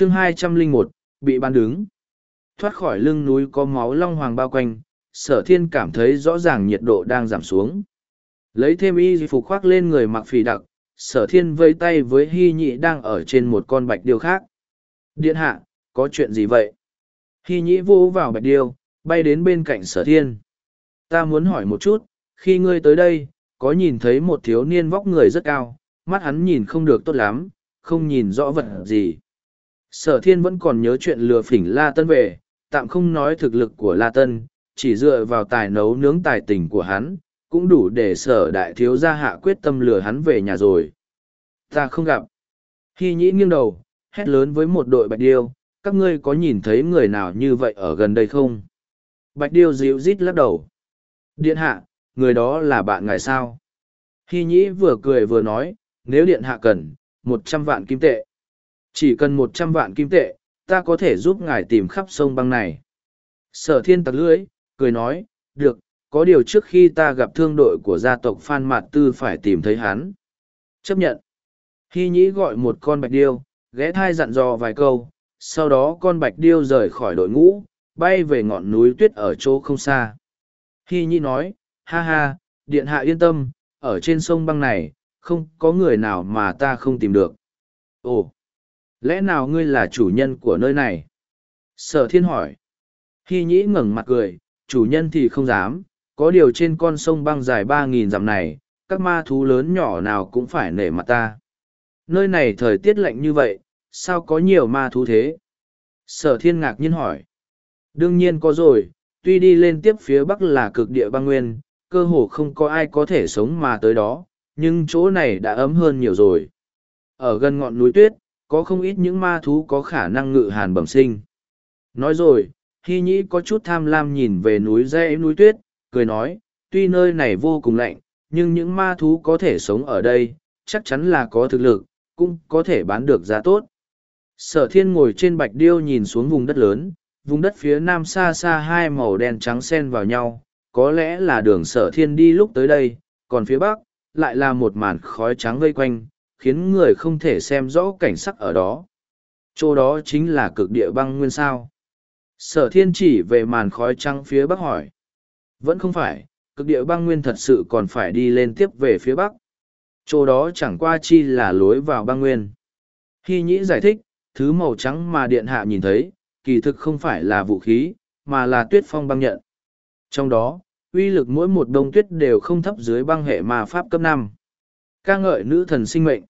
chương hai trăm linh một, bị ban đứng. Thoát khỏi lưng núi có máu long hoàng bao quanh, sở thiên cảm thấy rõ ràng nhiệt độ đang giảm xuống. Lấy thêm y phục khoác lên người mặc phì đặc, sở thiên vây tay với hy nhị đang ở trên một con bạch điêu khác. Điện hạ, có chuyện gì vậy? Hy nhị vô vào bạch điêu, bay đến bên cạnh sở thiên. Ta muốn hỏi một chút, khi ngươi tới đây, có nhìn thấy một thiếu niên vóc người rất cao, mắt hắn nhìn không được tốt lắm, không nhìn rõ vật gì? Sở thiên vẫn còn nhớ chuyện lừa phỉnh la tân về, tạm không nói thực lực của la tân, chỉ dựa vào tài nấu nướng tài tình của hắn, cũng đủ để sở đại thiếu gia hạ quyết tâm lừa hắn về nhà rồi. Ta không gặp. Hy nhĩ nghiêng đầu, hét lớn với một đội bạch điêu, các ngươi có nhìn thấy người nào như vậy ở gần đây không? Bạch điêu dịu rít lắc đầu. Điện hạ, người đó là bạn ngài sao? Hy nhĩ vừa cười vừa nói, nếu điện hạ cần, một trăm vạn kim tệ chỉ cần một trăm vạn kim tệ, ta có thể giúp ngài tìm khắp sông băng này. Sở thiên tặc lưỡi, cười nói, được, có điều trước khi ta gặp thương đội của gia tộc phan mạt tư phải tìm thấy hắn. Chấp nhận. Hy nhĩ gọi một con bạch điêu, ghé thai dặn dò vài câu, sau đó con bạch điêu rời khỏi đội ngũ, bay về ngọn núi tuyết ở chỗ không xa. Hy nhĩ nói, ha ha, điện hạ yên tâm, ở trên sông băng này, không có người nào mà ta không tìm được. Ồ lẽ nào ngươi là chủ nhân của nơi này? Sở thiên hỏi. Hy nhĩ ngẩng mặt cười, chủ nhân thì không dám, có điều trên con sông băng dài ba nghìn dặm này, các ma thú lớn nhỏ nào cũng phải nể mặt ta. Nơi này thời tiết lạnh như vậy, sao có nhiều ma thú thế? Sở thiên ngạc nhiên hỏi. Đương nhiên có rồi, tuy đi lên tiếp phía bắc là cực địa băng nguyên, cơ hồ không có ai có thể sống mà tới đó, nhưng chỗ này đã ấm hơn nhiều rồi. Ở gần ngọn núi tuyết có không ít những ma thú có khả năng ngự hàn bẩm sinh. Nói rồi, hy nhĩ có chút tham lam nhìn về núi dãy núi tuyết, cười nói, tuy nơi này vô cùng lạnh, nhưng những ma thú có thể sống ở đây, chắc chắn là có thực lực, cũng có thể bán được giá tốt. Sở thiên ngồi trên bạch điêu nhìn xuống vùng đất lớn, vùng đất phía nam xa xa hai màu đen trắng xen vào nhau, có lẽ là đường sở thiên đi lúc tới đây, còn phía bắc, lại là một màn khói trắng vây quanh khiến người không thể xem rõ cảnh sắc ở đó. Chỗ đó chính là cực địa băng nguyên sao. Sở thiên chỉ về màn khói trắng phía bắc hỏi. Vẫn không phải, cực địa băng nguyên thật sự còn phải đi lên tiếp về phía bắc. Chỗ đó chẳng qua chi là lối vào băng nguyên. Hy nhĩ giải thích, thứ màu trắng mà điện hạ nhìn thấy, kỳ thực không phải là vũ khí, mà là tuyết phong băng nhận. Trong đó, uy lực mỗi một đông tuyết đều không thấp dưới băng hệ ma pháp cấp năm. Ca ngợi nữ thần sinh mệnh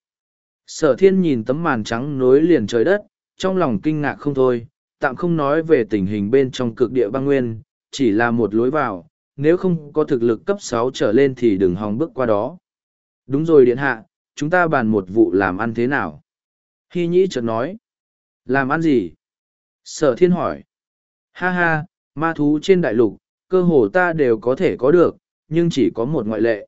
sở thiên nhìn tấm màn trắng nối liền trời đất, trong lòng kinh ngạc không thôi, tạm không nói về tình hình bên trong cực địa băng nguyên, chỉ là một lối vào, nếu không có thực lực cấp sáu trở lên thì đừng hòng bước qua đó. Đúng rồi điện hạ, chúng ta bàn một vụ làm ăn thế nào? Hy nhĩ chợt nói. Làm ăn gì? Sở thiên hỏi. Ha ha, ma thú trên đại lục, cơ hồ ta đều có thể có được, nhưng chỉ có một ngoại lệ.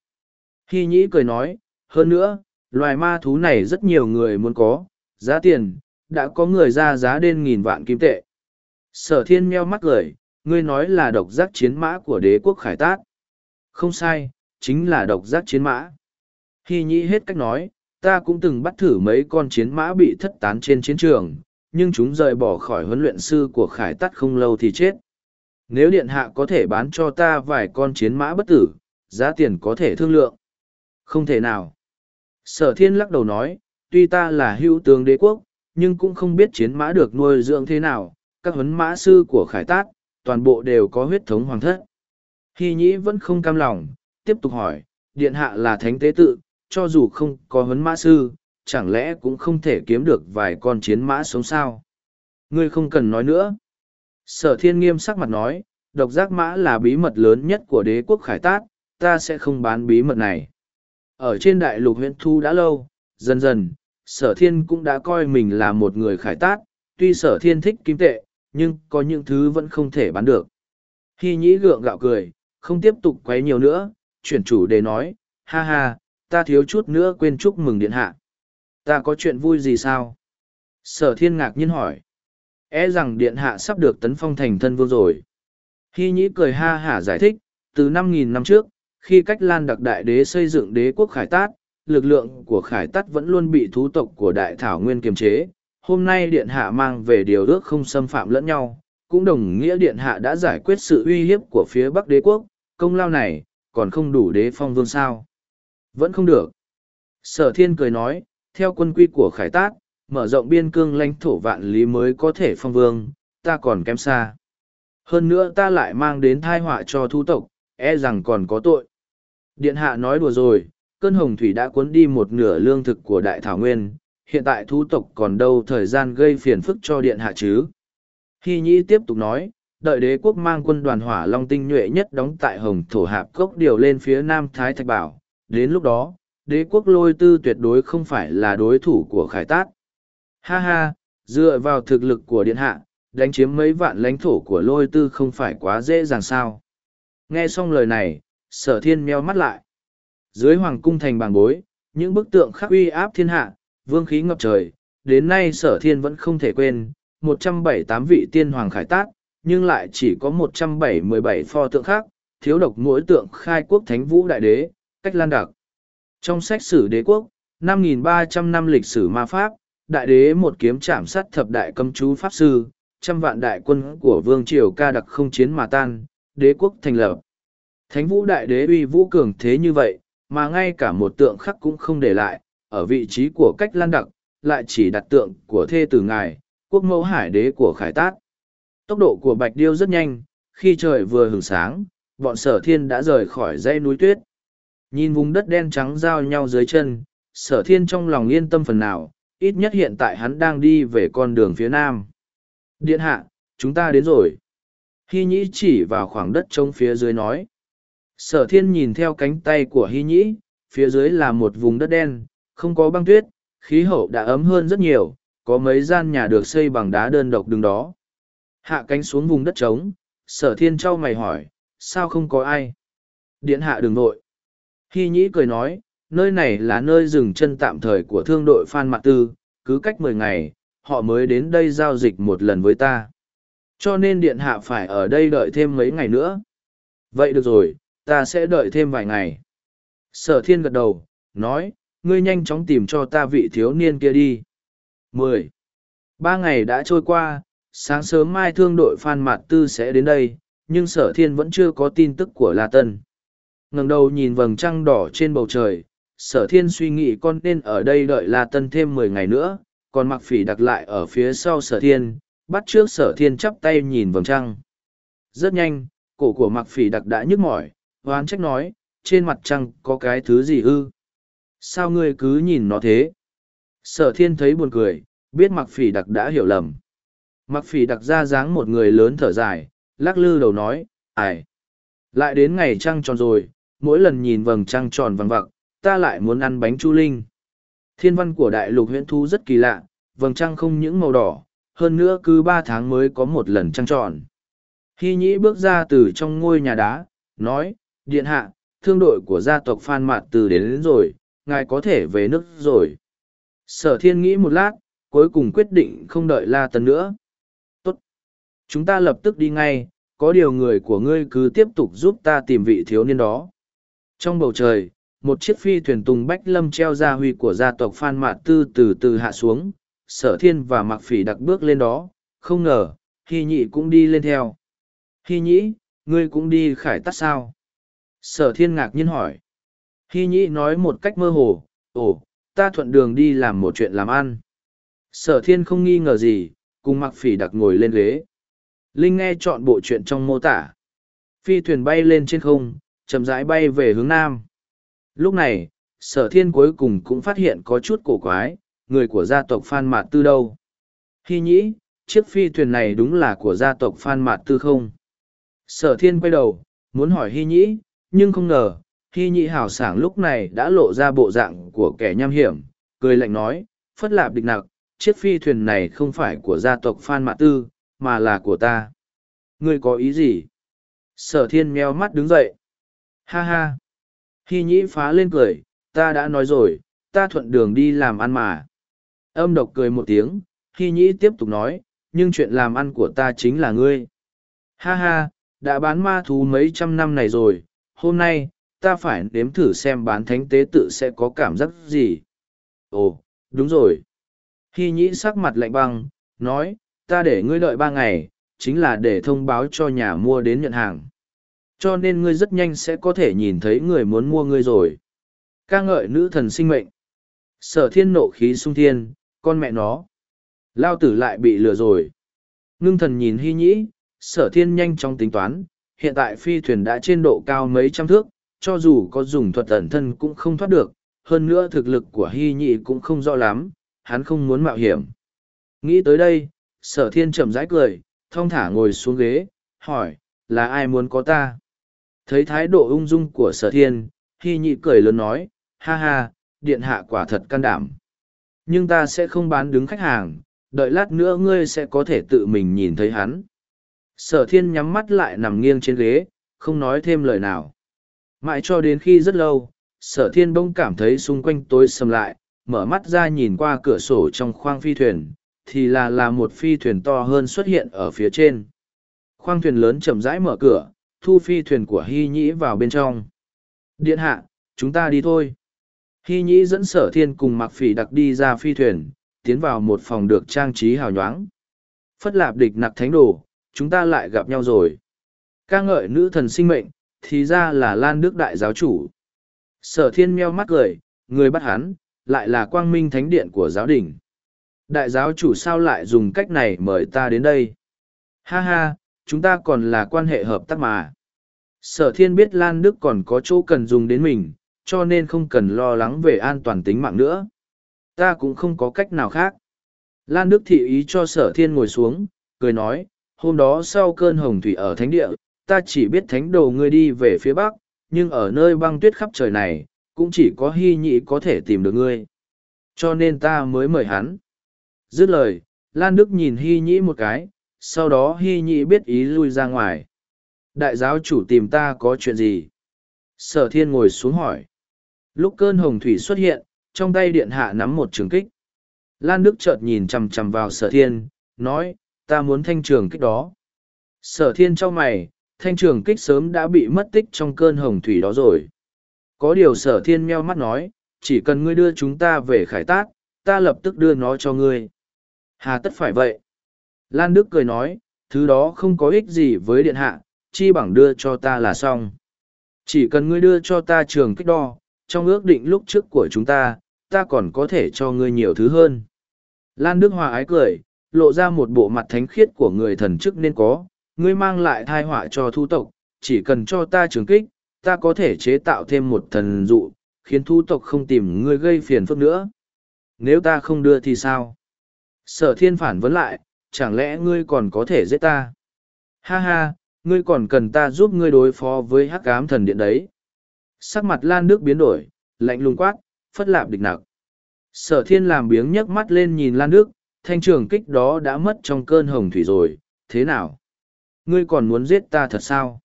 Hy nhĩ cười nói. Hơn nữa loài ma thú này rất nhiều người muốn có, giá tiền, đã có người ra giá đên nghìn vạn kim tệ. Sở thiên meo mắt cười ngươi nói là độc giác chiến mã của đế quốc khải tát. Không sai, chính là độc giác chiến mã. Hy nhĩ hết cách nói, ta cũng từng bắt thử mấy con chiến mã bị thất tán trên chiến trường, nhưng chúng rời bỏ khỏi huấn luyện sư của khải tát không lâu thì chết. Nếu điện hạ có thể bán cho ta vài con chiến mã bất tử, giá tiền có thể thương lượng. Không thể nào sở thiên lắc đầu nói, tuy ta là hữu tướng đế quốc, nhưng cũng không biết chiến mã được nuôi dưỡng thế nào, các huấn mã sư của khải tát, toàn bộ đều có huyết thống hoàng thất. Hy nhĩ vẫn không cam lòng, tiếp tục hỏi, điện hạ là thánh tế tự, cho dù không có huấn mã sư, chẳng lẽ cũng không thể kiếm được vài con chiến mã sống sao? Ngươi không cần nói nữa. Sở thiên nghiêm sắc mặt nói, độc giác mã là bí mật lớn nhất của đế quốc khải tát, ta sẽ không bán bí mật này ở trên đại lục huyện thu đã lâu, dần dần, sở thiên cũng đã coi mình là một người khải tát, tuy sở thiên thích kim tệ, nhưng có những thứ vẫn không thể bán được. Hy nhĩ gượng gạo cười, không tiếp tục quấy nhiều nữa, chuyển chủ đề nói, ha ha, ta thiếu chút nữa quên chúc mừng điện hạ. Ta có chuyện vui gì sao? Sở thiên ngạc nhiên hỏi. E rằng điện hạ sắp được tấn phong thành thân vương rồi. Hy nhĩ cười ha hả giải thích, từ năm nghìn năm trước khi cách lan đặc đại đế xây dựng đế quốc khải tát lực lượng của khải tát vẫn luôn bị thú tộc của đại thảo nguyên kiềm chế hôm nay điện hạ mang về điều ước không xâm phạm lẫn nhau, cũng đồng nghĩa điện hạ đã giải quyết sự uy hiếp của phía Bắc đế quốc, công lao này, còn không đủ đế phong vương sao. Vẫn không được. Sở thiên cười nói, theo quân quy của khải tát, mở rộng biên cương lãnh thổ vạn lý mới có thể phong vương, ta còn kém xa. Hơn nữa ta lại mang đến thai họa cho thu tộc, e rằng còn có tội. Điện hạ nói đùa rồi, cơn hồng thủy đã cuốn đi một nửa lương thực của đại thảo nguyên, hiện tại thu tộc còn đâu thời gian gây phiền phức cho điện hạ chứ. Hy Nhĩ tiếp tục nói, đợi đế quốc mang quân đoàn hỏa long tinh nhuệ nhất đóng tại hồng thổ hạp cốc điều lên phía nam Thái Thạch Bảo, đến lúc đó, đế quốc lôi tư tuyệt đối không phải là đối thủ của khải tát. Ha ha, dựa vào thực lực của điện hạ, đánh chiếm mấy vạn lãnh thổ của lôi tư không phải quá dễ dàng sao. Nghe xong lời này, sở thiên meo mắt lại. Dưới hoàng cung thành bàng bối, những bức tượng khắc uy áp thiên hạ, vương khí ngập trời, đến nay sở thiên vẫn không thể quên, 178 vị tiên hoàng khải tác nhưng lại chỉ có 177 pho tượng khác, thiếu độc mỗi tượng khai quốc thánh vũ đại đế, cách lan đặc. Trong sách sử đế quốc, 5.300 năm lịch sử ma pháp, đại đế một kiếm chạm sát thập đại cấm chú pháp sư, trăm vạn đại quân của vương triều ca đặc không chiến mà tan, đế quốc thành lập. Thánh vũ đại đế uy vũ cường thế như vậy, mà ngay cả một tượng khắc cũng không để lại, ở vị trí của cách lan đặc, lại chỉ đặt tượng của thê tử ngài, quốc mẫu hải đế của khải tát. Tốc độ của bạch điêu rất nhanh, khi trời vừa hừng sáng, bọn sở thiên đã rời khỏi dãy núi tuyết. Nhìn vùng đất đen trắng giao nhau dưới chân, sở thiên trong lòng yên tâm phần nào, ít nhất hiện tại hắn đang đi về con đường phía nam. Điện hạ, chúng ta đến rồi. Hy nhĩ chỉ vào khoảng đất trông phía dưới nói. Sở thiên nhìn theo cánh tay của Hy nhĩ, phía dưới là một vùng đất đen, không có băng tuyết, khí hậu đã ấm hơn rất nhiều, có mấy gian nhà được xây bằng đá đơn độc đứng đó. Hạ cánh xuống vùng đất trống, sở thiên trao mày hỏi, sao không có ai? Điện hạ đường nội. Hy nhĩ cười nói, nơi này là nơi dừng chân tạm thời của thương đội Phan Mạc Tư, cứ cách mười ngày, họ mới đến đây giao dịch một lần với ta. Cho nên điện hạ phải ở đây đợi thêm mấy ngày nữa. Vậy được rồi, ta sẽ đợi thêm vài ngày. Sở thiên gật đầu, nói, ngươi nhanh chóng tìm cho ta vị thiếu niên kia đi. mười Ba ngày đã trôi qua, sáng sớm mai thương đội Phan Mạt Tư sẽ đến đây, nhưng sở thiên vẫn chưa có tin tức của La Tân. ngẩng đầu nhìn vầng trăng đỏ trên bầu trời, sở thiên suy nghĩ con nên ở đây đợi La Tân thêm mười ngày nữa, còn mặc phỉ đặt lại ở phía sau sở thiên, bắt trước sở thiên chắp tay nhìn vầng trăng. Rất nhanh, cổ của mặc phỉ đặc đã nhức mỏi, hoán trách nói, trên mặt trăng có cái thứ gì ư? Sao ngươi cứ nhìn nó thế? Sở thiên thấy buồn cười, biết mặc phỉ đặc đã hiểu lầm. Mặc phỉ đặc ra dáng một người lớn thở dài, lắc lư đầu nói, Ải, Lại đến ngày trăng tròn rồi, mỗi lần nhìn vầng trăng tròn vằng vặc, ta lại muốn ăn bánh chu linh. Thiên văn của đại lục huyễn thu rất kỳ lạ, vầng trăng không những màu đỏ, hơn nữa cứ ba tháng mới có một lần trăng tròn. Hy nhĩ bước ra từ trong ngôi nhà đá, nói, điện hạ, thương đội của gia tộc Phan Mạt Từ đến, đến rồi, ngài có thể về nước rồi. Sở thiên nghĩ một lát, cuối cùng quyết định không đợi La Tấn nữa. Tốt. Chúng ta lập tức đi ngay, có điều người của ngươi cứ tiếp tục giúp ta tìm vị thiếu niên đó. Trong bầu trời, một chiếc phi thuyền tùng bách lâm treo ra huy của gia tộc Phan Mạt Tư từ từ hạ xuống, sở thiên và mặc phỉ đặc bước lên đó, không ngờ, hy nhị cũng đi lên theo. Hy nhĩ, ngươi cũng đi khải tắt sao? Sở thiên ngạc nhiên hỏi. Hy nhĩ nói một cách mơ hồ, ồ, ta thuận đường đi làm một chuyện làm ăn. Sở thiên không nghi ngờ gì, cùng mặc phỉ đặc ngồi lên ghế. Linh nghe chọn bộ chuyện trong mô tả. Phi thuyền bay lên trên không, chậm rãi bay về hướng nam. Lúc này, sở thiên cuối cùng cũng phát hiện có chút cổ quái, người của gia tộc Phan Mạt Tư đâu. Hy nhĩ, chiếc phi thuyền này đúng là của gia tộc Phan Mạt Tư không? Sở thiên quay đầu, muốn hỏi Hy nhĩ, nhưng không ngờ, Hy nhị hào sảng lúc này đã lộ ra bộ dạng của kẻ nham hiểm, cười lạnh nói, phất lạp địch nặc, chiếc phi thuyền này không phải của gia tộc Phan Mạt Tư, mà là của ta. Ngươi có ý gì? Sở thiên meo mắt đứng dậy. Ha ha! Hy nhĩ phá lên cười, ta đã nói rồi, ta thuận đường đi làm ăn mà. Âm độc cười một tiếng, Hy nhĩ tiếp tục nói, nhưng chuyện làm ăn của ta chính là ngươi. Ha ha, đã bán ma thú mấy trăm năm này rồi, hôm nay, ta phải nếm thử xem bán thánh tế tự sẽ có cảm giác gì. Ồ, đúng rồi. Hy nhĩ sắc mặt lạnh băng, nói, ta để ngươi đợi ba ngày, chính là để thông báo cho nhà mua đến nhận hàng. Cho nên ngươi rất nhanh sẽ có thể nhìn thấy người muốn mua ngươi rồi. ca ngợi nữ thần sinh mệnh. Sở thiên nộ khí sung thiên, con mẹ nó. Lao tử lại bị lừa rồi. Ngưng thần nhìn hy nhĩ, sở thiên nhanh chóng tính toán, hiện tại phi thuyền đã trên độ cao mấy trăm thước, cho dù có dùng thuật ẩn thân cũng không thoát được, hơn nữa thực lực của hy nhị cũng không rõ lắm, hắn không muốn mạo hiểm. Nghĩ tới đây, sở thiên chậm rãi cười, thong thả ngồi xuống ghế, hỏi, là ai muốn có ta? Thấy thái độ ung dung của sở thiên, hy nhị cười lớn nói, ha ha, điện hạ quả thật can đảm. Nhưng ta sẽ không bán đứng khách hàng, đợi lát nữa ngươi sẽ có thể tự mình nhìn thấy hắn. Sở thiên nhắm mắt lại nằm nghiêng trên ghế, không nói thêm lời nào. Mãi cho đến khi rất lâu, sở thiên bỗng cảm thấy xung quanh tối sầm lại, mở mắt ra nhìn qua cửa sổ trong khoang phi thuyền, thì là là một phi thuyền to hơn xuất hiện ở phía trên. Khoang thuyền lớn chậm rãi mở cửa, thu phi thuyền của Hy Nhĩ vào bên trong. Điện hạ, chúng ta đi thôi. Hy Nhĩ dẫn sở thiên cùng mặc phỉ đặc đi ra phi thuyền, tiến vào một phòng được trang trí hào nhoáng. Phất lạp địch nặc thánh đồ, chúng ta lại gặp nhau rồi. ca ngợi nữ thần sinh mệnh, thì ra là Lan Đức Đại giáo chủ. Sở thiên meo mắt cười, người bắt hắn, lại là quang minh thánh điện của giáo đình. Đại giáo chủ sao lại dùng cách này mời ta đến đây? Ha ha, chúng ta còn là quan hệ hợp tác mà. Sở thiên biết Lan Đức còn có chỗ cần dùng đến mình, cho nên không cần lo lắng về an toàn tính mạng nữa. Ta cũng không có cách nào khác. Lan Đức thị ý cho sở thiên ngồi xuống, cười nói, hôm đó sau cơn hồng thủy ở thánh địa, ta chỉ biết thánh đồ ngươi đi về phía bắc, nhưng ở nơi băng tuyết khắp trời này, cũng chỉ có hy nhị có thể tìm được ngươi. Cho nên ta mới mời hắn. Dứt lời, Lan Đức nhìn hy nhị một cái, sau đó hy nhị biết ý lui ra ngoài. Đại giáo chủ tìm ta có chuyện gì? Sở thiên ngồi xuống hỏi. Lúc cơn hồng thủy xuất hiện, trong tay điện hạ nắm một trường kích. Lan Đức chợt nhìn chằm chằm vào sở thiên, nói, ta muốn thanh trường kích đó. Sở thiên cho mày, thanh trường kích sớm đã bị mất tích trong cơn hồng thủy đó rồi. Có điều sở thiên meo mắt nói, chỉ cần ngươi đưa chúng ta về khải tác ta lập tức đưa nó cho ngươi. Hà tất phải vậy. Lan Đức cười nói, thứ đó không có ích gì với điện hạ, chi bằng đưa cho ta là xong. Chỉ cần ngươi đưa cho ta trường kích đo, trong ước định lúc trước của chúng ta, ta còn có thể cho ngươi nhiều thứ hơn. Lan Đức Hòa ái cười, lộ ra một bộ mặt thánh khiết của người thần chức nên có, ngươi mang lại thai họa cho thu tộc, chỉ cần cho ta trường kích, ta có thể chế tạo thêm một thần dụ, khiến thu tộc không tìm ngươi gây phiền phức nữa. Nếu ta không đưa thì sao? Sở thiên phản vấn lại, chẳng lẽ ngươi còn có thể giết ta? Ha ha, ngươi còn cần ta giúp ngươi đối phó với hắc ám thần điện đấy. Sắc mặt Lan Đức biến đổi, lạnh lùng quát, phất lạp địch nặc. Sở thiên làm biếng nhấc mắt lên nhìn Lan Đức, thanh trường kích đó đã mất trong cơn hồng thủy rồi, thế nào? Ngươi còn muốn giết ta thật sao?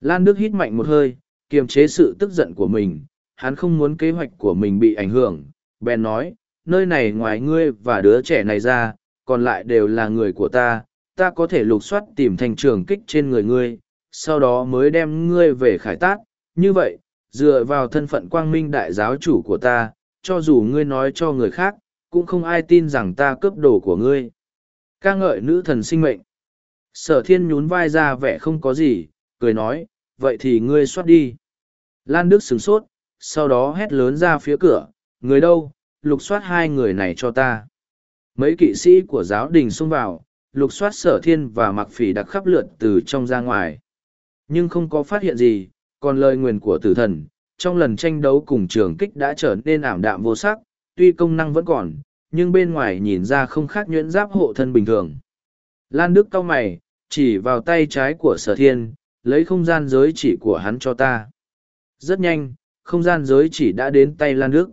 Lan Đức hít mạnh một hơi, kiềm chế sự tức giận của mình, hắn không muốn kế hoạch của mình bị ảnh hưởng, bèn nói, nơi này ngoài ngươi và đứa trẻ này ra, còn lại đều là người của ta, ta có thể lục soát tìm thanh trường kích trên người ngươi, sau đó mới đem ngươi về khải tát, như vậy, dựa vào thân phận quang minh đại giáo chủ của ta, cho dù ngươi nói cho người khác, cũng không ai tin rằng ta cướp đồ của ngươi. ca ngợi nữ thần sinh mệnh. Sở thiên nhún vai ra vẻ không có gì, cười nói, vậy thì ngươi soát đi. Lan Đức sửng sốt, sau đó hét lớn ra phía cửa, người đâu, lục soát hai người này cho ta. Mấy kỵ sĩ của giáo đình xông vào, lục soát sở thiên và mặc phỉ đặc khắp lượt từ trong ra ngoài. Nhưng không có phát hiện gì, còn lời nguyền của tử thần, trong lần tranh đấu cùng trường kích đã trở nên ảm đạm vô sắc, tuy công năng vẫn còn, nhưng bên ngoài nhìn ra không khác nhuyễn giáp hộ thân bình thường. Lan Đức cau mày, chỉ vào tay trái của sở thiên, lấy không gian giới chỉ của hắn cho ta. Rất nhanh, không gian giới chỉ đã đến tay Lan Đức.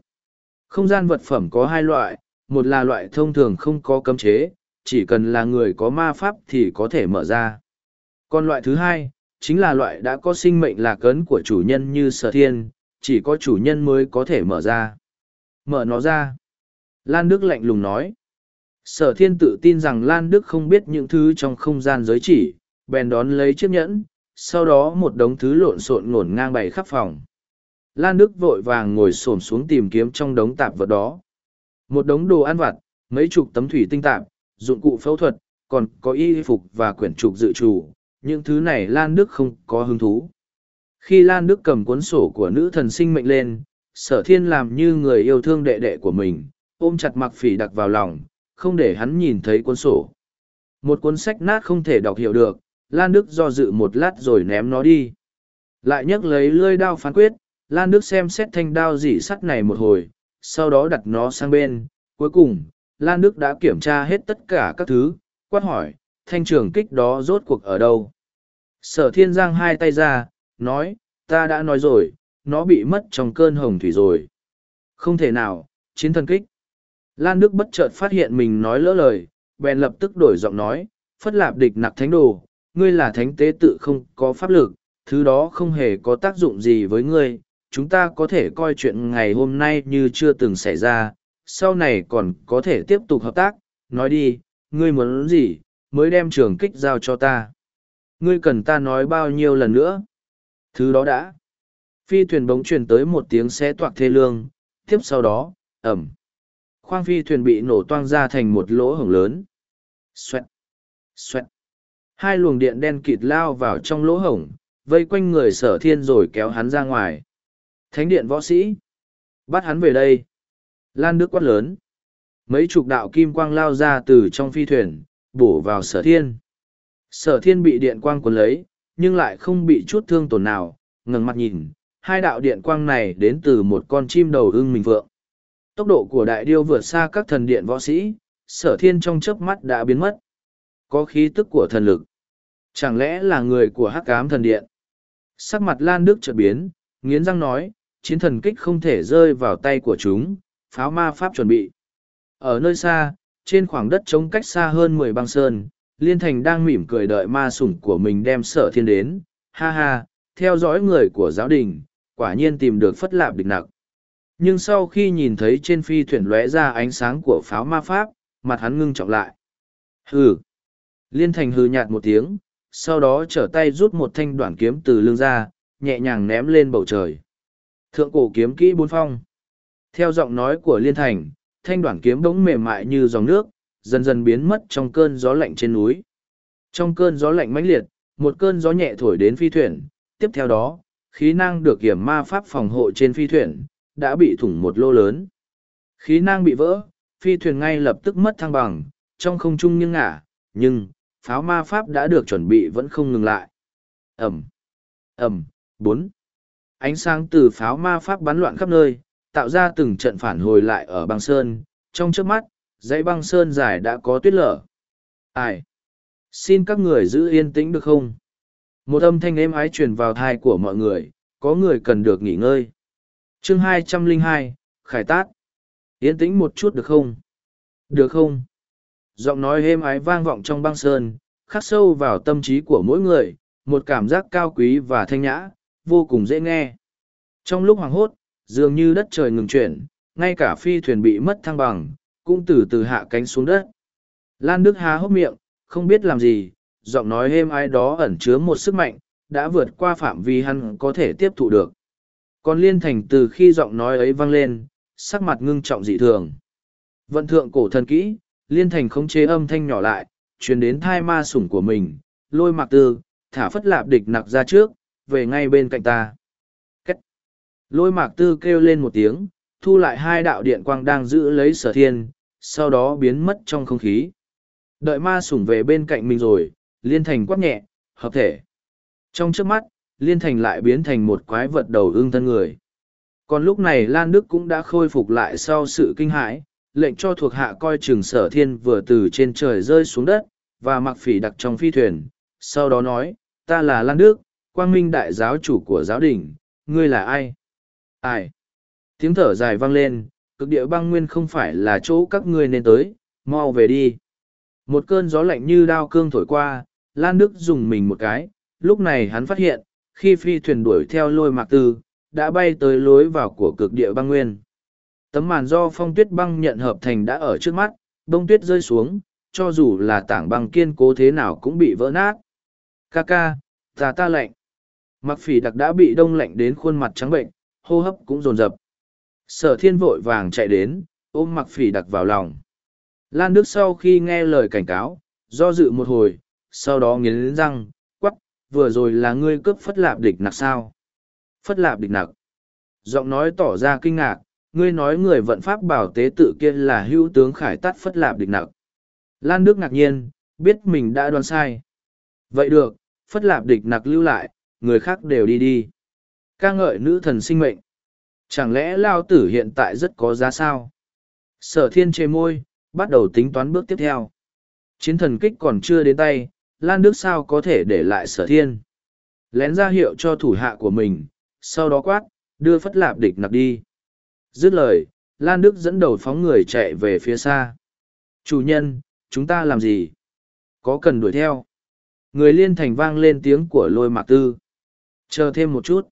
Không gian vật phẩm có hai loại, một là loại thông thường không có cấm chế, chỉ cần là người có ma pháp thì có thể mở ra. Còn loại thứ hai, chính là loại đã có sinh mệnh lạc ấn của chủ nhân như sở thiên, chỉ có chủ nhân mới có thể mở ra. Mở nó ra. Lan Đức lạnh lùng nói. Sở thiên tự tin rằng Lan Đức không biết những thứ trong không gian giới chỉ, bèn đón lấy chiếc nhẫn, sau đó một đống thứ lộn xộn ngổn ngang bày khắp phòng. Lan Đức vội vàng ngồi xổm xuống tìm kiếm trong đống tạp vật đó. Một đống đồ ăn vặt, Mấy chục tấm thủy tinh tạp, dụng cụ phẫu thuật, còn có y phục và quyển trục dự trù, những thứ này Lan Đức không có hứng thú. Khi Lan Đức cầm cuốn sổ của nữ thần sinh mệnh lên, sở thiên làm như người yêu thương đệ đệ của mình, ôm chặt mặc phỉ đặc vào lòng, không để hắn nhìn thấy cuốn sổ. Một cuốn sách nát không thể đọc hiểu được, Lan Đức do dự một lát rồi ném nó đi. Lại nhấc lấy lưỡi đao phán quyết, Lan Đức xem xét thanh đao dị sắt này một hồi, sau đó đặt nó sang bên. Cuối cùng, Lan Đức đã kiểm tra hết tất cả các thứ, quát hỏi, thanh trường kích đó rốt cuộc ở đâu? Sở thiên giang hai tay ra, nói, ta đã nói rồi, nó bị mất trong cơn hồng thủy rồi. Không thể nào, chiến thần kích. Lan Đức bất chợt phát hiện mình nói lỡ lời, bèn lập tức đổi giọng nói, phất lạp địch nặc thánh đồ, ngươi là thánh tế tự không có pháp lực, thứ đó không hề có tác dụng gì với ngươi, chúng ta có thể coi chuyện ngày hôm nay như chưa từng xảy ra, sau này còn có thể tiếp tục hợp tác, nói đi, ngươi muốn gì, mới đem trường kích giao cho ta. Ngươi cần ta nói bao nhiêu lần nữa? Thứ đó đã. Phi thuyền bỗng truyền tới một tiếng xé toạc thê lương, tiếp sau đó, ẩm. Khoang phi thuyền bị nổ toang ra thành một lỗ hổng lớn. Xoẹt. Xoẹt. Hai luồng điện đen kịt lao vào trong lỗ hổng, vây quanh người sở thiên rồi kéo hắn ra ngoài. Thánh điện võ sĩ. Bắt hắn về đây. Lan nước quát lớn. Mấy chục đạo kim quang lao ra từ trong phi thuyền, bổ vào sở thiên. Sở thiên bị điện quang cuốn lấy, nhưng lại không bị chút thương tổn nào, ngẩng mặt nhìn, hai đạo điện quang này đến từ một con chim đầu ưng mình vượng. Tốc độ của đại điêu vượt xa các thần điện võ sĩ, sở thiên trong chớp mắt đã biến mất. Có khí tức của thần lực. Chẳng lẽ là người của hắc ám thần điện? Sắc mặt Lan Đức chợt biến, nghiến răng nói, chiến thần kích không thể rơi vào tay của chúng, pháo ma pháp chuẩn bị. Ở nơi xa, trên khoảng đất trống cách xa hơn mười băng sơn, Liên Thành đang mỉm cười đợi ma sủng của mình đem sở thiên đến, ha ha, theo dõi người của giáo đình, quả nhiên tìm được phất lạp địch nặc. Nhưng sau khi nhìn thấy trên phi thuyền lóe ra ánh sáng của pháo ma pháp, mặt hắn ngưng trọng lại. Hừ! Liên Thành hừ nhạt một tiếng, sau đó trở tay rút một thanh đoạn kiếm từ lưng ra, nhẹ nhàng ném lên bầu trời. Thượng cổ kiếm kỹ bốn phong. Theo giọng nói của Liên Thành, thanh đoạn kiếm bỗng mềm mại như dòng nước, dần dần biến mất trong cơn gió lạnh trên núi. Trong cơn gió lạnh mãnh liệt, một cơn gió nhẹ thổi đến phi thuyền, tiếp theo đó, khí năng được kiểm ma pháp phòng hộ trên phi thuyền, đã bị thủng một lô lớn. Khí năng bị vỡ, phi thuyền ngay lập tức mất thăng bằng, trong không trung nghiêng ngả, nhưng, pháo ma pháp đã được chuẩn bị vẫn không ngừng lại. Ẩm, Ẩm, bốn. Ánh sáng từ pháo ma pháp bắn loạn khắp nơi, tạo ra từng trận phản hồi lại ở băng sơn, trong trước mắt, dãy băng sơn dài đã có tuyết lở. Ai? Xin các người giữ yên tĩnh được không? Một âm thanh êm ái truyền vào thai của mọi người, có người cần được nghỉ ngơi. chương hai trăm linh hai Khải Tát. Yên tĩnh một chút được không? Được không? Giọng nói êm ái vang vọng trong băng sơn, khắc sâu vào tâm trí của mỗi người, một cảm giác cao quý và thanh nhã, vô cùng dễ nghe. Trong lúc hoàng hốt, dường như đất trời ngừng chuyển, ngay cả phi thuyền bị mất thăng bằng, cũng từ từ hạ cánh xuống đất. Lan Đức há hốc miệng, không biết làm gì, giọng nói êm ai đó ẩn chứa một sức mạnh, đã vượt qua phạm vi hắn có thể tiếp thụ được. Còn Liên Thành từ khi giọng nói ấy vang lên, sắc mặt ngưng trọng dị thường. Vận thượng cổ thần kỹ, Liên Thành khống chế âm thanh nhỏ lại, truyền đến thai ma sủng của mình, lôi mặc tư, thả phất lạp địch nặc ra trước, về ngay bên cạnh ta. Cách. Lôi mạc tư kêu lên một tiếng, thu lại hai đạo điện quang đang giữ lấy sở thiên, sau đó biến mất trong không khí. Đợi ma sủng về bên cạnh mình rồi, liên thành quát nhẹ, hợp thể. Trong trước mắt, liên thành lại biến thành một quái vật đầu ương thân người. Còn lúc này Lan Đức cũng đã khôi phục lại sau sự kinh hãi, lệnh cho thuộc hạ coi chừng sở thiên vừa từ trên trời rơi xuống đất, và mặc phỉ đặc trong phi thuyền. Sau đó nói, ta là Lan Đức, quang minh đại giáo chủ của giáo đình, ngươi là ai? Ai? Tiếng thở dài vang lên, cực địa băng nguyên không phải là chỗ các ngươi nên tới, mau về đi. Một cơn gió lạnh như đao cương thổi qua, Lan Đức dùng mình một cái, lúc này hắn phát hiện, khi phi thuyền đuổi theo lôi mạc tư, đã bay tới lối vào của cực địa băng nguyên. Tấm màn do phong tuyết băng nhận hợp thành đã ở trước mắt, bông tuyết rơi xuống, cho dù là tảng băng kiên cố thế nào cũng bị vỡ nát. Ca ca, ta ta lạnh. Mặc phỉ đặc đã bị đông lạnh đến khuôn mặt trắng bệnh, hô hấp cũng rồn rập. Sở thiên vội vàng chạy đến, ôm mặc phỉ đặc vào lòng. Lan Đức sau khi nghe lời cảnh cáo, do dự một hồi, sau đó nghiến răng, quắc, vừa rồi là ngươi cướp phất lạp địch nặc sao? Phất lạp địch nặc. Giọng nói tỏ ra kinh ngạc, ngươi nói người vận pháp bảo tế tự kia là hữu tướng khải tắt phất lạp địch nặc. Lan Đức ngạc nhiên, biết mình đã đoán sai. Vậy được, phất lạp địch nặc lưu lại, người khác đều đi đi. ca ngợi nữ thần sinh mệnh. Chẳng lẽ lao tử hiện tại rất có giá sao? Sở thiên chê môi, bắt đầu tính toán bước tiếp theo. Chiến thần kích còn chưa đến tay, Lan Đức sao có thể để lại sở thiên. Lén ra hiệu cho thủ hạ của mình, sau đó quát, đưa phất lạp địch nặc đi. Dứt lời, Lan Đức dẫn đầu phóng người chạy về phía xa. Chủ nhân, chúng ta làm gì? Có cần đuổi theo? Người liên thành vang lên tiếng của lôi mạc tư. Chờ thêm một chút.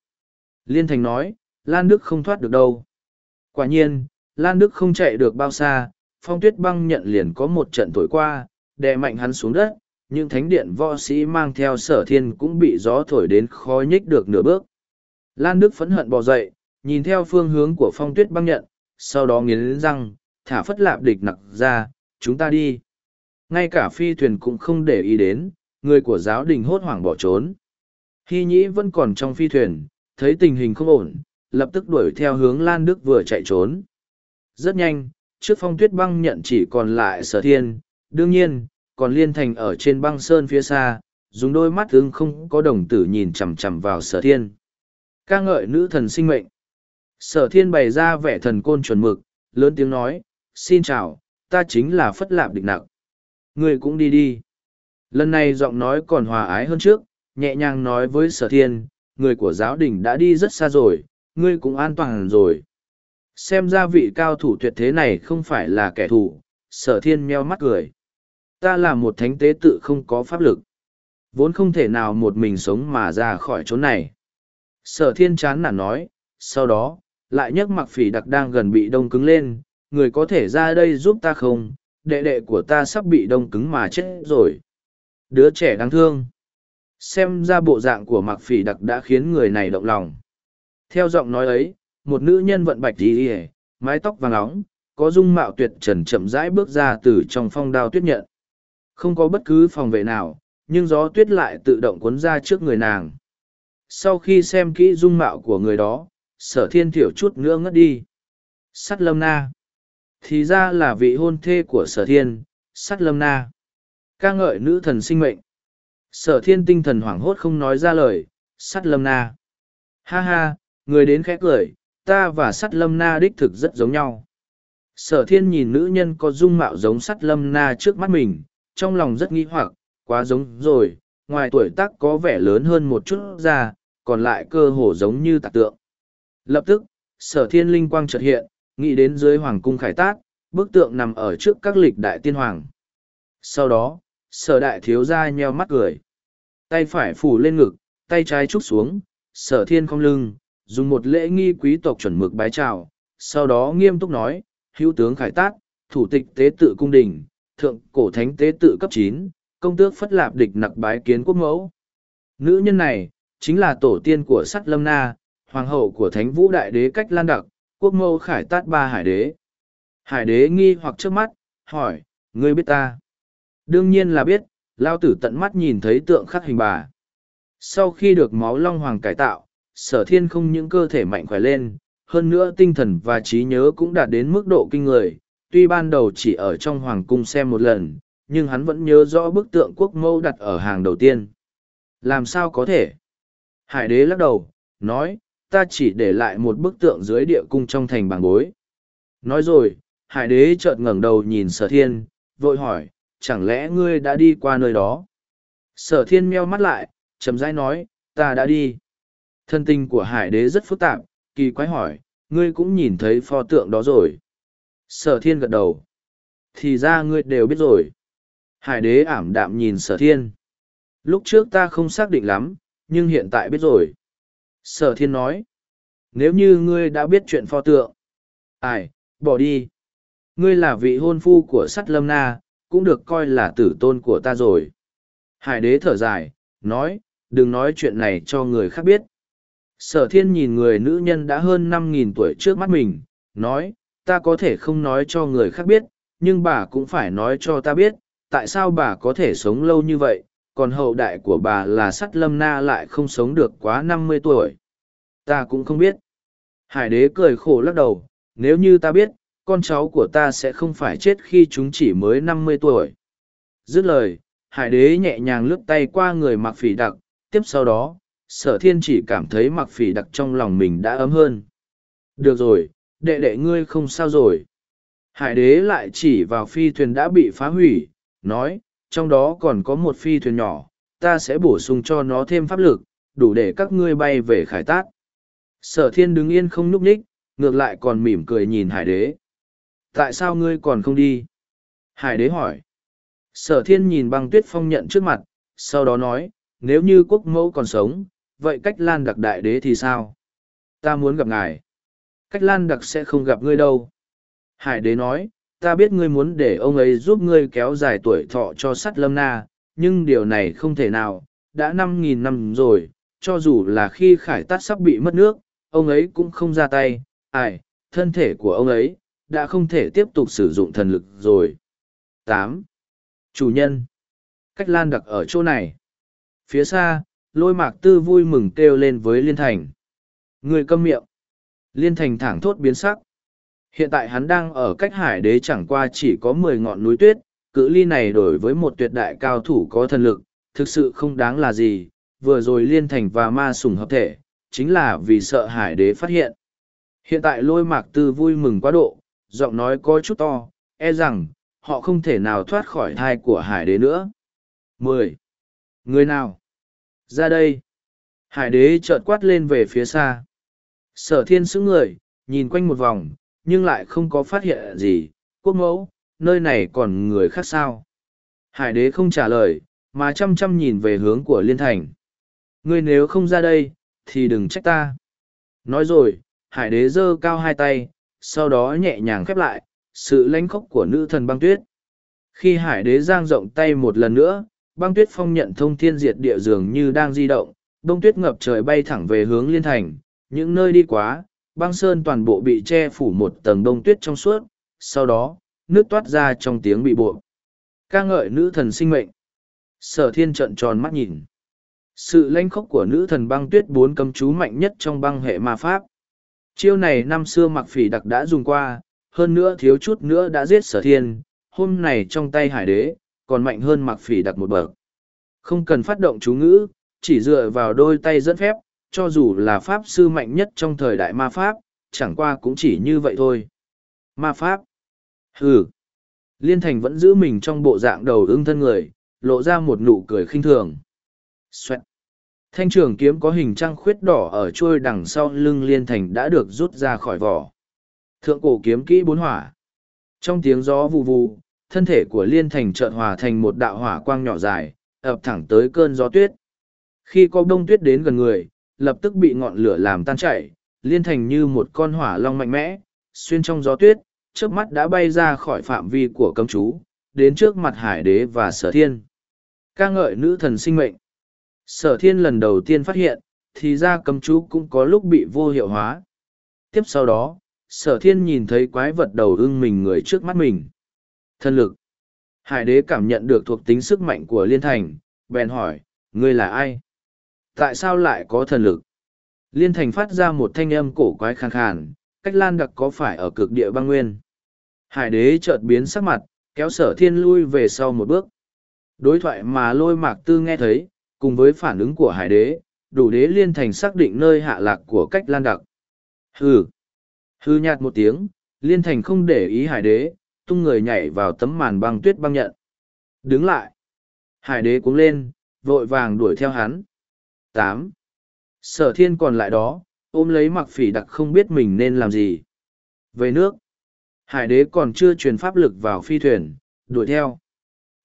Liên thành nói, Lan Đức không thoát được đâu. Quả nhiên, Lan Đức không chạy được bao xa, phong tuyết băng nhận liền có một trận thổi qua, đè mạnh hắn xuống đất, những thánh điện võ sĩ mang theo sở thiên cũng bị gió thổi đến khó nhích được nửa bước. Lan Đức phẫn hận bò dậy, nhìn theo phương hướng của phong tuyết băng nhận, sau đó nghiến răng, thả phất lạp địch nặc ra, chúng ta đi. Ngay cả phi thuyền cũng không để ý đến, người của giáo đình hốt hoảng bỏ trốn. Hy nhĩ vẫn còn trong phi thuyền, thấy tình hình không ổn, lập tức đuổi theo hướng Lan Đức vừa chạy trốn. Rất nhanh, trước phong tuyết băng nhận chỉ còn lại sở thiên, đương nhiên, còn liên thành ở trên băng sơn phía xa, dùng đôi mắt ưng không có đồng tử nhìn chằm chằm vào sở thiên. ca ngợi nữ thần sinh mệnh. Sở thiên bày ra vẻ thần côn chuẩn mực, lớn tiếng nói, xin chào, ta chính là Phất Lạp Địch Nặc. Người cũng đi đi. Lần này giọng nói còn hòa ái hơn trước, nhẹ nhàng nói với sở thiên, người của giáo đình đã đi rất xa rồi, ngươi cũng an toàn rồi. Xem ra vị cao thủ tuyệt thế này không phải là kẻ thù, sở thiên meo mắt cười. Ta là một thánh tế tự không có pháp lực. Vốn không thể nào một mình sống mà ra khỏi chỗ này. Sở thiên chán nản nói, sau đó, lại nhấc mặc phỉ đặc đang gần bị đông cứng lên, người có thể ra đây giúp ta không, đệ đệ của ta sắp bị đông cứng mà chết rồi. Đứa trẻ đáng thương. Xem ra bộ dạng của mặc phỉ đặc đã khiến người này động lòng. Theo giọng nói ấy, một nữ nhân vận bạch đi ỉa mái tóc vàng óng có dung mạo tuyệt trần chậm rãi bước ra từ trong phong đao tuyết nhận không có bất cứ phòng vệ nào, nhưng gió tuyết lại tự động cuốn ra trước người nàng. Sau khi xem kỹ dung mạo của người đó, sở thiên thiểu chút nữa ngất đi. Sắt lâm na. Thì ra là vị hôn thê của sở thiên, sắt lâm na. Ca ngợi nữ thần sinh mệnh. Sở thiên tinh thần hoảng hốt không nói ra lời, sắt lâm na. Ha ha, người đến khẽ cười, ta và sắt lâm na đích thực rất giống nhau. Sở thiên nhìn nữ nhân có dung mạo giống sắt lâm na trước mắt mình trong lòng rất nghi hoặc quá giống rồi ngoài tuổi tác có vẻ lớn hơn một chút ra còn lại cơ hồ giống như tạc tượng. Lập tức sở thiên linh quang chợt hiện nghĩ đến dưới hoàng cung khải tác bức tượng nằm ở trước các lịch đại tiên hoàng. Sau đó sở đại thiếu ra nheo mắt cười. Tay phải phủ lên ngực tay trái trúc xuống sở thiên không lưng dùng một lễ nghi quý tộc chuẩn mực bái chào, sau đó nghiêm túc nói, hữu tướng khải tát, thủ tịch tế tự cung đình, thượng cổ thánh tế tự cấp chín, công tước phất lạp địch nặc bái kiến quốc mẫu. Nữ nhân này, chính là tổ tiên của sắt lâm na, hoàng hậu của thánh vũ đại đế cách lan đặc, quốc mẫu khải tát ba hải đế. Hải đế nghi hoặc trước mắt, hỏi, ngươi biết ta? Đương nhiên là biết, lao tử tận mắt nhìn thấy tượng khắc hình bà. Sau khi được máu long hoàng cải tạo, sở thiên không những cơ thể mạnh khỏe lên, hơn nữa tinh thần và trí nhớ cũng đạt đến mức độ kinh người. Tuy ban đầu chỉ ở trong hoàng cung xem một lần, nhưng hắn vẫn nhớ rõ bức tượng quốc mẫu đặt ở hàng đầu tiên. Làm sao có thể? Hải đế lắc đầu, nói, ta chỉ để lại một bức tượng dưới địa cung trong thành bảng bối. Nói rồi, hải đế chợt ngẩng đầu nhìn sở thiên, vội hỏi, chẳng lẽ ngươi đã đi qua nơi đó? Sở thiên meo mắt lại, chấm rãi nói, ta đã đi. Thân tình của hải đế rất phức tạp, kỳ quái hỏi, ngươi cũng nhìn thấy pho tượng đó rồi. Sở thiên gật đầu. Thì ra ngươi đều biết rồi. Hải đế ảm đạm nhìn sở thiên. Lúc trước ta không xác định lắm, nhưng hiện tại biết rồi. Sở thiên nói. Nếu như ngươi đã biết chuyện pho tượng. Ai, bỏ đi. Ngươi là vị hôn phu của sắt lâm na, cũng được coi là tử tôn của ta rồi. Hải đế thở dài, nói, đừng nói chuyện này cho người khác biết. Sở thiên nhìn người nữ nhân đã hơn năm nghìn tuổi trước mắt mình, nói, ta có thể không nói cho người khác biết, nhưng bà cũng phải nói cho ta biết, tại sao bà có thể sống lâu như vậy, còn hậu đại của bà là sắt lâm na lại không sống được quá năm mươi tuổi. Ta cũng không biết. Hải đế cười khổ lắc đầu, nếu như ta biết, con cháu của ta sẽ không phải chết khi chúng chỉ mới năm mươi tuổi. Dứt lời, hải đế nhẹ nhàng lướt tay qua người mặc phỉ đặc, tiếp sau đó, sở thiên chỉ cảm thấy mặc phỉ đặc trong lòng mình đã ấm hơn. Được rồi, đệ đệ ngươi không sao rồi. Hải đế lại chỉ vào phi thuyền đã bị phá hủy, nói, trong đó còn có một phi thuyền nhỏ, ta sẽ bổ sung cho nó thêm pháp lực, đủ để các ngươi bay về khải tát. Sở thiên đứng yên không nhúc nhích, ngược lại còn mỉm cười nhìn hải đế. Tại sao ngươi còn không đi? Hải đế hỏi. Sở thiên nhìn băng tuyết phong nhận trước mặt, sau đó nói, nếu như quốc mẫu còn sống, vậy cách lan đặc đại đế thì sao? Ta muốn gặp ngài. Cách lan đặc sẽ không gặp ngươi đâu. Hải đế nói, ta biết ngươi muốn để ông ấy giúp ngươi kéo dài tuổi thọ cho sắt lâm na, nhưng điều này không thể nào, đã năm nghìn năm rồi, cho dù là khi khải tát sắp bị mất nước, ông ấy cũng không ra tay, ai, thân thể của ông ấy, đã không thể tiếp tục sử dụng thần lực rồi. tám Chủ nhân Cách lan đặc ở chỗ này. Phía xa, lôi mạc tư vui mừng kêu lên với Liên Thành. Người câm miệng. Liên Thành thẳng thốt biến sắc. Hiện tại hắn đang ở cách hải đế chẳng qua chỉ có mười ngọn núi tuyết, cự ly này đổi với một tuyệt đại cao thủ có thần lực, thực sự không đáng là gì. Vừa rồi Liên Thành và ma sủng hợp thể, chính là vì sợ hải đế phát hiện. Hiện tại lôi mạc tư vui mừng quá độ, giọng nói có chút to, e rằng, họ không thể nào thoát khỏi thai của hải đế nữa. mười Người nào? Ra đây! Hải đế chợt quát lên về phía xa. Sở thiên sững người, nhìn quanh một vòng, nhưng lại không có phát hiện gì. Quốc mẫu, nơi này còn người khác sao? Hải đế không trả lời, mà chăm chăm nhìn về hướng của liên thành. Ngươi nếu không ra đây, thì đừng trách ta. Nói rồi, hải đế giơ cao hai tay, sau đó nhẹ nhàng khép lại, sự lãnh khóc của nữ thần băng tuyết. Khi hải đế giang rộng tay một lần nữa, băng tuyết phong nhận thông thiên diệt địa dường như đang di động, đông tuyết ngập trời bay thẳng về hướng liên thành, những nơi đi quá, băng sơn toàn bộ bị che phủ một tầng đông tuyết trong suốt, sau đó, nước toát ra trong tiếng bị buộc. ca ngợi nữ thần sinh mệnh. Sở thiên trận tròn mắt nhìn. Sự lãnh khốc của nữ thần băng tuyết bốn cấm chú mạnh nhất trong băng hệ ma pháp. Chiêu này năm xưa mặc phỉ đặc đã dùng qua, hơn nữa thiếu chút nữa đã giết sở thiên, hôm này trong tay hải đế, còn mạnh hơn mặc phỉ đặc một bậc. Không cần phát động chú ngữ, chỉ dựa vào đôi tay dẫn phép, cho dù là pháp sư mạnh nhất trong thời đại ma pháp, chẳng qua cũng chỉ như vậy thôi. Ma pháp. Hừ. Liên thành vẫn giữ mình trong bộ dạng đầu ưng thân người, lộ ra một nụ cười khinh thường. Xoẹt. Thanh trường kiếm có hình trăng khuyết đỏ ở trôi đằng sau lưng liên thành đã được rút ra khỏi vỏ. Thượng cổ kiếm kỹ bốn hỏa. Trong tiếng gió vù vù, thân thể của liên thành trợn hòa thành một đạo hỏa quang nhỏ dài, ập thẳng tới cơn gió tuyết. Khi có đông tuyết đến gần người, lập tức bị ngọn lửa làm tan chảy, liên thành như một con hỏa long mạnh mẽ, xuyên trong gió tuyết, trước mắt đã bay ra khỏi phạm vi của cấm chú, đến trước mặt hải đế và sở thiên. ca ngợi nữ thần sinh mệnh. Sở thiên lần đầu tiên phát hiện, thì ra cấm chú cũng có lúc bị vô hiệu hóa. Tiếp sau đó, sở thiên nhìn thấy quái vật đầu ưng mình người trước mắt mình. Thân lực. Hải đế cảm nhận được thuộc tính sức mạnh của liên thành, bèn hỏi, ngươi là ai? Tại sao lại có thần lực? Liên thành phát ra một thanh âm cổ quái khàn khàn, cách lan đặc có phải ở cực địa băng nguyên? Hải đế chợt biến sắc mặt, kéo sở thiên lui về sau một bước. Đối thoại mà lôi mạc tư nghe thấy, cùng với phản ứng của hải đế, đủ đế liên thành xác định nơi hạ lạc của cách lan đặc. Hừ! Hư nhạt một tiếng, liên thành không để ý hải đế, tung người nhảy vào tấm màn băng tuyết băng nhận. Đứng lại! Hải đế cuống lên, vội vàng đuổi theo hắn tám Sở thiên còn lại đó, ôm lấy mặc phỉ đặc không biết mình nên làm gì. Về nước, hải đế còn chưa truyền pháp lực vào phi thuyền, đuổi theo.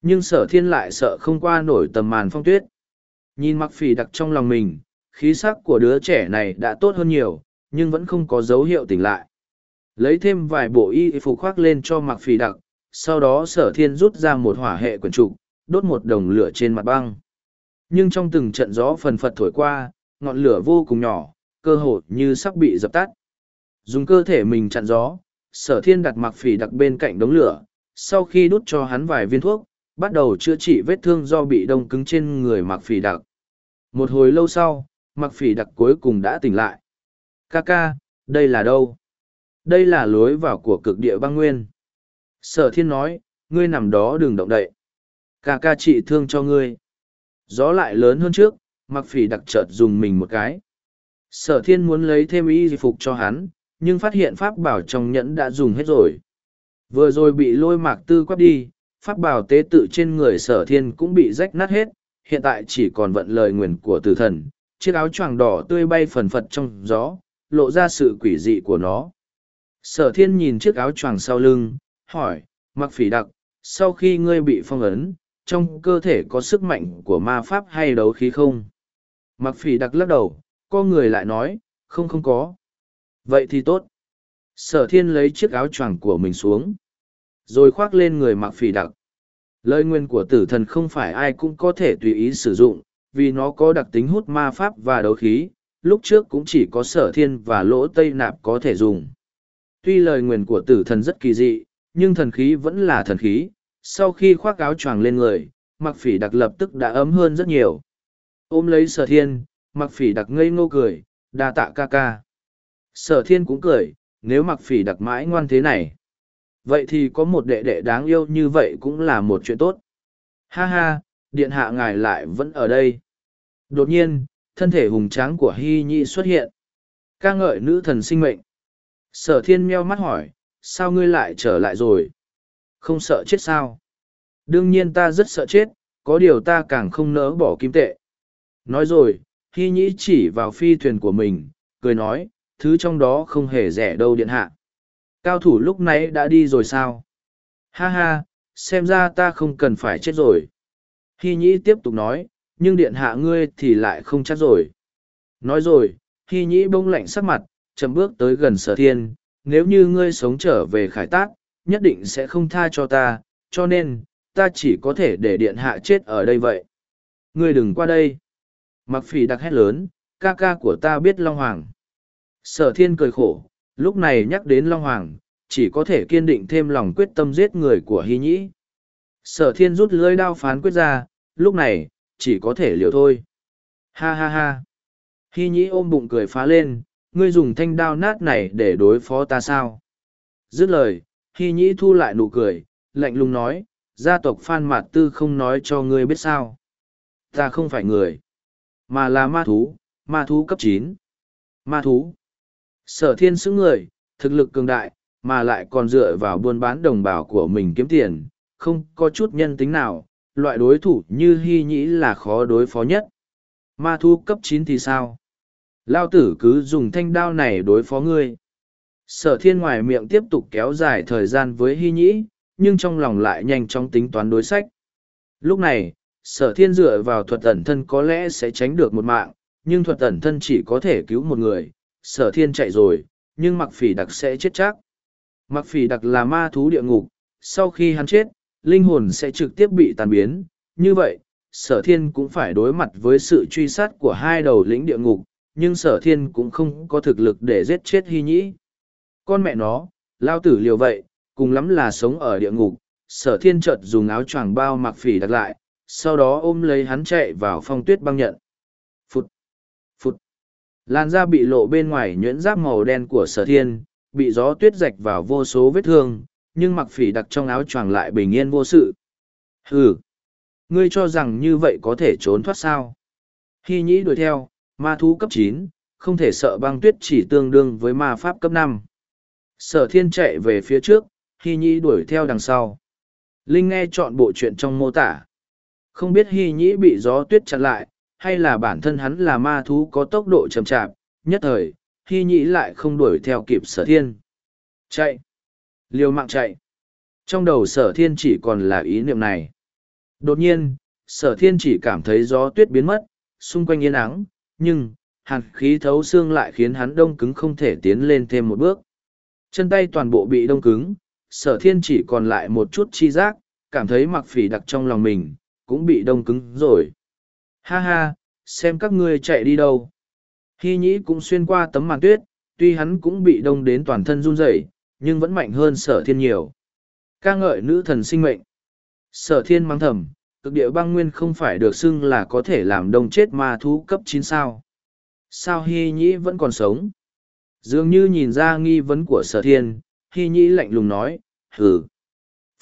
Nhưng sở thiên lại sợ không qua nổi tầm màn phong tuyết. Nhìn mặc phỉ đặc trong lòng mình, khí sắc của đứa trẻ này đã tốt hơn nhiều, nhưng vẫn không có dấu hiệu tỉnh lại. Lấy thêm vài bộ y phục khoác lên cho mặc phỉ đặc, sau đó sở thiên rút ra một hỏa hệ quyển trục, đốt một đồng lửa trên mặt băng. Nhưng trong từng trận gió phần phật thổi qua, ngọn lửa vô cùng nhỏ, cơ hồ như sắp bị dập tắt. Dùng cơ thể mình chặn gió, sở thiên đặt mặc phỉ đặc bên cạnh đống lửa, sau khi đút cho hắn vài viên thuốc, bắt đầu chữa trị vết thương do bị đông cứng trên người mặc phỉ đặc. Một hồi lâu sau, mặc phỉ đặc cuối cùng đã tỉnh lại. Ca ca, đây là đâu? Đây là lối vào của cực địa băng nguyên. Sở thiên nói, ngươi nằm đó đừng động đậy. Ca ca trị thương cho ngươi. Gió lại lớn hơn trước, mặc phỉ đặc chợt dùng mình một cái. Sở thiên muốn lấy thêm y phục cho hắn, nhưng phát hiện pháp bảo trong nhẫn đã dùng hết rồi. Vừa rồi bị lôi mạc tư quắp đi, pháp bảo tế tự trên người sở thiên cũng bị rách nát hết, hiện tại chỉ còn vận lời nguyền của tử thần, chiếc áo choàng đỏ tươi bay phần phật trong gió, lộ ra sự quỷ dị của nó. Sở thiên nhìn chiếc áo choàng sau lưng, hỏi, mặc phỉ đặc, sau khi ngươi bị phong ấn, trong cơ thể có sức mạnh của ma pháp hay đấu khí không? Mặc phỉ đặc lắc đầu, có người lại nói, không không có. Vậy thì tốt. Sở thiên lấy chiếc áo choàng của mình xuống, rồi khoác lên người mặc phỉ đặc. Lời nguyên của tử thần không phải ai cũng có thể tùy ý sử dụng, vì nó có đặc tính hút ma pháp và đấu khí, lúc trước cũng chỉ có sở thiên và lỗ tây nạp có thể dùng. Tuy lời nguyền của tử thần rất kỳ dị, nhưng thần khí vẫn là thần khí, sau khi khoác áo choàng lên người, mặc phỉ đặc lập tức đã ấm hơn rất nhiều. Ôm lấy sở thiên, mặc phỉ đặc ngây ngô cười, đa tạ ca ca. Sở thiên cũng cười, nếu mặc phỉ đặc mãi ngoan thế này. Vậy thì có một đệ đệ đáng yêu như vậy cũng là một chuyện tốt. Ha ha, điện hạ ngài lại vẫn ở đây. Đột nhiên, thân thể hùng tráng của Hy Nhi xuất hiện. ca ngợi nữ thần sinh mệnh. Sở thiên meo mắt hỏi, sao ngươi lại trở lại rồi? Không sợ chết sao? Đương nhiên ta rất sợ chết, có điều ta càng không nỡ bỏ kim tệ. Nói rồi, Hy Nhĩ chỉ vào phi thuyền của mình, cười nói, thứ trong đó không hề rẻ đâu điện hạ. Cao thủ lúc nãy đã đi rồi sao? Ha ha, xem ra ta không cần phải chết rồi. Hy Nhĩ tiếp tục nói, nhưng điện hạ ngươi thì lại không chắc rồi. Nói rồi, Hy Nhĩ bông lạnh sắc mặt, chậm bước tới gần sở thiên, nếu như ngươi sống trở về khải tát nhất định sẽ không tha cho ta, cho nên, ta chỉ có thể để điện hạ chết ở đây vậy. Ngươi đừng qua đây. Mặc phỉ đặc hét lớn, ca ca của ta biết Long Hoàng. Sở thiên cười khổ, lúc này nhắc đến Long Hoàng, chỉ có thể kiên định thêm lòng quyết tâm giết người của Hy Nhĩ. Sở thiên rút lưới đao phán quyết ra, lúc này, chỉ có thể liều thôi. Ha ha ha. Hy Nhĩ ôm bụng cười phá lên, ngươi dùng thanh đao nát này để đối phó ta sao? Dứt lời, Hy Nhĩ thu lại nụ cười, lạnh lùng nói, gia tộc Phan Mạt Tư không nói cho ngươi biết sao. Ta không phải người, mà là ma thú, ma thú cấp chín. Ma thú. Sở thiên xứng người, thực lực cường đại, mà lại còn dựa vào buôn bán đồng bào của mình kiếm tiền, không có chút nhân tính nào, loại đối thủ như hy nhĩ là khó đối phó nhất. Ma thú cấp chín thì sao? Lao tử cứ dùng thanh đao này đối phó ngươi. Sở thiên ngoài miệng tiếp tục kéo dài thời gian với hy nhĩ, nhưng trong lòng lại nhanh chóng tính toán đối sách. Lúc này, sở thiên dựa vào thuật ẩn thân có lẽ sẽ tránh được một mạng, nhưng thuật ẩn thân chỉ có thể cứu một người. Sở thiên chạy rồi, nhưng mặc phỉ đặc sẽ chết chắc. Mặc phỉ đặc là ma thú địa ngục, sau khi hắn chết, linh hồn sẽ trực tiếp bị tàn biến. Như vậy, sở thiên cũng phải đối mặt với sự truy sát của hai đầu lĩnh địa ngục, nhưng sở thiên cũng không có thực lực để giết chết hy nhĩ. Con mẹ nó, lao tử liều vậy, cùng lắm là sống ở địa ngục, sở thiên chợt dùng áo choàng bao mặc phỉ đặt lại, sau đó ôm lấy hắn chạy vào phong tuyết băng nhận. Phút, phút, làn da bị lộ bên ngoài nhuyễn giáp màu đen của sở thiên, bị gió tuyết rạch vào vô số vết thương, nhưng mặc phỉ đặt trong áo choàng lại bình yên vô sự. Hừ, ngươi cho rằng như vậy có thể trốn thoát sao? Hy nhĩ đuổi theo, ma thú cấp chín không thể sợ băng tuyết chỉ tương đương với ma pháp cấp năm sở thiên chạy về phía trước hy nhĩ đuổi theo đằng sau. Linh nghe chọn bộ chuyện trong mô tả. Không biết hy nhĩ bị gió tuyết chặn lại, hay là bản thân hắn là ma thú có tốc độ chậm chạp, nhất thời hy nhĩ lại không đuổi theo kịp sở thiên. Chạy! Liều mạng chạy! Trong đầu sở thiên chỉ còn là ý niệm này. Đột nhiên, sở thiên chỉ cảm thấy gió tuyết biến mất, xung quanh yên ắng, nhưng, hàn khí thấu xương lại khiến hắn đông cứng không thể tiến lên thêm một bước chân tay toàn bộ bị đông cứng sở thiên chỉ còn lại một chút chi giác cảm thấy mặc phỉ đặc trong lòng mình cũng bị đông cứng rồi ha ha xem các ngươi chạy đi đâu hy nhĩ cũng xuyên qua tấm màn tuyết tuy hắn cũng bị đông đến toàn thân run rẩy nhưng vẫn mạnh hơn sở thiên nhiều ca ngợi nữ thần sinh mệnh. Sở thiên mang thầm, cực địa băng nguyên không phải được xưng là có thể làm đông chết ma thú cấp chín sao. Sao Hy Nhĩ vẫn còn sống? Dường như nhìn ra nghi vấn của sở thiên, Hy Nhĩ lạnh lùng nói, hừ.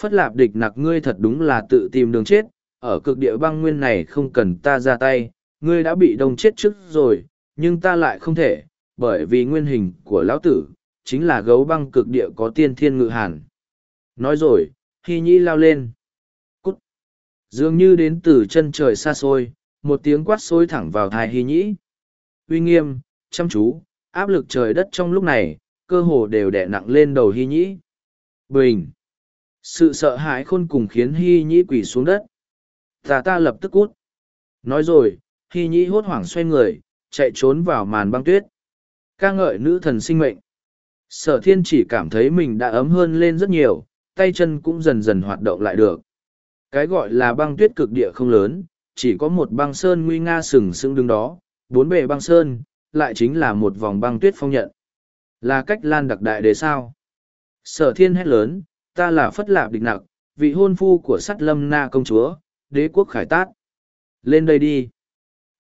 Phất lạp địch nặc ngươi thật đúng là tự tìm đường chết, ở cực địa băng nguyên này không cần ta ra tay, ngươi đã bị đông chết trước rồi, nhưng ta lại không thể, bởi vì nguyên hình của lão tử, chính là gấu băng cực địa có tiên thiên ngự hàn. Nói rồi, Hy Nhĩ lao lên. Cút! Dường như đến từ chân trời xa xôi, một tiếng quát xôi thẳng vào thai Hy Nhĩ. Uy nghiêm, chăm chú, áp lực trời đất trong lúc này, cơ hồ đều đè nặng lên đầu Hy Nhĩ. Bình! Sự sợ hãi khôn cùng khiến Hy Nhĩ quỳ xuống đất. Ta ta lập tức cút. Nói rồi, Hy Nhĩ hốt hoảng xoay người, chạy trốn vào màn băng tuyết. ca ngợi nữ thần sinh mệnh. Sở thiên chỉ cảm thấy mình đã ấm hơn lên rất nhiều, tay chân cũng dần dần hoạt động lại được. Cái gọi là băng tuyết cực địa không lớn, chỉ có một băng sơn nguy nga sừng sững đứng đó, bốn bề băng sơn, lại chính là một vòng băng tuyết phong nhận. Là cách lan đặc đại đế sao? Sở thiên hét lớn, ta là phất lạp địch nặc, vị hôn phu của sắt lâm na công chúa, đế quốc khải tát. Lên đây đi.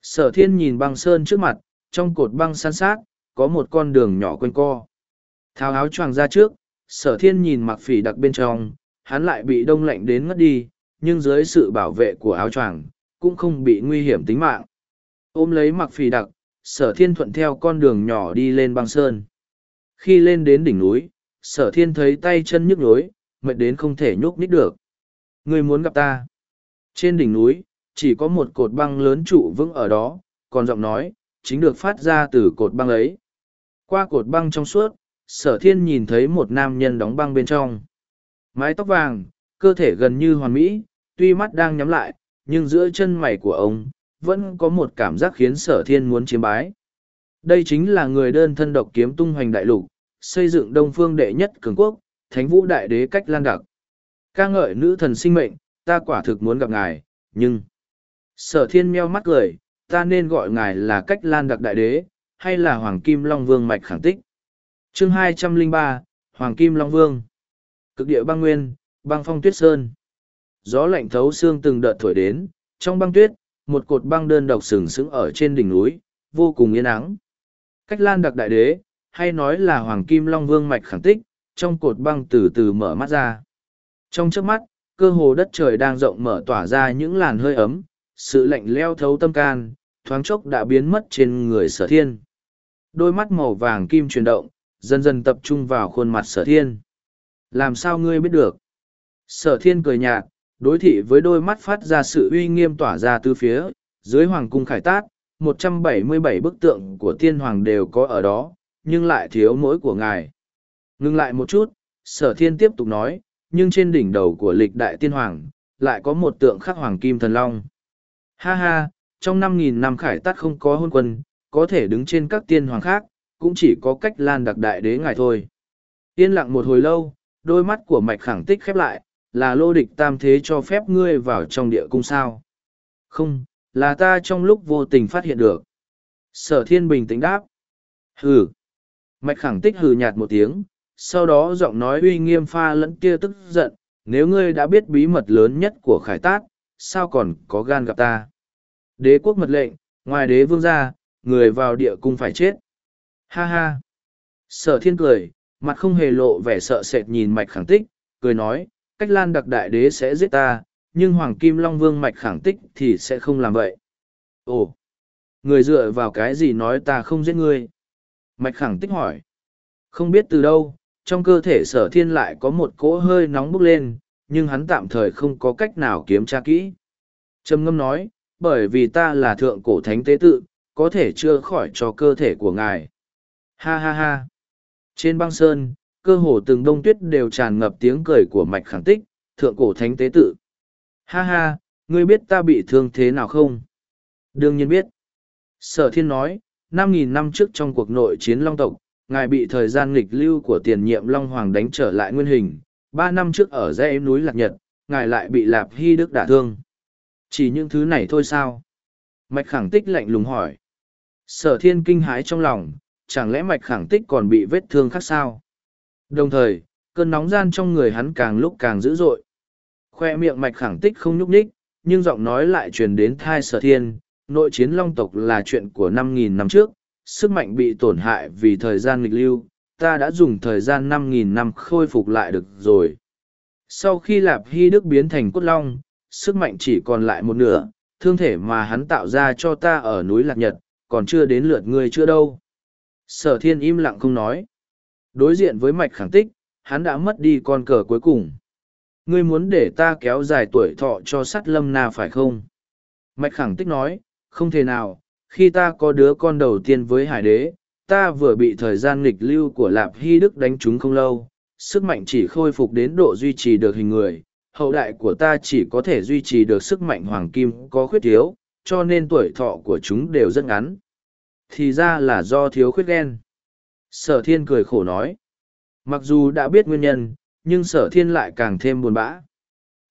Sở thiên nhìn băng sơn trước mặt, trong cột băng san sát, có một con đường nhỏ quanh co. Tháo áo choàng ra trước, sở thiên nhìn mặc phỉ đặc bên trong, hắn lại bị đông lạnh đến ngất đi, nhưng dưới sự bảo vệ của áo choàng, cũng không bị nguy hiểm tính mạng. Ôm lấy mặc phỉ đặc, sở thiên thuận theo con đường nhỏ đi lên băng sơn. Khi lên đến đỉnh núi, sở thiên thấy tay chân nhức nhối, mệt đến không thể nhúc nhích được. Người muốn gặp ta. Trên đỉnh núi, chỉ có một cột băng lớn trụ vững ở đó, còn giọng nói, chính được phát ra từ cột băng ấy. Qua cột băng trong suốt, sở thiên nhìn thấy một nam nhân đóng băng bên trong. Mái tóc vàng, cơ thể gần như hoàn mỹ, tuy mắt đang nhắm lại, nhưng giữa chân mày của ông, vẫn có một cảm giác khiến sở thiên muốn chiếm bái. Đây chính là người đơn thân độc kiếm tung hoành đại lục, xây dựng đông phương đệ nhất cường quốc, thánh vũ đại đế cách lan đặc. ca ngợi nữ thần sinh mệnh, ta quả thực muốn gặp ngài, nhưng... Sở thiên meo mắt cười, ta nên gọi ngài là cách lan đặc đại đế, hay là Hoàng Kim Long Vương mạch khẳng tích. chương hai trăm linh ba Hoàng Kim Long Vương. Cực địa băng nguyên, băng phong tuyết sơn. Gió lạnh thấu xương từng đợt thổi đến, trong băng tuyết, một cột băng đơn độc sừng sững ở trên đỉnh núi, vô cùng yên ắng. Cách lan đặc đại đế, hay nói là Hoàng Kim Long Vương mạch khẳng tích, trong cột băng từ từ mở mắt ra. Trong trước mắt, cơ hồ đất trời đang rộng mở tỏa ra những làn hơi ấm, sự lạnh leo thấu tâm can, thoáng chốc đã biến mất trên người sở thiên. Đôi mắt màu vàng kim chuyển động, dần dần tập trung vào khuôn mặt sở thiên. Làm sao ngươi biết được? Sở thiên cười nhạt, đối thị với đôi mắt phát ra sự uy nghiêm tỏa ra từ phía, dưới hoàng cung khải tát, 177 bức tượng của tiên hoàng đều có ở đó, nhưng lại thiếu mỗi của ngài. Ngưng lại một chút, sở thiên tiếp tục nói, nhưng trên đỉnh đầu của lịch đại tiên hoàng, lại có một tượng khắc hoàng kim thần long. Ha ha, trong năm nghìn năm khải tát không có hôn quân, có thể đứng trên các tiên hoàng khác, cũng chỉ có cách lan đặc đại đế ngài thôi. Yên lặng một hồi lâu, đôi mắt của mạch khẳng tích khép lại, là lô địch tam thế cho phép ngươi vào trong địa cung sao. Không, là ta trong lúc vô tình phát hiện được. Sở thiên bình tĩnh đáp. Hừ. Mạch khẳng tích hừ nhạt một tiếng, sau đó giọng nói uy nghiêm pha lẫn kia tức giận, nếu ngươi đã biết bí mật lớn nhất của khải tát, sao còn có gan gặp ta? Đế quốc mật lệnh, ngoài đế vương ra, người vào địa cung phải chết. Ha ha! Sở thiên cười, mặt không hề lộ vẻ sợ sệt nhìn mạch khẳng tích, cười nói, cách lan đặc đại đế sẽ giết ta, nhưng Hoàng Kim Long Vương mạch khẳng tích thì sẽ không làm vậy. Ồ! Người dựa vào cái gì nói ta không giết ngươi? Mạch khẳng tích hỏi. Không biết từ đâu, trong cơ thể sở thiên lại có một cỗ hơi nóng bốc lên, nhưng hắn tạm thời không có cách nào kiếm tra kỹ. Trầm ngâm nói, bởi vì ta là thượng cổ thánh tế tự, có thể chữa khỏi cho cơ thể của ngài. Ha ha ha. Trên băng sơn, cơ hồ từng đông tuyết đều tràn ngập tiếng cười của mạch khẳng tích, thượng cổ thánh tế tự. Ha ha, ngươi biết ta bị thương thế nào không? Đương nhiên biết. Sở thiên nói, 5.000 năm trước trong cuộc nội chiến long tộc, ngài bị thời gian nghịch lưu của tiền nhiệm Long Hoàng đánh trở lại nguyên hình. Ba năm trước ở dãy núi Lạc Nhật, ngài lại bị Lạp Hy Đức đả thương. Chỉ những thứ này thôi sao? Mạch khẳng tích lạnh lùng hỏi. Sở thiên kinh hãi trong lòng, chẳng lẽ mạch khẳng tích còn bị vết thương khác sao? Đồng thời, cơn nóng gian trong người hắn càng lúc càng dữ dội. Khoe miệng mạch khẳng tích không nhúc ních nhưng giọng nói lại truyền đến thai sở thiên nội chiến long tộc là chuyện của năm nghìn năm trước sức mạnh bị tổn hại vì thời gian nghịch lưu ta đã dùng thời gian năm nghìn năm khôi phục lại được rồi. Sau khi lạp hy đức biến thành cốt long sức mạnh chỉ còn lại một nửa thương thể mà hắn tạo ra cho ta ở núi lạc nhật còn chưa đến lượt ngươi chưa đâu. Sở thiên im lặng không nói đối diện với mạch khẳng tích, hắn đã mất đi con cờ cuối cùng. Ngươi muốn để ta kéo dài tuổi thọ cho sắt lâm na phải không? Mạch khẳng tích nói, không thể nào, khi ta có đứa con đầu tiên với hải đế, ta vừa bị thời gian nghịch lưu của lạp hy đức đánh trúng không lâu, sức mạnh chỉ khôi phục đến độ duy trì được hình người, hậu đại của ta chỉ có thể duy trì được sức mạnh hoàng kim có khuyết thiếu cho nên tuổi thọ của chúng đều rất ngắn. Thì ra là do thiếu khuyết ghen sở thiên cười khổ nói. Mặc dù đã biết nguyên nhân, nhưng sở thiên lại càng thêm buồn bã.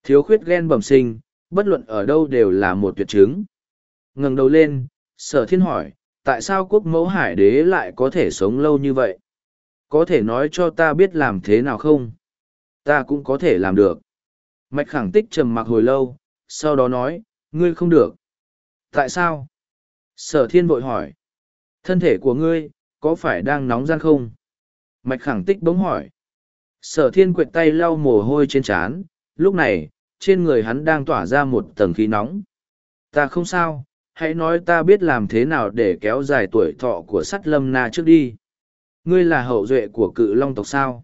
Thiếu khuyết ghen bẩm sinh, bất luận ở đâu đều là một tuyệt chứng. Ngẩng đầu lên, sở thiên hỏi, tại sao quốc mẫu hải đế lại có thể sống lâu như vậy? Có thể nói cho ta biết làm thế nào không? Ta cũng có thể làm được. Mạch khẳng tích trầm mặc hồi lâu, sau đó nói, ngươi không được. Tại sao? Sở thiên vội hỏi. Thân thể của ngươi có phải đang nóng gian không? Mạch khẳng tích bỗng hỏi. Sở thiên quệt tay lau mồ hôi trên trán, lúc này, trên người hắn đang tỏa ra một tầng khí nóng. Ta không sao, hãy nói ta biết làm thế nào để kéo dài tuổi thọ của sắt lâm na trước đi. Ngươi là hậu duệ của cự long tộc sao?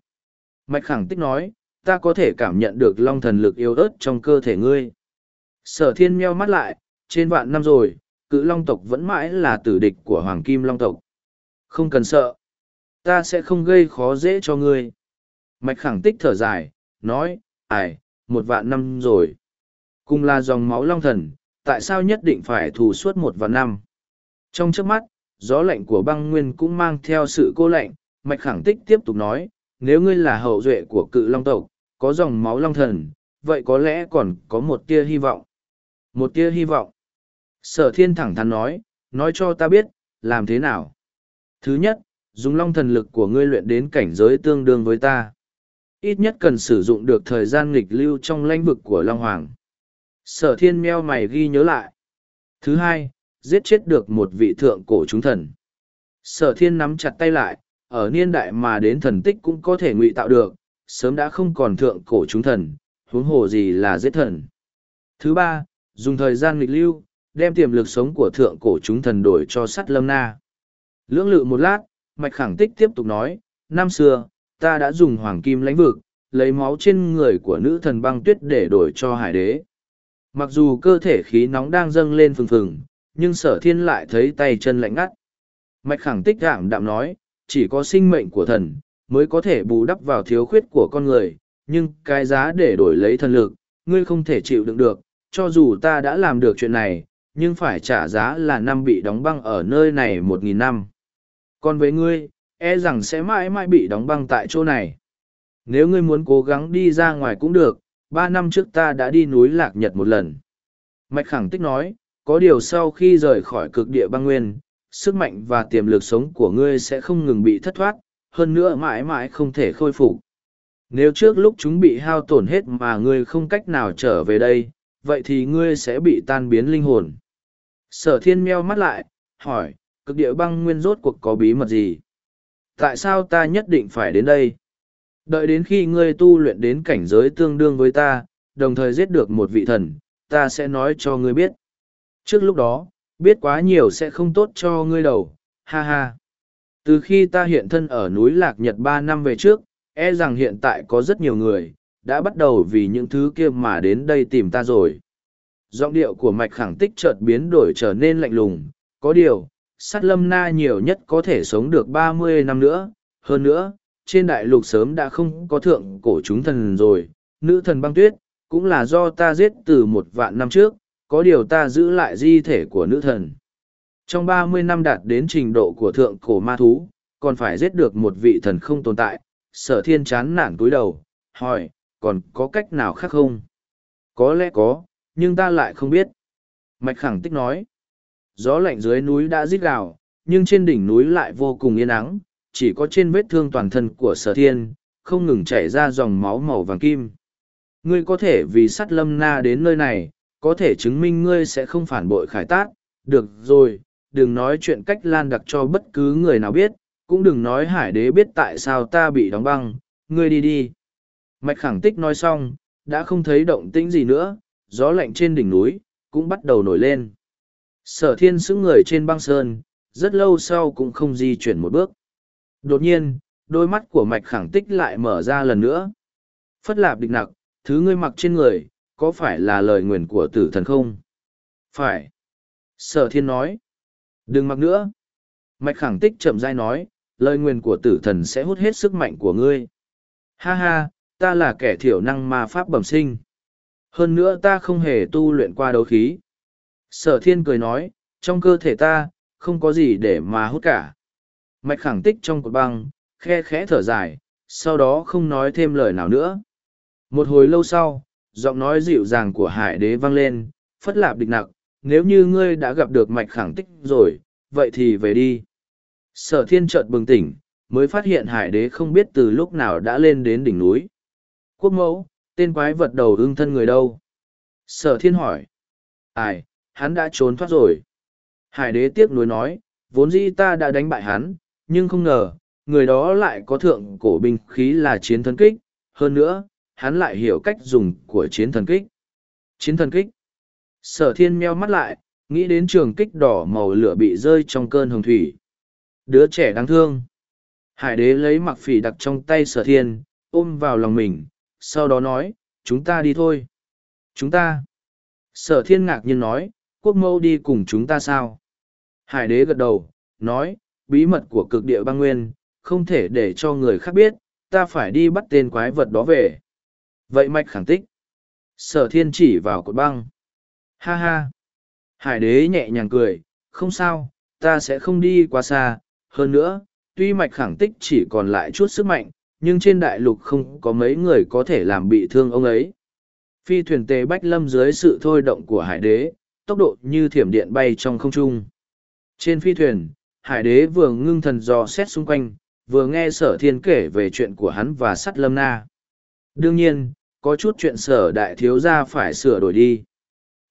Mạch khẳng tích nói, ta có thể cảm nhận được long thần lực yếu ớt trong cơ thể ngươi. Sở thiên meo mắt lại, trên vạn năm rồi, cự long tộc vẫn mãi là tử địch của hoàng kim long tộc không cần sợ. Ta sẽ không gây khó dễ cho ngươi. Mạch khẳng tích thở dài, nói ải một vạn năm rồi. Cùng là dòng máu long thần, tại sao nhất định phải thù suốt một vạn năm? Trong trước mắt, gió lạnh của băng nguyên cũng mang theo sự cô lạnh. Mạch khẳng tích tiếp tục nói, nếu ngươi là hậu duệ của cự long tộc, có dòng máu long thần, vậy có lẽ còn có một tia hy vọng. Một tia hy vọng. Sở thiên thẳng thắn nói nói cho ta biết, làm thế nào? Thứ nhất, dùng long thần lực của ngươi luyện đến cảnh giới tương đương với ta. Ít nhất cần sử dụng được thời gian nghịch lưu trong lãnh vực của long hoàng. Sở thiên meo mày ghi nhớ lại. Thứ hai, giết chết được một vị thượng cổ chúng thần. Sở thiên nắm chặt tay lại, ở niên đại mà đến thần tích cũng có thể ngụy tạo được, sớm đã không còn thượng cổ chúng thần, huống hồ gì là giết thần. Thứ ba, dùng thời gian nghịch lưu, đem tiềm lực sống của thượng cổ chúng thần đổi cho sắt lâm na lưỡng lự một lát, mạch khẳng tích tiếp tục nói, năm xưa, ta đã dùng hoàng kim lãnh vực, lấy máu trên người của nữ thần băng tuyết để đổi cho hải đế. Mặc dù cơ thể khí nóng đang dâng lên phừng phừng, nhưng sở thiên lại thấy tay chân lạnh ngắt. Mạch khẳng tích đảm đạm nói, chỉ có sinh mệnh của thần mới có thể bù đắp vào thiếu khuyết của con người, nhưng cái giá để đổi lấy thần lực, ngươi không thể chịu đựng được. Cho dù ta đã làm được chuyện này, nhưng phải trả giá là năm bị đóng băng ở nơi này một nghìn năm còn với ngươi e rằng sẽ mãi mãi bị đóng băng tại chỗ này. Nếu ngươi muốn cố gắng đi ra ngoài cũng được, ba năm trước ta đã đi núi lạc nhật một lần. Mạch khẳng tích nói, có điều sau khi rời khỏi cực địa băng nguyên, sức mạnh và tiềm lực sống của ngươi sẽ không ngừng bị thất thoát, hơn nữa mãi mãi không thể khôi phục. Nếu trước lúc chúng bị hao tổn hết mà ngươi không cách nào trở về đây, vậy thì ngươi sẽ bị tan biến linh hồn. Sở thiên meo mắt lại, hỏi cực địa băng nguyên rốt cuộc có bí mật gì? Tại sao ta nhất định phải đến đây? Đợi đến khi ngươi tu luyện đến cảnh giới tương đương với ta, đồng thời giết được một vị thần, ta sẽ nói cho ngươi biết. Trước lúc đó, biết quá nhiều sẽ không tốt cho ngươi đầu, ha ha. Từ khi ta hiện thân ở núi lạc nhật ba năm về trước e rằng hiện tại có rất nhiều người, đã bắt đầu vì những thứ kia mà đến đây tìm ta rồi. Giọng điệu của mạch khẳng tích chợt biến đổi trở nên lạnh lùng, có điều sát lâm na nhiều nhất có thể sống được ba mươi năm nữa. Hơn nữa, trên đại lục sớm đã không có thượng cổ chúng thần rồi. Nữ thần băng tuyết, cũng là do ta giết từ một vạn năm trước, có điều ta giữ lại di thể của nữ thần. Trong ba mươi năm đạt đến trình độ của thượng cổ ma thú, còn phải giết được một vị thần không tồn tại. Sở thiên chán nản cúi đầu, hỏi, còn có cách nào khác không? Có lẽ có, nhưng ta lại không biết. Mạch khẳng tích nói gió lạnh dưới núi đã rít gào nhưng trên đỉnh núi lại vô cùng yên ắng chỉ có trên vết thương toàn thân của sở thiên không ngừng chảy ra dòng máu màu vàng kim. Ngươi có thể vì sắt lâm na đến nơi này, có thể chứng minh ngươi sẽ không phản bội khải tát. Được rồi, đừng nói chuyện cách lan đặc cho bất cứ người nào biết, cũng đừng nói hải đế biết tại sao ta bị đóng băng, ngươi đi đi. Mạch khẳng tích nói xong, đã không thấy động tĩnh gì nữa, gió lạnh trên đỉnh núi, cũng bắt đầu nổi lên. Sở thiên xứng người trên băng sơn, rất lâu sau cũng không di chuyển một bước. Đột nhiên, đôi mắt của mạch khẳng tích lại mở ra lần nữa. Phất lạp địch nặc, thứ ngươi mặc trên người, có phải là lời nguyền của tử thần không? Phải. Sở thiên nói. Đừng mặc nữa. Mạch khẳng tích chậm dai nói, lời nguyền của tử thần sẽ hút hết sức mạnh của ngươi. Ha ha, ta là kẻ thiểu năng ma pháp bẩm sinh. Hơn nữa ta không hề tu luyện qua đấu khí. Sở thiên cười nói, trong cơ thể ta, không có gì để mà hút cả. Mạch khẳng tích trong cột băng, khe khẽ thở dài, sau đó không nói thêm lời nào nữa. Một hồi lâu sau, giọng nói dịu dàng của hải đế vang lên, phất lạp địch nặc, nếu như ngươi đã gặp được mạch khẳng tích rồi, vậy thì về đi. Sở thiên chợt bừng tỉnh, mới phát hiện hải đế không biết từ lúc nào đã lên đến đỉnh núi. Quốc mẫu, tên quái vật đầu ưng thân người đâu? Sở thiên hỏi. Ai, hắn đã trốn thoát rồi. Hải đế tiếc nuối nói, vốn dĩ ta đã đánh bại hắn, nhưng không ngờ, người đó lại có thượng cổ binh khí là chiến thần kích, hơn nữa, hắn lại hiểu cách dùng của chiến thần kích. Chiến thần kích. Sở thiên meo mắt lại, nghĩ đến trường kích đỏ màu lửa bị rơi trong cơn hồng thủy. Đứa trẻ đáng thương. Hải đế lấy mặc phỉ đặt trong tay sở thiên, ôm vào lòng mình, sau đó nói, chúng ta đi thôi. Chúng ta. Sở thiên ngạc nhiên nói, quốc mâu đi cùng chúng ta sao? Hải đế gật đầu, nói, bí mật của cực địa băng nguyên, không thể để cho người khác biết, ta phải đi bắt tên quái vật đó về. Vậy mạch khẳng tích. Sở thiên chỉ vào cột băng. Ha ha. Hải đế nhẹ nhàng cười, không sao, ta sẽ không đi quá xa. Hơn nữa, tuy mạch khẳng tích chỉ còn lại chút sức mạnh, nhưng trên đại lục không có mấy người có thể làm bị thương ông ấy. Phi thuyền tề bách lâm dưới sự thôi động của hải đế, tốc độ như thiểm điện bay trong không trung. Trên phi thuyền, hải đế vừa ngưng thần dò xét xung quanh, vừa nghe sở thiên kể về chuyện của hắn và sắt lâm na. Đương nhiên, có chút chuyện sở đại thiếu gia phải sửa đổi đi.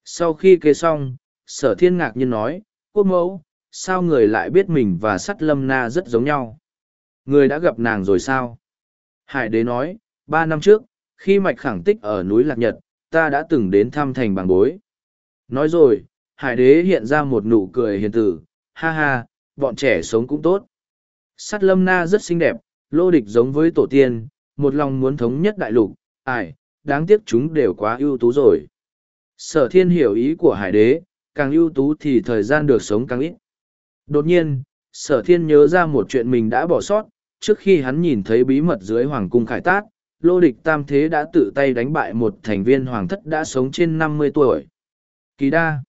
Sau khi kê xong, sở thiên ngạc nhiên nói, quốc mẫu, sao người lại biết mình và sắt lâm na rất giống nhau? Người đã gặp nàng rồi sao? Hải đế nói, ba năm trước, khi mạch khẳng tích ở núi Lạc Nhật, ta đã từng đến thăm thành bàng bối. Nói rồi, hải đế hiện ra một nụ cười hiền tử, ha ha, bọn trẻ sống cũng tốt. Sắt lâm na rất xinh đẹp, lô địch giống với tổ tiên, một lòng muốn thống nhất đại lục, ai, đáng tiếc chúng đều quá ưu tú rồi. Sở thiên hiểu ý của hải đế, càng ưu tú thì thời gian được sống càng ít. Đột nhiên, sở thiên nhớ ra một chuyện mình đã bỏ sót, trước khi hắn nhìn thấy bí mật dưới hoàng cung khải tát, lô địch tam thế đã tự tay đánh bại một thành viên hoàng thất đã sống trên năm mươi tuổi. Kỳ đa.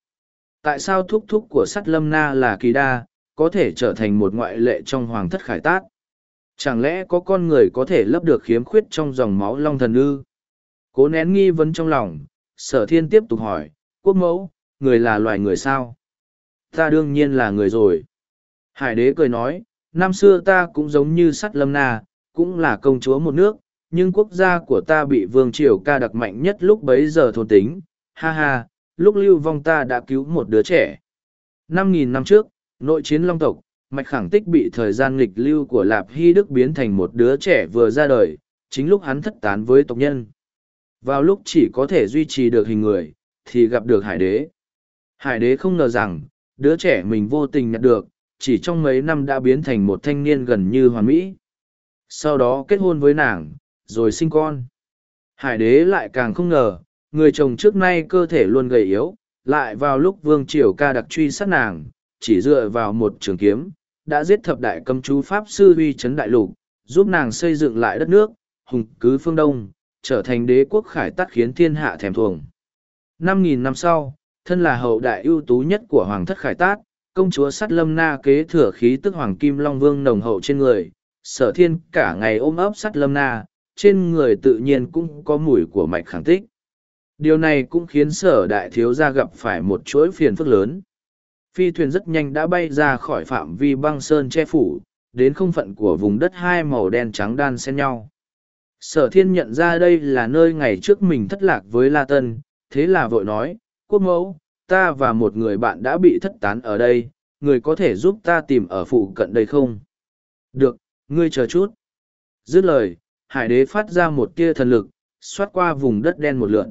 Tại sao thúc thúc của sắt lâm na là kỳ đa, có thể trở thành một ngoại lệ trong hoàng thất khải tát? Chẳng lẽ có con người có thể lấp được khiếm khuyết trong dòng máu long thần ư? Cố nén nghi vấn trong lòng, sở thiên tiếp tục hỏi, quốc mẫu, người là loài người sao? Ta đương nhiên là người rồi. Hải đế cười nói, năm xưa ta cũng giống như sắt lâm na, cũng là công chúa một nước, nhưng quốc gia của ta bị vương triều ca đặc mạnh nhất lúc bấy giờ thôn tính. Ha ha, lúc lưu vong ta đã cứu một đứa trẻ. Năm nghìn năm trước, nội chiến long tộc, mạch khẳng tích bị thời gian nghịch lưu của lạp hy đức biến thành một đứa trẻ vừa ra đời, chính lúc hắn thất tán với tộc nhân. Vào lúc chỉ có thể duy trì được hình người, thì gặp được hải đế. Hải đế không ngờ rằng, đứa trẻ mình vô tình nhận được, chỉ trong mấy năm đã biến thành một thanh niên gần như hoàn mỹ. Sau đó kết hôn với nàng, rồi sinh con. Hải đế lại càng không ngờ, người chồng trước nay cơ thể luôn gầy yếu, lại vào lúc vương triều ca đặc truy sát nàng, chỉ dựa vào một trường kiếm, đã giết thập đại cầm chú Pháp Sư huy chấn đại lục, giúp nàng xây dựng lại đất nước, hùng cứ phương Đông, trở thành đế quốc khải tắt khiến thiên hạ thèm thuồng. Năm nghìn năm sau, thân là hậu đại ưu tú nhất của Hoàng thất khải tát, công chúa sắt lâm na kế thừa khí tức Hoàng Kim Long Vương nồng hậu trên người, sở thiên cả ngày ôm ấp sắt lâm na, trên người tự nhiên cũng có mùi của mạch khẳng tích. Điều này cũng khiến sở đại thiếu gia gặp phải một chuỗi phiền phức lớn. Phi thuyền rất nhanh đã bay ra khỏi phạm vi băng sơn che phủ, đến không phận của vùng đất hai màu đen trắng đan xen nhau. Sở thiên nhận ra đây là nơi ngày trước mình thất lạc với La Tân, thế là vội nói, quốc mẫu, ta và một người bạn đã bị thất tán ở đây, người có thể giúp ta tìm ở phụ cận đây không? Được, ngươi chờ chút. Dứt lời, hải đế phát ra một tia thần lực, xoát qua vùng đất đen một lượn.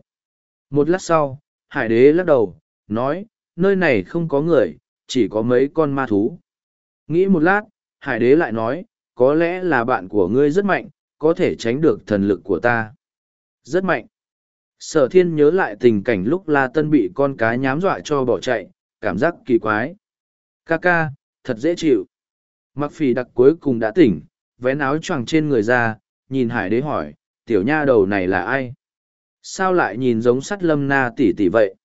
Một lát sau, hải đế lắc đầu, nói, nơi này không có người, chỉ có mấy con ma thú. Nghĩ một lát, hải đế lại nói, có lẽ là bạn của ngươi rất mạnh, có thể tránh được thần lực của ta. Rất mạnh. Sở thiên nhớ lại tình cảnh lúc La Tân bị con cá nhám dọa cho bỏ chạy, cảm giác kỳ quái. Ca ca, thật dễ chịu. Mặc phì đặc cuối cùng đã tỉnh, vén áo choàng trên người ra, nhìn hải đế hỏi, tiểu nha đầu này là ai? Sao lại nhìn giống sắt lâm na tỷ tỷ vậy?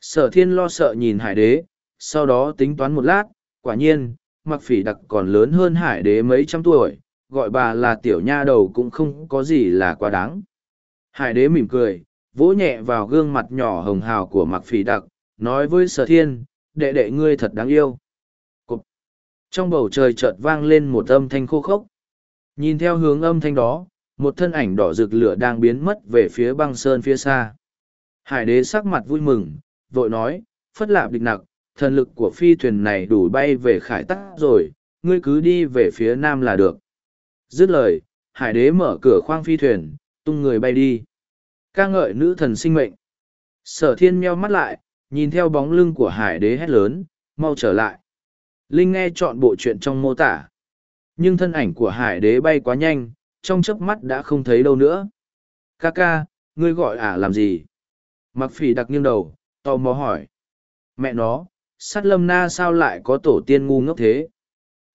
Sở thiên lo sợ nhìn hải đế, sau đó tính toán một lát, quả nhiên, mặc phỉ đặc còn lớn hơn hải đế mấy trăm tuổi, gọi bà là tiểu nha đầu cũng không có gì là quá đáng. Hải đế mỉm cười, vỗ nhẹ vào gương mặt nhỏ hồng hào của mặc phỉ đặc, nói với sở thiên, đệ đệ ngươi thật đáng yêu. Cục. Trong bầu trời chợt vang lên một âm thanh khô khốc. Nhìn theo hướng âm thanh đó, một thân ảnh đỏ rực lửa đang biến mất về phía băng sơn phía xa. Hải đế sắc mặt vui mừng, vội nói, phất lạp địch nặc, thần lực của phi thuyền này đủ bay về khải tắc rồi, ngươi cứ đi về phía nam là được. Dứt lời, hải đế mở cửa khoang phi thuyền, tung người bay đi. ca ngợi nữ thần sinh mệnh. Sở thiên meo mắt lại, nhìn theo bóng lưng của hải đế hét lớn, mau trở lại. Linh nghe chọn bộ chuyện trong mô tả. Nhưng thân ảnh của hải đế bay quá nhanh, trong chớp mắt đã không thấy đâu nữa. Ca ca, ngươi gọi ả làm gì? Mặc phỉ đặc nghiêng đầu, tò mò hỏi. Mẹ nó, sát lâm na sao lại có tổ tiên ngu ngốc thế?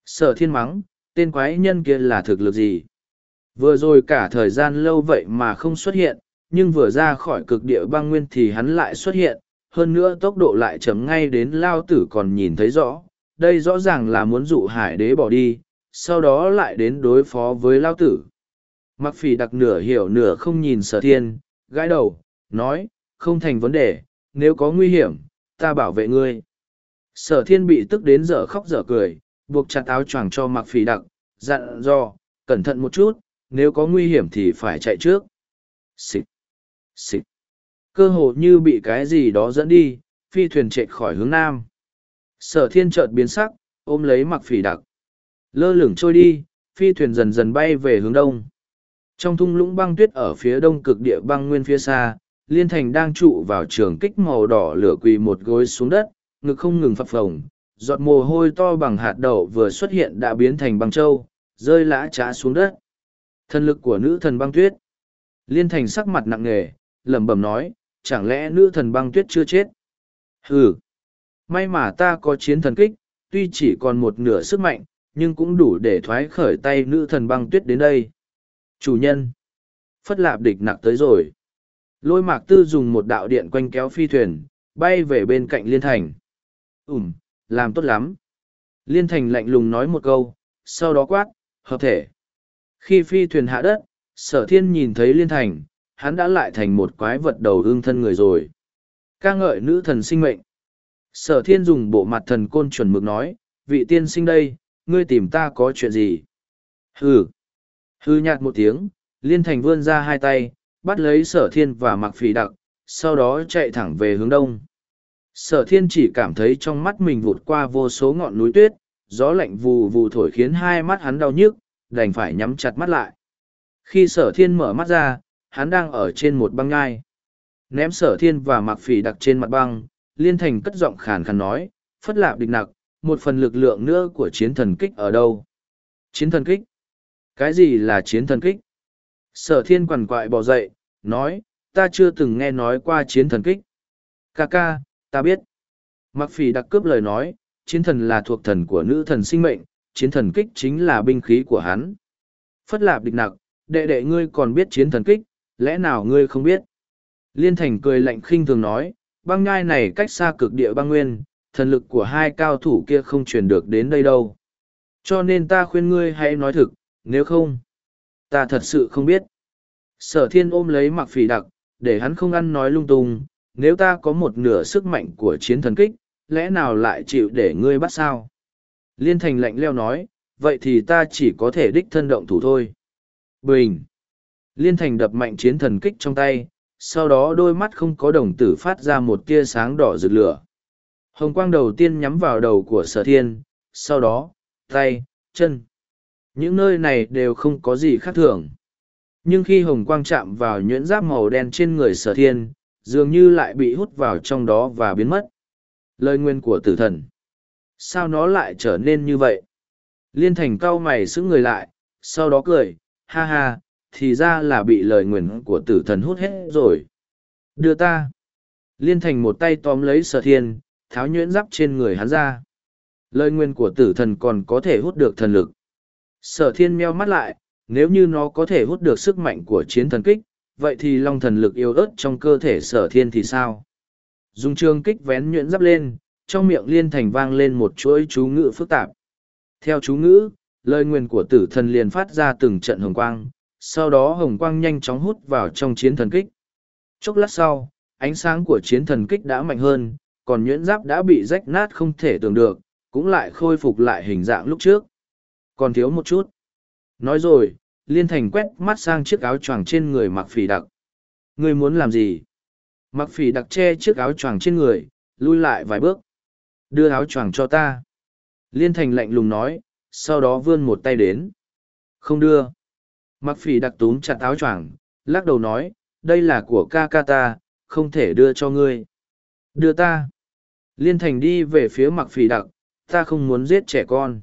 Sở thiên mắng, tên quái nhân kia là thực lực gì? Vừa rồi cả thời gian lâu vậy mà không xuất hiện, nhưng vừa ra khỏi cực địa băng nguyên thì hắn lại xuất hiện, hơn nữa tốc độ lại chấm ngay đến lao tử còn nhìn thấy rõ. Đây rõ ràng là muốn dụ hải đế bỏ đi, sau đó lại đến đối phó với lao tử. Mặc phỉ đặc nửa hiểu nửa không nhìn sở thiên, gãi đầu, nói, không thành vấn đề, nếu có nguy hiểm, ta bảo vệ ngươi. Sở thiên bị tức đến dở khóc dở cười, buộc chặt áo choàng cho mặc phỉ đặc, dặn dò, cẩn thận một chút, nếu có nguy hiểm thì phải chạy trước. Xịt! Xịt! Cơ hồ như bị cái gì đó dẫn đi, phi thuyền chạy khỏi hướng nam. Sở thiên chợt biến sắc, ôm lấy mặc phỉ đặc. Lơ lửng trôi đi, phi thuyền dần dần bay về hướng đông. Trong thung lũng băng tuyết ở phía đông cực địa băng nguyên phía xa, Liên Thành đang trụ vào trường kích màu đỏ lửa quỳ một gối xuống đất, ngực không ngừng phập phồng, giọt mồ hôi to bằng hạt đậu vừa xuất hiện đã biến thành băng trâu, rơi lã trá xuống đất. Thần lực của nữ thần băng tuyết. Liên Thành sắc mặt nặng nề, lẩm bẩm nói, chẳng lẽ nữ thần băng tuyết chưa chết? Hừ! May mà ta có chiến thần kích, tuy chỉ còn một nửa sức mạnh, nhưng cũng đủ để thoái khởi tay nữ thần băng tuyết đến đây. Chủ nhân! Phất lạp địch nặng tới rồi. Lôi mạc tư dùng một đạo điện quanh kéo phi thuyền, bay về bên cạnh liên thành. Ừm, làm tốt lắm. Liên thành lạnh lùng nói một câu, sau đó quát, hợp thể. Khi phi thuyền hạ đất, sở thiên nhìn thấy liên thành, hắn đã lại thành một quái vật đầu hương thân người rồi. ca ngợi nữ thần sinh mệnh. Sở thiên dùng bộ mặt thần côn chuẩn mực nói, vị tiên sinh đây, ngươi tìm ta có chuyện gì? Hừ. Hư nhạt một tiếng, liên thành vươn ra hai tay, bắt lấy sở thiên và mặc phỉ đặc, sau đó chạy thẳng về hướng đông. Sở thiên chỉ cảm thấy trong mắt mình vụt qua vô số ngọn núi tuyết, gió lạnh vù vù thổi khiến hai mắt hắn đau nhức, đành phải nhắm chặt mắt lại. Khi sở thiên mở mắt ra, hắn đang ở trên một băng ngai. Ném sở thiên và mặc phỉ đặc trên mặt băng, liên thành cất giọng khàn khàn nói, phất lạp địch nặc, một phần lực lượng nữa của chiến thần kích ở đâu? Chiến thần kích? Cái gì là chiến thần kích? Sở thiên quằn quại bò dậy, nói, ta chưa từng nghe nói qua chiến thần kích. Ca ca, ta biết. Mặc phỉ đặc cướp lời nói, chiến thần là thuộc thần của nữ thần sinh mệnh, chiến thần kích chính là binh khí của hắn. Phất lạp địch nặc, đệ đệ ngươi còn biết chiến thần kích, lẽ nào ngươi không biết? Liên thành cười lạnh khinh thường nói, băng ngai này cách xa cực địa băng nguyên, thần lực của hai cao thủ kia không truyền được đến đây đâu. Cho nên ta khuyên ngươi hãy nói thực, nếu không, ta thật sự không biết. Sở thiên ôm lấy mặc phỉ đặc, để hắn không ăn nói lung tung, nếu ta có một nửa sức mạnh của chiến thần kích, lẽ nào lại chịu để ngươi bắt sao? Liên thành lạnh leo nói, vậy thì ta chỉ có thể đích thân động thủ thôi. Bình! Liên thành đập mạnh chiến thần kích trong tay, sau đó đôi mắt không có đồng tử phát ra một tia sáng đỏ rực lửa. Hồng quang đầu tiên nhắm vào đầu của sở thiên, sau đó, tay, chân. Những nơi này đều không có gì khác thường. Nhưng khi hồng quang chạm vào nhuyễn giáp màu đen trên người sở thiên, dường như lại bị hút vào trong đó và biến mất. Lời nguyên của tử thần. Sao nó lại trở nên như vậy? Liên thành cau mày xứng người lại, sau đó cười, ha ha, thì ra là bị lời nguyền của tử thần hút hết rồi. Đưa ta. Liên thành một tay tóm lấy sở thiên, tháo nhuyễn giáp trên người hắn ra. Lời nguyên của tử thần còn có thể hút được thần lực. Sở thiên meo mắt lại, nếu như nó có thể hút được sức mạnh của chiến thần kích, vậy thì long thần lực yếu ớt trong cơ thể sở thiên thì sao? Dùng trường kích vén nhuyễn giáp lên, trong miệng liên thành vang lên một chuỗi chú ngữ phức tạp. Theo chú ngữ, lời nguyền của tử thần liền phát ra từng trận hồng quang, sau đó hồng quang nhanh chóng hút vào trong chiến thần kích. Chốc lát sau, ánh sáng của chiến thần kích đã mạnh hơn, còn nhuyễn giáp đã bị rách nát không thể tưởng được, cũng lại khôi phục lại hình dạng lúc trước. Còn thiếu một chút. Nói rồi, Liên Thành quét mắt sang chiếc áo choàng trên người mặc phỉ đặc. Ngươi muốn làm gì? Mặc phỉ đặc che chiếc áo choàng trên người, lui lại vài bước. Đưa áo choàng cho ta. Liên Thành lạnh lùng nói, sau đó vươn một tay đến. Không đưa. Mặc phỉ đặc túm chặt áo choàng, lắc đầu nói, đây là của ca ca ta, không thể đưa cho ngươi. Đưa ta. Liên Thành đi về phía mặc phỉ đặc, ta không muốn giết trẻ con.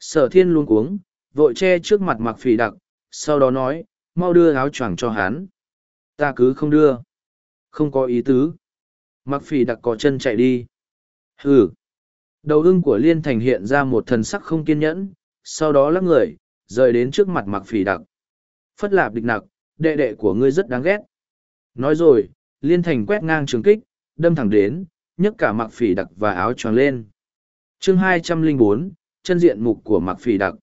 Sở thiên luôn cuống, vội che trước mặt mặc phỉ đặc, sau đó nói, mau đưa áo choàng cho hắn. Ta cứ không đưa. Không có ý tứ. Mặc phỉ đặc có chân chạy đi. Hừ. Đầu ưng của Liên Thành hiện ra một thần sắc không kiên nhẫn, sau đó lắc người, rời đến trước mặt mặc phỉ đặc. Phất lạp địch nặc, đệ đệ của ngươi rất đáng ghét. Nói rồi, Liên Thành quét ngang trường kích, đâm thẳng đến, nhấc cả mặc phỉ đặc và áo choàng lên. chương 204, chân diện mục của mặc phỉ đặc.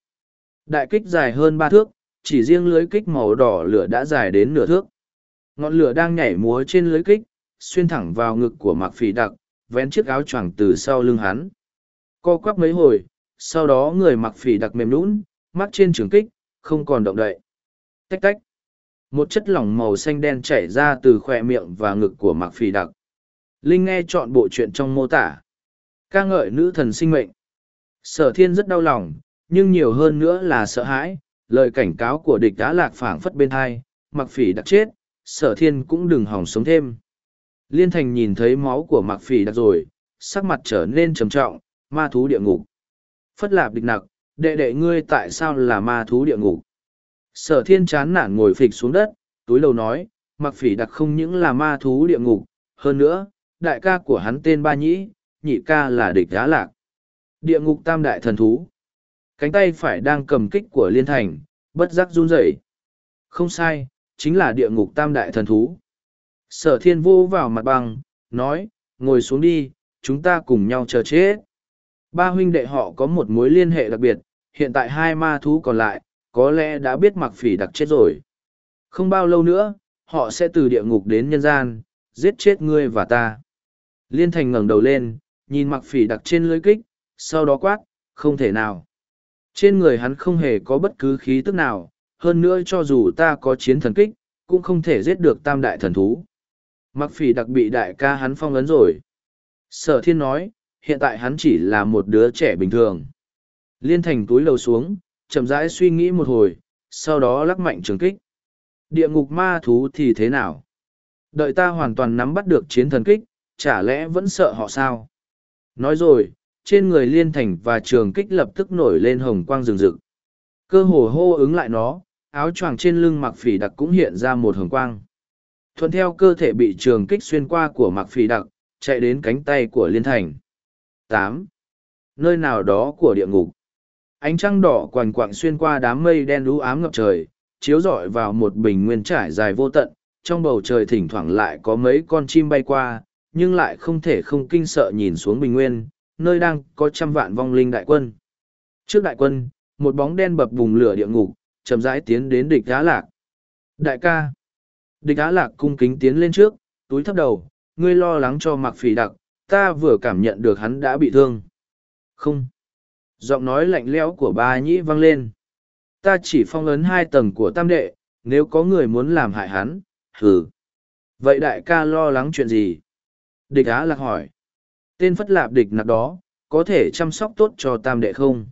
Đại kích dài hơn ba thước, chỉ riêng lưới kích màu đỏ lửa đã dài đến nửa thước. Ngọn lửa đang nhảy múa trên lưới kích, xuyên thẳng vào ngực của mặc phỉ đặc, vén chiếc áo choàng từ sau lưng hắn. Co quắp mấy hồi, sau đó người mặc phỉ đặc mềm nũng, mắt trên trường kích, không còn động đậy. Tách tách. Một chất lỏng màu xanh đen chảy ra từ khỏe miệng và ngực của mặc phỉ đặc. Linh nghe chọn bộ chuyện trong mô tả. ca ngợi nữ thần sinh mệnh. Sở thiên rất đau lòng, nhưng nhiều hơn nữa là sợ hãi, lời cảnh cáo của địch đã lạc phảng phất bên hai, mặc phỉ đặc chết, sở thiên cũng đừng hỏng sống thêm. Liên thành nhìn thấy máu của mặc phỉ đặc rồi, sắc mặt trở nên trầm trọng, ma thú địa ngục. Phất lạp địch nặc, đệ đệ ngươi tại sao là ma thú địa ngục? Sở thiên chán nản ngồi phịch xuống đất, túi lầu nói, mặc phỉ đặc không những là ma thú địa ngục, hơn nữa, đại ca của hắn tên Ba Nhĩ, nhị ca là địch đá lạc. Địa ngục tam đại thần thú. Cánh tay phải đang cầm kích của liên thành, bất giác run rẩy. Không sai, chính là địa ngục tam đại thần thú. Sở thiên vô vào mặt bằng nói, ngồi xuống đi, chúng ta cùng nhau chờ chết. Ba huynh đệ họ có một mối liên hệ đặc biệt, hiện tại hai ma thú còn lại, có lẽ đã biết mặc phỉ đặc chết rồi. Không bao lâu nữa, họ sẽ từ địa ngục đến nhân gian, giết chết ngươi và ta. Liên thành ngẩng đầu lên, nhìn mặc phỉ đặc trên lưới kích, sau đó quát, không thể nào. Trên người hắn không hề có bất cứ khí tức nào, hơn nữa cho dù ta có chiến thần kích, cũng không thể giết được tam đại thần thú. Mặc phỉ đặc bị đại ca hắn phong ấn rồi. Sở thiên nói, hiện tại hắn chỉ là một đứa trẻ bình thường. Liên thành túi lầu xuống, chậm rãi suy nghĩ một hồi, sau đó lắc mạnh trường kích. Địa ngục ma thú thì thế nào? Đợi ta hoàn toàn nắm bắt được chiến thần kích, chả lẽ vẫn sợ họ sao? Nói rồi, trên người liên thành và trường kích lập tức nổi lên hồng quang rừng rực. Cơ hồ hô ứng lại nó, áo choàng trên lưng mặc phỉ đặc cũng hiện ra một hồng quang. Thuận theo cơ thể bị trường kích xuyên qua của mặc phỉ đặc, chạy đến cánh tay của liên thành. tám Nơi nào đó của địa ngục. Ánh trăng đỏ quằn quạng xuyên qua đám mây đen đú ám ngập trời, chiếu rọi vào một bình nguyên trải dài vô tận, trong bầu trời thỉnh thoảng lại có mấy con chim bay qua, nhưng lại không thể không kinh sợ nhìn xuống bình nguyên, nơi đang có trăm vạn vong linh đại quân. Trước đại quân, một bóng đen bập bùng lửa địa ngục, chậm rãi tiến đến địch á lạc. Đại ca. Địch á lạc cung kính tiến lên trước, túi thấp đầu, ngươi lo lắng cho mặc phỉ đặc, ta vừa cảm nhận được hắn đã bị thương. Không. Giọng nói lạnh lẽo của ba nhĩ vang lên. Ta chỉ phong ấn hai tầng của tam đệ, nếu có người muốn làm hại hắn, hừ. Vậy đại ca lo lắng chuyện gì? Địch Á Lạc hỏi. Tên phất lạp địch nặc đó, có thể chăm sóc tốt cho tam đệ không?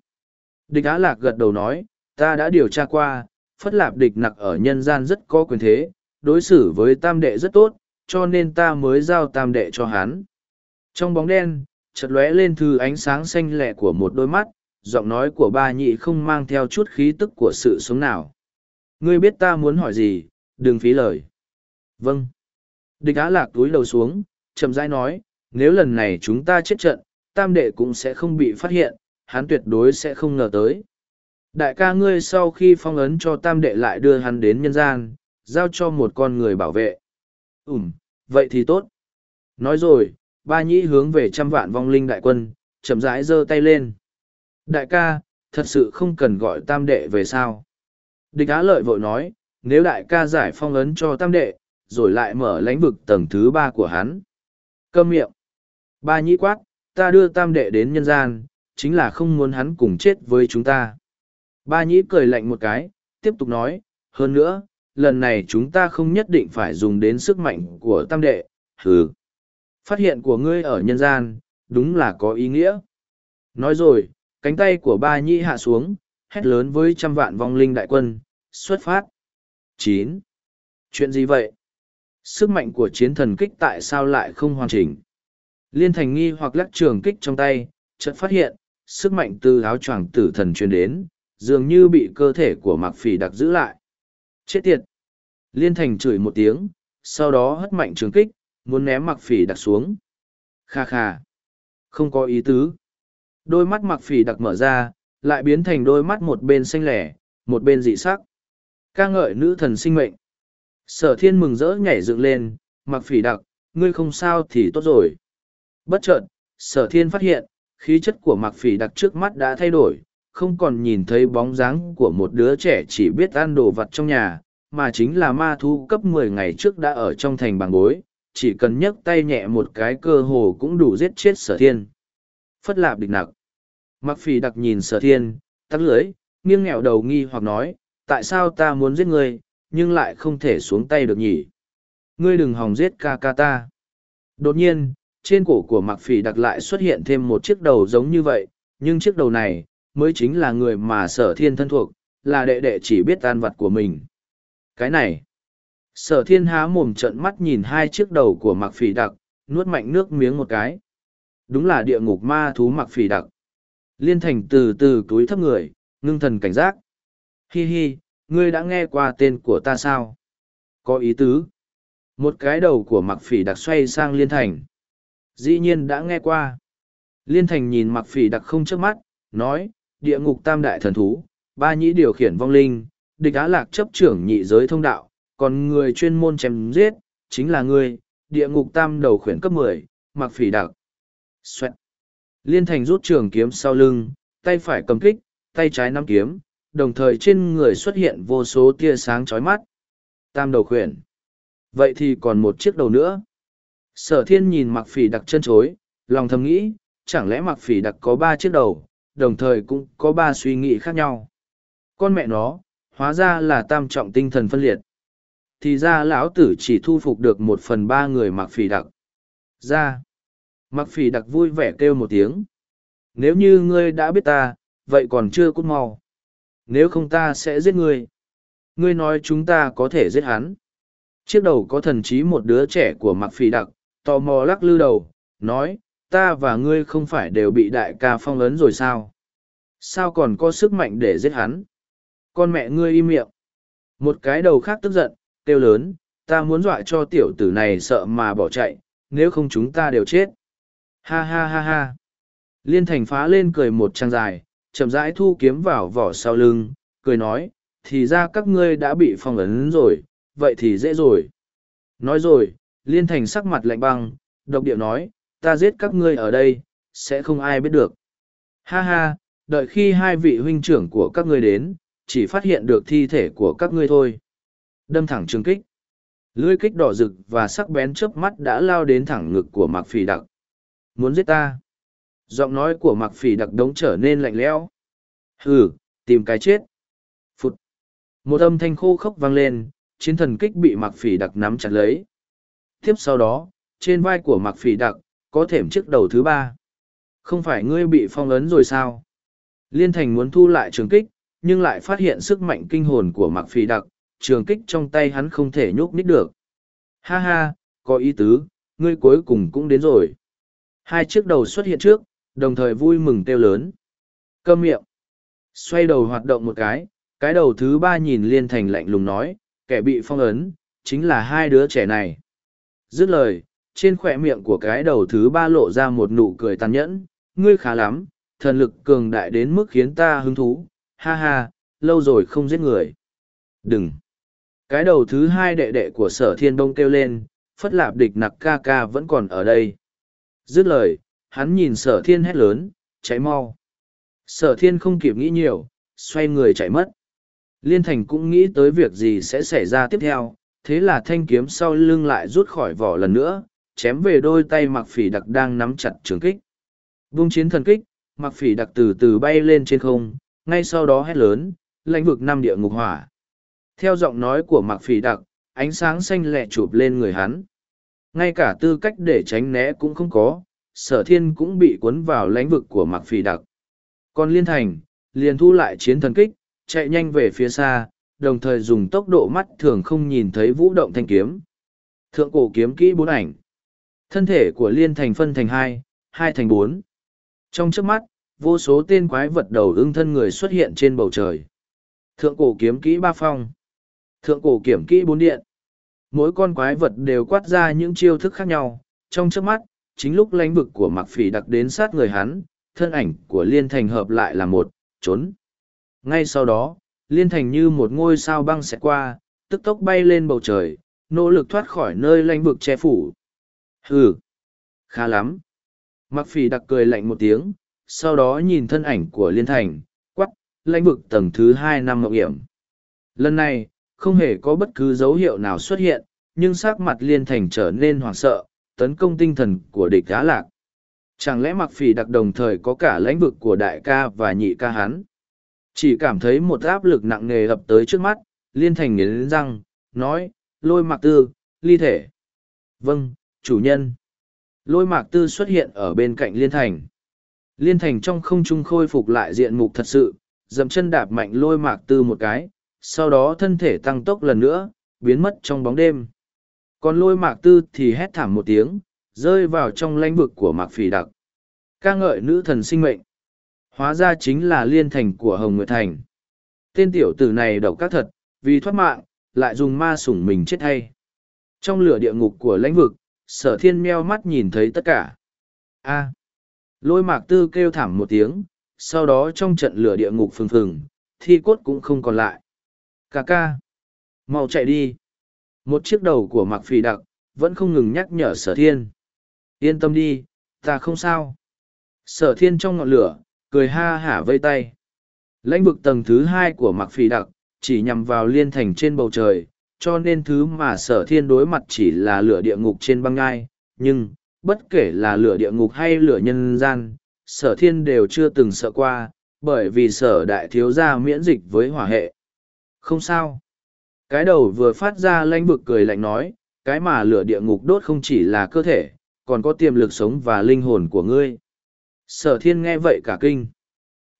Địch Á Lạc gật đầu nói, ta đã điều tra qua, phất lạp địch nặc ở nhân gian rất có quyền thế, đối xử với tam đệ rất tốt, cho nên ta mới giao tam đệ cho hắn. Trong bóng đen, chợt lóe lên thư ánh sáng xanh lẹ của một đôi mắt, giọng nói của ba nhị không mang theo chút khí tức của sự sống nào. Ngươi biết ta muốn hỏi gì, đừng phí lời. Vâng. Địch á lạc túi đầu xuống, chậm rãi nói, nếu lần này chúng ta chết trận, tam đệ cũng sẽ không bị phát hiện, hắn tuyệt đối sẽ không ngờ tới. Đại ca ngươi sau khi phong ấn cho tam đệ lại đưa hắn đến nhân gian, giao cho một con người bảo vệ. Ừm, vậy thì tốt. Nói rồi, ba nhĩ hướng về trăm vạn vong linh đại quân, chậm rãi giơ tay lên. Đại ca, thật sự không cần gọi tam đệ về sao. Địch á lợi vội nói, nếu đại ca giải phong ấn cho tam đệ, rồi lại mở lãnh vực tầng thứ ba của hắn. Câm miệng. Ba nhĩ quát, ta đưa tam đệ đến nhân gian, chính là không muốn hắn cùng chết với chúng ta. Ba nhĩ cười lạnh một cái, tiếp tục nói, hơn nữa, lần này chúng ta không nhất định phải dùng đến sức mạnh của tam đệ, hừ. Phát hiện của ngươi ở nhân gian, đúng là có ý nghĩa. Nói rồi, cánh tay của ba nhĩ hạ xuống, hét lớn với trăm vạn vong linh đại quân, xuất phát. chín Chuyện gì vậy? Sức mạnh của chiến thần kích tại sao lại không hoàn chỉnh? Liên thành nghi hoặc lắc trường kích trong tay, chợt phát hiện, sức mạnh từ áo choàng tử thần truyền đến, dường như bị cơ thể của mặc phỉ đặc giữ lại. Chết tiệt! Liên thành chửi một tiếng, sau đó hất mạnh trường kích, muốn ném mặc phỉ đặc xuống. Kha kha! Không có ý tứ. Đôi mắt mặc phỉ đặc mở ra, lại biến thành đôi mắt một bên xanh lẻ, một bên dị sắc. ca ngợi nữ thần sinh mệnh. Sở thiên mừng rỡ nhảy dựng lên, mặc phỉ đặc, ngươi không sao thì tốt rồi. Bất chợt, sở thiên phát hiện, khí chất của mặc phỉ đặc trước mắt đã thay đổi, không còn nhìn thấy bóng dáng của một đứa trẻ chỉ biết ăn đồ vật trong nhà, mà chính là ma thu cấp mười ngày trước đã ở trong thành bằng bối, chỉ cần nhấc tay nhẹ một cái cơ hồ cũng đủ giết chết sở thiên. Phất lạp địch nặc. Mặc phỉ đặc nhìn sở thiên, tắt lưới, nghiêng nghẹo đầu nghi hoặc nói, tại sao ta muốn giết ngươi, nhưng lại không thể xuống tay được nhỉ? Ngươi đừng hòng giết ca ca ta. Đột nhiên, trên cổ của mặc phỉ đặc lại xuất hiện thêm một chiếc đầu giống như vậy, nhưng chiếc đầu này, mới chính là người mà sở thiên thân thuộc, là đệ đệ chỉ biết tan vật của mình. Cái này, sở thiên há mồm trận mắt nhìn hai chiếc đầu của mặc phỉ đặc, nuốt mạnh nước miếng một cái. Đúng là địa ngục ma thú mặc phỉ đặc. Liên thành từ từ túi thấp người, ngưng thần cảnh giác. Hi hi, ngươi đã nghe qua tên của ta sao? Có ý tứ. Một cái đầu của mặc phỉ đặc xoay sang liên thành. Dĩ nhiên đã nghe qua. Liên thành nhìn mặc phỉ đặc không trước mắt, nói, địa ngục tam đại thần thú, ba nhĩ điều khiển vong linh, địch á lạc chấp trưởng nhị giới thông đạo, còn người chuyên môn chém giết, chính là ngươi, địa ngục tam đầu khuyển cấp mười, mặc phỉ đặc. Xoẹt. Liên thành rút trường kiếm sau lưng, tay phải cầm kích, tay trái nắm kiếm, đồng thời trên người xuất hiện vô số tia sáng chói mắt. Tam đầu khuyển. Vậy thì còn một chiếc đầu nữa. Sở thiên nhìn mặc phỉ đặc chân chối, lòng thầm nghĩ, chẳng lẽ mặc phỉ đặc có ba chiếc đầu, đồng thời cũng có ba suy nghĩ khác nhau. Con mẹ nó, hóa ra là tam trọng tinh thần phân liệt. Thì ra lão tử chỉ thu phục được một phần ba người mặc phỉ đặc. Ra. Mặc phỉ đặc vui vẻ kêu một tiếng. Nếu như ngươi đã biết ta, vậy còn chưa cút mau. Nếu không ta sẽ giết ngươi. Ngươi nói chúng ta có thể giết hắn. Chiếc đầu có thần trí một đứa trẻ của mặc phỉ đặc, tò mò lắc lư đầu, nói, ta và ngươi không phải đều bị đại ca phong ấn rồi sao? Sao còn có sức mạnh để giết hắn? Con mẹ ngươi im miệng. Một cái đầu khác tức giận, kêu lớn, ta muốn dọa cho tiểu tử này sợ mà bỏ chạy, nếu không chúng ta đều chết. Ha ha ha ha. Liên thành phá lên cười một trang dài, chậm rãi thu kiếm vào vỏ sau lưng, cười nói, thì ra các ngươi đã bị phong ấn rồi, vậy thì dễ rồi. Nói rồi, liên thành sắc mặt lạnh băng, độc điệu nói, ta giết các ngươi ở đây, sẽ không ai biết được. Ha ha, đợi khi hai vị huynh trưởng của các ngươi đến, chỉ phát hiện được thi thể của các ngươi thôi. Đâm thẳng trường kích. Lưỡi kích đỏ rực và sắc bén chớp mắt đã lao đến thẳng ngực của Mạc Phỉ Đặc. Muốn giết ta? Giọng nói của Mạc Phỉ Đặc đống trở nên lạnh lẽo. Hừ, tìm cái chết. Phụt. Một âm thanh khô khốc vang lên, chiến thần kích bị mặc phỉ đặc nắm chặt lấy. Tiếp sau đó, trên vai của mặc phỉ đặc, có thềm chiếc đầu thứ ba. Không phải ngươi bị phong ấn rồi sao? Liên thành muốn thu lại trường kích, nhưng lại phát hiện sức mạnh kinh hồn của mặc phỉ đặc, trường kích trong tay hắn không thể nhúc nít được. Ha ha, có ý tứ, ngươi cuối cùng cũng đến rồi. Hai chiếc đầu xuất hiện trước, đồng thời vui mừng kêu lớn. Câm miệng. Xoay đầu hoạt động một cái, cái đầu thứ ba nhìn liên thành lạnh lùng nói, kẻ bị phong ấn, chính là hai đứa trẻ này. Dứt lời, trên khỏe miệng của cái đầu thứ ba lộ ra một nụ cười tàn nhẫn, ngươi khá lắm, thần lực cường đại đến mức khiến ta hứng thú, ha ha, lâu rồi không giết người. Đừng! Cái đầu thứ hai đệ đệ của sở thiên đông kêu lên, phất lạp địch nặc ca ca vẫn còn ở đây. Dứt lời, hắn nhìn sở thiên hét lớn, cháy mau. Sở thiên không kịp nghĩ nhiều, xoay người chạy mất. Liên thành cũng nghĩ tới việc gì sẽ xảy ra tiếp theo, thế là thanh kiếm sau lưng lại rút khỏi vỏ lần nữa, chém về đôi tay mặc phỉ đặc đang nắm chặt trường kích. Vung chiến thần kích, mặc phỉ đặc từ từ bay lên trên không, ngay sau đó hét lớn, lãnh vực năm địa ngục hỏa. Theo giọng nói của mặc phỉ đặc, ánh sáng xanh lẹ chụp lên người hắn. Ngay cả tư cách để tránh né cũng không có, sở thiên cũng bị cuốn vào lãnh vực của mặc phỉ đặc. Còn liên thành, liền thu lại chiến thần kích, chạy nhanh về phía xa, đồng thời dùng tốc độ mắt thường không nhìn thấy vũ động thanh kiếm. Thượng cổ kiếm kỹ bốn ảnh. Thân thể của liên thành phân thành hai, hai thành bốn. Trong trước mắt, vô số tên quái vật đầu ưng thân người xuất hiện trên bầu trời. Thượng cổ kiếm kỹ ba phong. Thượng cổ kiểm kỹ bốn điện. Mỗi con quái vật đều quát ra những chiêu thức khác nhau. Trong trước mắt, chính lúc lãnh vực của mặc phỉ đặc đến sát người hắn, thân ảnh của liên thành hợp lại là một, trốn. Ngay sau đó, liên thành như một ngôi sao băng xẹt qua, tức tốc bay lên bầu trời, nỗ lực thoát khỏi nơi lãnh vực che phủ. Hừ, khá lắm. Mặc phỉ đặc cười lạnh một tiếng, sau đó nhìn thân ảnh của liên thành, quắc, lãnh vực tầng thứ hai năm ngọc hiểm. Lần này, không hề có bất cứ dấu hiệu nào xuất hiện, nhưng sắc mặt liên thành trở nên hoảng sợ, tấn công tinh thần của địch á lạc. Chẳng lẽ mặc phỉ đặc đồng thời có cả lãnh vực của đại ca và nhị ca hắn? Chỉ cảm thấy một áp lực nặng nề ập tới trước mắt, liên thành nghiến răng, nói, lôi mạc tư, ly thể. Vâng, chủ nhân. Lôi mạc tư xuất hiện ở bên cạnh liên thành. Liên thành trong không trung khôi phục lại diện mục thật sự, dậm chân đạp mạnh lôi mạc tư một cái, sau đó thân thể tăng tốc lần nữa, biến mất trong bóng đêm. Còn lôi mạc tư thì hét thảm một tiếng, rơi vào trong lãnh vực của mạc phỉ đặc. ca ngợi nữ thần sinh mệnh. Hóa ra chính là liên thành của Hồng Nguyệt Thành. Tên tiểu tử này độc các thật, vì thoát mạng, lại dùng ma sủng mình chết thay. Trong lửa địa ngục của lãnh vực, sở thiên meo mắt nhìn thấy tất cả. A. lôi mạc tư kêu thảm một tiếng, sau đó trong trận lửa địa ngục phừng phừng, thi cốt cũng không còn lại. Cà ca. Mau chạy đi. Một chiếc đầu của mạc phì đặc, vẫn không ngừng nhắc nhở sở thiên. Yên tâm đi, ta không sao. Sở thiên trong ngọn lửa, cười ha hả vây tay. Lãnh vực tầng thứ hai của Mạc Phỉ Đặc, chỉ nhằm vào liên thành trên bầu trời, cho nên thứ mà sở thiên đối mặt chỉ là lửa địa ngục trên băng ngai. Nhưng, bất kể là lửa địa ngục hay lửa nhân gian, sở thiên đều chưa từng sợ qua, bởi vì sở đại thiếu gia miễn dịch với hỏa hệ. Không sao. Cái đầu vừa phát ra lãnh vực cười lạnh nói, cái mà lửa địa ngục đốt không chỉ là cơ thể, còn có tiềm lực sống và linh hồn của ngươi. Sở thiên nghe vậy cả kinh.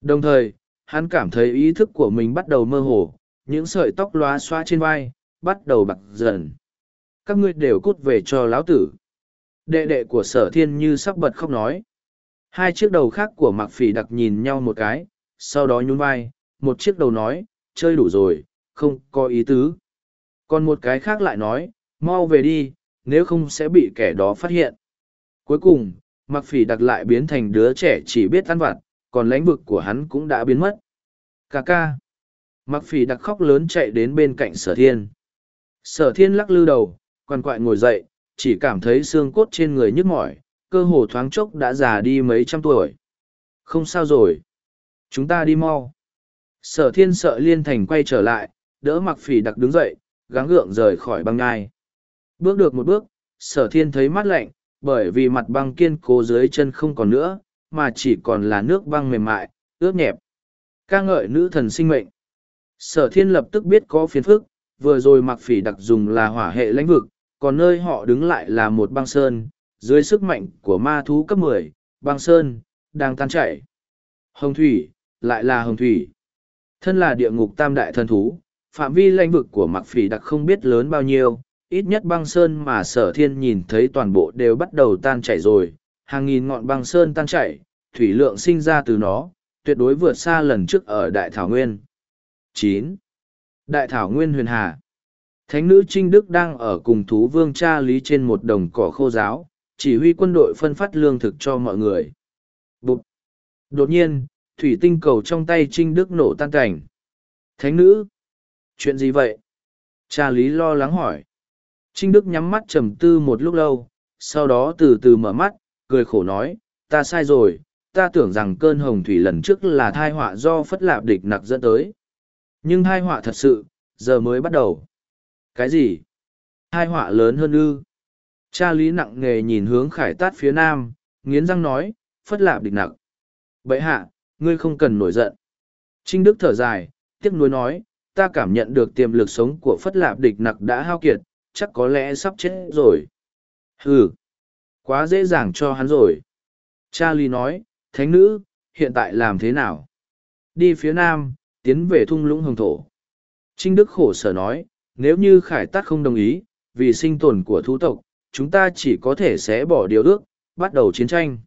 Đồng thời, hắn cảm thấy ý thức của mình bắt đầu mơ hồ, những sợi tóc loa xoa trên vai, bắt đầu bạc dần. Các ngươi đều cút về cho lão tử. Đệ đệ của sở thiên như sắp bật khóc nói. Hai chiếc đầu khác của mặc phỉ đặc nhìn nhau một cái, sau đó nhún vai, một chiếc đầu nói, chơi đủ rồi, không có ý tứ. Còn một cái khác lại nói, mau về đi, nếu không sẽ bị kẻ đó phát hiện. Cuối cùng, mặc phỉ đặc lại biến thành đứa trẻ chỉ biết ăn vặt, còn lãnh vực của hắn cũng đã biến mất. Ca ca. Mặc phỉ đặc khóc lớn chạy đến bên cạnh sở thiên. Sở thiên lắc lư đầu, quằn quại ngồi dậy, chỉ cảm thấy xương cốt trên người nhức mỏi, cơ hồ thoáng chốc đã già đi mấy trăm tuổi. Không sao rồi. Chúng ta đi mau. Sở thiên sợ liên thành quay trở lại, đỡ mặc phỉ đặc đứng dậy, gắng gượng rời khỏi băng ngai. Bước được một bước, sở thiên thấy mát lạnh bởi vì mặt băng kiên cố dưới chân không còn nữa, mà chỉ còn là nước băng mềm mại, ướt nhẹp. ca ngợi nữ thần sinh mệnh. Sở thiên lập tức biết có phiền phức, vừa rồi mặc phỉ đặc dùng là hỏa hệ lãnh vực, còn nơi họ đứng lại là một băng sơn, dưới sức mạnh của ma thú cấp mười, băng sơn, đang tan chảy. Hồng thủy, lại là hồng thủy. Thân là địa ngục tam đại thần thú, phạm vi lãnh vực của mặc phỉ đặc không biết lớn bao nhiêu, ít nhất băng sơn mà sở thiên nhìn thấy toàn bộ đều bắt đầu tan chảy rồi, hàng nghìn ngọn băng sơn tan chảy, thủy lượng sinh ra từ nó, tuyệt đối vượt xa lần trước ở Đại Thảo Nguyên. chín Đại Thảo Nguyên huyền hà Thánh nữ Trinh Đức đang ở cùng thú vương cha lý trên một đồng cỏ khô giáo, chỉ huy quân đội phân phát lương thực cho mọi người. Bụt! Đột nhiên, thủy tinh cầu trong tay Trinh Đức nổ tan cảnh. Thánh nữ! Chuyện gì vậy? Cha lý lo lắng hỏi. Trinh Đức nhắm mắt trầm tư một lúc lâu, sau đó từ từ mở mắt, cười khổ nói, ta sai rồi, ta tưởng rằng cơn hồng thủy lần trước là thai họa do phất lạp địch nặc dẫn tới. Nhưng thai họa thật sự, giờ mới bắt đầu. Cái gì? Thai họa lớn hơn ư? Cha lý nặng nghề nhìn hướng khải tát phía nam, nghiến răng nói, phất lạp địch nặc. Bậy hạ, ngươi không cần nổi giận. Trinh Đức thở dài, tiếc nuối nói, ta cảm nhận được tiềm lực sống của phất lạp địch nặc đã hao kiệt, chắc có lẽ sắp chết rồi. Hừ, quá dễ dàng cho hắn rồi. Charlie nói, thánh nữ, hiện tại làm thế nào? Đi phía nam, tiến về thung lũng hồng thổ. Trinh Đức khổ sở nói, nếu như khải tát không đồng ý, vì sinh tồn của thú tộc, chúng ta chỉ có thể sẽ bỏ điều ước, bắt đầu chiến tranh.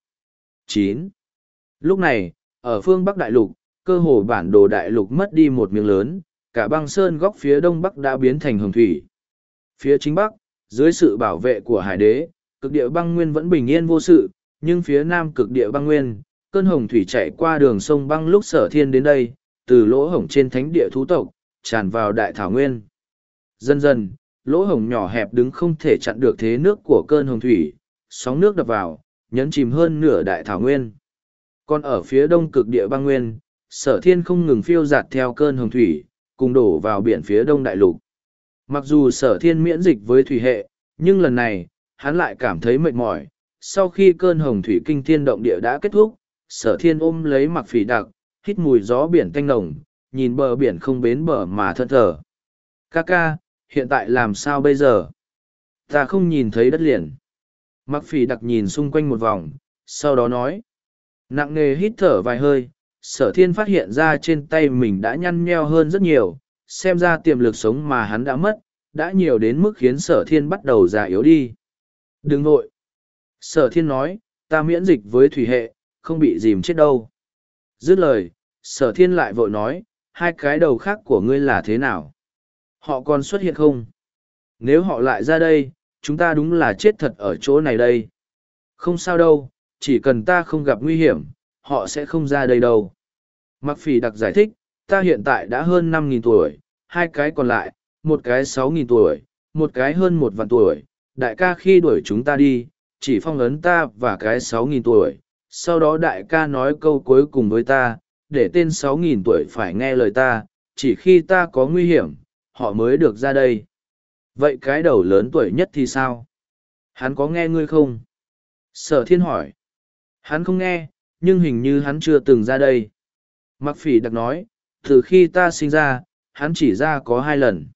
Chín. Lúc này, ở phương Bắc Đại Lục, cơ hồ bản đồ Đại Lục mất đi một miếng lớn, cả băng sơn góc phía đông bắc đã biến thành hồng thủy. Phía chính bắc, dưới sự bảo vệ của hải đế, cực địa băng nguyên vẫn bình yên vô sự, nhưng phía nam cực địa băng nguyên, cơn hồng thủy chạy qua đường sông băng lúc sở thiên đến đây, từ lỗ hổng trên thánh địa thú tộc, tràn vào đại thảo nguyên. Dần dần, lỗ hổng nhỏ hẹp đứng không thể chặn được thế nước của cơn hồng thủy, sóng nước đập vào, nhấn chìm hơn nửa đại thảo nguyên. Còn ở phía đông cực địa băng nguyên, sở thiên không ngừng phiêu giạt theo cơn hồng thủy, cùng đổ vào biển phía đông đại lục. Mặc dù sở thiên miễn dịch với thủy hệ, nhưng lần này, hắn lại cảm thấy mệt mỏi. Sau khi cơn hồng thủy kinh thiên động địa đã kết thúc, sở thiên ôm lấy mặc phỉ đặc, hít mùi gió biển tanh nồng, nhìn bờ biển không bến bờ mà thân thở. Ca ca, hiện tại làm sao bây giờ? Ta không nhìn thấy đất liền. Mặc phỉ đặc nhìn xung quanh một vòng, sau đó nói. Nặng nề hít thở vài hơi, sở thiên phát hiện ra trên tay mình đã nhăn nheo hơn rất nhiều, xem ra tiềm lực sống mà hắn đã mất, đã nhiều đến mức khiến sở thiên bắt đầu già yếu đi. Đừng nội. Sở thiên nói, ta miễn dịch với thủy hệ, không bị dìm chết đâu. Dứt lời, sở thiên lại vội nói, hai cái đầu khác của ngươi là thế nào? Họ còn xuất hiện không? Nếu họ lại ra đây, chúng ta đúng là chết thật ở chỗ này đây. Không sao đâu, chỉ cần ta không gặp nguy hiểm, họ sẽ không ra đây đâu. Mặc phỉ đặc giải thích, ta hiện tại đã hơn năm nghìn tuổi, hai cái còn lại, một cái sáu nghìn tuổi, một cái hơn một vạn tuổi. Đại ca khi đuổi chúng ta đi, chỉ phong ấn ta và cái sáu nghìn tuổi. Sau đó đại ca nói câu cuối cùng với ta, để tên sáu nghìn tuổi phải nghe lời ta, chỉ khi ta có nguy hiểm, họ mới được ra đây. Vậy cái đầu lớn tuổi nhất thì sao? Hắn có nghe ngươi không? Sở thiên hỏi. Hắn không nghe, nhưng hình như hắn chưa từng ra đây. Mặc phỉ đặc nói, từ khi ta sinh ra, hắn chỉ ra có hai lần.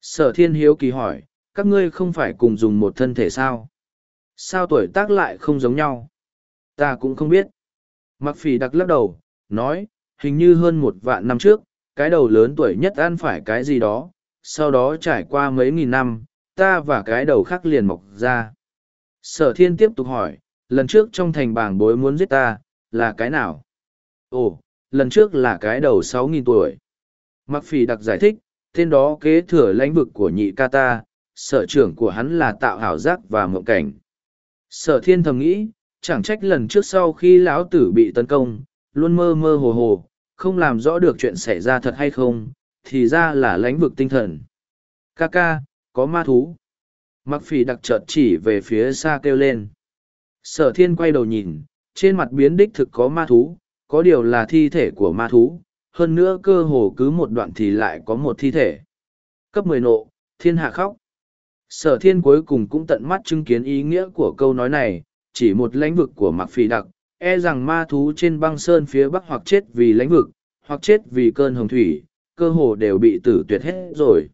Sở thiên hiếu kỳ hỏi, các ngươi không phải cùng dùng một thân thể sao? Sao tuổi tác lại không giống nhau? Ta cũng không biết. Mặc phỉ đặc lắc đầu, nói, hình như hơn một vạn năm trước, cái đầu lớn tuổi nhất ăn phải cái gì đó, sau đó trải qua mấy nghìn năm, ta và cái đầu khác liền mọc ra. Sở thiên tiếp tục hỏi, lần trước trong thành bảng bối muốn giết ta, là cái nào? Ồ, lần trước là cái đầu sáu nghìn tuổi. Mặc phỉ đặc giải thích, tên đó kế thừa lãnh vực của nhị ca ta, sở trưởng của hắn là tạo hảo giác và mộng cảnh. Sở thiên thầm nghĩ, chẳng trách lần trước sau khi lão tử bị tấn công, luôn mơ mơ hồ hồ, không làm rõ được chuyện xảy ra thật hay không, thì ra là lãnh vực tinh thần. Ca ca, có ma thú. Mặc phỉ đặc chợt chỉ về phía xa kêu lên. Sở thiên quay đầu nhìn, trên mặt biến đích thực có ma thú, có điều là thi thể của ma thú, hơn nữa cơ hồ cứ một đoạn thì lại có một thi thể. Cấp mười nộ, thiên hạ khóc. Sở thiên cuối cùng cũng tận mắt chứng kiến ý nghĩa của câu nói này, chỉ một lãnh vực của mặc phỉ đặc, e rằng ma thú trên băng sơn phía bắc hoặc chết vì lãnh vực, hoặc chết vì cơn hồng thủy, cơ hồ đều bị tử tuyệt hết rồi.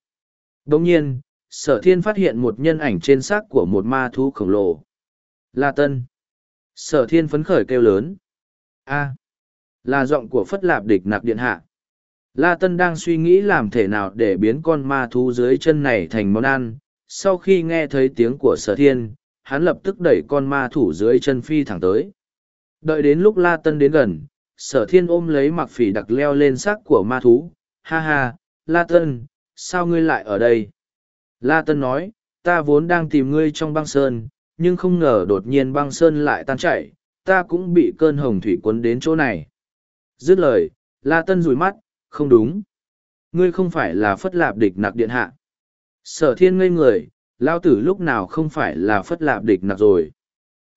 Đồng nhiên, sở thiên phát hiện một nhân ảnh trên xác của một ma thú khổng lồ. La Tân. Sở thiên phấn khởi kêu lớn. a là giọng của phất lạp địch nặc điện hạ. La Tân đang suy nghĩ làm thể nào để biến con ma thú dưới chân này thành món ăn. Sau khi nghe thấy tiếng của sở thiên, hắn lập tức đẩy con ma thủ dưới chân phi thẳng tới. Đợi đến lúc La Tân đến gần, sở thiên ôm lấy mặc phỉ đặc leo lên xác của ma thú. Ha ha, La Tân, sao ngươi lại ở đây? La Tân nói, ta vốn đang tìm ngươi trong băng sơn, nhưng không ngờ đột nhiên băng sơn lại tan chảy, ta cũng bị cơn hồng thủy cuốn đến chỗ này. Dứt lời, La Tân rủi mắt, không đúng. Ngươi không phải là phất lạp địch nặc điện hạ. Sở thiên ngây người, lao tử lúc nào không phải là phất lạp địch nặc rồi.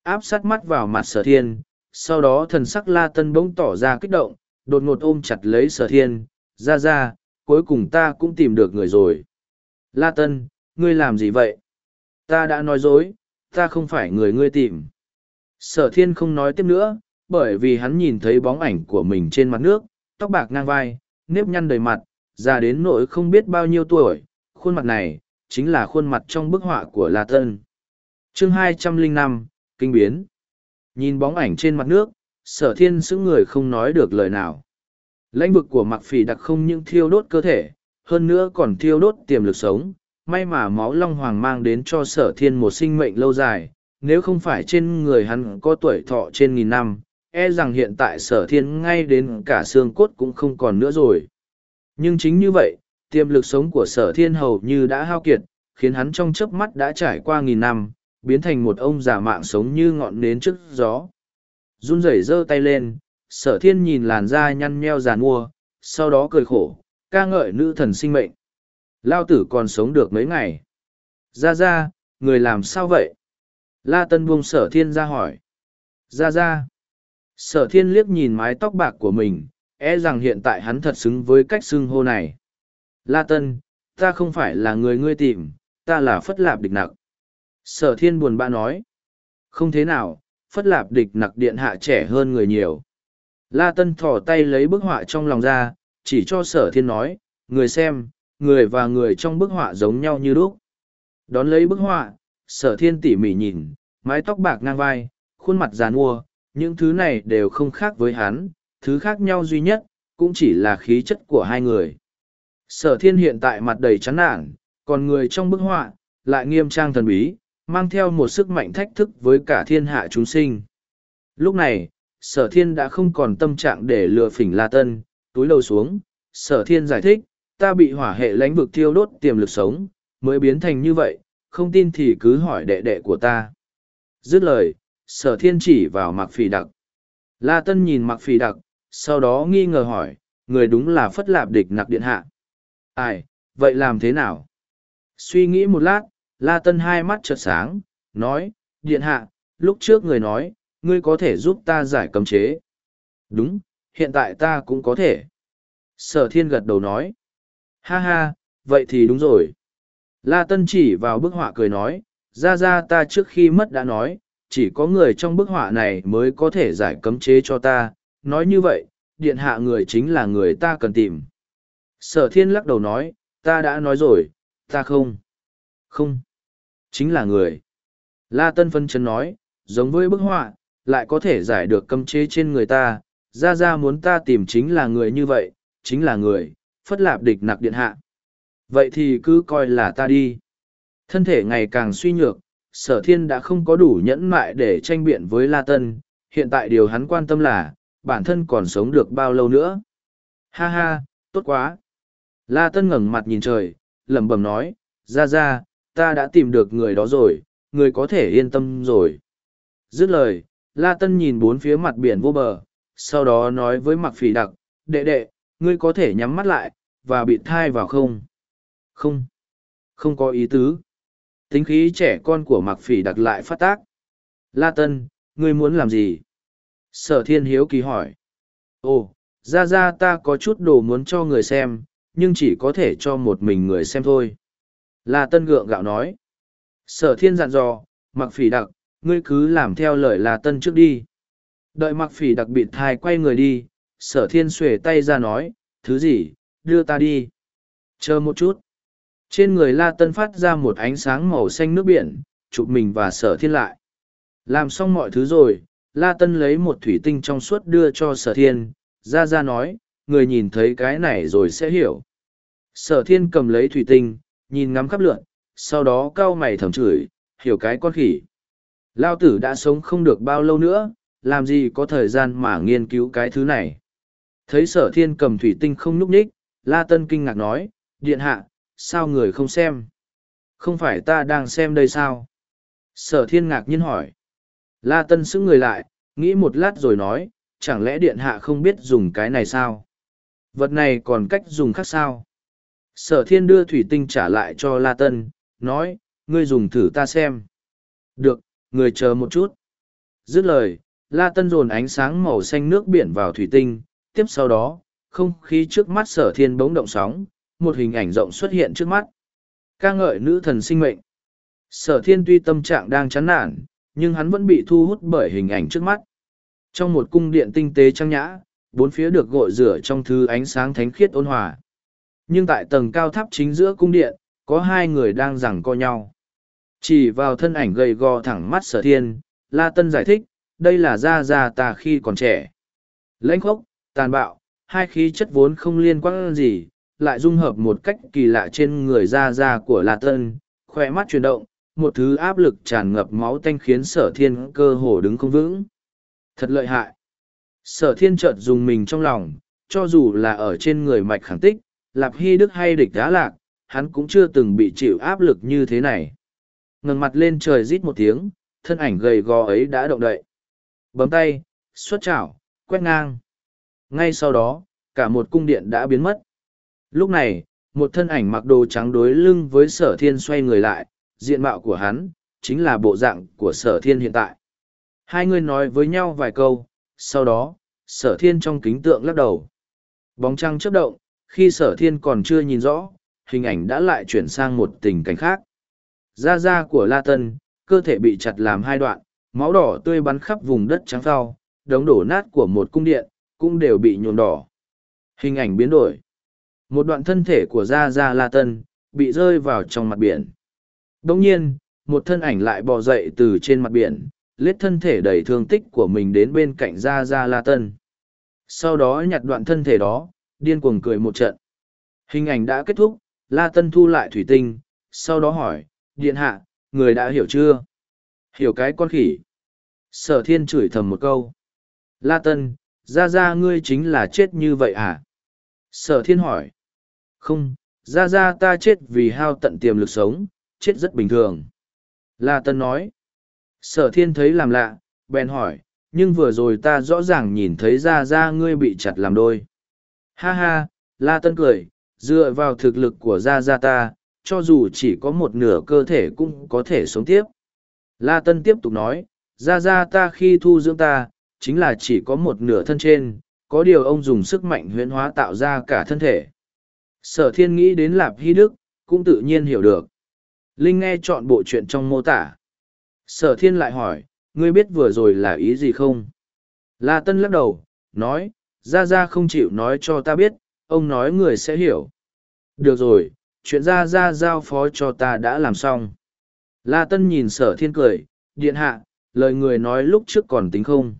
Áp sát mắt vào mặt sở thiên, sau đó thần sắc La Tân bỗng tỏ ra kích động, đột ngột ôm chặt lấy sở thiên, ra ra, cuối cùng ta cũng tìm được người rồi. La Tân, ngươi làm gì vậy? Ta đã nói dối, ta không phải người ngươi tìm. Sở thiên không nói tiếp nữa, bởi vì hắn nhìn thấy bóng ảnh của mình trên mặt nước, tóc bạc ngang vai, nếp nhăn đầy mặt, già đến nỗi không biết bao nhiêu tuổi, khuôn mặt này, chính là khuôn mặt trong bức họa của La Tân. chương 205, Kinh biến. Nhìn bóng ảnh trên mặt nước, sở thiên sững người không nói được lời nào. Lãnh vực của mặc phỉ đặc không những thiêu đốt cơ thể, hơn nữa còn thiêu đốt tiềm lực sống. May mà máu long hoàng mang đến cho sở thiên một sinh mệnh lâu dài, nếu không phải trên người hắn có tuổi thọ trên nghìn năm, e rằng hiện tại sở thiên ngay đến cả xương cốt cũng không còn nữa rồi. Nhưng chính như vậy, tiềm lực sống của sở thiên hầu như đã hao kiệt, khiến hắn trong chớp mắt đã trải qua nghìn năm, biến thành một ông già mạng sống như ngọn nến trước gió. Run rẩy giơ tay lên, sở thiên nhìn làn da nhăn nheo giàn mua, sau đó cười khổ, ca ngợi nữ thần sinh mệnh. Lao tử còn sống được mấy ngày. Ra ra, người làm sao vậy? La Tân buông sở thiên ra hỏi. Ra ra. Sở thiên liếc nhìn mái tóc bạc của mình, e rằng hiện tại hắn thật xứng với cách xưng hô này. La Tân, ta không phải là người ngươi tìm, ta là Phất Lạp Địch Nặc. Sở thiên buồn bã nói. Không thế nào, Phất Lạp Địch Nặc điện hạ trẻ hơn người nhiều. La Tân thỏ tay lấy bức họa trong lòng ra, chỉ cho sở thiên nói, người xem, người và người trong bức họa giống nhau như lúc. Đón lấy bức họa, sở thiên tỉ mỉ nhìn, mái tóc bạc ngang vai, khuôn mặt giàn mua, những thứ này đều không khác với hắn, thứ khác nhau duy nhất, cũng chỉ là khí chất của hai người. Sở thiên hiện tại mặt đầy chán nản, còn người trong bức họa, lại nghiêm trang thần bí, mang theo một sức mạnh thách thức với cả thiên hạ chúng sinh. Lúc này, sở thiên đã không còn tâm trạng để lừa phỉnh La Tân, túi đầu xuống, sở thiên giải thích, ta bị hỏa hệ lãnh vực thiêu đốt tiềm lực sống, mới biến thành như vậy, không tin thì cứ hỏi đệ đệ của ta. Dứt lời, sở thiên chỉ vào mặc Phỉ đặc. La Tân nhìn mặc Phỉ đặc, sau đó nghi ngờ hỏi, người đúng là phất lạp địch nặc điện hạ. Ai, vậy làm thế nào? Suy nghĩ một lát, La Tân hai mắt chợt sáng, nói, điện hạ, lúc trước người nói, ngươi có thể giúp ta giải cấm chế. Đúng, hiện tại ta cũng có thể. Sở thiên gật đầu nói. Ha ha, vậy thì đúng rồi. La Tân chỉ vào bức họa cười nói, ra ra ta trước khi mất đã nói, chỉ có người trong bức họa này mới có thể giải cấm chế cho ta. Nói như vậy, điện hạ người chính là người ta cần tìm. Sở thiên lắc đầu nói, ta đã nói rồi, ta không. Không. Chính là người. La Tân phân chân nói, giống với bức họa, lại có thể giải được cấm chế trên người ta. Ra ra muốn ta tìm chính là người như vậy, chính là người, phất lạp địch nặc điện hạ. Vậy thì cứ coi là ta đi. Thân thể ngày càng suy nhược, sở thiên đã không có đủ nhẫn mại để tranh biện với La Tân, hiện tại điều hắn quan tâm là, bản thân còn sống được bao lâu nữa. Ha ha, tốt quá. La Tân ngẩng mặt nhìn trời, lẩm bẩm nói, ra ra, ta đã tìm được người đó rồi, người có thể yên tâm rồi. Dứt lời, La Tân nhìn bốn phía mặt biển vô bờ, sau đó nói với mặc phỉ đặc, đệ đệ, ngươi có thể nhắm mắt lại, và bị thai vào không? Không. Không có ý tứ. Tính khí trẻ con của mặc phỉ đặc lại phát tác. La Tân, ngươi muốn làm gì? Sở thiên hiếu kỳ hỏi. Ồ, ra ra ta có chút đồ muốn cho người xem, nhưng chỉ có thể cho một mình người xem thôi. La Tân gượng gạo nói. Sở thiên dặn dò, mặc phỉ đặc, ngươi cứ làm theo lời La Tân trước đi. Đợi mặc phỉ đặc biệt thai quay người đi, sở thiên xuể tay ra nói, thứ gì, đưa ta đi. Chờ một chút. Trên người La Tân phát ra một ánh sáng màu xanh nước biển, chụp mình và sở thiên lại. Làm xong mọi thứ rồi, La Tân lấy một thủy tinh trong suốt đưa cho sở thiên, ra ra nói, người nhìn thấy cái này rồi sẽ hiểu. Sở thiên cầm lấy thủy tinh, nhìn ngắm khắp lượn, sau đó cau mày thầm chửi, hiểu cái con khỉ. Lao tử đã sống không được bao lâu nữa, làm gì có thời gian mà nghiên cứu cái thứ này. Thấy sở thiên cầm thủy tinh không nhúc nhích, La Tân kinh ngạc nói, điện hạ, sao người không xem? Không phải ta đang xem đây sao? Sở thiên ngạc nhiên hỏi. La Tân xứng người lại, nghĩ một lát rồi nói, chẳng lẽ điện hạ không biết dùng cái này sao? Vật này còn cách dùng khác sao? Sở thiên đưa thủy tinh trả lại cho La Tân, nói, ngươi dùng thử ta xem. Được, người chờ một chút. Dứt lời, La Tân dồn ánh sáng màu xanh nước biển vào thủy tinh, tiếp sau đó, không khí trước mắt sở thiên bỗng động sóng, một hình ảnh rộng xuất hiện trước mắt. ca ngợi nữ thần sinh mệnh. Sở thiên tuy tâm trạng đang chán nản, nhưng hắn vẫn bị thu hút bởi hình ảnh trước mắt. Trong một cung điện tinh tế trang nhã, bốn phía được gội rửa trong thứ ánh sáng thánh khiết ôn hòa. Nhưng tại tầng cao tháp chính giữa cung điện, có hai người đang giằng co nhau. Chỉ vào thân ảnh gầy gò thẳng mắt sở thiên, La Tân giải thích, đây là Gia Gia ta khi còn trẻ. Lãnh khốc, tàn bạo, hai khí chất vốn không liên quan gì, lại dung hợp một cách kỳ lạ trên người da da của La Tân, khỏe mắt chuyển động, một thứ áp lực tràn ngập máu tanh khiến sở thiên cơ hồ đứng không vững. Thật lợi hại. Sở thiên chợt dùng mình trong lòng, cho dù là ở trên người mạch khẳng tích, Lạp Hy Đức hay địch đá lạc, hắn cũng chưa từng bị chịu áp lực như thế này. ngẩng mặt lên trời rít một tiếng, thân ảnh gầy gò ấy đã động đậy. Bấm tay, xuất chảo, quét ngang. Ngay sau đó, cả một cung điện đã biến mất. Lúc này, một thân ảnh mặc đồ trắng đối lưng với sở thiên xoay người lại, diện mạo của hắn, chính là bộ dạng của sở thiên hiện tại. Hai người nói với nhau vài câu, sau đó, sở thiên trong kính tượng lắc đầu. Bóng trăng chớp động, khi sở thiên còn chưa nhìn rõ, hình ảnh đã lại chuyển sang một tình cảnh khác. Da da của La Tân, cơ thể bị chặt làm hai đoạn, máu đỏ tươi bắn khắp vùng đất trắng phao, đống đổ nát của một cung điện, cũng đều bị nhuộm đỏ. Hình ảnh biến đổi. Một đoạn thân thể của Gia Gia La Tân, bị rơi vào trong mặt biển. Đồng nhiên, một thân ảnh lại bò dậy từ trên mặt biển, lết thân thể đầy thương tích của mình đến bên cạnh Gia Gia La Tân. Sau đó nhặt đoạn thân thể đó, điên cuồng cười một trận. Hình ảnh đã kết thúc, La Tân thu lại thủy tinh, sau đó hỏi, điện hạ, người đã hiểu chưa? Hiểu cái con khỉ. Sở thiên chửi thầm một câu. La Tân, ra ra ngươi chính là chết như vậy à? Sở thiên hỏi. Không, ra ra ta chết vì hao tận tiềm lực sống, chết rất bình thường. La Tân nói. Sở thiên thấy làm lạ, bèn hỏi, nhưng vừa rồi ta rõ ràng nhìn thấy ra ra ngươi bị chặt làm đôi. Ha ha, La Tân cười, dựa vào thực lực của Ra Ra ta, cho dù chỉ có một nửa cơ thể cũng có thể sống tiếp. La Tân tiếp tục nói, Ra Ra ta khi thu dưỡng ta, chính là chỉ có một nửa thân trên, có điều ông dùng sức mạnh huyễn hóa tạo ra cả thân thể. Sở thiên nghĩ đến Lạp Hy Đức, cũng tự nhiên hiểu được. Linh nghe chọn bộ chuyện trong mô tả. Sở thiên lại hỏi, ngươi biết vừa rồi là ý gì không? La Tân lắc đầu, nói, Gia Gia không chịu nói cho ta biết, ông nói người sẽ hiểu. Được rồi, chuyện Gia Gia giao phó cho ta đã làm xong. La Tân nhìn sở thiên cười, điện hạ, lời người nói lúc trước còn tính không.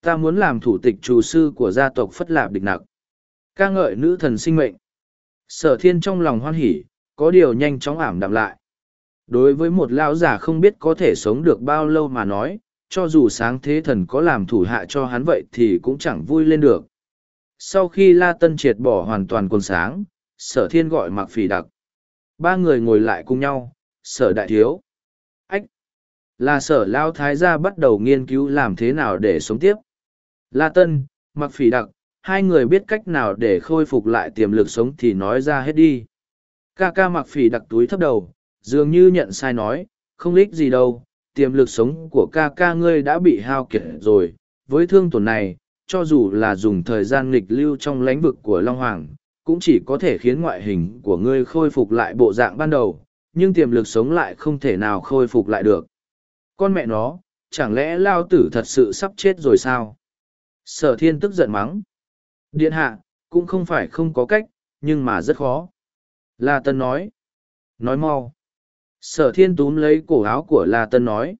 Ta muốn làm thủ tịch chủ sư của gia tộc Phất Lạp Địch Nặc. ca ngợi nữ thần sinh mệnh. Sở thiên trong lòng hoan hỉ, có điều nhanh chóng ảm đạm lại. Đối với một lão giả không biết có thể sống được bao lâu mà nói, cho dù sáng thế thần có làm thủ hạ cho hắn vậy thì cũng chẳng vui lên được. Sau khi la tân triệt bỏ hoàn toàn quần sáng sở thiên gọi mặc phỉ đặc. Ba người ngồi lại cùng nhau sở đại thiếu. Ách! Là sở lao thái gia bắt đầu nghiên cứu làm thế nào để sống tiếp. La tân mặc phỉ đặc hai người biết cách nào để khôi phục lại tiềm lực sống thì nói ra hết đi ca ca mặc phỉ đặc túi thấp đầu dường như nhận sai nói không lích gì đâu tiềm lực sống của ca ca ngươi đã bị hao kiệt rồi với thương tổn này cho dù là dùng thời gian nghịch lưu trong lãnh vực của Long Hoàng, cũng chỉ có thể khiến ngoại hình của ngươi khôi phục lại bộ dạng ban đầu, nhưng tiềm lực sống lại không thể nào khôi phục lại được. Con mẹ nó, chẳng lẽ lao tử thật sự sắp chết rồi sao? Sở thiên tức giận mắng. Điện hạ, cũng không phải không có cách, nhưng mà rất khó. La Tân nói. Nói mau. Sở thiên túm lấy cổ áo của La Tân nói.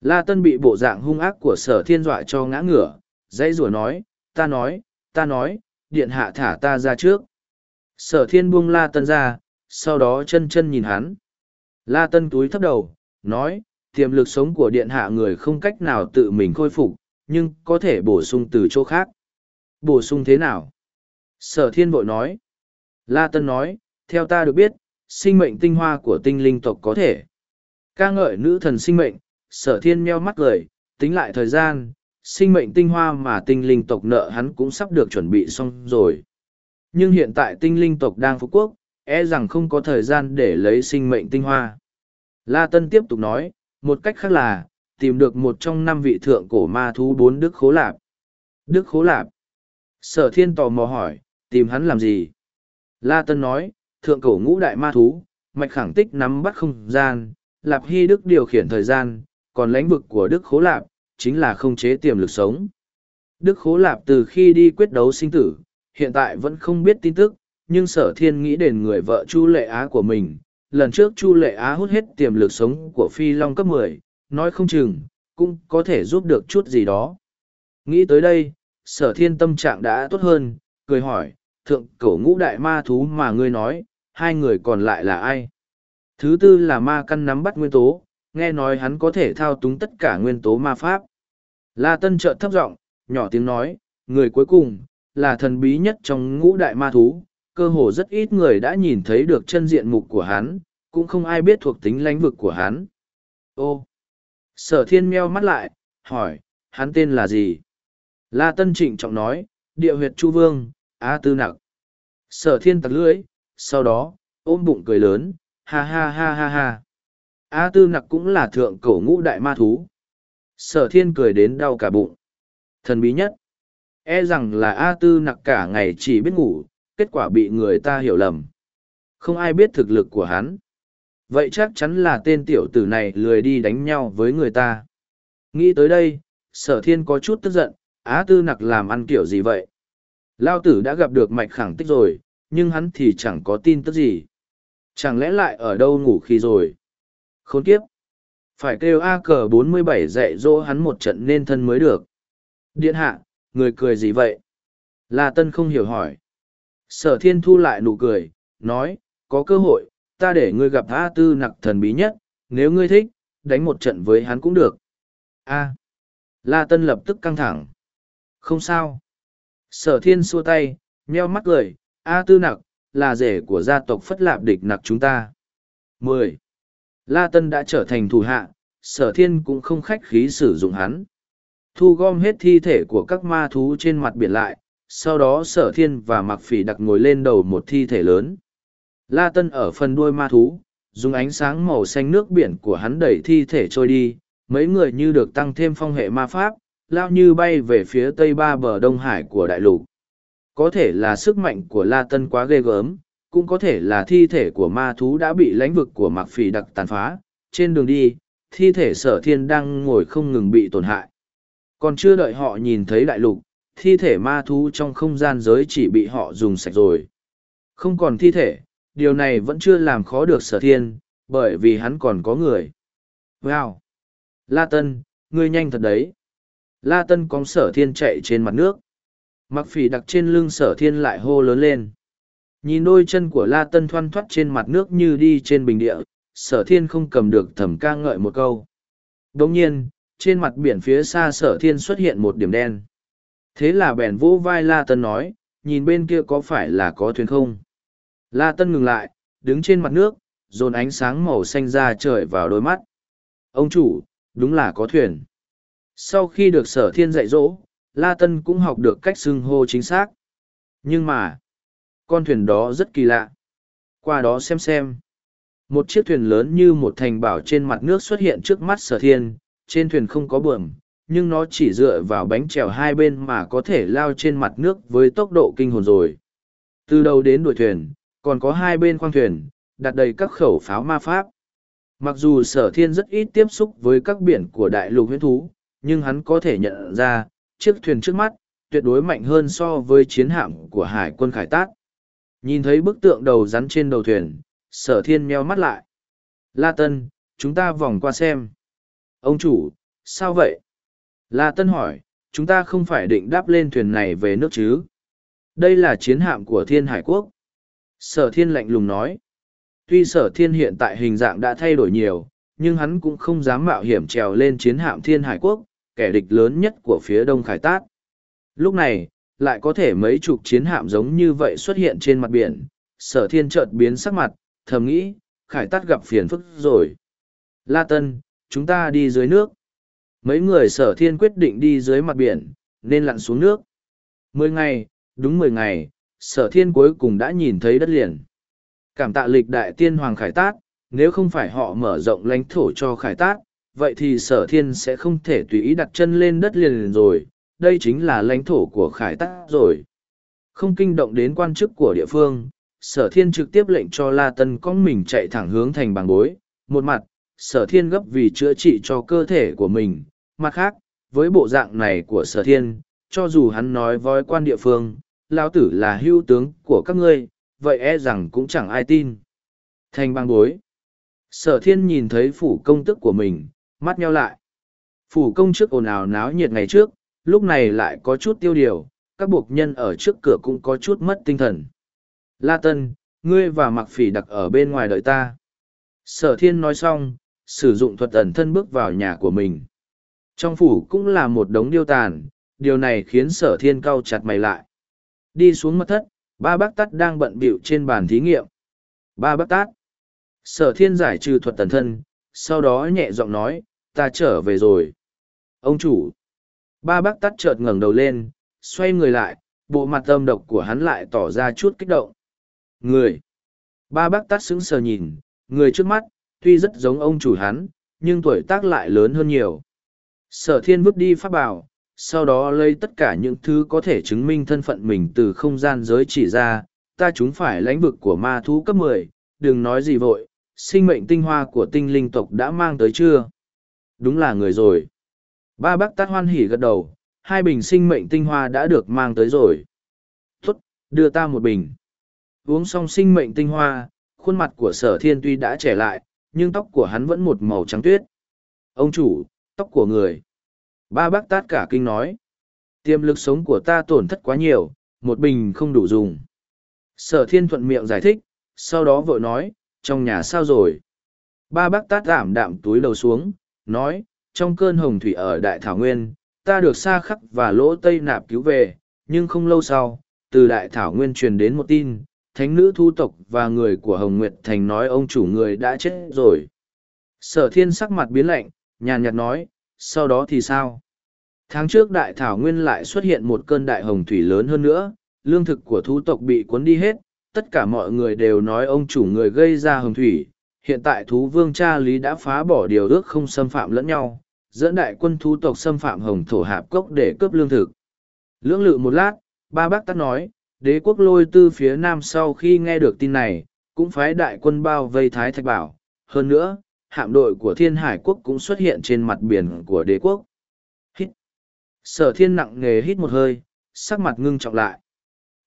La Tân bị bộ dạng hung ác của sở thiên dọa cho ngã ngửa, dãy rủa nói, ta nói, ta nói, điện hạ thả ta ra trước. Sở thiên buông La Tân ra, sau đó chân chân nhìn hắn. La Tân túi thấp đầu, nói, tiềm lực sống của điện hạ người không cách nào tự mình khôi phục, nhưng có thể bổ sung từ chỗ khác. Bổ sung thế nào? Sở thiên bội nói. La Tân nói, theo ta được biết, sinh mệnh tinh hoa của tinh linh tộc có thể. ca ngợi nữ thần sinh mệnh, sở thiên meo mắt cười, tính lại thời gian, sinh mệnh tinh hoa mà tinh linh tộc nợ hắn cũng sắp được chuẩn bị xong rồi. Nhưng hiện tại tinh linh tộc đang phú quốc, e rằng không có thời gian để lấy sinh mệnh tinh hoa. La Tân tiếp tục nói, một cách khác là, tìm được một trong năm vị thượng cổ ma thú bốn Đức Khố Lạp. Đức Khố Lạp. Sở thiên tò mò hỏi, tìm hắn làm gì? La Tân nói, thượng cổ ngũ đại ma thú, mạch khẳng tích nắm bắt không gian, Lạp Hy Đức điều khiển thời gian, còn lãnh vực của Đức Khố Lạp, chính là không chế tiềm lực sống. Đức Khố Lạp từ khi đi quyết đấu sinh tử, hiện tại vẫn không biết tin tức, nhưng sở thiên nghĩ đến người vợ Chu Lệ Á của mình. Lần trước Chu Lệ Á hút hết tiềm lực sống của Phi Long cấp mười, nói không chừng, cũng có thể giúp được chút gì đó. Nghĩ tới đây, sở thiên tâm trạng đã tốt hơn, cười hỏi, thượng cổ ngũ đại ma thú mà ngươi nói, hai người còn lại là ai? Thứ tư là ma căn nắm bắt nguyên tố, nghe nói hắn có thể thao túng tất cả nguyên tố ma pháp. La Tân trợ thấp giọng, nhỏ tiếng nói, người cuối cùng, là thần bí nhất trong ngũ đại ma thú, cơ hồ rất ít người đã nhìn thấy được chân diện mục của hắn, cũng không ai biết thuộc tính lãnh vực của hắn. Ô! Sở thiên meo mắt lại, hỏi, hắn tên là gì? La Tân trịnh trọng nói, địa huyệt Chu Vương, Á Tư Nặc. Sở thiên tặc lưỡi, sau đó, ôm bụng cười lớn, ha ha ha ha ha. A Tư Nặc cũng là thượng cổ ngũ đại ma thú. Sở thiên cười đến đau cả bụng. Thần bí nhất. E rằng là A Tư Nặc cả ngày chỉ biết ngủ, kết quả bị người ta hiểu lầm. Không ai biết thực lực của hắn. Vậy chắc chắn là tên tiểu tử này lười đi đánh nhau với người ta. Nghĩ tới đây, sở thiên có chút tức giận, Á Tư Nặc làm ăn kiểu gì vậy? Lao tử đã gặp được mạch khẳng tích rồi, nhưng hắn thì chẳng có tin tức gì. Chẳng lẽ lại ở đâu ngủ khi rồi? Khốn kiếp! Phải kêu A cờ bốn mươi bảy dạy dỗ hắn một trận nên thân mới được. Điện hạ, người cười gì vậy? La Tân không hiểu hỏi. Sở thiên thu lại nụ cười, nói, có cơ hội, ta để ngươi gặp A tư nặc thần bí nhất, nếu ngươi thích, đánh một trận với hắn cũng được. A. La Tân lập tức căng thẳng. Không sao. Sở thiên xua tay, nheo mắt cười, A tư nặc, là rể của gia tộc phất lạp địch nặc chúng ta. mười La Tân đã trở thành thủ hạ, sở thiên cũng không khách khí sử dụng hắn. Thu gom hết thi thể của các ma thú trên mặt biển lại, sau đó sở thiên và mặc phỉ đặc ngồi lên đầu một thi thể lớn. La Tân ở phần đuôi ma thú, dùng ánh sáng màu xanh nước biển của hắn đẩy thi thể trôi đi, mấy người như được tăng thêm phong hệ ma pháp, lao như bay về phía tây ba bờ Đông Hải của đại lục. Có thể là sức mạnh của La Tân quá ghê gớm, cũng có thể là thi thể của ma thú đã bị lãnh vực của mặc phỉ đặc tàn phá. Trên đường đi, thi thể sở thiên đang ngồi không ngừng bị tổn hại. Còn chưa đợi họ nhìn thấy đại lục, thi thể ma thú trong không gian giới chỉ bị họ dùng sạch rồi. Không còn thi thể, điều này vẫn chưa làm khó được sở thiên, bởi vì hắn còn có người. Wow! La Tân, ngươi nhanh thật đấy. La Tân cóng sở thiên chạy trên mặt nước. Mặc phỉ đặc trên lưng sở thiên lại hô lớn lên. Nhìn đôi chân của La Tân thoăn thoắt trên mặt nước như đi trên bình địa, sở thiên không cầm được thầm ca ngợi một câu. Đồng nhiên, trên mặt biển phía xa sở thiên xuất hiện một điểm đen. Thế là bèn vỗ vai La Tân nói, nhìn bên kia có phải là có thuyền không? La Tân ngừng lại, đứng trên mặt nước, dồn ánh sáng màu xanh ra trời vào đôi mắt. Ông chủ, đúng là có thuyền. Sau khi được sở thiên dạy dỗ, La Tân cũng học được cách xưng hô chính xác. Nhưng mà, con thuyền đó rất kỳ lạ. Qua đó xem xem. Một chiếc thuyền lớn như một thành bảo trên mặt nước xuất hiện trước mắt sở thiên, trên thuyền không có buồm, nhưng nó chỉ dựa vào bánh trèo hai bên mà có thể lao trên mặt nước với tốc độ kinh hồn rồi. Từ đầu đến đuổi thuyền, còn có hai bên khoang thuyền, đặt đầy các khẩu pháo ma pháp. Mặc dù sở thiên rất ít tiếp xúc với các biển của đại lục huyễn thú, nhưng hắn có thể nhận ra, chiếc thuyền trước mắt, tuyệt đối mạnh hơn so với chiến hạm của hải quân khải tát. Nhìn thấy bức tượng đầu rắn trên đầu thuyền, sở thiên meo mắt lại. La Tân, chúng ta vòng qua xem. Ông chủ, sao vậy? La Tân hỏi, chúng ta không phải định đáp lên thuyền này về nước chứ? Đây là chiến hạm của thiên hải quốc. Sở thiên lạnh lùng nói. Tuy sở thiên hiện tại hình dạng đã thay đổi nhiều, nhưng hắn cũng không dám mạo hiểm trèo lên chiến hạm thiên hải quốc, kẻ địch lớn nhất của phía đông khải tát. Lúc này, lại có thể mấy chục chiến hạm giống như vậy xuất hiện trên mặt biển, sở thiên chợt biến sắc mặt, thầm nghĩ, khải tát gặp phiền phức rồi. La Tân, chúng ta đi dưới nước. Mấy người sở thiên quyết định đi dưới mặt biển, nên lặn xuống nước. Mười ngày, đúng mười ngày, sở thiên cuối cùng đã nhìn thấy đất liền. Cảm tạ lịch đại tiên hoàng khải tát, nếu không phải họ mở rộng lãnh thổ cho khải tát, vậy thì sở thiên sẽ không thể tùy ý đặt chân lên đất liền rồi, đây chính là lãnh thổ của khải tát rồi. Không kinh động đến quan chức của địa phương, sở thiên trực tiếp lệnh cho La Tân con mình chạy thẳng hướng thành bàng bối. Một mặt, sở thiên gấp vì chữa trị cho cơ thể của mình. Mặt khác, với bộ dạng này của sở thiên, cho dù hắn nói voi quan địa phương, lao tử là hưu tướng của các ngươi, vậy e rằng cũng chẳng ai tin. Thành bang bối. Sở thiên nhìn thấy phủ công tức của mình, mắt nheo lại. Phủ công trước ồn ào náo nhiệt ngày trước, lúc này lại có chút tiêu điều, các buộc nhân ở trước cửa cũng có chút mất tinh thần. La Tân, ngươi và mặc phỉ đặc ở bên ngoài đợi ta. Sở thiên nói xong, sử dụng thuật ẩn thân bước vào nhà của mình. Trong phủ cũng là một đống điêu tàn, điều này khiến sở thiên cau chặt mày lại. Đi xuống mật thất, ba bác tắt đang bận bịu trên bàn thí nghiệm. Ba bác tát. Sở thiên giải trừ thuật tần thân, sau đó nhẹ giọng nói, ta trở về rồi. Ông chủ. Ba bác tắt chợt ngẩng đầu lên, xoay người lại, bộ mặt âm độc của hắn lại tỏ ra chút kích động. Người. Ba bác tắt sững sờ nhìn, người trước mắt, tuy rất giống ông chủ hắn, nhưng tuổi tác lại lớn hơn nhiều. Sở thiên vứt đi pháp bảo, sau đó lấy tất cả những thứ có thể chứng minh thân phận mình từ không gian giới chỉ ra, ta chúng phải lãnh vực của ma thú cấp mười, đừng nói gì vội, sinh mệnh tinh hoa của tinh linh tộc đã mang tới chưa? Đúng là người rồi. Ba bác tát hoan hỉ gật đầu, hai bình sinh mệnh tinh hoa đã được mang tới rồi. Tốt, đưa ta một bình. Uống xong sinh mệnh tinh hoa, khuôn mặt của sở thiên tuy đã trẻ lại, nhưng tóc của hắn vẫn một màu trắng tuyết. Ông chủ, tóc của người. Ba bác tát cả kinh nói. Tiềm lực sống của ta tổn thất quá nhiều, một bình không đủ dùng. Sở thiên thuận miệng giải thích, sau đó vội nói, trong nhà sao rồi? Ba bác tát giảm đạm túi đầu xuống, nói, trong cơn hồng thủy ở Đại Thảo Nguyên, ta được xa khắc và lỗ tây nạp cứu về, nhưng không lâu sau, từ Đại Thảo Nguyên truyền đến một tin, thánh nữ thu tộc và người của Hồng Nguyệt Thành nói ông chủ người đã chết rồi. Sở thiên sắc mặt biến lạnh, nhàn nhạt nói, sau đó thì sao? Tháng trước Đại Thảo Nguyên lại xuất hiện một cơn đại hồng thủy lớn hơn nữa, lương thực của thu tộc bị cuốn đi hết, tất cả mọi người đều nói ông chủ người gây ra hồng thủy. Hiện tại thú vương cha Lý đã phá bỏ điều ước không xâm phạm lẫn nhau, dẫn đại quân thú tộc xâm phạm hồng thổ hạp cốc để cướp lương thực. Lưỡng lự một lát, ba bác tắt nói, đế quốc lôi tư phía nam sau khi nghe được tin này, cũng phái đại quân bao vây Thái Thạch Bảo. Hơn nữa, hạm đội của thiên hải quốc cũng xuất hiện trên mặt biển của đế quốc. Hít. Sở thiên nặng nề hít một hơi, sắc mặt ngưng trọng lại.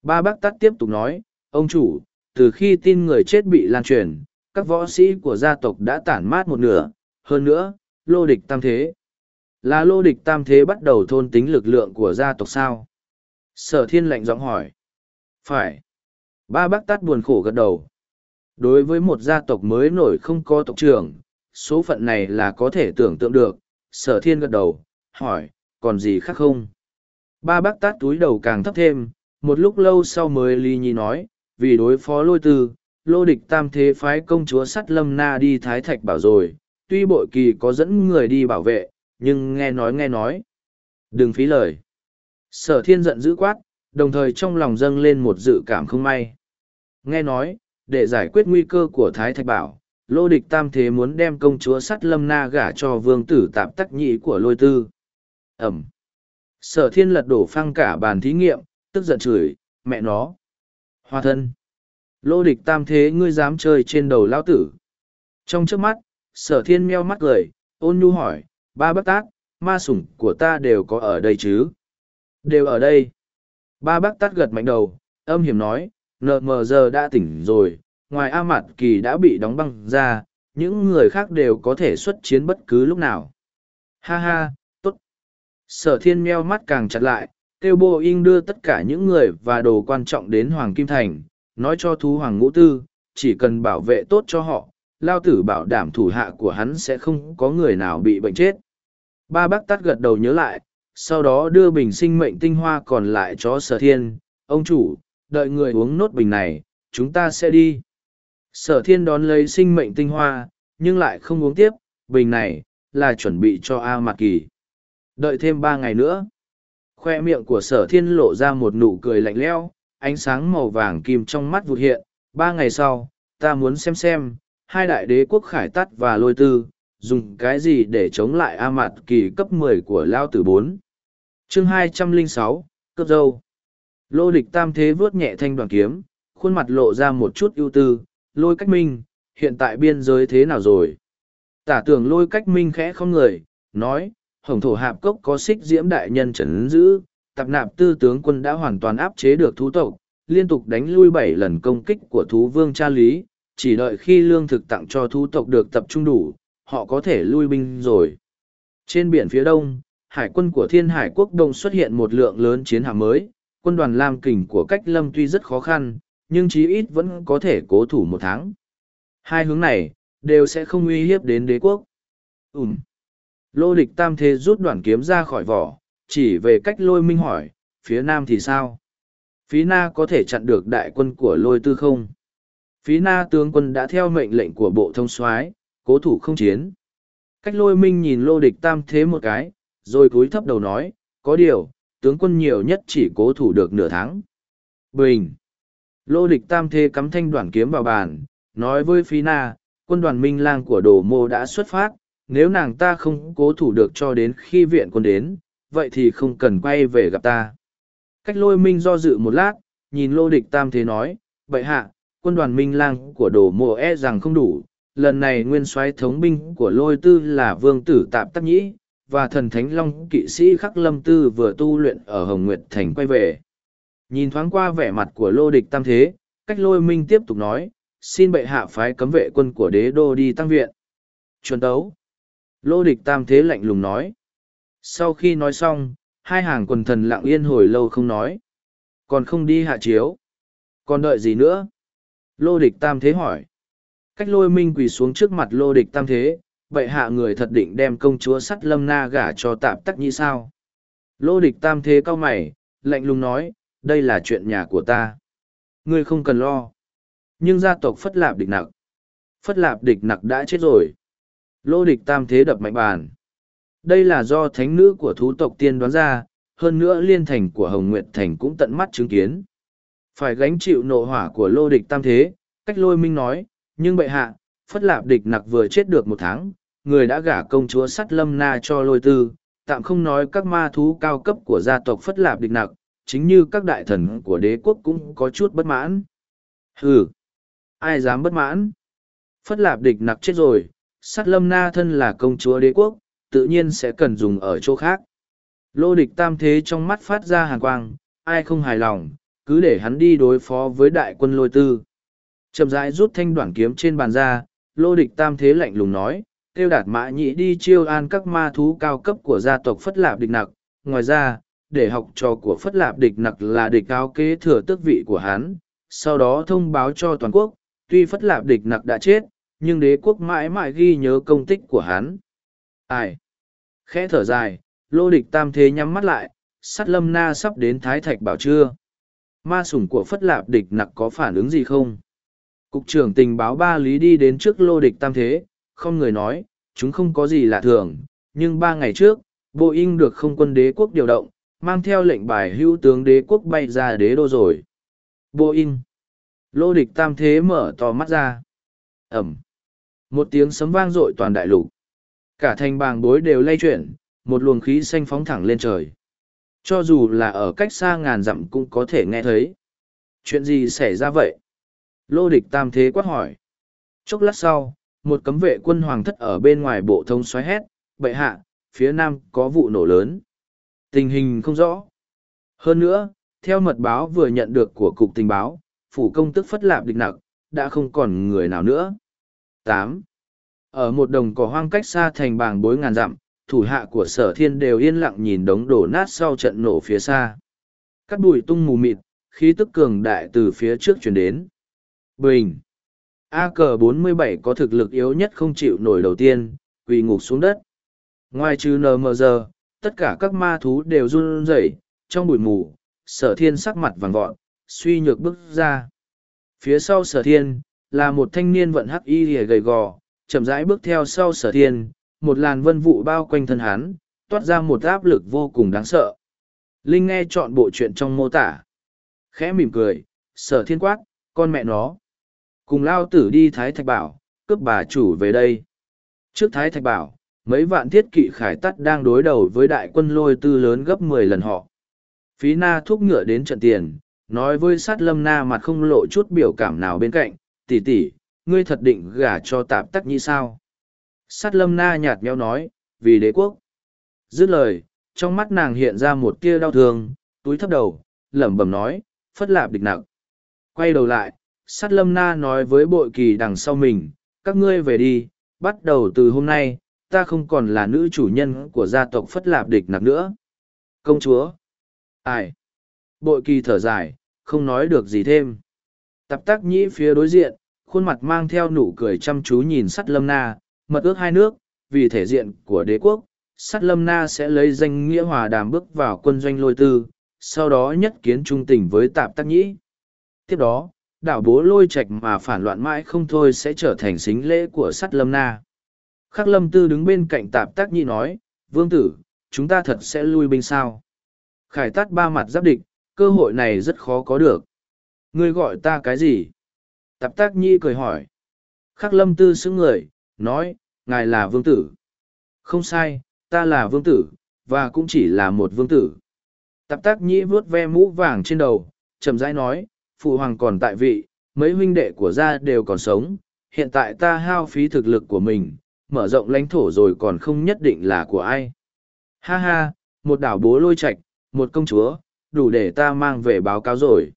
Ba bác tắt tiếp tục nói, ông chủ, từ khi tin người chết bị lan truyền, các võ sĩ của gia tộc đã tản mát một nửa, hơn nữa, lô địch tam thế. Là lô địch tam thế bắt đầu thôn tính lực lượng của gia tộc sao? Sở thiên lạnh giọng hỏi. Phải. Ba bác tát buồn khổ gật đầu. Đối với một gia tộc mới nổi không có tộc trưởng, số phận này là có thể tưởng tượng được. Sở thiên gật đầu, hỏi, còn gì khác không? Ba bác tát túi đầu càng thấp thêm, một lúc lâu sau mới ly nhi nói, vì đối phó lôi tư, lô địch tam thế phái công chúa sắt lâm na đi thái thạch bảo rồi, tuy bội kỳ có dẫn người đi bảo vệ, nhưng nghe nói nghe nói. Đừng phí lời. Sở thiên giận dữ quát, đồng thời trong lòng dâng lên một dự cảm không may. Nghe nói, để giải quyết nguy cơ của Thái Thạch Bảo, lô địch tam thế muốn đem công chúa sắt lâm na gả cho vương tử tạp tắc nhị của lôi tư. Ẩm. Sở thiên lật đổ phăng cả bàn thí nghiệm, tức giận chửi, mẹ nó. Hoa thân. Lô địch tam thế ngươi dám chơi trên đầu Lão tử. Trong trước mắt, sở thiên meo mắt cười, ôn nhu hỏi, ba bác tát, ma sủng của ta đều có ở đây chứ? Đều ở đây. Ba bác tát gật mạnh đầu, âm hiểm nói, nợ mờ giờ đã tỉnh rồi ngoài a mặt kỳ đã bị đóng băng ra những người khác đều có thể xuất chiến bất cứ lúc nào ha ha t ố t sở thiên meo mắt càng chặt lại kêu boeing đưa tất cả những người và đồ quan trọng đến hoàng kim thành, nói cho thú hoàng ngũ tư, chỉ cần bảo vệ tốt cho họ, lao tử bảo đảm thủ hạ của hắn sẽ không có người nào bị bệnh chết. Ba bác tắt gật đầu nhớ lại, sau đó đưa bình sinh mệnh tinh hoa còn lại cho sở thiên, ông chủ, đợi người uống nốt bình này, chúng ta sẽ đi. Sở thiên đón lấy sinh mệnh tinh hoa, nhưng lại không uống tiếp, bình này là chuẩn bị cho a mạc kỳ. Đợi thêm ba ngày nữa khoe miệng của sở thiên lộ ra một nụ cười lạnh lẽo, ánh sáng màu vàng kim trong mắt vụt hiện. Ba ngày sau, ta muốn xem xem, hai đại đế quốc khải tắt và lôi tư, dùng cái gì để chống lại a mạt kỳ cấp mười của lao tử bốn. Chương hai trăm lẻ sáu cấp dâu. Lô địch tam thế vuốt nhẹ thanh đoàn kiếm, khuôn mặt lộ ra một chút ưu tư. Lôi cách minh, hiện tại biên giới thế nào rồi? Tả tưởng lôi cách minh khẽ không người, nói hồng thổ hạp cốc có xích diễm đại nhân trấn giữ, tạp nạp tư tướng quân đã hoàn toàn áp chế được thú tộc, liên tục đánh lui bảy lần công kích của thú vương cha lý, chỉ đợi khi lương thực tặng cho thú tộc được tập trung đủ, họ có thể lui binh rồi. Trên biển phía đông, hải quân của thiên hải quốc đông xuất hiện một lượng lớn chiến hạm mới, quân đoàn lam kình của cách lâm tuy rất khó khăn, nhưng chí ít vẫn có thể cố thủ một tháng. Hai hướng này đều sẽ không uy hiếp đến đế quốc. Ùm lô địch tam thế rút đoạn kiếm ra khỏi vỏ, chỉ về cách lôi minh hỏi, phía nam thì sao? Phí na có thể chặn được đại quân của lôi tư không? Phí na tướng quân đã theo mệnh lệnh của bộ thông soái, cố thủ không chiến. Cách lôi minh nhìn lô địch tam thế một cái, rồi cúi thấp đầu nói, có điều, tướng quân nhiều nhất chỉ cố thủ được nửa tháng. Bình! Lô địch tam thế cắm thanh đoàn kiếm vào bàn, nói với phí na, quân đoàn minh lang của đồ mô đã xuất phát nếu nàng ta không cố thủ được cho đến khi viện quân đến, vậy thì không cần quay về gặp ta. Cách lôi minh do dự một lát, nhìn lô địch tam thế nói vậy hạ, quân đoàn minh lang của đồ mộ e rằng không đủ, lần này nguyên soái thống binh của lôi tư là vương tử tạp tắc nhĩ, và thần thánh long kỵ sĩ khắc lâm tư vừa tu luyện ở hồng nguyệt thành quay về. Nhìn thoáng qua vẻ mặt của lô địch tam thế, cách lôi minh tiếp tục nói, xin bệ hạ phái cấm vệ quân của đế đô đi tăng viện. Chuẩn tấu lô địch tam thế lạnh lùng nói. Sau khi nói xong, hai hàng quần thần lặng yên hồi lâu không nói. Còn không đi hạ chiếu. Còn đợi gì nữa? Lô địch tam thế hỏi. Cách lôi minh quỳ xuống trước mặt lô địch tam thế vậy hạ người thật định đem công chúa sắt lâm na gả cho tạp tắc nhĩ sao? Lô địch tam thế cao mày, lạnh lùng nói, đây là chuyện nhà của ta. Ngươi không cần lo. Nhưng gia tộc phất lạp địch nặc. Phất lạp địch nặc đã chết rồi lô địch tam thế đập mạnh bàn. Đây là do thánh nữ của thú tộc tiên đoán ra, hơn nữa liên thành của hồng nguyệt thành cũng tận mắt chứng kiến. Phải gánh chịu nộ hỏa của lô địch tam thế, cách lôi minh nói, nhưng bệ hạ, phất lạp địch nặc vừa chết được một tháng, người đã gả công chúa sắt lâm na cho lôi tư, tạm không nói các ma thú cao cấp của gia tộc phất lạp địch nặc, chính như các đại thần của đế quốc cũng có chút bất mãn. Ừ ai dám bất mãn? Phất lạp địch nặc chết rồi Sát lâm na thân là công chúa đế quốc, tự nhiên sẽ cần dùng ở chỗ khác. Lô địch tam thế trong mắt phát ra hàn quang, ai không hài lòng, cứ để hắn đi đối phó với đại quân lôi tư. Chậm rãi rút thanh đoạn kiếm trên bàn ra, lô địch tam thế lạnh lùng nói kêu đạt mã nhị đi chiêu an các ma thú cao cấp của gia tộc phất lạp địch nặc. Ngoài ra, để học trò của phất lạp địch nặc là địch cao kế thừa tước vị của hắn, sau đó thông báo cho toàn quốc, tuy phất lạp địch nặc đã chết nhưng đế quốc mãi mãi ghi nhớ công tích của hắn. Ai? Khẽ thở dài, lô địch tam thế nhắm mắt lại, sắt lâm na sắp đến thái thạch bảo chưa? Ma sủng của phất lạp địch nặc có phản ứng gì không? Cục trưởng tình báo ba lý đi đến trước lô địch tam thế, không người nói, chúng không có gì lạ thường, nhưng ba ngày trước, bộ in được không quân đế quốc điều động, mang theo lệnh bài hữu tướng đế quốc bay ra đế đô rồi. Bộ in lô địch tam thế mở to mắt ra. Ẩm một tiếng sấm vang dội toàn đại lục. Cả thành bàng bối đều lay chuyển một luồng khí xanh phóng thẳng lên trời. Cho dù là ở cách xa ngàn dặm cũng có thể nghe thấy. Chuyện gì xảy ra vậy? Lô địch tam thế quát hỏi. Chốc lát sau một cấm vệ quân hoàng thất ở bên ngoài bộ thông xoáy hét bệ hạ phía nam có vụ nổ lớn. Tình hình không rõ. Hơn nữa theo mật báo vừa nhận được của cục tình báo phủ công tức phất lạp địch nặc, đã không còn người nào nữa tám Ở một đồng cỏ hoang cách xa thành bàng bối ngàn dặm, thủ hạ của sở thiên đều yên lặng nhìn đống đổ nát sau trận nổ phía xa. Cắt bụi tung mù mịt, khí tức cường đại từ phía trước chuyển đến. Bình! A cờ 47 có thực lực yếu nhất không chịu nổi đầu tiên, quỳ ngục xuống đất. Ngoài trừ NMG, tất cả các ma thú đều run rẩy trong bụi mù, sở thiên sắc mặt vàng vọt, suy nhược bước ra. Phía sau sở thiên, là một thanh niên vận hắc y rìa gầy gò, chậm rãi bước theo sau sở thiên, một làn vân vụ bao quanh thân hắn, toát ra một áp lực vô cùng đáng sợ. Linh nghe chọn bộ chuyện trong mô tả. Khẽ mỉm cười, sở thiên quát, con mẹ nó. Cùng lao tử đi Thái Thạch Bảo, cướp bà chủ về đây. Trước Thái Thạch Bảo, mấy vạn thiết kỵ khải tắt đang đối đầu với đại quân lôi tư lớn gấp mười lần họ. Phí na thúc ngựa đến trận tiền, nói với sát lâm na mặt không lộ chút biểu cảm nào bên cạnh, tỷ tỷ, ngươi thật định gả cho tạp tắc nhĩ sao? Sát lâm na nhạt nhẽo nói, vì đế quốc. Dứt lời, trong mắt nàng hiện ra một tia đau thương, túi thấp đầu, lẩm bẩm nói, phất lạp địch nặng. Quay đầu lại, sát lâm na nói với bội kỳ đằng sau mình, các ngươi về đi, bắt đầu từ hôm nay, ta không còn là nữ chủ nhân của gia tộc phất lạp địch nặc nữa. Công chúa! Ai? Bội kỳ thở dài, không nói được gì thêm. tạp tác nhĩ phía đối diện, khuôn mặt mang theo nụ cười chăm chú nhìn sắt lâm na, mật ước hai nước, vì thể diện của đế quốc, sắt lâm na sẽ lấy danh nghĩa hòa đàm bước vào quân doanh lôi tư, sau đó nhất kiến trung tình với tạp tác nhĩ. Tiếp đó, đảo bố lôi Trạch mà phản loạn mãi không thôi sẽ trở thành xính lễ của sắt lâm na. Khắc lâm tư đứng bên cạnh tạp tác nhĩ nói, vương tử, chúng ta thật sẽ lui binh sao. Khải tắt ba mặt giáp địch, cơ hội này rất khó có được. Ngươi gọi ta cái gì? Tạp tác nhi cười hỏi. Khắc lâm tư xứng người, nói, ngài là vương tử. Không sai, ta là vương tử, và cũng chỉ là một vương tử. Tạp tác nhi vuốt ve mũ vàng trên đầu, chậm rãi nói, phụ hoàng còn tại vị, mấy huynh đệ của gia đều còn sống, hiện tại ta hao phí thực lực của mình, mở rộng lãnh thổ rồi còn không nhất định là của ai. Ha ha, một đảo bố lôi Trạch, một công chúa, đủ để ta mang về báo cáo rồi.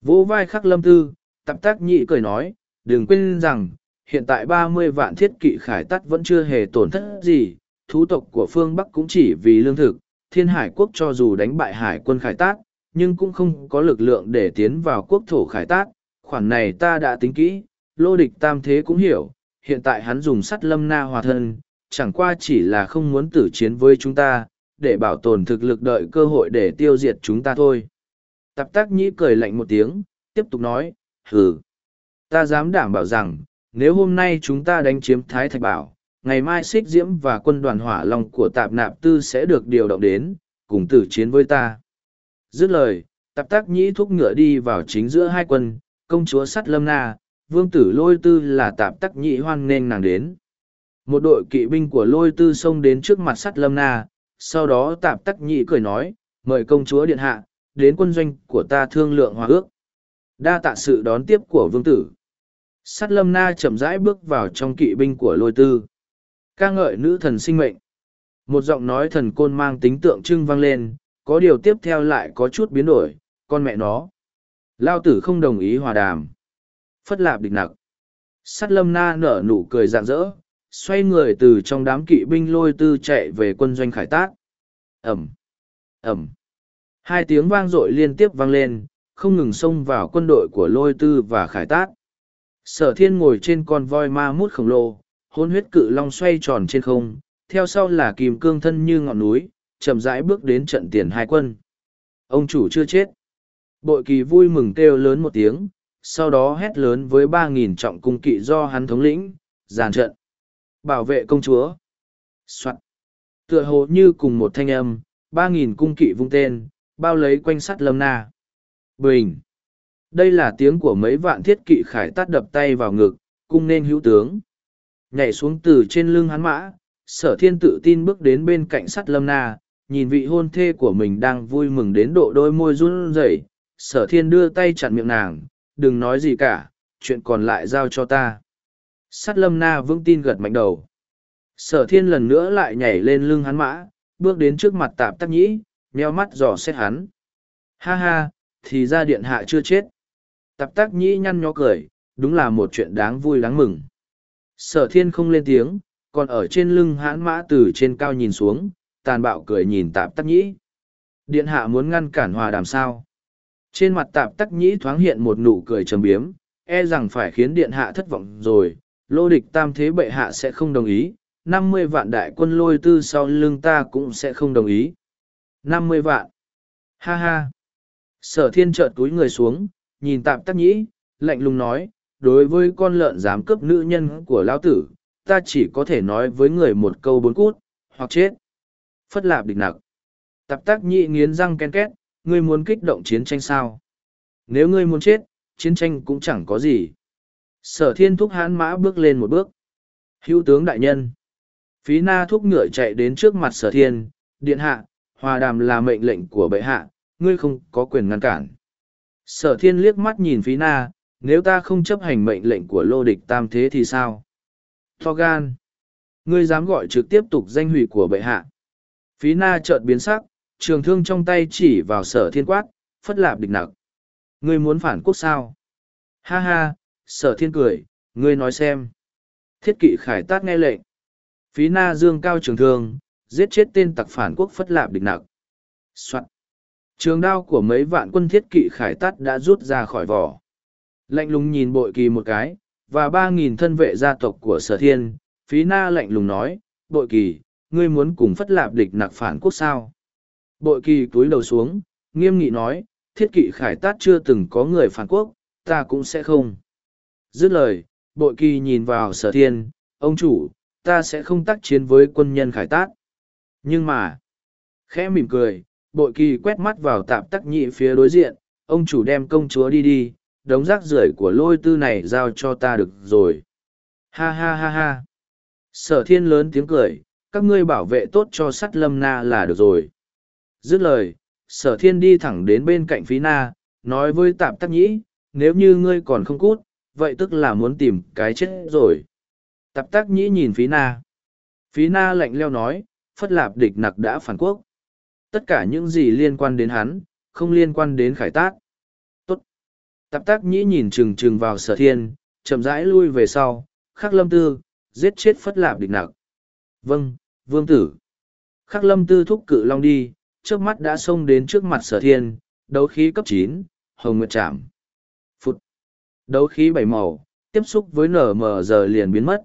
Vỗ vai khắc lâm tư, tập tác nhị cười nói, đừng quên rằng, hiện tại ba mươi vạn thiết kỵ khải tắt vẫn chưa hề tổn thất gì, thú tộc của phương Bắc cũng chỉ vì lương thực, thiên hải quốc cho dù đánh bại hải quân khải tát, nhưng cũng không có lực lượng để tiến vào quốc thổ khải tát, khoản này ta đã tính kỹ, lô địch tam thế cũng hiểu, hiện tại hắn dùng sắt lâm na hòa thân, chẳng qua chỉ là không muốn tử chiến với chúng ta, để bảo tồn thực lực đợi cơ hội để tiêu diệt chúng ta thôi. Tạp tác nhĩ cười lạnh một tiếng, tiếp tục nói, hừ. Ta dám đảm bảo rằng, nếu hôm nay chúng ta đánh chiếm Thái Thạch Bảo, ngày mai xích diễm và quân đoàn hỏa long của tạp nạp tư sẽ được điều động đến, cùng tử chiến với ta. Dứt lời, tạp tác nhĩ thúc ngựa đi vào chính giữa hai quân, công chúa sắt lâm na, vương tử lôi tư là tạp Tắc nhĩ hoan nghênh nàng đến. Một đội kỵ binh của lôi tư xông đến trước mặt sắt lâm na, sau đó tạp tắc nhị cười nói, mời công chúa điện hạ, đến quân doanh của ta thương lượng hòa ước. Đa tạ sự đón tiếp của vương tử. Sát lâm na chậm rãi bước vào trong kỵ binh của lôi tư. ca ngợi nữ thần sinh mệnh. Một giọng nói thần côn mang tính tượng trưng vang lên, có điều tiếp theo lại có chút biến đổi, con mẹ nó. Lao tử không đồng ý hòa đàm. Phất lạp địch nặc. Sát lâm na nở nụ cười rạng rỡ, xoay người từ trong đám kỵ binh lôi tư chạy về quân doanh khải tác ẩm ẩm hai tiếng vang dội liên tiếp vang lên không ngừng xông vào quân đội của lôi tư và khải tát sở thiên ngồi trên con voi ma mút khổng lồ hôn huyết cự long xoay tròn trên không theo sau là kìm cương thân như ngọn núi chậm rãi bước đến trận tiền hai quân ông chủ chưa chết bội kỳ vui mừng kêu lớn một tiếng sau đó hét lớn với ba nghìn trọng cung kỵ do hắn thống lĩnh giàn trận Bảo vệ công chúa. Soạn. Tựa hồ như cùng một thanh âm, ba nghìn cung kỵ vung tên, bao lấy quanh sắt lâm na. Bình. Đây là tiếng của mấy vạn thiết kỵ khải tát đập tay vào ngực, cung nên hữu tướng. Nhảy xuống từ trên lưng hắn mã, sở thiên tự tin bước đến bên cạnh sắt lâm na, nhìn vị hôn thê của mình đang vui mừng đến độ đôi môi run rẩy. sở thiên đưa tay chặn miệng nàng, đừng nói gì cả, chuyện còn lại giao cho ta. Sắt lâm na vững tin gật mạnh đầu. Sở thiên lần nữa lại nhảy lên lưng hắn mã, bước đến trước mặt tạp tắc nhĩ, nheo mắt dò xét hắn. Ha ha, thì ra điện hạ chưa chết. Tạp tác nhĩ nhăn nhó cười, đúng là một chuyện đáng vui đáng mừng. Sở thiên không lên tiếng, còn ở trên lưng hãn mã từ trên cao nhìn xuống, tàn bạo cười nhìn tạp tắc nhĩ. Điện hạ muốn ngăn cản hòa đàm sao. Trên mặt tạp tắc nhĩ thoáng hiện một nụ cười trầm biếm, e rằng phải khiến điện hạ thất vọng rồi, lô địch tam thế bệ hạ sẽ không đồng ý, năm mươi vạn đại quân lôi tư sau lưng ta cũng sẽ không đồng ý. năm mươi vạn. Ha ha. Sở thiên trợn túi người xuống, nhìn tạp tắc nhĩ, lạnh lùng nói, đối với con lợn dám cướp nữ nhân của lão tử, ta chỉ có thể nói với người một câu bốn cút, hoặc chết. Phất lạp địch nặc. Tạp tác nhị nghiến răng ken két, ngươi muốn kích động chiến tranh sao? Nếu ngươi muốn chết, chiến tranh cũng chẳng có gì. Sở thiên thúc hán mã bước lên một bước. Hữu tướng đại nhân. Phí na thúc ngựa chạy đến trước mặt sở thiên, điện hạ, hòa đàm là mệnh lệnh của bệ hạ, ngươi không có quyền ngăn cản. Sở thiên liếc mắt nhìn phí na, nếu ta không chấp hành mệnh lệnh của lô địch tam thế thì sao? To gan. Ngươi dám gọi trực tiếp tục danh hủy của bệ hạ. Phí na chợt biến sắc, trường thương trong tay chỉ vào sở thiên quát, phất lạp địch nặc. Ngươi muốn phản quốc sao? Ha ha, sở thiên cười, ngươi nói xem. Thiết kỵ khải tát nghe lệnh. Phí na dương cao trường thương, giết chết tên tặc phản quốc phất lạp địch nặc. Soạn. Trường đao của mấy vạn quân thiết kỵ khải tát đã rút ra khỏi vỏ. Lạnh lùng nhìn bội kỳ một cái, và ba nghìn thân vệ gia tộc của sở thiên, phí na lạnh lùng nói, bội kỳ, ngươi muốn cùng phất lạp địch nặc phản quốc sao? Bội kỳ túi đầu xuống, nghiêm nghị nói, thiết kỵ khải tát chưa từng có người phản quốc, ta cũng sẽ không. Dứt lời, bội kỳ nhìn vào sở thiên, ông chủ, ta sẽ không tác chiến với quân nhân khải tát. Nhưng mà, khẽ mỉm cười, bội kỳ quét mắt vào tạp tắc nhị phía đối diện, ông chủ đem công chúa đi đi, đống rác rưởi của lôi tư này giao cho ta được rồi. Ha ha ha ha. Sở thiên lớn tiếng cười, các ngươi bảo vệ tốt cho sắt lâm na là được rồi. Dứt lời, sở thiên đi thẳng đến bên cạnh phí na, nói với tạp tắc nhĩ, nếu như ngươi còn không cút, vậy tức là muốn tìm cái chết rồi. Tạp tắc nhĩ nhìn phí na. Phí na lạnh leo nói, phất lạp địch nặc đã phản quốc. Tất cả những gì liên quan đến hắn, không liên quan đến khải tác. Tốt. Tạp tác nhĩ nhìn trừng trừng vào sở thiên, chậm rãi lui về sau, khắc lâm tư, giết chết phất lạp địch nặc. Vâng, vương tử. Khắc lâm tư thúc cự long đi, trước mắt đã xông đến trước mặt sở thiên, đấu khí cấp chín, hồng nguyệt chạm. Phụt. Đấu khí bảy màu, tiếp xúc với nở mờ giờ liền biến mất.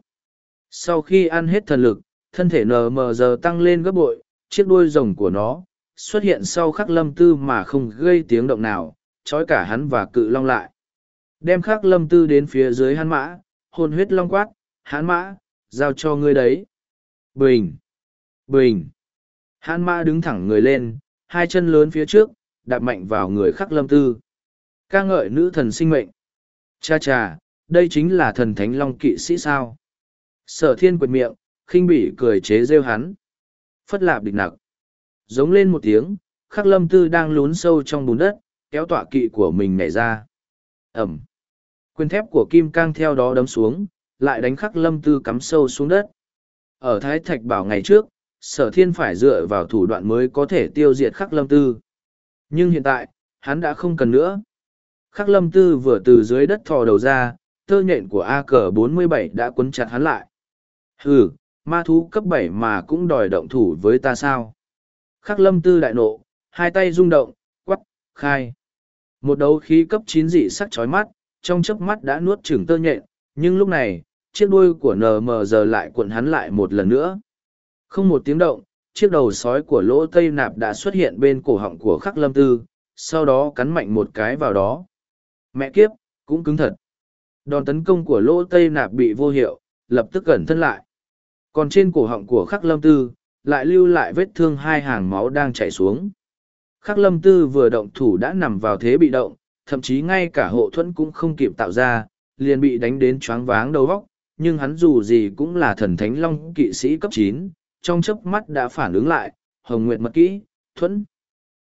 Sau khi ăn hết thần lực, thân thể nở mờ giờ tăng lên gấp bội, chiếc đuôi rồng của nó, xuất hiện sau khắc lâm tư mà không gây tiếng động nào, trói cả hắn và cự long lại. Đem khắc lâm tư đến phía dưới hắn mã, hồn huyết long quát, hắn mã, giao cho ngươi đấy. Bình! Bình! hắn mã đứng thẳng người lên, hai chân lớn phía trước, đạp mạnh vào người khắc lâm tư. ca ngợi nữ thần sinh mệnh. Cha cha, đây chính là thần thánh long kỵ sĩ sao. Sở thiên quệt miệng, khinh bỉ cười chế rêu hắn. Phất lạp địch nặc. Giống lên một tiếng, khắc lâm tư đang lún sâu trong bùn đất, kéo tọa kỵ của mình nhảy ra. Ẩm. Quyền thép của kim cang theo đó đấm xuống, lại đánh khắc lâm tư cắm sâu xuống đất. Ở Thái Thạch Bảo ngày trước, sở thiên phải dựa vào thủ đoạn mới có thể tiêu diệt khắc lâm tư. Nhưng hiện tại, hắn đã không cần nữa. Khắc lâm tư vừa từ dưới đất thò đầu ra, tơ nhện của A cờ 47 đã quấn chặt hắn lại. Hừ, ma thú cấp bảy mà cũng đòi động thủ với ta sao? Khắc lâm tư đại nộ, hai tay rung động, quắc, khai. Một đấu khí cấp chín dị sắc chói mắt, trong chớp mắt đã nuốt chửng tơ nhện, nhưng lúc này, chiếc đuôi của nm giờ lại cuộn hắn lại một lần nữa. Không một tiếng động, chiếc đầu sói của lỗ tây nạp đã xuất hiện bên cổ họng của khắc lâm tư, sau đó cắn mạnh một cái vào đó. Mẹ kiếp, cũng cứng thật. Đòn tấn công của lỗ tây nạp bị vô hiệu, lập tức cẩn thân lại. Còn trên cổ họng của khắc lâm tư, lại lưu lại vết thương hai hàng máu đang chảy xuống. Khắc lâm tư vừa động thủ đã nằm vào thế bị động, thậm chí ngay cả hộ thuẫn cũng không kịp tạo ra, liền bị đánh đến choáng váng đầu vóc, nhưng hắn dù gì cũng là thần thánh long kỵ sĩ cấp chín, trong chớp mắt đã phản ứng lại, hồng nguyệt mật kỹ, thuẫn.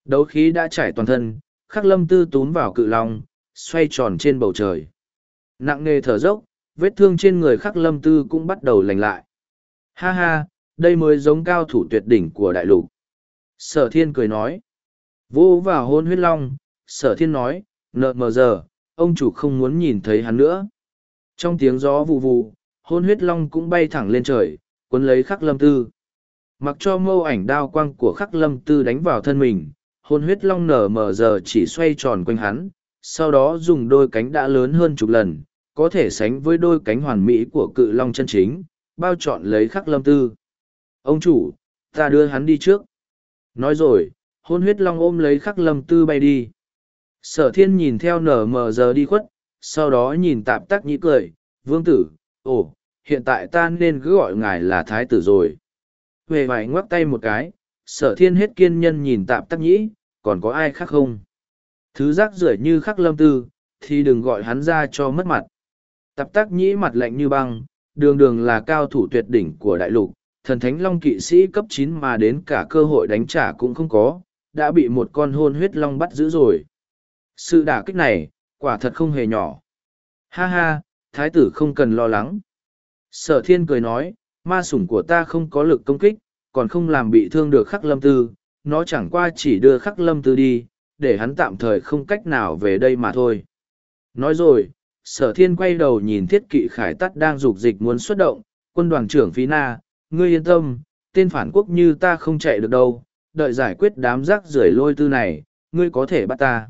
Đấu khí đã chảy toàn thân, khắc lâm tư túm vào cự long, xoay tròn trên bầu trời. Nặng nề thở dốc, vết thương trên người khắc lâm tư cũng bắt đầu lành lại. Ha ha, đây mới giống cao thủ tuyệt đỉnh của đại lục. Sở thiên cười nói. Vô vào hôn huyết long, sở thiên nói, nợ mờ giờ, ông chủ không muốn nhìn thấy hắn nữa. Trong tiếng gió vù vù, hôn huyết long cũng bay thẳng lên trời, cuốn lấy khắc lâm tư. Mặc cho mâu ảnh đao quang của khắc lâm tư đánh vào thân mình, hôn huyết long nở mờ giờ chỉ xoay tròn quanh hắn, sau đó dùng đôi cánh đã lớn hơn chục lần, có thể sánh với đôi cánh hoàn mỹ của cự long chân chính, bao trọn lấy khắc lâm tư. Ông chủ, ta đưa hắn đi trước. Nói rồi, hôn huyết long ôm lấy khắc lâm tư bay đi. Sở thiên nhìn theo nở mờ giờ đi khuất, sau đó nhìn tạp tắc nhĩ cười, vương tử, ồ, hiện tại ta nên cứ gọi ngài là thái tử rồi. Huệ vải ngoắc tay một cái, sở thiên hết kiên nhân nhìn tạp tắc nhĩ, còn có ai khác không? Thứ rác rưởi như khắc lâm tư, thì đừng gọi hắn ra cho mất mặt. Tạp tắc nhĩ mặt lạnh như băng, đường đường là cao thủ tuyệt đỉnh của đại lục, thần thánh long kỵ sĩ cấp chín mà đến cả cơ hội đánh trả cũng không có, đã bị một con hôn huyết long bắt giữ rồi. Sự đả kích này, quả thật không hề nhỏ. Ha ha, thái tử không cần lo lắng. Sở thiên cười nói, ma sủng của ta không có lực công kích, còn không làm bị thương được khắc lâm tư, nó chẳng qua chỉ đưa khắc lâm tư đi, để hắn tạm thời không cách nào về đây mà thôi. Nói rồi, sở thiên quay đầu nhìn thiết kỵ khải tắt đang dục dịch muốn xuất động, quân đoàn trưởng phí na, ngươi yên tâm, tên phản quốc như ta không chạy được đâu, đợi giải quyết đám rác rưởi lôi tư này, ngươi có thể bắt ta.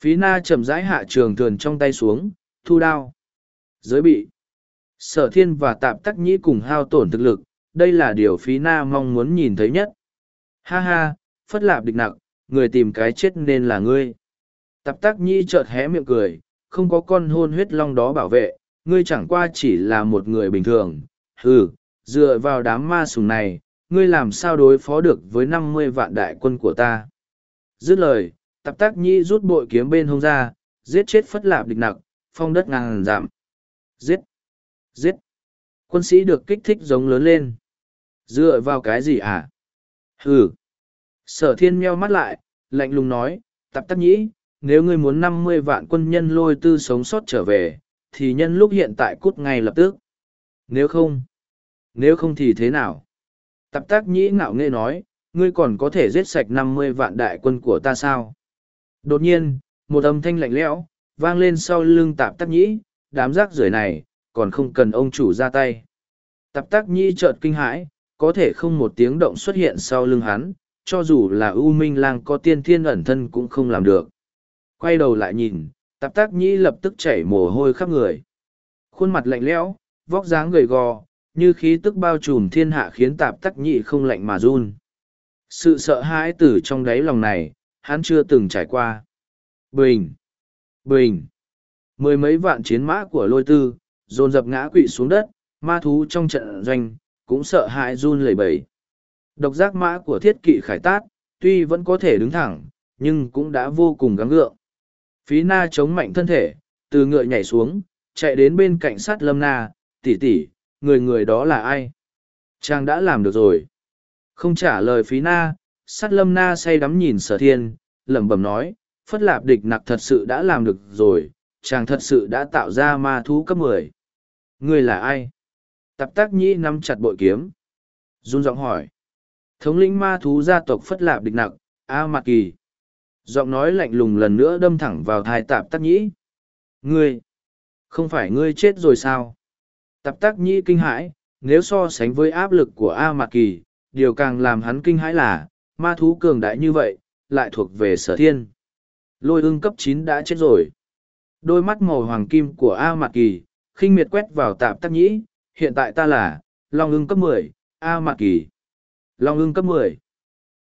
Phí na chậm rãi hạ trường thường trong tay xuống, thu đao. Giới bị. Sở thiên và tạp tắc nhĩ cùng hao tổn thực lực, đây là điều phí na mong muốn nhìn thấy nhất. Ha ha, phất lạp địch nặng, người tìm cái chết nên là ngươi. Tạp tắc nhĩ chợt hé miệng cười, không có con hôn huyết long đó bảo vệ, ngươi chẳng qua chỉ là một người bình thường. Ừ, dựa vào đám ma sùng này, ngươi làm sao đối phó được với năm mươi vạn đại quân của ta. Dứt lời, tạp tác nhĩ rút bội kiếm bên hông ra, giết chết phất lạp địch nặc, phong đất ngàn giảm. Giết! Giết! Quân sĩ được kích thích giống lớn lên. Dựa vào cái gì à? Hừ! Sở thiên meo mắt lại, lạnh lùng nói, tạp tác nhĩ, nếu ngươi muốn năm mươi vạn quân nhân lôi tư sống sót trở về, thì nhân lúc hiện tại cút ngay lập tức. Nếu không, nếu không thì thế nào? Tạp tác nhĩ ngạo nghệ nói, ngươi còn có thể giết sạch năm mươi vạn đại quân của ta sao? Đột nhiên, một âm thanh lạnh lẽo, vang lên sau lưng tạp tác nhĩ, đám rác rưởi này, còn không cần ông chủ ra tay. Tạp tác nhĩ chợt kinh hãi, có thể không một tiếng động xuất hiện sau lưng hắn, cho dù là U Minh Lang có tiên thiên ẩn thân cũng không làm được. Quay đầu lại nhìn, tạp tác nhĩ lập tức chảy mồ hôi khắp người. Khuôn mặt lạnh lẽo, vóc dáng gầy gò, như khí tức bao trùm thiên hạ khiến tạp tắc nhị không lạnh mà run. Sự sợ hãi từ trong đáy lòng này, hắn chưa từng trải qua. Bình! Bình! Mười mấy vạn chiến mã của lôi tư, dồn dập ngã quỵ xuống đất, ma thú trong trận doanh, cũng sợ hãi run lẩy bẩy. Độc giác mã của thiết kỵ khải tát, tuy vẫn có thể đứng thẳng, nhưng cũng đã vô cùng gắng gượng. Phí na chống mạnh thân thể, từ ngựa nhảy xuống, chạy đến bên cạnh sát lâm na, tỷ tỷ, người người đó là ai? Chàng đã làm được rồi. Không trả lời phí na, sát lâm na say đắm nhìn sở thiên, lẩm bẩm nói, phất lạp địch nặc thật sự đã làm được rồi, chàng thật sự đã tạo ra ma thú cấp mười. Người là ai? Tạp tác nhĩ nắm chặt bội kiếm. Run giọng hỏi. Thống lĩnh ma thú gia tộc phất lạp địch nặc, A Mạc Kỳ. Giọng nói lạnh lùng lần nữa đâm thẳng vào thai tạp tác nhĩ. Ngươi! Không phải ngươi chết rồi sao? Tạp tác nhĩ kinh hãi, nếu so sánh với áp lực của A Mạc Kỳ, điều càng làm hắn kinh hãi là, ma thú cường đại như vậy, lại thuộc về sở thiên. Lôi ưng cấp chín đã chết rồi. Đôi mắt màu hoàng kim của A Mạc Kỳ, khinh miệt quét vào tạp tác nhĩ, hiện tại ta là, Long ưng cấp mười, A Mạc Kỳ. Long ưng cấp mười.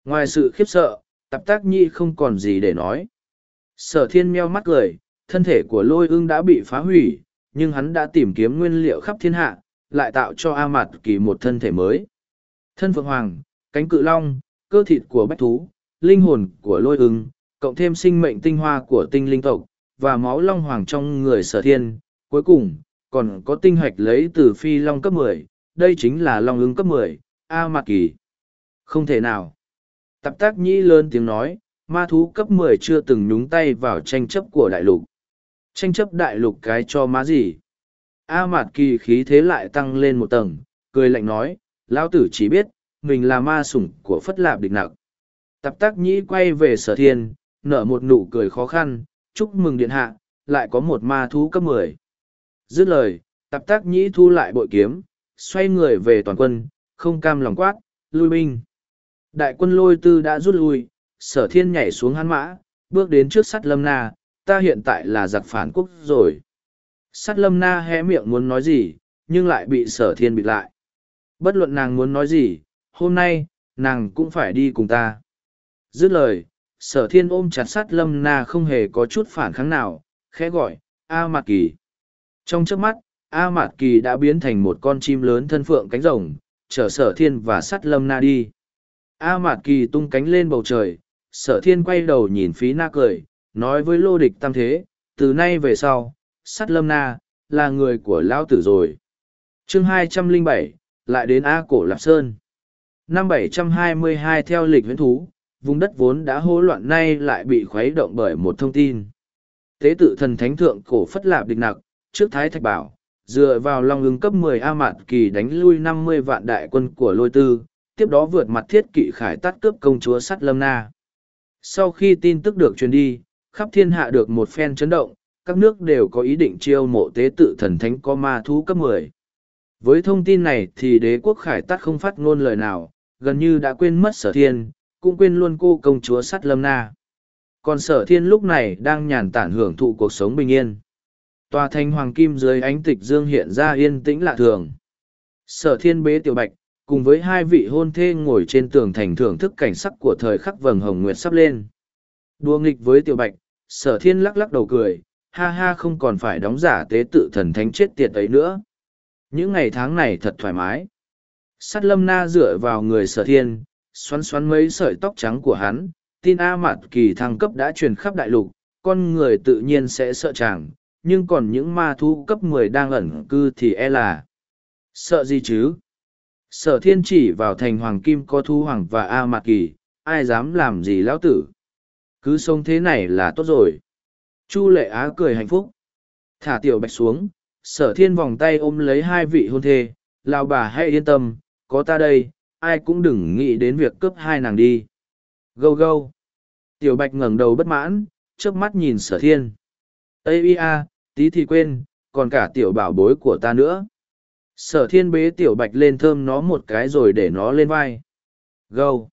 Ngoài sự khiếp sợ, tạp tác nhĩ không còn gì để nói. Sở thiên meo mắt cười, thân thể của lôi ưng đã bị phá hủy, nhưng hắn đã tìm kiếm nguyên liệu khắp thiên hạ, lại tạo cho A Mạt Kỳ một thân thể mới. Thân Phượng Hoàng, cánh cự long, cơ thịt của bách thú, linh hồn của lôi ưng, cộng thêm sinh mệnh tinh hoa của tinh linh tộc, và máu long hoàng trong người sở thiên, cuối cùng, còn có tinh hoạch lấy từ phi long cấp 10, đây chính là long ưng cấp 10, A Mạt Kỳ. Không thể nào. Tập tác nhĩ lớn tiếng nói, ma thú cấp 10 chưa từng nhúng tay vào tranh chấp của đại lục. Tranh chấp đại lục cái cho má gì? A Mạt Kỳ khí thế lại tăng lên một tầng, cười lạnh nói, lão tử chỉ biết, mình là ma sủng của phất lạp địch nặc. Tập tác nhĩ quay về sở thiên, nở một nụ cười khó khăn, chúc mừng điện hạ, lại có một ma thú cấp mười dứt lời tạp tác nhĩ thu lại bội kiếm xoay người về toàn quân không cam lòng quát lui binh đại quân lôi tư đã rút lui sở thiên nhảy xuống hắn mã bước đến trước sắt lâm na ta hiện tại là giặc phản quốc rồi. Sắt lâm na hé miệng muốn nói gì, nhưng lại bị sở thiên bịt lại. Bất luận nàng muốn nói gì, hôm nay, nàng cũng phải đi cùng ta. Dứt lời, sở thiên ôm chặt sắt lâm na không hề có chút phản kháng nào, khẽ gọi, a mạt kỳ. Trong trước mắt, a mạt kỳ đã biến thành một con chim lớn thân phượng cánh rồng, chở sở thiên và sắt lâm na đi. A mạt kỳ tung cánh lên bầu trời, sở thiên quay đầu nhìn phí na cười nói với lô địch tam thế từ nay về sau sắt lâm na là người của lão tử rồi. Chương hai trăm linh bảy lại đến a cổ lạp sơn. Năm bảy trăm hai mươi hai theo lịch huyễn thú vùng đất vốn đã hỗn loạn nay lại bị khuấy động bởi một thông tin. Tế tự thần thánh thượng cổ phất lạp địch nặc trước thái thạch bảo dựa vào long ứng cấp 10 A Mạt Kỳ đánh lui 50 vạn đại quân của lôi tư, tiếp đó vượt mặt thiết kỵ khải tắt cướp công chúa sắt lâm na. Sau khi tin tức được truyền đi, khắp thiên hạ được một phen chấn động, các nước đều có ý định chiêu mộ tế tự thần thánh có ma thú cấp 10. Với thông tin này thì đế quốc khải tắt không phát ngôn lời nào, gần như đã quên mất sở thiên, cũng quên luôn cô công chúa sắt lâm na. Còn sở thiên lúc này đang nhàn tản hưởng thụ cuộc sống bình yên. Tòa thành hoàng kim dưới ánh tịch dương hiện ra yên tĩnh lạ thường. Sở thiên bế tiểu bạch, cùng với hai vị hôn thê ngồi trên tường thành thưởng thức cảnh sắc của thời khắc vầng hồng nguyệt sắp lên. Đùa nghịch với tiểu bạch, sở thiên lắc lắc đầu cười, ha ha không còn phải đóng giả tế tự thần thánh chết tiệt ấy nữa. Những ngày tháng này thật thoải mái. Sát lâm na dựa vào người sở thiên, xoắn xoắn mấy sợi tóc trắng của hắn, tin A mặt Kỳ thăng cấp đã truyền khắp đại lục, con người tự nhiên sẽ sợ chàng, nhưng còn những ma thú cấp mười đang ẩn cư thì e là sợ gì chứ sở thiên chỉ vào thành hoàng kim có thu hoàng và a mặt kỳ ai dám làm gì lão tử cứ sống thế này là tốt rồi. Chu lệ á cười hạnh phúc. Thả tiểu bạch xuống, sở thiên vòng tay ôm lấy hai vị hôn thê lao bà hãy yên tâm, có ta đây, ai cũng đừng nghĩ đến việc cướp hai nàng đi. Gâu gâu. Tiểu bạch ngẩng đầu bất mãn trước mắt nhìn sở thiên. Ây ia tí thì quên, còn cả tiểu bảo bối của ta nữa. Sở thiên bế tiểu bạch lên thơm nó một cái rồi để nó lên vai. Gâu.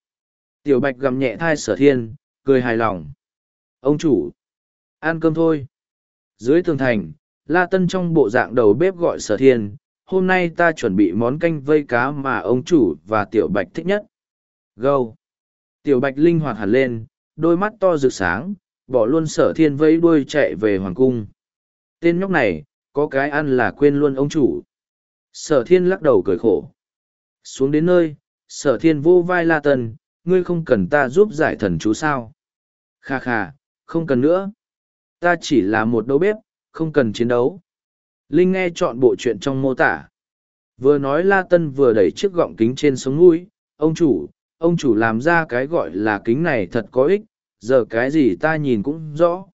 Tiểu bạch gầm nhẹ thai sở thiên cười hài lòng ông chủ ăn cơm thôi dưới tường thành la tân trong bộ dạng đầu bếp gọi sở thiên hôm nay ta chuẩn bị món canh vây cá mà ông chủ và tiểu bạch thích nhất gâu tiểu bạch linh hoạt hẳn lên đôi mắt to rực sáng bỏ luôn sở thiên vẫy đuôi chạy về hoàng cung Tên nhóc này, có cái ăn là quên luôn ông chủ. Sở thiên lắc đầu cười khổ. Xuống đến nơi, sở thiên vô vai la tân, ngươi không cần ta giúp giải thần chú sao. Kha kha, không cần nữa. Ta chỉ là một đấu bếp, không cần chiến đấu. Linh nghe chọn bộ chuyện trong mô tả. Vừa nói La Tân vừa đẩy chiếc gọng kính trên sống mũi, ông chủ, ông chủ làm ra cái gọi là kính này thật có ích, giờ cái gì ta nhìn cũng rõ.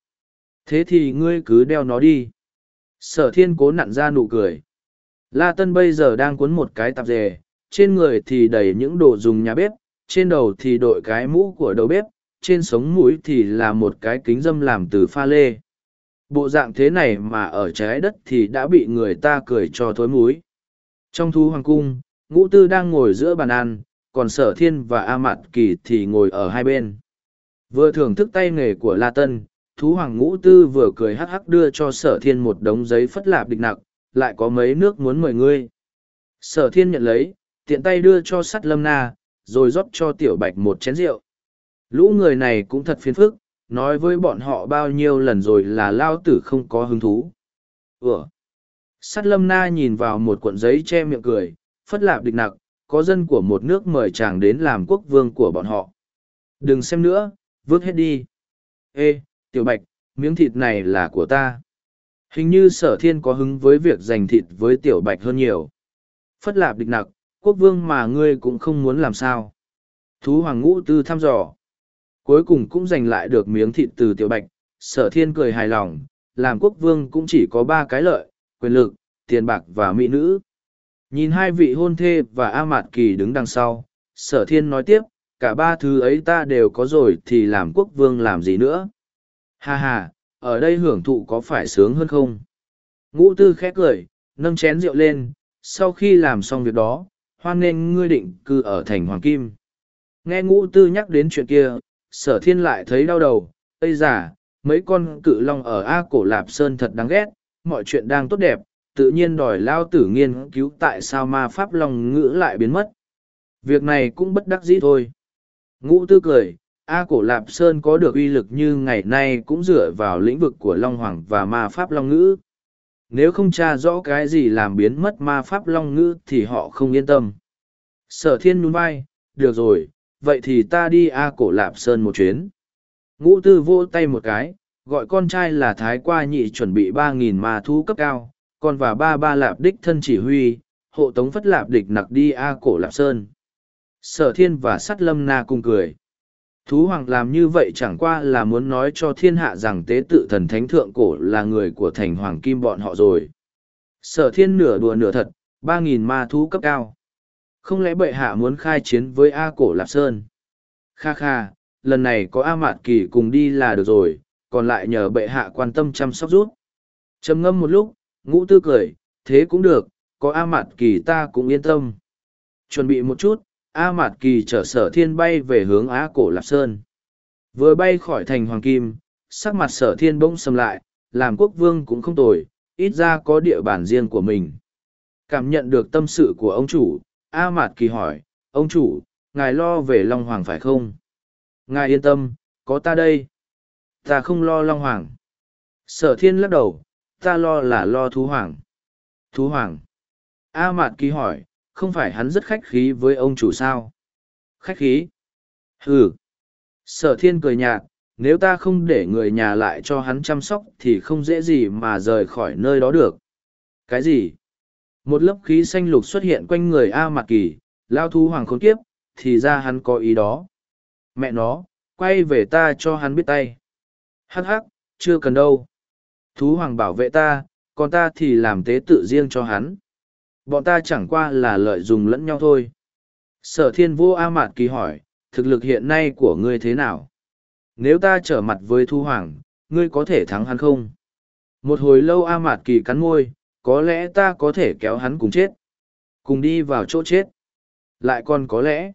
Thế thì ngươi cứ đeo nó đi. Sở thiên cố nặn ra nụ cười. La Tân bây giờ đang cuốn một cái tạp dề, trên người thì đầy những đồ dùng nhà bếp, trên đầu thì đội cái mũ của đầu bếp, trên sống mũi thì là một cái kính dâm làm từ pha lê. Bộ dạng thế này mà ở trái đất thì đã bị người ta cười cho thối múi. Trong thu hoàng cung, ngũ tư đang ngồi giữa bàn ăn, còn sở thiên và A Mạt Kỳ thì ngồi ở hai bên. Vừa thưởng thức tay nghề của La Tân, thú hoàng ngũ tư vừa cười hắc hắc đưa cho sở thiên một đống giấy phất lạp địch nặc, lại có mấy nước muốn mời ngươi. Sở thiên nhận lấy, tiện tay đưa cho sắt lâm na, rồi rót cho tiểu bạch một chén rượu. Lũ người này cũng thật phiền phức, nói với bọn họ bao nhiêu lần rồi là lao tử không có hứng thú. Ủa? Sắt lâm na nhìn vào một cuộn giấy che miệng cười, phất lạp địch nặc, có dân của một nước mời chàng đến làm quốc vương của bọn họ. Đừng xem nữa, vứt hết đi. Ê, tiểu bạch, miếng thịt này là của ta. Hình như sở thiên có hứng với việc giành thịt với tiểu bạch hơn nhiều. Phất lạp địch nặc, quốc vương mà ngươi cũng không muốn làm sao. Thú hoàng ngũ tư thăm dò. Cuối cùng cũng giành lại được miếng thịt từ tiểu bạch, sở thiên cười hài lòng, làm quốc vương cũng chỉ có ba cái lợi, quyền lực, tiền bạc và mỹ nữ. Nhìn hai vị hôn thê và A Mạt Kỳ đứng đằng sau, sở thiên nói tiếp, cả ba thứ ấy ta đều có rồi thì làm quốc vương làm gì nữa. Ha ha, ở đây hưởng thụ có phải sướng hơn không? Ngũ tư khét cười, nâng chén rượu lên, sau khi làm xong việc đó, hoan nên ngươi định cư ở thành Hoàng Kim. Nghe ngũ tư nhắc đến chuyện kia, sở thiên lại thấy đau đầu, Ây giả, mấy con cự long ở A cổ lạp sơn thật đáng ghét, mọi chuyện đang tốt đẹp, tự nhiên đòi lao tử nghiên cứu tại sao ma pháp long ngữ lại biến mất. Việc này cũng bất đắc dĩ thôi. Ngũ tư cười, A cổ lạp sơn có được uy lực như ngày nay cũng dựa vào lĩnh vực của long hoàng và ma pháp long ngữ. Nếu không tra rõ cái gì làm biến mất ma pháp long ngữ thì họ không yên tâm. Sở thiên nhún vai, được rồi, vậy thì ta đi A cổ lạp sơn một chuyến. Ngũ tư vô tay một cái, gọi con trai là Thái Qua Nhị chuẩn bị ba nghìn ma thú cấp cao, còn và ba ba lạp đích thân chỉ huy, hộ tống phất lạp địch nặc đi A cổ lạp sơn. Sở thiên và sắt lâm na cùng cười. Thú hoàng làm như vậy chẳng qua là muốn nói cho thiên hạ rằng tế tự thần thánh thượng cổ là người của thành hoàng kim bọn họ rồi. Sở thiên nửa đùa nửa thật, ba nghìn ma thú cấp cao. Không lẽ bệ hạ muốn khai chiến với A cổ lạp sơn? Kha kha, lần này có A Mạt Kỳ cùng đi là được rồi, còn lại nhờ bệ hạ quan tâm chăm sóc rút. trầm ngâm một lúc, ngũ tư cười, thế cũng được, có A Mạt Kỳ ta cũng yên tâm. Chuẩn bị một chút, A Mạt Kỳ chở sở thiên bay về hướng Á Cổ Lạp Sơn. Vừa bay khỏi thành Hoàng Kim, sắc mặt sở thiên bỗng sầm lại, làm quốc vương cũng không tồi, ít ra có địa bàn riêng của mình. Cảm nhận được tâm sự của ông chủ, A Mạt Kỳ hỏi, ông chủ, ngài lo về Long Hoàng phải không? Ngài yên tâm, có ta đây. Ta không lo Long Hoàng. Sở thiên lắc đầu, ta lo là lo Thú Hoàng. Thú Hoàng. A Mạt Kỳ hỏi, không phải hắn rất khách khí với ông chủ sao? Khách khí? Ừ. Sở thiên cười nhạt, nếu ta không để người nhà lại cho hắn chăm sóc thì không dễ gì mà rời khỏi nơi đó được. Cái gì? Một lớp khí xanh lục xuất hiện quanh người A Mạt Kỳ, lao thú hoàng khốn kiếp, thì ra hắn có ý đó. Mẹ nó, quay về ta cho hắn biết tay. Hắc hắc, chưa cần đâu. Thú hoàng bảo vệ ta, còn ta thì làm tế tự riêng cho hắn. Bọn ta chẳng qua là lợi dụng lẫn nhau thôi. Sở thiên vô A Mạt Kỳ hỏi, thực lực hiện nay của ngươi thế nào? Nếu ta trở mặt với Thu Hoàng, ngươi có thể thắng hắn không? Một hồi lâu A Mạt Kỳ cắn môi, có lẽ ta có thể kéo hắn cùng chết. Cùng đi vào chỗ chết. Lại còn có lẽ,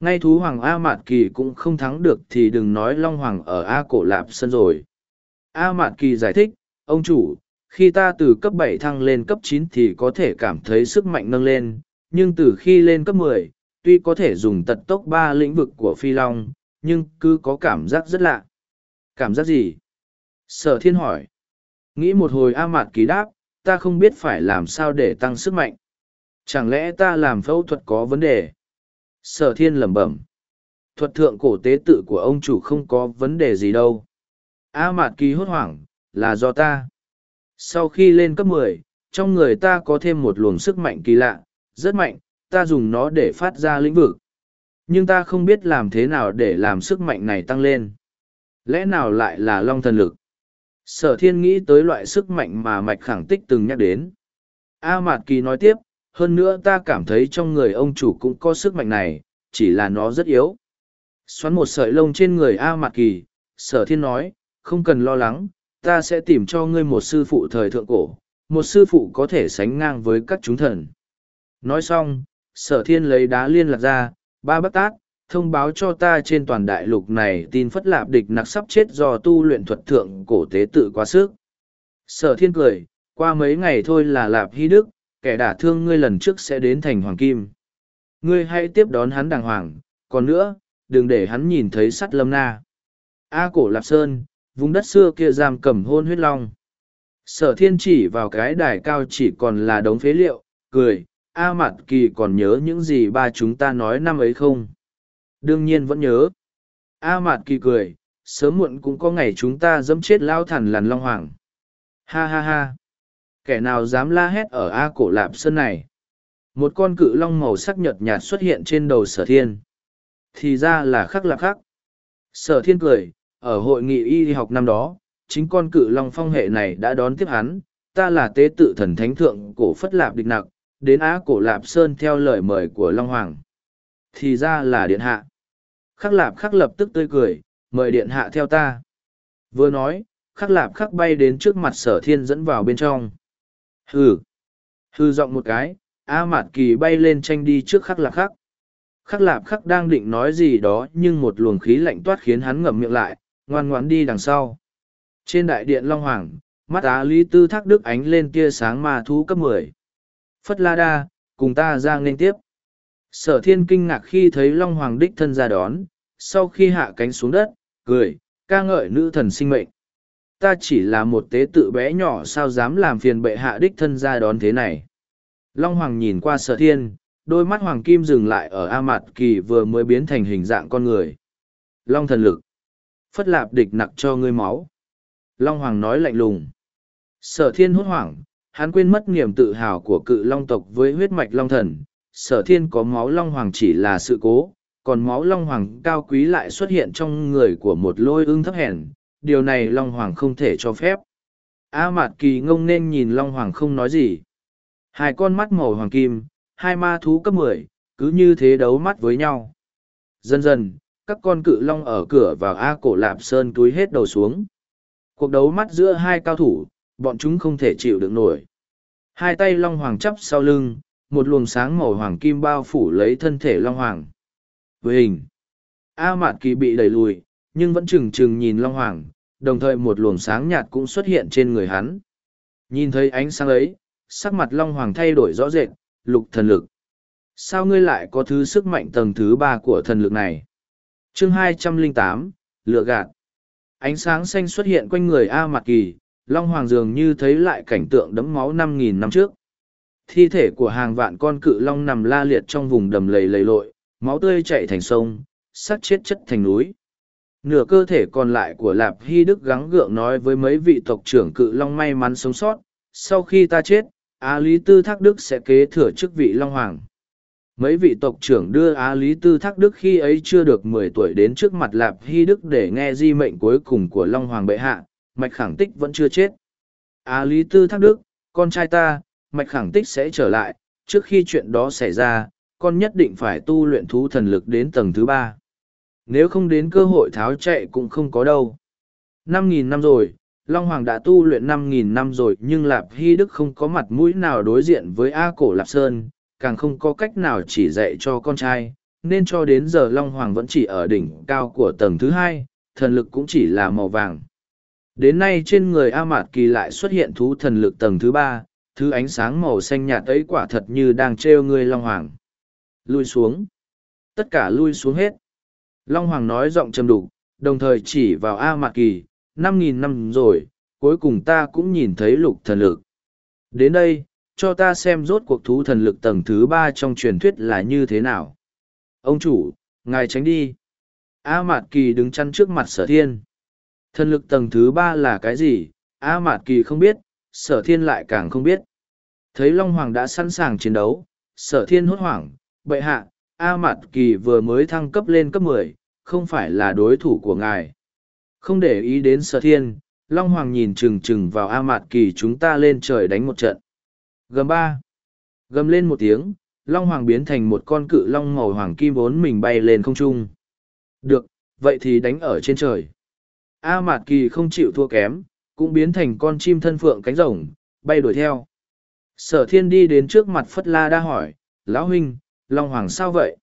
ngay Thú Hoàng A Mạt Kỳ cũng không thắng được thì đừng nói Long Hoàng ở A Cổ Lạp Sân rồi. A Mạt Kỳ giải thích, ông chủ, khi ta từ cấp bảy thăng lên cấp chín thì có thể cảm thấy sức mạnh nâng lên nhưng từ khi lên cấp mười, tuy có thể dùng tật tốc ba lĩnh vực của phi long nhưng cứ có cảm giác rất lạ cảm giác gì sở thiên hỏi nghĩ một hồi a mạt kỳ đáp ta không biết phải làm sao để tăng sức mạnh chẳng lẽ ta làm phẫu thuật có vấn đề sở thiên lẩm bẩm thuật thượng cổ tế tự của ông chủ không có vấn đề gì đâu a mạt kỳ hốt hoảng là do ta sau khi lên cấp 10, trong người ta có thêm một luồng sức mạnh kỳ lạ, rất mạnh, ta dùng nó để phát ra lĩnh vực. Nhưng ta không biết làm thế nào để làm sức mạnh này tăng lên. Lẽ nào lại là long thần lực? Sở thiên nghĩ tới loại sức mạnh mà mạch khẳng tích từng nhắc đến. A Mạt Kỳ nói tiếp, hơn nữa ta cảm thấy trong người ông chủ cũng có sức mạnh này, chỉ là nó rất yếu. Xoắn một sợi lông trên người A Mạt Kỳ, sở thiên nói, không cần lo lắng, ta sẽ tìm cho ngươi một sư phụ thời thượng cổ, một sư phụ có thể sánh ngang với các chúng thần. Nói xong, sở thiên lấy đá liên lạc ra, ba bắt tát, thông báo cho ta trên toàn đại lục này tin phất lạp địch nặc sắp chết do tu luyện thuật thượng cổ tế tự quá sức. Sở thiên cười, qua mấy ngày thôi là lạp hy đức, kẻ đả thương ngươi lần trước sẽ đến thành hoàng kim. Ngươi hãy tiếp đón hắn đàng hoàng, còn nữa, đừng để hắn nhìn thấy sắt lâm na. A cổ lạp sơn, vùng đất xưa kia giam cầm hôn huyết long. Sở thiên chỉ vào cái đài cao chỉ còn là đống phế liệu, cười, A mặt kỳ còn nhớ những gì ba chúng ta nói năm ấy không? Đương nhiên vẫn nhớ. A mạt kỳ cười, sớm muộn cũng có ngày chúng ta dẫm chết lao thẳng lằn long hoàng. Ha ha ha. Kẻ nào dám la hét ở A cổ lạp sơn này? Một con cự long màu sắc nhợt nhạt xuất hiện trên đầu sở thiên. Thì ra là khắc lạc khắc. Sở thiên cười, ở hội nghị y học năm đó, chính con cự long phong hệ này đã đón tiếp hắn, ta là tế tự thần thánh thượng cổ phất lạp địch nặc, đến á cổ lạp sơn theo lời mời của Long Hoàng. Thì ra là điện hạ. Khắc lạp khắc lập tức tươi cười, mời điện hạ theo ta. Vừa nói, khắc lạp khắc bay đến trước mặt sở thiên dẫn vào bên trong. Hừ! Hừ giọng một cái, A Mạt Kỳ bay lên tranh đi trước khắc lạp khắc. Khắc lạp khắc đang định nói gì đó nhưng một luồng khí lạnh toát khiến hắn ngậm miệng lại, ngoan ngoãn đi đằng sau. Trên đại điện Long Hoàng, mắt Á Lý Tư thác đức ánh lên tia sáng ma thú cấp mười. Phất La Đa, cùng ta ra nên tiếp. Sở thiên kinh ngạc khi thấy Long Hoàng đích thân ra đón, sau khi hạ cánh xuống đất, cười, ca ngợi nữ thần sinh mệnh. Ta chỉ là một tế tự bé nhỏ sao dám làm phiền bệ hạ đích thân ra đón thế này. Long Hoàng nhìn qua sở thiên, đôi mắt Hoàng Kim dừng lại ở A Mạt Kỳ vừa mới biến thành hình dạng con người. Long thần lực. Phất lạp địch nặc cho ngươi máu. Long Hoàng nói lạnh lùng. Sở thiên hốt hoảng, hắn quên mất niềm tự hào của cự long tộc với huyết mạch long thần. Sở thiên có máu long hoàng chỉ là sự cố, còn máu long hoàng cao quý lại xuất hiện trong người của một lôi ưng thấp hèn. Điều này long hoàng không thể cho phép. A Mạt Kỳ ngông nên nhìn long hoàng không nói gì. Hai con mắt màu hoàng kim, hai ma thú cấp mười, cứ như thế đấu mắt với nhau. Dần dần, các con cự long ở cửa vào A cổ lạp sơn túi hết đầu xuống. Cuộc đấu mắt giữa hai cao thủ, bọn chúng không thể chịu được nổi. Hai tay long hoàng chắp sau lưng, một luồng sáng màu hoàng kim bao phủ lấy thân thể long hoàng. Với hình, A Mạt Kỳ bị đẩy lùi, nhưng vẫn chừng chừng nhìn long hoàng, đồng thời một luồng sáng nhạt cũng xuất hiện trên người hắn. Nhìn thấy ánh sáng ấy, sắc mặt long hoàng thay đổi rõ rệt, lục thần lực. Sao ngươi lại có thứ sức mạnh tầng thứ ba của thần lực này? Chương hai trăm linh tám lựa gạt. Ánh sáng xanh xuất hiện quanh người A Mạt Kỳ, Long Hoàng dường như thấy lại cảnh tượng đẫm máu năm nghìn năm trước. Thi thể của hàng vạn con cự long nằm la liệt trong vùng đầm lầy lầy lội, máu tươi chảy thành sông, xác chết chất thành núi. Nửa cơ thể còn lại của Lạp Hy Đức gắng gượng nói với mấy vị tộc trưởng cự long may mắn sống sót, sau khi ta chết, Á Lý Tư Thác Đức sẽ kế thừa chức vị Long Hoàng. Mấy vị tộc trưởng đưa Á Lý Tư Thác Đức khi ấy chưa được mười tuổi đến trước mặt Lạp Hy Đức để nghe di mệnh cuối cùng của Long Hoàng bệ hạ, Mạch Khẳng Tích vẫn chưa chết. Á Lý Tư Thác Đức, con trai ta, Mạch Khẳng Tích sẽ trở lại, trước khi chuyện đó xảy ra, con nhất định phải tu luyện thú thần lực đến tầng thứ ba. Nếu không đến cơ hội tháo chạy cũng không có đâu. Năm nghìn năm rồi, Long Hoàng đã tu luyện năm nghìn năm rồi nhưng Lạp Hy Đức không có mặt mũi nào đối diện với A Cổ Lạp Sơn, càng không có cách nào chỉ dạy cho con trai, nên cho đến giờ Long Hoàng vẫn chỉ ở đỉnh cao của tầng thứ hai, thần lực cũng chỉ là màu vàng. Đến nay trên người A Mạt Kỳ lại xuất hiện thú thần lực tầng thứ ba, thứ ánh sáng màu xanh nhạt ấy quả thật như đang trêu người Long Hoàng. Lui xuống. Tất cả lui xuống hết. Long Hoàng nói giọng trầm đục, đồng thời chỉ vào A Mạt Kỳ, năm nghìn năm rồi, cuối cùng ta cũng nhìn thấy lục thần lực. Đến đây, cho ta xem rốt cuộc thú thần lực tầng thứ ba trong truyền thuyết là như thế nào. Ông chủ, ngài tránh đi. A Mạt Kỳ đứng chăn trước mặt sở thiên. Thần lực tầng thứ ba là cái gì? A Mạt Kỳ không biết, sở thiên lại càng không biết. Thấy Long Hoàng đã sẵn sàng chiến đấu, sở thiên hốt hoảng, bệ hạ, A Mạt Kỳ vừa mới thăng cấp lên cấp mười, không phải là đối thủ của ngài. Không để ý đến sở thiên, Long Hoàng nhìn chừng chừng vào A Mạt Kỳ chúng ta lên trời đánh một trận. Gầm ba. Gầm lên một tiếng, Long Hoàng biến thành một con cự long màu hoàng kim vốn mình bay lên không trung. Được, vậy thì đánh ở trên trời. A Mạt Kỳ không chịu thua kém, cũng biến thành con chim thân phượng cánh rồng, bay đuổi theo. Sở thiên đi đến trước mặt Phất La Đa hỏi, Lão Huynh, Long Hoàng sao vậy?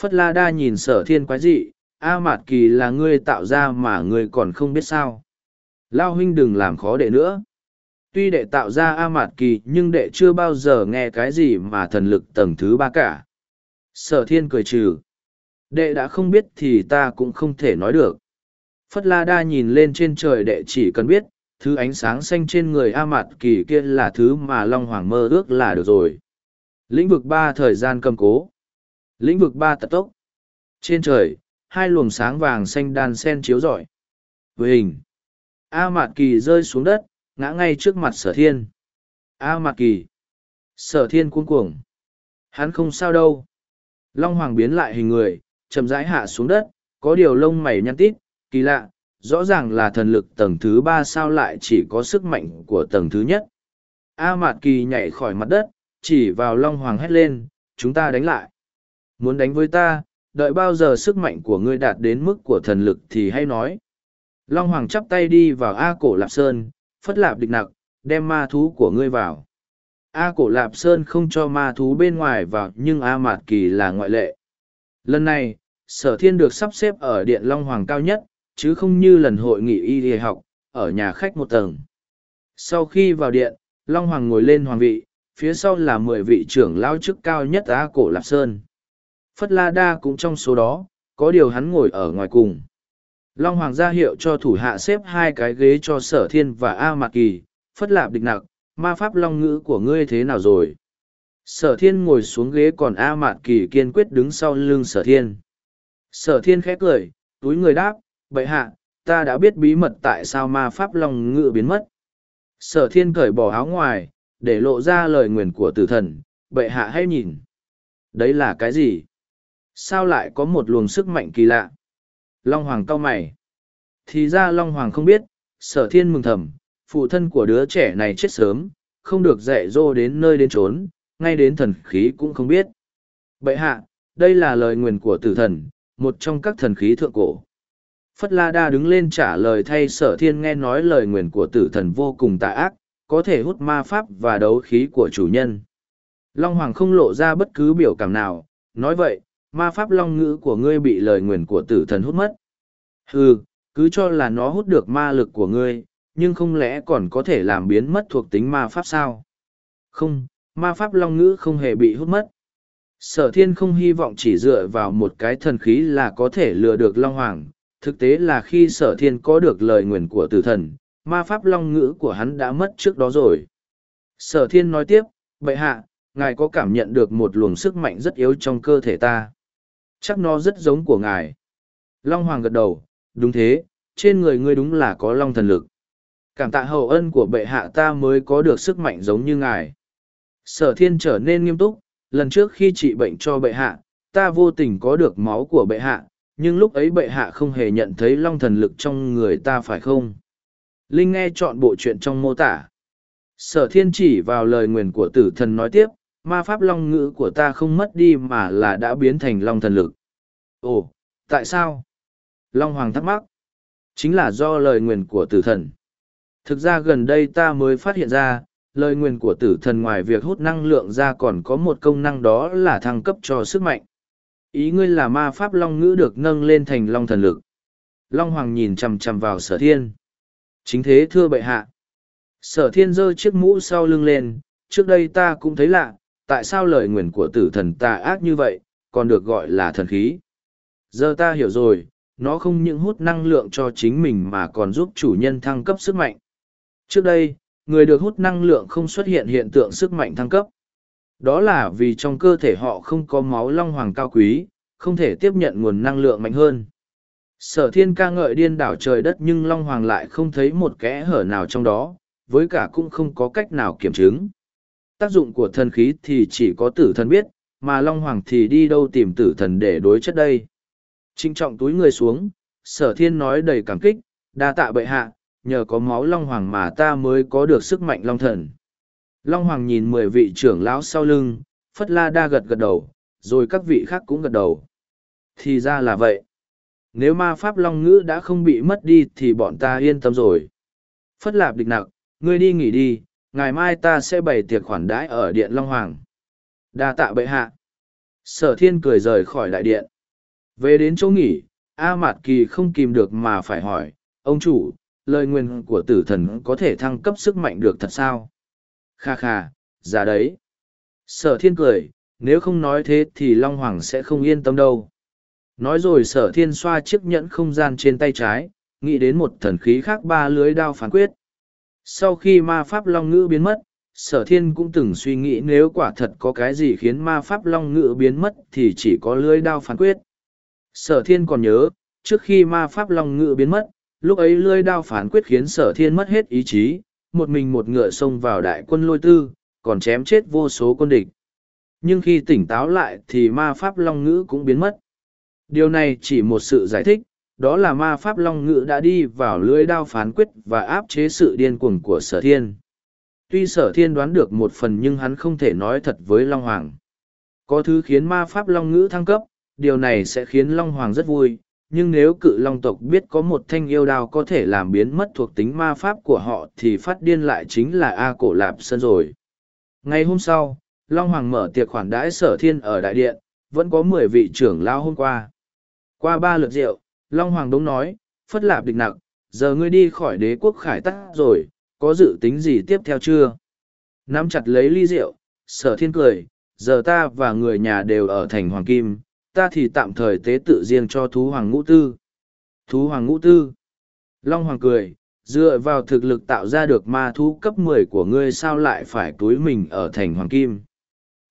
Phất La Đa nhìn sở thiên quái dị, A Mạt Kỳ là ngươi tạo ra mà ngươi còn không biết sao. Lão huynh đừng làm khó đệ nữa. Tuy đệ tạo ra A Mạt Kỳ nhưng đệ chưa bao giờ nghe cái gì mà thần lực tầng thứ ba cả. Sở thiên cười trừ. Đệ đã không biết thì ta cũng không thể nói được. Phất La Đa nhìn lên trên trời đệ chỉ cần biết, thứ ánh sáng xanh trên người A Mạt Kỳ kia là thứ mà Long Hoàng mơ ước là được rồi. Lĩnh vực ba thời gian cầm cố. Lĩnh vực ba tật tốc. Trên trời, hai luồng sáng vàng xanh đan sen chiếu rọi. Với hình, A Mạt Kỳ rơi xuống đất, ngã ngay trước mặt sở thiên. A Mạt Kỳ. Sở thiên cuống cuồng. Hắn không sao đâu. Long Hoàng biến lại hình người, chậm rãi hạ xuống đất, có điều lông mày nhăn tít, kỳ lạ, rõ ràng là thần lực tầng thứ ba sao lại chỉ có sức mạnh của tầng thứ nhất. A Mạt Kỳ nhảy khỏi mặt đất, chỉ vào Long Hoàng hét lên, chúng ta đánh lại. Muốn đánh với ta, đợi bao giờ sức mạnh của ngươi đạt đến mức của thần lực thì hay nói. Long Hoàng chắp tay đi vào A cổ Lạp Sơn, phất lạp địch nặc, đem ma thú của ngươi vào. A cổ Lạp Sơn không cho ma thú bên ngoài vào nhưng A Mạt Kỳ là ngoại lệ. Lần này, sở thiên được sắp xếp ở Điện Long Hoàng cao nhất, chứ không như lần hội nghị y y học, ở nhà khách một tầng. Sau khi vào điện, Long Hoàng ngồi lên hoàng vị, phía sau là mười vị trưởng lao chức cao nhất Á cổ Lạp Sơn. Phất La Đa cũng trong số đó, có điều hắn ngồi ở ngoài cùng. Long Hoàng ra hiệu cho thủ hạ xếp hai cái ghế cho sở thiên và A Mạc Kỳ, phất lạp địch nặc, ma pháp long ngữ của ngươi thế nào rồi? Sở thiên ngồi xuống ghế còn A Mạc Kỳ kiên quyết đứng sau lưng sở thiên. Sở thiên khẽ cười, túi người đáp, bậy hạ, ta đã biết bí mật tại sao ma pháp long ngự biến mất. Sở thiên cởi bỏ áo ngoài, để lộ ra lời nguyền của tử thần, bậy hạ hay nhìn. Đấy là cái gì? Sao lại có một luồng sức mạnh kỳ lạ? Long Hoàng cau mày. Thì ra Long Hoàng không biết, sở thiên mừng thầm, phụ thân của đứa trẻ này chết sớm, không được dạy dỗ đến nơi đến trốn, ngay đến thần khí cũng không biết. Bậy hạ, đây là lời nguyền của tử thần, một trong các thần khí thượng cổ. Phất La Đa đứng lên trả lời thay sở thiên nghe nói lời nguyền của tử thần vô cùng tà ác, có thể hút ma pháp và đấu khí của chủ nhân. Long Hoàng không lộ ra bất cứ biểu cảm nào, nói vậy, ma pháp long ngữ của ngươi bị lời nguyền của tử thần hút mất. Hừ, cứ cho là nó hút được ma lực của ngươi, nhưng không lẽ còn có thể làm biến mất thuộc tính ma pháp sao? Không, ma pháp long ngữ không hề bị hút mất. Sở thiên không hy vọng chỉ dựa vào một cái thần khí là có thể lừa được Long Hoàng. Thực tế là khi sở thiên có được lời nguyền của tử thần, ma pháp long ngữ của hắn đã mất trước đó rồi. Sở thiên nói tiếp, bệ hạ, ngài có cảm nhận được một luồng sức mạnh rất yếu trong cơ thể ta. Chắc nó rất giống của ngài. Long Hoàng gật đầu, đúng thế, trên người ngươi đúng là có long thần lực. Cảm tạ hậu ân của bệ hạ ta mới có được sức mạnh giống như ngài. Sở thiên trở nên nghiêm túc, lần trước khi trị bệnh cho bệ hạ, ta vô tình có được máu của bệ hạ, nhưng lúc ấy bệ hạ không hề nhận thấy long thần lực trong người ta phải không? Linh nghe chọn bộ chuyện trong mô tả. Sở thiên chỉ vào lời nguyền của tử thần nói tiếp, ma pháp long ngữ của ta không mất đi mà là đã biến thành long thần lực. Ồ, tại sao? Long Hoàng thắc mắc. Chính là do lời nguyền của tử thần. Thực ra gần đây ta mới phát hiện ra, lời nguyền của tử thần ngoài việc hút năng lượng ra còn có một công năng đó là thăng cấp cho sức mạnh. Ý ngươi là ma pháp long ngữ được nâng lên thành long thần lực. Long Hoàng nhìn chằm chằm vào sở thiên. Chính thế thưa bệ hạ. Sở thiên giơ chiếc mũ sau lưng lên, trước đây ta cũng thấy lạ, tại sao lời nguyền của tử thần tà ác như vậy, còn được gọi là thần khí. Giờ ta hiểu rồi, nó không những hút năng lượng cho chính mình mà còn giúp chủ nhân thăng cấp sức mạnh. Trước đây, người được hút năng lượng không xuất hiện hiện tượng sức mạnh thăng cấp. Đó là vì trong cơ thể họ không có máu long hoàng cao quý, không thể tiếp nhận nguồn năng lượng mạnh hơn. Sở thiên ca ngợi điên đảo trời đất nhưng long hoàng lại không thấy một kẽ hở nào trong đó, với cả cũng không có cách nào kiểm chứng tác dụng của thần khí thì chỉ có tử thần biết, mà Long Hoàng thì đi đâu tìm tử thần để đối chất đây. Trinh trọng túi người xuống, sở thiên nói đầy cảm kích, đa tạ bệ hạ, nhờ có máu Long Hoàng mà ta mới có được sức mạnh Long Thần. Long Hoàng nhìn mười vị trưởng lão sau lưng, Phất La đa gật gật đầu, rồi các vị khác cũng gật đầu. Thì ra là vậy. Nếu ma pháp Long Ngữ đã không bị mất đi thì bọn ta yên tâm rồi. Phất Lạp địch nặc, ngươi đi nghỉ đi, ngày mai ta sẽ bày tiệc khoản đãi ở điện Long Hoàng. đa tạ bệ hạ. Sở thiên cười rời khỏi đại điện. Về đến chỗ nghỉ, A Mạt Kỳ không kìm được mà phải hỏi, ông chủ, lời nguyên của tử thần có thể thăng cấp sức mạnh được thật sao? Kha kha, già đấy. Sở thiên cười, nếu không nói thế thì Long Hoàng sẽ không yên tâm đâu. Nói rồi sở thiên xoa chiếc nhẫn không gian trên tay trái, nghĩ đến một thần khí khác ba lưới đao phán quyết sau khi ma pháp long ngữ biến mất sở thiên cũng từng suy nghĩ nếu quả thật có cái gì khiến ma pháp long ngữ biến mất thì chỉ có lưới đao phán quyết sở thiên còn nhớ trước khi ma pháp long ngữ biến mất lúc ấy lưới đao phán quyết khiến sở thiên mất hết ý chí một mình một ngựa xông vào đại quân lôi tư còn chém chết vô số quân địch nhưng khi tỉnh táo lại thì ma pháp long ngữ cũng biến mất điều này chỉ một sự giải thích đó là ma pháp long ngữ đã đi vào lưới đao phán quyết và áp chế sự điên cuồng của sở thiên. Tuy sở thiên đoán được một phần nhưng hắn không thể nói thật với Long Hoàng. Có thứ khiến ma pháp long ngữ thăng cấp, điều này sẽ khiến Long Hoàng rất vui, nhưng nếu cự long tộc biết có một thanh yêu đao có thể làm biến mất thuộc tính ma pháp của họ thì phát điên lại chính là A cổ lạp sơn rồi. Ngày hôm sau, Long Hoàng mở tiệc khoản đãi sở thiên ở đại điện, vẫn có mười vị trưởng lao hôm qua. Qua ba lượt rượu, Long Hoàng đống nói, phất lạp địch nặng, giờ ngươi đi khỏi đế quốc khải tắc rồi, có dự tính gì tiếp theo chưa? Nắm chặt lấy ly rượu, sở thiên cười, giờ ta và người nhà đều ở thành Hoàng Kim, ta thì tạm thời tế tự riêng cho thú Hoàng Ngũ Tư. Thú Hoàng Ngũ Tư. Long Hoàng cười, dựa vào thực lực tạo ra được ma thú cấp mười của ngươi sao lại phải túi mình ở thành Hoàng Kim.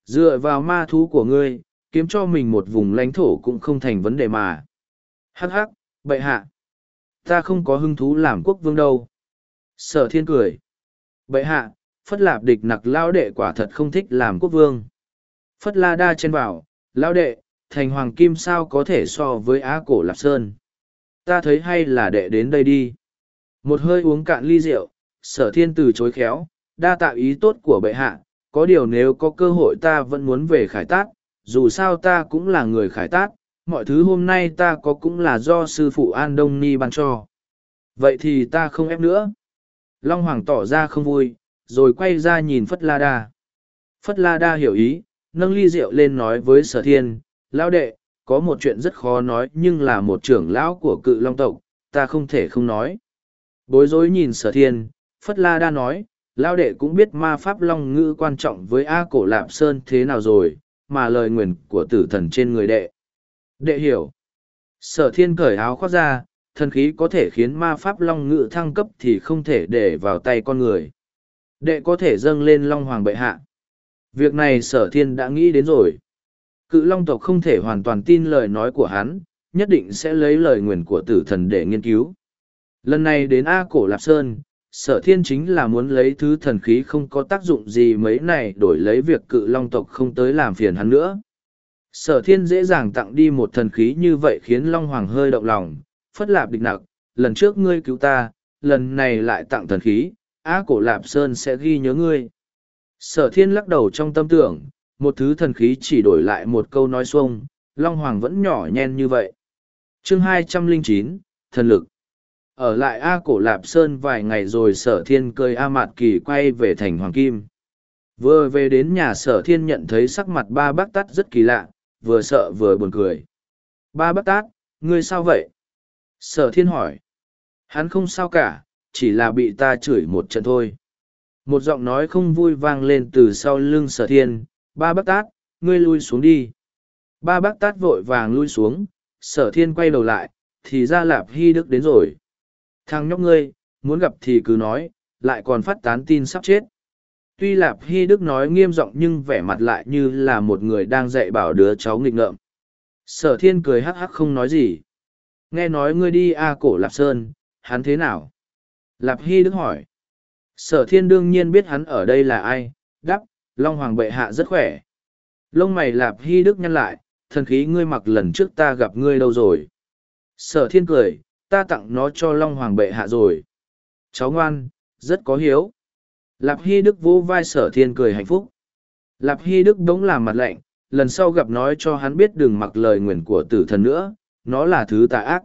Dựa vào ma thú của ngươi, kiếm cho mình một vùng lãnh thổ cũng không thành vấn đề mà. Hắc hắc, bệ hạ. Ta không có hứng thú làm quốc vương đâu. Sở thiên cười. Bệ hạ, Phất Lạp địch nặc lao đệ quả thật không thích làm quốc vương. Phất La Đa chen vào, lao đệ, thành hoàng kim sao có thể so với á cổ Lạp Sơn. Ta thấy hay là đệ đến đây đi. Một hơi uống cạn ly rượu, sở thiên từ chối khéo, đa tạo ý tốt của bệ hạ, có điều nếu có cơ hội ta vẫn muốn về khải tát, dù sao ta cũng là người khải tát, mọi thứ hôm nay ta có cũng là do sư phụ An Đông Ni ban cho. Vậy thì ta không ép nữa. Long Hoàng tỏ ra không vui, rồi quay ra nhìn Phất La Đa. Phất La Đa hiểu ý, nâng ly rượu lên nói với sở thiên, lão đệ, có một chuyện rất khó nói nhưng là một trưởng lão của cự long tộc, ta không thể không nói. Bối rối nhìn sở thiên, Phất La Đa nói, lão đệ cũng biết ma pháp long ngữ quan trọng với A cổ lạp sơn thế nào rồi, mà lời nguyền của tử thần trên người đệ. Đệ hiểu. Sở thiên cởi áo khoác ra, thần khí có thể khiến ma pháp long ngữ thăng cấp thì không thể để vào tay con người. Đệ có thể dâng lên long hoàng bệ hạ. Việc này sở thiên đã nghĩ đến rồi. Cự long tộc không thể hoàn toàn tin lời nói của hắn, nhất định sẽ lấy lời nguyền của tử thần để nghiên cứu. Lần này đến A Cổ Lạp Sơn, sở thiên chính là muốn lấy thứ thần khí không có tác dụng gì mấy này đổi lấy việc cự long tộc không tới làm phiền hắn nữa. Sở thiên dễ dàng tặng đi một thần khí như vậy khiến Long Hoàng hơi động lòng, phất lạp địch nặc, lần trước ngươi cứu ta, lần này lại tặng thần khí, á cổ lạp sơn sẽ ghi nhớ ngươi. Sở thiên lắc đầu trong tâm tưởng, một thứ thần khí chỉ đổi lại một câu nói xuông, Long Hoàng vẫn nhỏ nhen như vậy. chương hai trăm linh chín thần lực. Ở lại A cổ lạp sơn vài ngày rồi sở thiên cười A Mạt Kỳ quay về thành Hoàng Kim. Vừa về đến nhà sở thiên nhận thấy sắc mặt ba bác tát rất kỳ lạ, vừa sợ vừa buồn cười. Ba bác tát, ngươi sao vậy? Sở thiên hỏi. Hắn không sao cả, chỉ là bị ta chửi một trận thôi. Một giọng nói không vui vang lên từ sau lưng sở thiên, ba bác tát, ngươi lui xuống đi. Ba bác tát vội vàng lui xuống, sở thiên quay đầu lại, thì ra lạp hy đức đến rồi. Thằng nhóc ngươi, muốn gặp thì cứ nói, lại còn phát tán tin sắp chết. Tuy Lạp Hy Đức nói nghiêm giọng nhưng vẻ mặt lại như là một người đang dạy bảo đứa cháu nghịch ngợm. Sở thiên cười hắc hắc không nói gì. Nghe nói ngươi đi A cổ Lạp Sơn, hắn thế nào? Lạp Hy Đức hỏi. Sở thiên đương nhiên biết hắn ở đây là ai, đắp, Long Hoàng bệ hạ rất khỏe. Lông mày Lạp Hy Đức nhăn lại, thần khí ngươi mặc lần trước ta gặp ngươi đâu rồi? Sở thiên cười, ta tặng nó cho Long Hoàng bệ hạ rồi. Cháu ngoan, rất có hiếu. Lạp Hy Đức vỗ vai sở thiên cười hạnh phúc. Lạp Hy Đức đống làm mặt lạnh, lần sau gặp nói cho hắn biết đừng mặc lời nguyền của tử thần nữa, nó là thứ tà ác.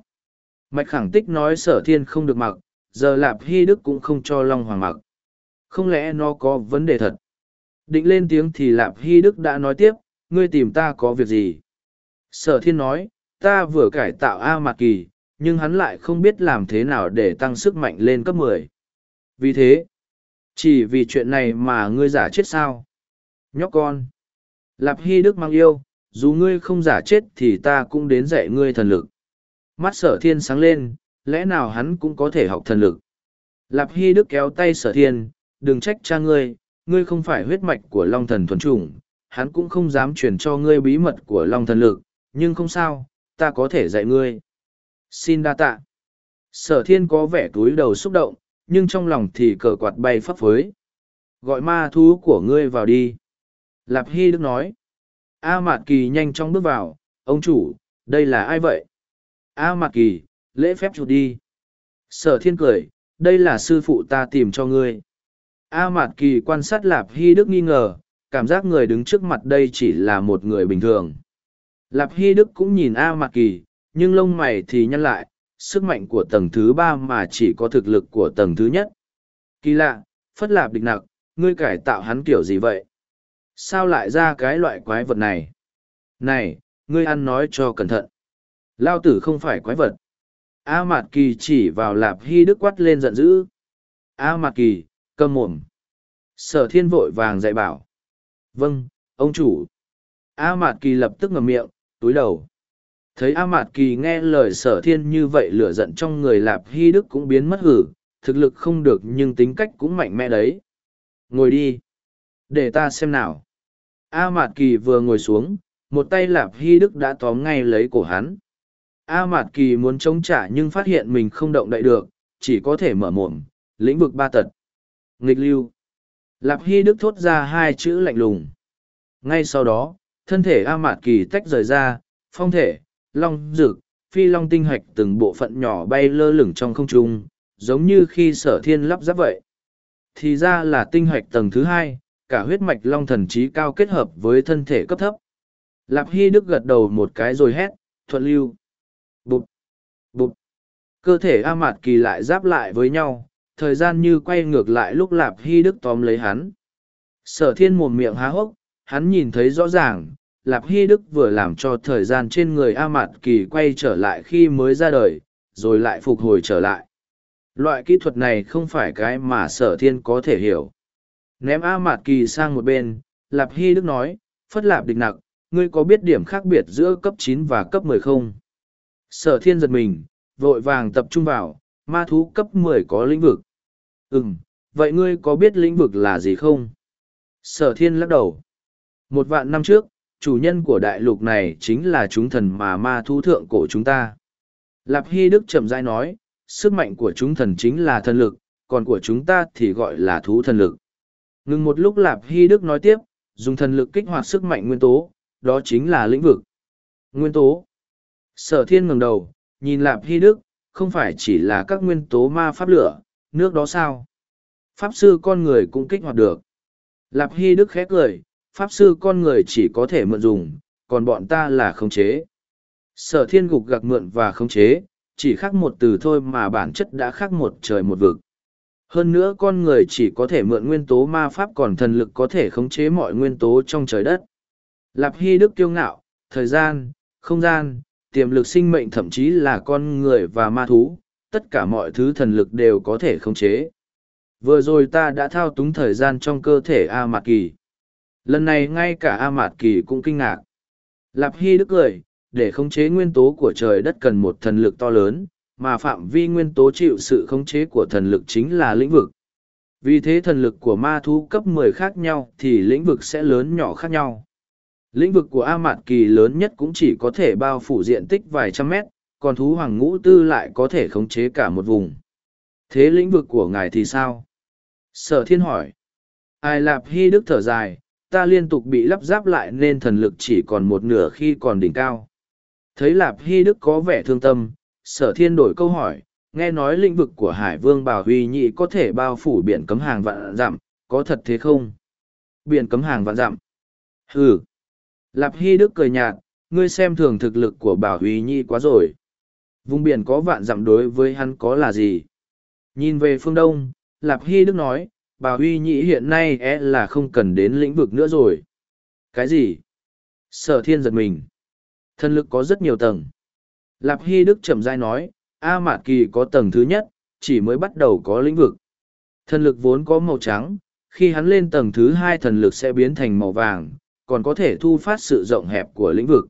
Mạch khẳng tích nói sở thiên không được mặc, giờ Lạp Hy Đức cũng không cho Long Hoàng mặc. Không lẽ nó có vấn đề thật? Định lên tiếng thì Lạp Hy Đức đã nói tiếp, ngươi tìm ta có việc gì? Sở thiên nói, ta vừa cải tạo A Mạc Kỳ, nhưng hắn lại không biết làm thế nào để tăng sức mạnh lên cấp mười. Vì thế, chỉ vì chuyện này mà ngươi giả chết sao? Nhóc con. Lạp Hy Đức mang yêu, dù ngươi không giả chết thì ta cũng đến dạy ngươi thần lực. Mắt sở thiên sáng lên, lẽ nào hắn cũng có thể học thần lực. Lạp Hy Đức kéo tay sở thiên, đừng trách cha ngươi, ngươi không phải huyết mạch của Long thần thuần chủng, hắn cũng không dám truyền cho ngươi bí mật của Long thần lực, nhưng không sao, ta có thể dạy ngươi. Xin đa tạ. Sở thiên có vẻ túi đầu xúc động, nhưng trong lòng thì cờ quạt bay phấp phới. Gọi ma thú của ngươi vào đi. Lạp Hy Đức nói. A Mạt Kỳ nhanh chóng bước vào, ông chủ, đây là ai vậy? A Mạt Kỳ, lễ phép chụp đi. Sở thiên cười, đây là sư phụ ta tìm cho ngươi. A Mạt Kỳ quan sát Lạp Hy Đức nghi ngờ, cảm giác người đứng trước mặt đây chỉ là một người bình thường. Lạp Hy Đức cũng nhìn A Mạt Kỳ, nhưng lông mày thì nhăn lại, sức mạnh của tầng thứ ba mà chỉ có thực lực của tầng thứ nhất. Kỳ lạ, phất lạp địch nặc, ngươi cải tạo hắn kiểu gì vậy? Sao lại ra cái loại quái vật này? Này, ngươi ăn nói cho cẩn thận. Lao tử không phải quái vật. A Mạt Kỳ chỉ vào Lạp Hy Đức quát lên giận dữ. A Mạt Kỳ, câm mồm. Sở thiên vội vàng dạy bảo. Vâng, ông chủ. A Mạt Kỳ lập tức ngậm miệng, túi đầu. Thấy A Mạt Kỳ nghe lời sở thiên như vậy lửa giận trong người Lạp Hy Đức cũng biến mất hử, thực lực không được nhưng tính cách cũng mạnh mẽ đấy. Ngồi đi. Để ta xem nào. A Mạt Kỳ vừa ngồi xuống, một tay Lạp Hy Đức đã tóm ngay lấy cổ hắn. A Mạt Kỳ muốn chống trả nhưng phát hiện mình không động đậy được, chỉ có thể mở mồm, lĩnh vực ba tật. Nghịch lưu. Lạp Hy Đức thốt ra hai chữ lạnh lùng. Ngay sau đó, thân thể A Mạt Kỳ tách rời ra, phong thể, long dực, phi long tinh hạch từng bộ phận nhỏ bay lơ lửng trong không trung, giống như khi sở thiên lắp ráp vậy. Thì ra là tinh hạch tầng thứ hai, cả huyết mạch long thần trí cao kết hợp với thân thể cấp thấp. Lạp Hy Đức gật đầu một cái rồi hét, thuận lưu. Bụt, bụt. Cơ thể A Mạt Kỳ lại giáp lại với nhau, thời gian như quay ngược lại lúc Lạp Hy Đức tóm lấy hắn. Sở thiên mồm miệng há hốc, hắn nhìn thấy rõ ràng, Lạp Hy Đức vừa làm cho thời gian trên người A Mạt Kỳ quay trở lại khi mới ra đời, rồi lại phục hồi trở lại. Loại kỹ thuật này không phải cái mà sở thiên có thể hiểu. Ném A Mạt Kỳ sang một bên, Lạp Hy Đức nói, Phất Lạp địch nặc, ngươi có biết điểm khác biệt giữa cấp chín và cấp mười không? Sở thiên giật mình, vội vàng tập trung vào, ma thú cấp mười có lĩnh vực. Ừm, vậy ngươi có biết lĩnh vực là gì không? Sở thiên lắc đầu. Một vạn năm trước, chủ nhân của đại lục này chính là chúng thần mà ma thú thượng cổ chúng ta. Lạp Hy Đức chậm rãi nói, sức mạnh của chúng thần chính là thần lực, còn của chúng ta thì gọi là thú thần lực. Ngừng một lúc Lạp Hy Đức nói tiếp, dùng thần lực kích hoạt sức mạnh nguyên tố, đó chính là lĩnh vực. Nguyên tố. Sở thiên ngẩng đầu, nhìn Lạp Hy Đức, không phải chỉ là các nguyên tố ma pháp lửa, nước đó sao? Pháp sư con người cũng kích hoạt được. Lạp Hy Đức khẽ cười, pháp sư con người chỉ có thể mượn dùng, còn bọn ta là khống chế. Sở thiên gục gạc mượn và khống chế, chỉ khác một từ thôi mà bản chất đã khác một trời một vực. Hơn nữa con người chỉ có thể mượn nguyên tố ma pháp còn thần lực có thể khống chế mọi nguyên tố trong trời đất. Lạp Hy Đức kiêu ngạo, thời gian, không gian, tiềm lực sinh mệnh thậm chí là con người và ma thú, tất cả mọi thứ thần lực đều có thể khống chế. Vừa rồi ta đã thao túng thời gian trong cơ thể A Mạt Kỳ. Lần này ngay cả A Mạt Kỳ cũng kinh ngạc. Lạp Hy Đức cười, để khống chế nguyên tố của trời đất cần một thần lực to lớn, mà phạm vi nguyên tố chịu sự khống chế của thần lực chính là lĩnh vực. Vì thế thần lực của ma thú cấp 10 khác nhau thì lĩnh vực sẽ lớn nhỏ khác nhau. Lĩnh vực của A Mạt Kỳ lớn nhất cũng chỉ có thể bao phủ diện tích vài trăm mét, còn thú hoàng ngũ tư lại có thể khống chế cả một vùng. Thế lĩnh vực của ngài thì sao? Sở thiên hỏi. Ai lạp hy đức thở dài, ta liên tục bị lắp ráp lại nên thần lực chỉ còn một nửa khi còn đỉnh cao. Thấy lạp hy đức có vẻ thương tâm, sở thiên đổi câu hỏi, nghe nói lĩnh vực của hải vương bảo huy nhị có thể bao phủ biển cấm hàng vạn dặm, có thật thế không? Biển cấm hàng vạn dặm. Ừ. Lạp hy đức cười nhạt, ngươi xem thường thực lực của bảo huy Nhi quá rồi. Vùng biển có vạn dặm đối với hắn có là gì? Nhìn về phương đông, Lạp Hy Đức nói, Bảo Huy Nhi hiện nay é e là không cần đến lĩnh vực nữa rồi. Cái gì? Sở thiên giật mình. Thân lực có rất nhiều tầng. Lạp Hy Đức chậm rãi nói, A Mạt Kỳ có tầng thứ nhất, chỉ mới bắt đầu có lĩnh vực. Thần lực vốn có màu trắng, khi hắn lên tầng thứ hai thần lực sẽ biến thành màu vàng, còn có thể thu phát sự rộng hẹp của lĩnh vực.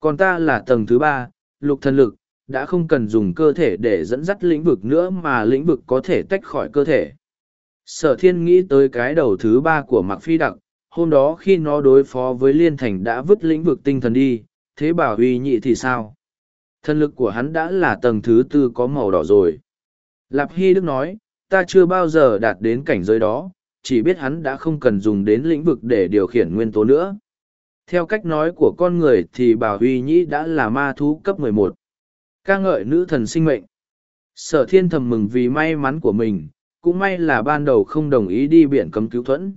Còn ta là tầng thứ ba, lục thần lực, đã không cần dùng cơ thể để dẫn dắt lĩnh vực nữa mà lĩnh vực có thể tách khỏi cơ thể. Sở thiên nghĩ tới cái đầu thứ ba của Mạc Phi Đặc, hôm đó khi nó đối phó với Liên Thành đã vứt lĩnh vực tinh thần đi, thế bảo huy nhị thì sao? Thân lực của hắn đã là tầng thứ tư có màu đỏ rồi. Lạp Hy Đức nói, ta chưa bao giờ đạt đến cảnh giới đó, chỉ biết hắn đã không cần dùng đến lĩnh vực để điều khiển nguyên tố nữa. Theo cách nói của con người thì bà huy nhĩ đã là ma thú cấp 11 ca ngợi nữ thần sinh mệnh sở thiên thầm mừng vì may mắn của mình cũng may là ban đầu không đồng ý đi biển cấm cứu thuẫn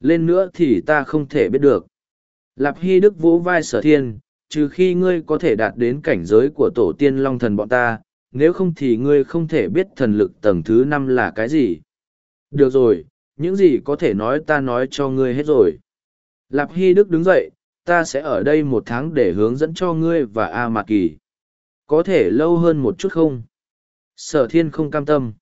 lên nữa thì ta không thể biết được lạp hy đức vỗ vai sở thiên trừ khi ngươi có thể đạt đến cảnh giới của tổ tiên long thần bọn ta, nếu không thì ngươi không thể biết thần lực tầng thứ năm là cái gì. Được rồi, những gì có thể nói ta nói cho ngươi hết rồi. Lạp Hy Đức đứng dậy, ta sẽ ở đây một tháng để hướng dẫn cho ngươi và A Mạc Kỳ. Có thể lâu hơn một chút không? Sở thiên không cam tâm.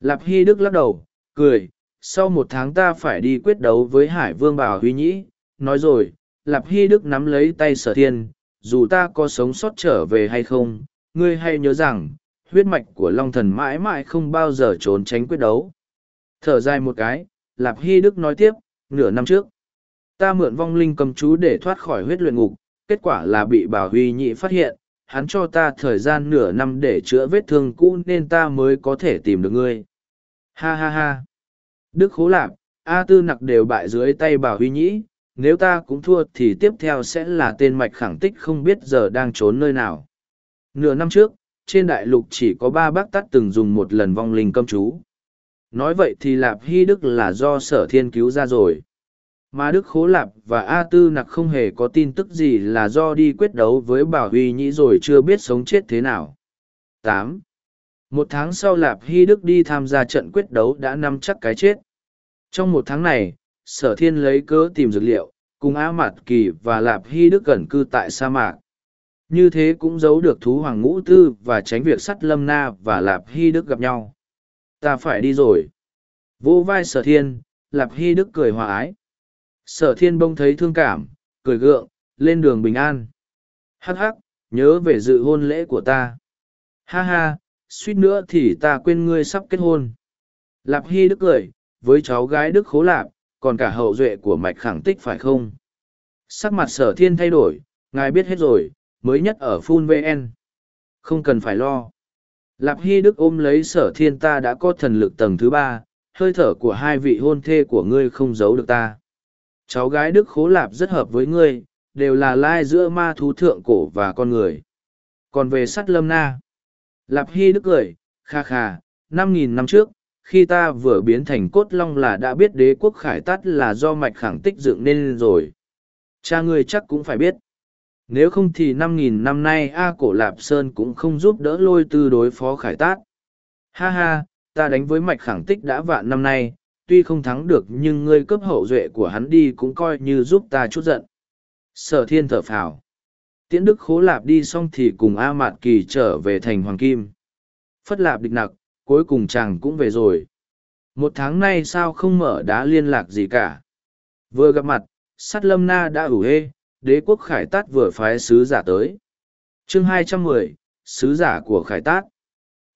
Lạp Hy Đức lắc đầu, cười, sau một tháng ta phải đi quyết đấu với Hải Vương Bảo Huy Nhĩ. Nói rồi, Lạp Hy Đức nắm lấy tay sở thiên, dù ta có sống sót trở về hay không, ngươi hay nhớ rằng, huyết mạch của Long Thần mãi mãi không bao giờ trốn tránh quyết đấu. Thở dài một cái, Lạp Hy Đức nói tiếp, nửa năm trước, ta mượn vong linh cầm chú để thoát khỏi huyết luyện ngục, kết quả là bị Bảo Huy nhị phát hiện, hắn cho ta thời gian nửa năm để chữa vết thương cũ nên ta mới có thể tìm được ngươi. Ha ha ha. Đức Khố Lạp, A Tư Nặc đều bại dưới tay Bảo Huy Nhĩ, nếu ta cũng thua thì tiếp theo sẽ là tên mạch khẳng tích không biết giờ đang trốn nơi nào. Nửa năm trước, trên đại lục chỉ có ba bác tắt từng dùng một lần vong linh câm chú. Nói vậy thì Lạp Hy Đức là do sở thiên cứu ra rồi. Mà Đức Khố Lạp và A Tư Nặc không hề có tin tức gì là do đi quyết đấu với Bảo Huy Nhĩ rồi chưa biết sống chết thế nào. tám Một tháng sau Lạp Hy Đức đi tham gia trận quyết đấu đã nắm chắc cái chết. Trong một tháng này, sở thiên lấy cớ tìm dược liệu, cùng a Mạt Kỳ và Lạp Hy Đức gần cư tại sa mạc. Như thế cũng giấu được thú hoàng ngũ tư và tránh việc sắt lâm na và Lạp Hy Đức gặp nhau. Ta phải đi rồi. Vô vai sở thiên, Lạp Hy Đức cười hòa ái. Sở thiên bông thấy thương cảm, cười gượng, lên đường bình an. Hắc hắc, nhớ về dự hôn lễ của ta. Ha ha, suýt nữa thì ta quên ngươi sắp kết hôn. Lạp Hy Đức cười, với cháu gái Đức Khố Lạp, còn cả hậu duệ của mạch khẳng tích phải không? Sắc mặt sở thiên thay đổi, ngài biết hết rồi, mới nhất ở Phun VN. Không cần phải lo. Lạp Hy Đức ôm lấy sở thiên ta đã có thần lực tầng thứ ba, hơi thở của hai vị hôn thê của ngươi không giấu được ta. Cháu gái Đức Khố Lạp rất hợp với ngươi, đều là lai giữa ma thú thượng cổ và con người. Còn về sắt lâm na, Lạp Hy Đức cười, kha kha, năm nghìn năm trước, khi ta vừa biến thành cốt long là đã biết đế quốc khải tắt là do mạch khẳng tích dựng nên rồi. Cha ngươi chắc cũng phải biết. Nếu không thì năm nghìn năm nay A Cổ Lạp Sơn cũng không giúp đỡ lôi tư đối phó khải tát. Ha ha, ta đánh với mạch khẳng tích đã vạn năm nay, tuy không thắng được nhưng ngươi cướp hậu duệ của hắn đi cũng coi như giúp ta chút giận. Sở thiên thở phào. Tiễn đức khố lạp đi xong thì cùng A Mạt Kỳ trở về thành Hoàng Kim. Phất lạp địch nặc, cuối cùng chàng cũng về rồi. Một tháng nay sao không mở đá liên lạc gì cả. Vừa gặp mặt, sát lâm na đã ủ hê, đế quốc khải tát vừa phái sứ giả tới. chương 210, sứ giả của khải tát.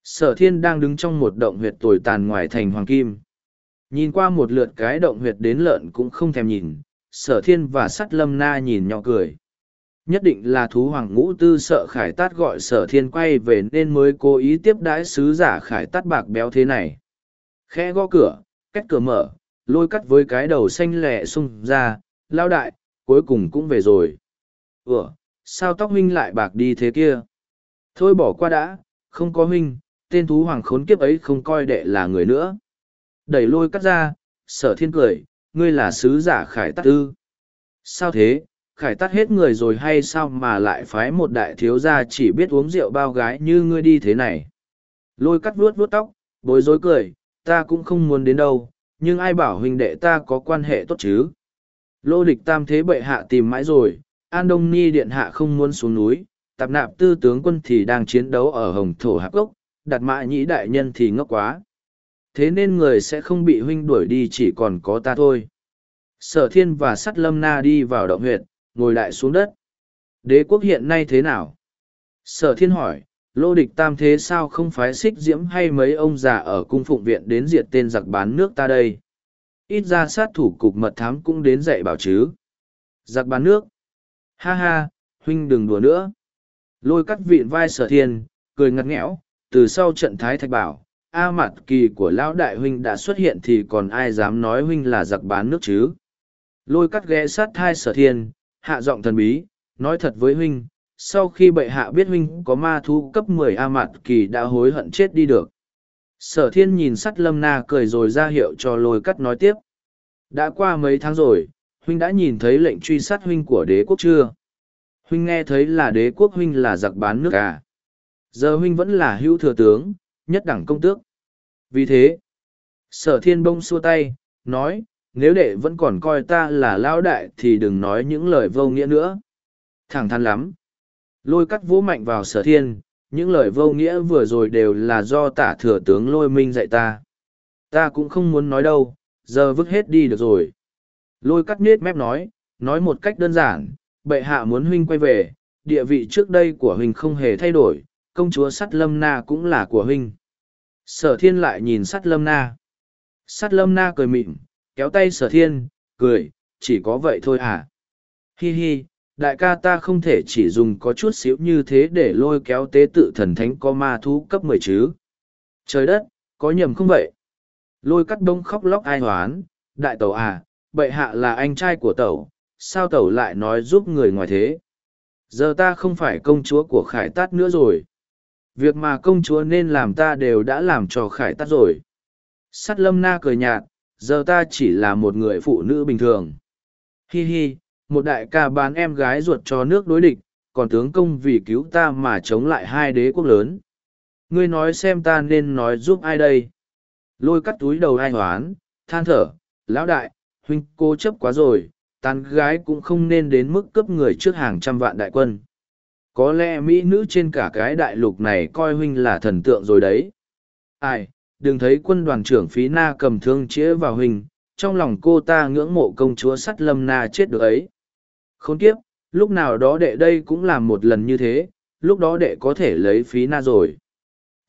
Sở thiên đang đứng trong một động huyệt tồi tàn ngoài thành Hoàng Kim. Nhìn qua một lượt cái động huyệt đến lợn cũng không thèm nhìn, sở thiên và sắt lâm na nhìn nhỏ cười. Nhất định là thú hoàng ngũ tư sợ khải tát gọi sở thiên quay về nên mới cố ý tiếp đãi sứ giả khải tát bạc béo thế này. Khe gõ cửa, cách cửa mở, lôi cắt với cái đầu xanh lẻ xung ra, lao đại, cuối cùng cũng về rồi. Ủa, sao tóc huynh lại bạc đi thế kia? Thôi bỏ qua đã, không có huynh, tên thú hoàng khốn kiếp ấy không coi đệ là người nữa. Đẩy lôi cắt ra, sở thiên cười, ngươi là sứ giả khải tát tư. Sao thế, khải tát hết người rồi hay sao mà lại phái một đại thiếu gia chỉ biết uống rượu bao gái như ngươi đi thế này? Lôi cắt vuốt vuốt tóc, bối rối cười, ta cũng không muốn đến đâu, nhưng ai bảo huynh đệ ta có quan hệ tốt chứ? Lô địch tam thế bệ hạ tìm mãi rồi, An Đông Ni điện hạ không muốn xuống núi, tạp nạp tư tướng quân thì đang chiến đấu ở hồng thổ hạp gốc, đặt mã nhĩ đại nhân thì ngốc quá. Thế nên người sẽ không bị huynh đuổi đi chỉ còn có ta thôi. Sở thiên và sắt lâm na đi vào động huyệt ngồi lại xuống đất. Đế quốc hiện nay thế nào? Sở thiên hỏi lô địch tam thế sao không phái xích diễm hay mấy ông già ở cung phụng viện đến diệt tên giặc bán nước ta đây? Ít ra sát thủ cục mật thám cũng đến dạy bảo chứ giặc bán nước ha ha huynh đừng đùa nữa lôi cắt vịn vai sở thiên cười ngặt nghẽo từ sau trận thái thạch bảo A mặt kỳ của lão đại huynh đã xuất hiện thì còn ai dám nói huynh là giặc bán nước chứ. Lôi cắt ghé sát thai sở thiên, hạ giọng thần bí, nói thật với huynh, sau khi bệ hạ biết huynh có ma thu cấp mười A mặt kỳ đã hối hận chết đi được. Sở thiên nhìn sắt lâm na cười rồi ra hiệu cho lôi cắt nói tiếp. Đã qua mấy tháng rồi, huynh đã nhìn thấy lệnh truy sát huynh của đế quốc chưa? Huynh nghe thấy là đế quốc huynh là giặc bán nước à. Giờ huynh vẫn là hữu thừa tướng, nhất đẳng công tước. Vì thế, sở thiên bông xua tay, nói, nếu đệ vẫn còn coi ta là lao đại thì đừng nói những lời vô nghĩa nữa. Thẳng thắn lắm. Lôi cắt vỗ mạnh vào sở thiên, những lời vô nghĩa vừa rồi đều là do tả thừa tướng lôi minh dạy ta. Ta cũng không muốn nói đâu, giờ vứt hết đi được rồi. Lôi cắt nết mép nói, nói một cách đơn giản, bệ hạ muốn huynh quay về, địa vị trước đây của huynh không hề thay đổi, công chúa sắt lâm na cũng là của huynh. Sở thiên lại nhìn sắt lâm na. Sắt lâm na cười mịn, kéo tay sở thiên, cười, chỉ có vậy thôi à. Hi hi, đại ca ta không thể chỉ dùng có chút xíu như thế để lôi kéo tế tự thần thánh có ma thú cấp mười chứ. Trời đất, có nhầm không vậy? Lôi cắt đông khóc lóc ai hoán, đại tẩu à, bệ hạ là anh trai của tẩu, sao tẩu lại nói giúp người ngoài thế? Giờ ta không phải công chúa của khải tát nữa rồi. Việc mà công chúa nên làm ta đều đã làm cho khải tát rồi. Sắt lâm na cười nhạt, giờ ta chỉ là một người phụ nữ bình thường. Hi hi, một đại ca bán em gái ruột cho nước đối địch, còn tướng công vì cứu ta mà chống lại hai đế quốc lớn. Ngươi nói xem ta nên nói giúp ai đây? Lôi cắt túi đầu ai hoán, than thở, lão đại, huynh cô chấp quá rồi, tán gái cũng không nên đến mức cướp người trước hàng trăm vạn đại quân. Có lẽ mỹ nữ trên cả cái đại lục này coi huynh là thần tượng rồi đấy. Ai, đừng thấy quân đoàn trưởng phí na cầm thương chĩa vào huynh, trong lòng cô ta ngưỡng mộ công chúa sắt lâm na chết được ấy. Khốn kiếp, lúc nào đó đệ đây cũng làm một lần như thế, lúc đó đệ có thể lấy phí na rồi.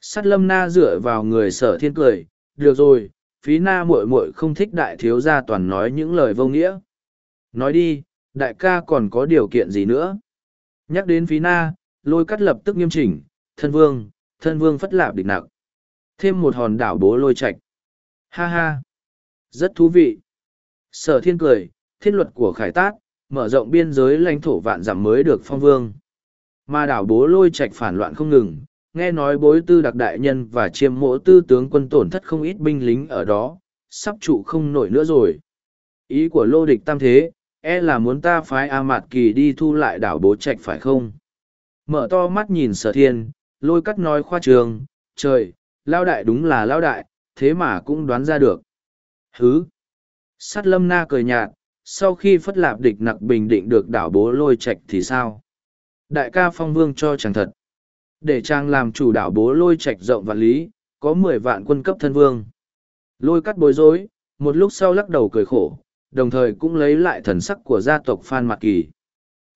Sắt lâm na dựa vào người sở thiên cười, được rồi, phí na muội muội không thích đại thiếu gia toàn nói những lời vô nghĩa. Nói đi, đại ca còn có điều kiện gì nữa? Nhắc đến phí na, lôi cắt lập tức nghiêm chỉnh, thân vương, thân vương phất lạp địch nặng. Thêm một hòn đảo bố lôi Trạch. Ha ha! Rất thú vị. Sở thiên cười, thiết luật của khải tát, mở rộng biên giới lãnh thổ vạn dặm mới được phong vương. Mà đảo bố lôi Trạch phản loạn không ngừng, nghe nói bối tư đặc đại nhân và chiêm mỗ tư tướng quân tổn thất không ít binh lính ở đó, sắp trụ không nổi nữa rồi. Ý của lô địch tam thế, e là muốn ta phái A Mạt Kỳ đi thu lại đảo bố trạch phải không? Mở to mắt nhìn sở thiên, lôi cắt nói khoa trường, trời, lao đại đúng là lao đại, thế mà cũng đoán ra được. Hứ! Sát lâm na cười nhạt, sau khi phất lạp địch nặc bình định được đảo bố lôi trạch thì sao? Đại ca phong vương cho chẳng thật. Để trang làm chủ đảo bố lôi trạch rộng vạn lý, có mười vạn quân cấp thân vương. Lôi cắt bối rối, một lúc sau lắc đầu cười khổ, đồng thời cũng lấy lại thần sắc của gia tộc Phan Mạc Kỳ.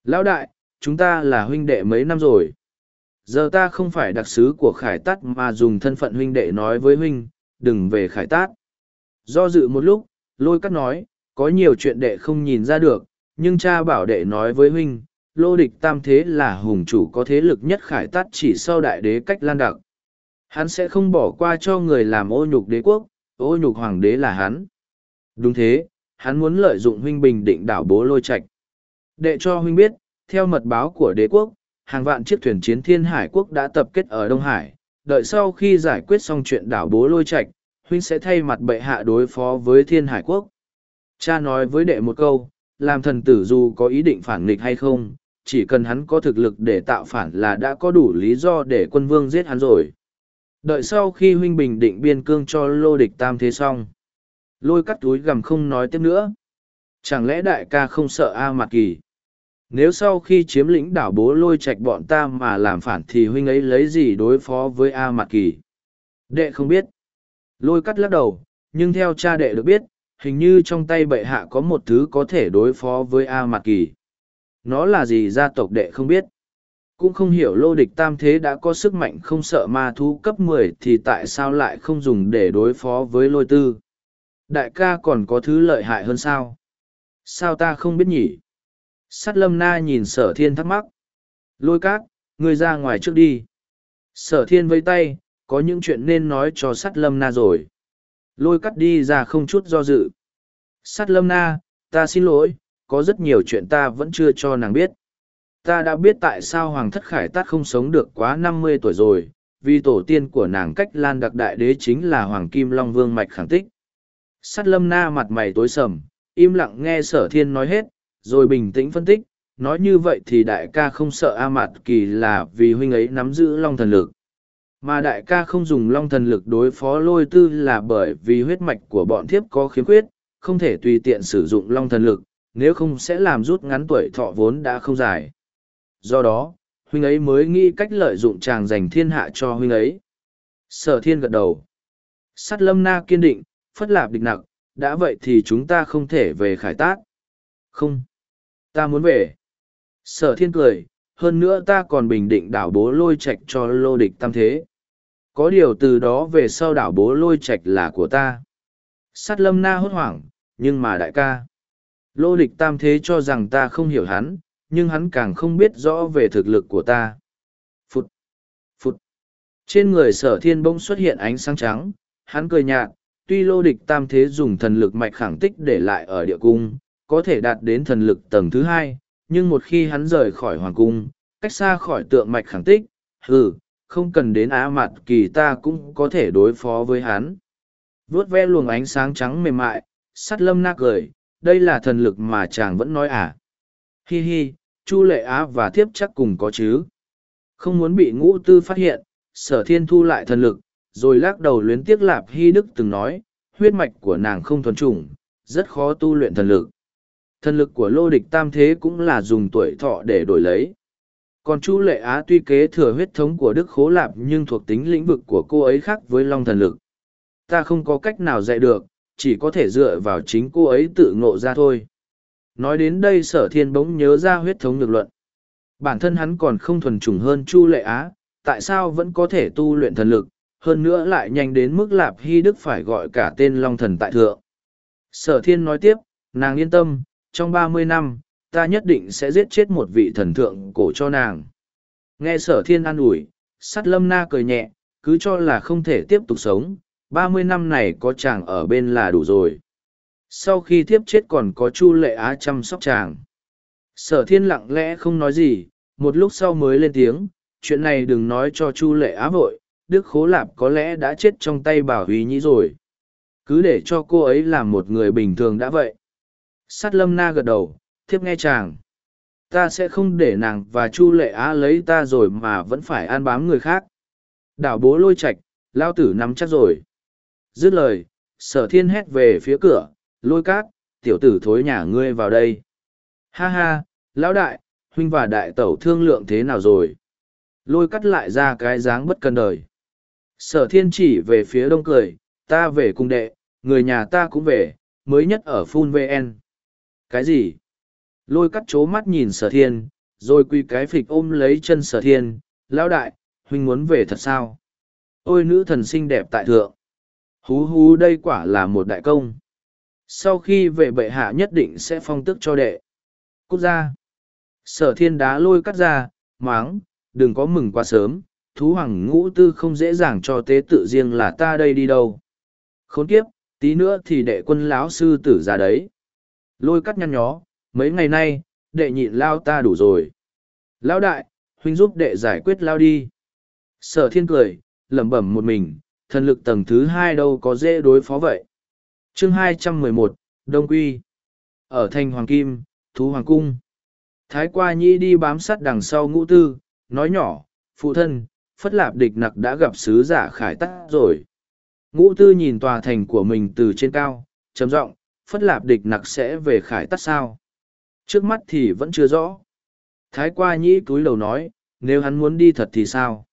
Lão đại, chúng ta là huynh đệ mấy năm rồi. Giờ ta không phải đặc sứ của Khải Tát mà dùng thân phận huynh đệ nói với huynh, đừng về Khải Tát. Do dự một lúc, lôi cắt nói, có nhiều chuyện đệ không nhìn ra được, nhưng cha bảo đệ nói với huynh, lô địch tam thế là hùng chủ có thế lực nhất Khải Tát chỉ sau đại đế cách lan đặc. Hắn sẽ không bỏ qua cho người làm ô nhục đế quốc, ô nhục hoàng đế là hắn. Đúng thế, hắn muốn lợi dụng huynh bình định đảo bố lôi Trạch Đệ cho huynh biết, theo mật báo của đế quốc, hàng vạn chiếc thuyền chiến thiên hải quốc đã tập kết ở Đông Hải, đợi sau khi giải quyết xong chuyện đảo bố lôi Trạch huynh sẽ thay mặt bệ hạ đối phó với thiên hải quốc. Cha nói với đệ một câu, làm thần tử dù có ý định phản nghịch hay không, chỉ cần hắn có thực lực để tạo phản là đã có đủ lý do để quân vương giết hắn rồi. Đợi sau khi huynh bình định biên cương cho lô địch tam thế xong. Lôi cắt túi gầm không nói tiếp nữa. Chẳng lẽ đại ca không sợ a mạc kỳ? Nếu sau khi chiếm lĩnh đảo bố lôi trạch bọn ta mà làm phản thì huynh ấy lấy gì đối phó với a mạc kỳ? Đệ không biết. Lôi cắt lắc đầu nhưng theo cha đệ được biết hình như trong tay bệ hạ có một thứ có thể đối phó với a mạc kỳ. Nó là gì gia tộc đệ không biết. Cũng không hiểu lô địch tam thế đã có sức mạnh không sợ ma thú cấp mười thì tại sao lại không dùng để đối phó với lôi tư. Đại ca còn có thứ lợi hại hơn sao? Sao ta không biết nhỉ? Sắt lâm na nhìn sở thiên thắc mắc. Lôi cát, ngươi ra ngoài trước đi. Sở thiên vây tay, có những chuyện nên nói cho sắt lâm na rồi lôi cắt đi ra không chút do dự. Sát lâm na ta xin lỗi có rất nhiều chuyện ta vẫn chưa cho nàng biết. Ta đã biết tại sao hoàng thất khải tát không sống được quá năm mươi tuổi rồi vì tổ tiên của nàng cách lan đặc đại đế chính là hoàng kim long vương mạch khẳng tích. Sát lâm na mặt mày tối sầm, im lặng nghe sở thiên nói hết, rồi bình tĩnh phân tích, nói như vậy thì đại ca không sợ A Mạt Kỳ là vì huynh ấy nắm giữ long thần lực. Mà đại ca không dùng long thần lực đối phó lôi tư là bởi vì huyết mạch của bọn thiếp có khiếm khuyết, không thể tùy tiện sử dụng long thần lực, nếu không sẽ làm rút ngắn tuổi thọ vốn đã không dài. Do đó, huynh ấy mới nghĩ cách lợi dụng chàng giành thiên hạ cho huynh ấy. Sở thiên gật đầu. Sắt lâm na kiên định, phất lạp địch nặng, đã vậy thì chúng ta không thể về khải tác. Không. Ta muốn về. Sở thiên cười, hơn nữa ta còn bình định đảo bố lôi Trạch cho lô địch tam thế. Có điều từ đó về sau đảo bố lôi Trạch là của ta. Sắt lâm na hốt hoảng, nhưng mà đại ca. Lô địch tam thế cho rằng ta không hiểu hắn, nhưng hắn càng không biết rõ về thực lực của ta. Phụt! Phụt! Trên người sở thiên bỗng xuất hiện ánh sáng trắng, hắn cười nhạt, tuy lô địch tam thế dùng thần lực mạch khẳng tích để lại ở địa cung, có thể đạt đến thần lực tầng thứ hai, nhưng một khi hắn rời khỏi hoàng cung, cách xa khỏi tượng mạch khẳng tích, hừ, không cần đến á mặt kỳ ta cũng có thể đối phó với hắn. vuốt ve luồng ánh sáng trắng mềm mại, sắt lâm nác cười, đây là thần lực mà chàng vẫn nói à. Hi hi, Chu Lệ Á và Thiếp chắc cùng có chứ. Không muốn bị ngũ tư phát hiện, sở thiên thu lại thần lực, rồi lắc đầu luyến tiếc lạp hy đức từng nói, huyết mạch của nàng không thuần chủng, rất khó tu luyện thần lực. Thần lực của lô địch tam thế cũng là dùng tuổi thọ để đổi lấy. Còn Chu Lệ Á tuy kế thừa huyết thống của Đức Khố Lạp nhưng thuộc tính lĩnh vực của cô ấy khác với Long thần lực. Ta không có cách nào dạy được, chỉ có thể dựa vào chính cô ấy tự ngộ ra thôi. Nói đến đây sở thiên bỗng nhớ ra huyết thống lực luận. Bản thân hắn còn không thuần chủng hơn Chu Lệ Á, tại sao vẫn có thể tu luyện thần lực, hơn nữa lại nhanh đến mức Lạp Hy Đức phải gọi cả tên Long Thần tại thượng. Sở thiên nói tiếp, nàng yên tâm, trong ba mươi năm, ta nhất định sẽ giết chết một vị thần thượng cổ cho nàng. Nghe sở thiên an ủi, sắt lâm na cười nhẹ, cứ cho là không thể tiếp tục sống, ba mươi năm này có chàng ở bên là đủ rồi. Sau khi thiếp chết còn có chu lệ á chăm sóc chàng. Sở thiên lặng lẽ không nói gì một lúc sau mới lên tiếng chuyện này đừng nói cho chu lệ á vội đức khố lạp có lẽ đã chết trong tay bảo Huy nhĩ rồi. Cứ để cho cô ấy làm một người bình thường đã vậy. Sát lâm na gật đầu thiếp nghe chàng ta sẽ không để nàng và chu lệ á lấy ta rồi mà vẫn phải an bám người khác đảo bố lôi Trạch, lao tử nắm chắc rồi dứt lời sở thiên hét về phía cửa lôi cát, tiểu tử thối nhà ngươi vào đây. Ha ha, lão đại, huynh và đại tẩu thương lượng thế nào rồi? Lôi cắt lại ra cái dáng bất cần đời. Sở thiên chỉ về phía đông cười, ta về cung đệ, người nhà ta cũng về, mới nhất ở Phun VN. Cái gì? Lôi cắt chố mắt nhìn sở thiên, rồi quỳ cái phịch ôm lấy chân sở thiên, lão đại, huynh muốn về thật sao? Ôi nữ thần xinh đẹp tại thượng. Hú hú đây quả là một đại công. Sau khi về bệ hạ nhất định sẽ phong tức cho đệ. Cút ra. Sở thiên đá lôi cắt ra máng đừng có mừng quá sớm thú hoàng ngũ tư không dễ dàng cho tế tự riêng là ta đây đi đâu. Khốn kiếp tí nữa thì đệ quân lão sư tử ra đấy. Lôi cắt nhăn nhó mấy ngày nay đệ nhịn lao ta đủ rồi. Lão đại huynh giúp đệ giải quyết lao đi. Sở thiên cười lẩm bẩm một mình thần lực tầng thứ hai đâu có dễ đối phó vậy. Chương 211, Đông Quy. Ở thành Hoàng Kim, Thú Hoàng Cung. Thái qua nhĩ đi bám sát đằng sau ngũ tư, nói nhỏ, phụ thân, phất lạp địch nặc đã gặp sứ giả khải tắc rồi. Ngũ tư nhìn tòa thành của mình từ trên cao, trầm giọng phất lạp địch nặc sẽ về khải tắc sao? Trước mắt thì vẫn chưa rõ. Thái qua nhĩ cúi đầu nói, nếu hắn muốn đi thật thì sao?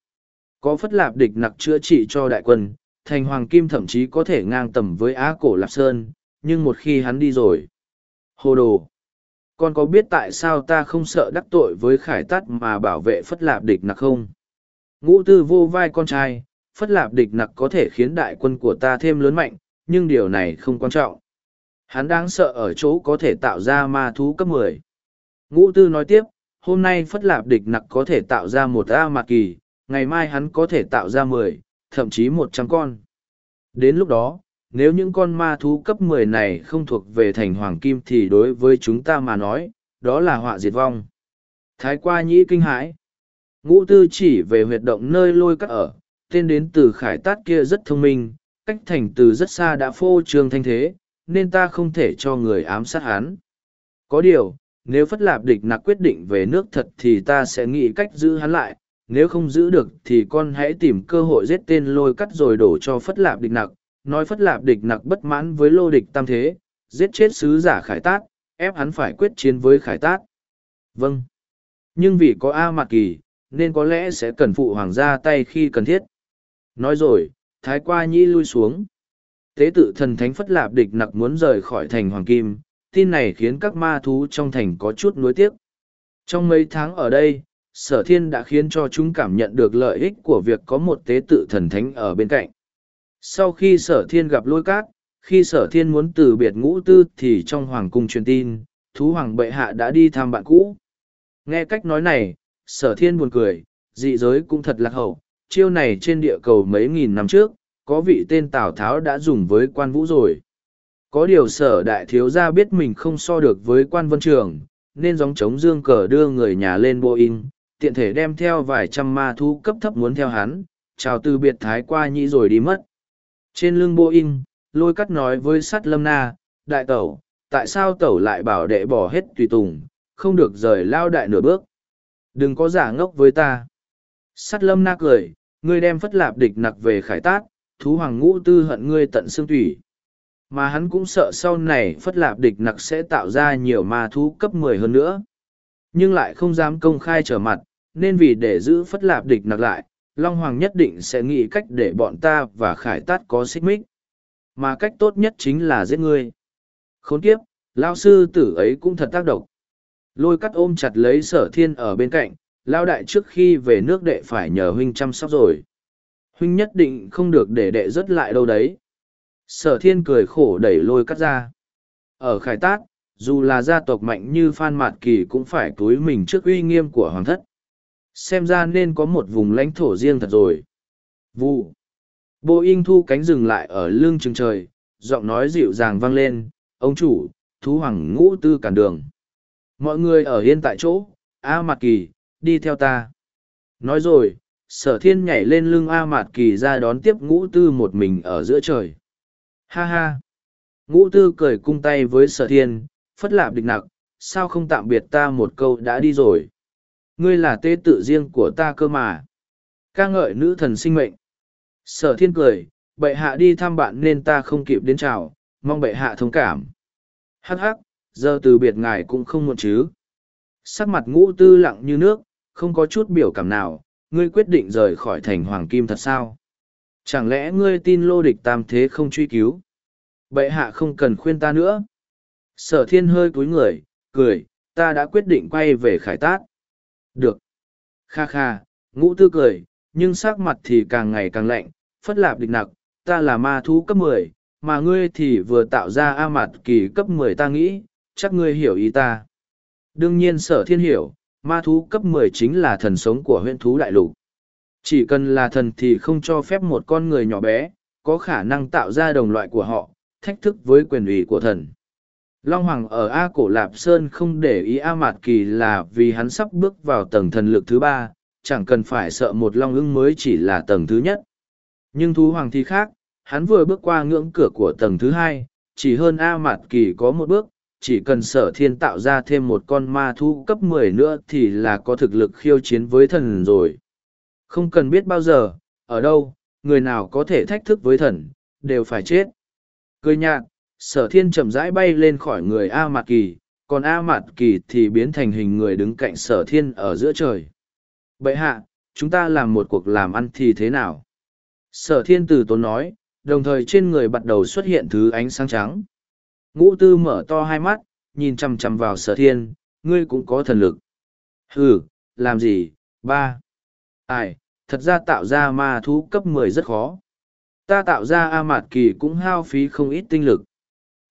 Có phất lạp địch nặc chữa trị cho đại quân, thành hoàng kim thậm chí có thể ngang tầm với á cổ lạp sơn nhưng một khi hắn đi rồi hồ đồ con có biết tại sao ta không sợ đắc tội với khải tắt mà bảo vệ phất lạp địch nặc không ngũ tư vô vai con trai phất lạp địch nặc có thể khiến đại quân của ta thêm lớn mạnh nhưng điều này không quan trọng hắn đáng sợ ở chỗ có thể tạo ra ma thú cấp mười ngũ tư nói tiếp hôm nay phất lạp địch nặc có thể tạo ra một a mạc kỳ ngày mai hắn có thể tạo ra mười thậm chí một trăm con. Đến lúc đó, nếu những con ma thú cấp mười này không thuộc về thành hoàng kim thì đối với chúng ta mà nói, đó là họa diệt vong. Thái qua nhĩ kinh hãi. Ngũ tư chỉ về huyệt động nơi lôi cắt ở, tên đến từ khải tát kia rất thông minh, cách thành từ rất xa đã phô trương thanh thế, nên ta không thể cho người ám sát hắn. Có điều, nếu phất lạp địch nặc quyết định về nước thật thì ta sẽ nghĩ cách giữ hắn lại nếu không giữ được thì con hãy tìm cơ hội giết tên lôi cắt rồi đổ cho phất lạp địch nặc. Nói phất lạp địch nặc bất mãn với lô địch tam thế giết chết sứ giả khải tát ép hắn phải quyết chiến với khải tát. Vâng. Nhưng vì có a mạc kỳ nên có lẽ sẽ cần phụ hoàng ra tay khi cần thiết. Nói rồi thái qua Nhi lui xuống tế tự thần thánh phất lạp địch nặc muốn rời khỏi thành hoàng kim, tin này khiến các ma thú trong thành có chút nuối tiếc. Trong mấy tháng ở đây, sở thiên đã khiến cho chúng cảm nhận được lợi ích của việc có một tế tự thần thánh ở bên cạnh. Sau khi sở thiên gặp lôi cát, khi sở thiên muốn từ biệt ngũ tư thì trong hoàng cung truyền tin, thú hoàng bệ hạ đã đi thăm bạn cũ. Nghe cách nói này, sở thiên buồn cười, dị giới cũng thật lạc hậu, chiêu này trên địa cầu mấy nghìn năm trước có vị tên tào tháo đã dùng với quan vũ rồi. Có điều sở đại thiếu gia biết mình không so được với quan vân trường, nên gióng chống dương cờ đưa người nhà lên boeing tiện thể đem theo vài trăm ma thu cấp thấp muốn theo hắn, chào từ biệt thái qua nhĩ rồi đi mất. Trên lưng boeing lôi cắt nói với sắt lâm na, đại tẩu, tại sao tẩu lại bảo đệ bỏ hết tùy tùng, không được rời lao đại nửa bước? Đừng có giả ngốc với ta. Sắt lâm na cười, ngươi đem phất lạp địch nặc về khải tát thú hoàng ngũ tư hận ngươi tận xương tủy. Mà hắn cũng sợ sau này phất lạp địch nặc sẽ tạo ra nhiều ma thú cấp mười hơn nữa. Nhưng lại không dám công khai trở mặt, nên vì để giữ phất lạp địch nặc lại, long hoàng nhất định sẽ nghĩ cách để bọn ta và khải tát có xích mích. Mà cách tốt nhất chính là giết ngươi. Khốn kiếp lao sư tử ấy cũng thật tác động. Lôi cắt ôm chặt lấy sở thiên ở bên cạnh lao đại trước khi về nước đệ phải nhờ huynh chăm sóc rồi huynh nhất định không được để đệ rớt lại đâu đấy. Sở thiên cười khổ đẩy lôi cắt ra. Ở khải tát, dù là gia tộc mạnh như phan mạt kỳ cũng phải túi mình trước uy nghiêm của hoàng thất. Xem ra nên có một vùng lãnh thổ riêng thật rồi. Vu bộ in thu cánh rừng lại ở lưng chừng trời, giọng nói dịu dàng vang lên, ông chủ, thú hoàng ngũ tư cản đường. Mọi người ở yên tại chỗ, a mạt kỳ, đi theo ta. Nói rồi sở thiên nhảy lên lưng a mạt kỳ ra đón tiếp ngũ tư một mình ở giữa trời. Ha ha. Ngũ tư cười cung tay với sở thiên, phất lạp địch nặc, sao không tạm biệt ta một câu đã đi rồi? Ngươi là tế tự riêng của ta cơ mà. Ca ngợi nữ thần sinh mệnh. Sở thiên cười, bệ hạ đi thăm bạn nên ta không kịp đến chào, mong bệ hạ thông cảm. Hắc hắc, giờ từ biệt ngài cũng không muộn chứ. Sắc mặt ngũ tư lặng như nước, không có chút biểu cảm nào ngươi quyết định rời khỏi thành hoàng kim thật sao? Chẳng lẽ ngươi tin lô địch tam thế không truy cứu? Bệ hạ không cần khuyên ta nữa. Sở thiên hơi cúi người, cười, ta đã quyết định quay về khải tát. Được. Kha kha, ngũ tư cười, nhưng sắc mặt thì càng ngày càng lạnh, phất lạp địch nặc, ta là ma thú cấp mười, mà ngươi thì vừa tạo ra a mặt kỳ cấp mười ta nghĩ, chắc ngươi hiểu ý ta. Đương nhiên sở thiên hiểu ma thú cấp mười chính là thần sống của huyện thú đại lục. Chỉ cần là thần thì không cho phép một con người nhỏ bé có khả năng tạo ra đồng loại của họ, thách thức với quyền ủy của thần. Long hoàng ở a cổ lạp sơn không để ý a mạt kỳ là vì hắn sắp bước vào tầng thần lực thứ ba, chẳng cần phải sợ một long ưng mới chỉ là tầng thứ nhất. Nhưng thú hoàng thì khác, hắn vừa bước qua ngưỡng cửa của tầng thứ hai, chỉ hơn a mạt kỳ có một bước chỉ cần sở thiên tạo ra thêm một con ma thu cấp mười nữa thì là có thực lực khiêu chiến với thần rồi. Không cần biết bao giờ, ở đâu, người nào có thể thách thức với thần, đều phải chết. Cười nhạt, sở thiên chậm rãi bay lên khỏi người a mạt kỳ, còn a mạt kỳ thì biến thành hình người đứng cạnh sở thiên ở giữa trời. Bậy hạ, chúng ta làm một cuộc làm ăn thì thế nào? Sở thiên từ tốn nói, đồng thời trên người bắt đầu xuất hiện thứ ánh sáng trắng ngũ tư mở to hai mắt nhìn chằm chằm vào sở thiên ngươi cũng có thần lực. Hừ, làm gì ba? Ai thật ra tạo ra ma thú cấp mười rất khó. Ta tạo ra a mạt kỳ cũng hao phí không ít tinh lực.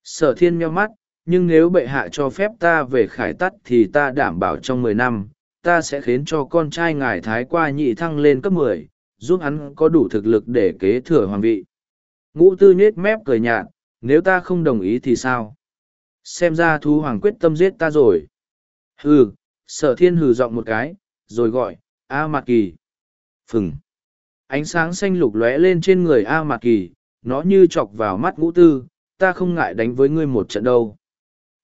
Sở thiên meo mắt nhưng nếu bệ hạ cho phép ta về khải tắt thì ta đảm bảo trong mười năm ta sẽ khiến cho con trai ngài thái qua nhị thăng lên cấp mười giúp hắn có đủ thực lực để kế thừa hoàng vị. Ngũ tư nhết mép cười nhạt nếu ta không đồng ý thì sao? Xem ra thú hoàng quyết tâm giết ta rồi. Hừ sở thiên hừ giọng một cái rồi gọi a mạc kỳ. Phừng. Ánh sáng xanh lục lóe lên trên người a mạc kỳ nó như chọc vào mắt ngũ tư ta không ngại đánh với ngươi một trận đâu.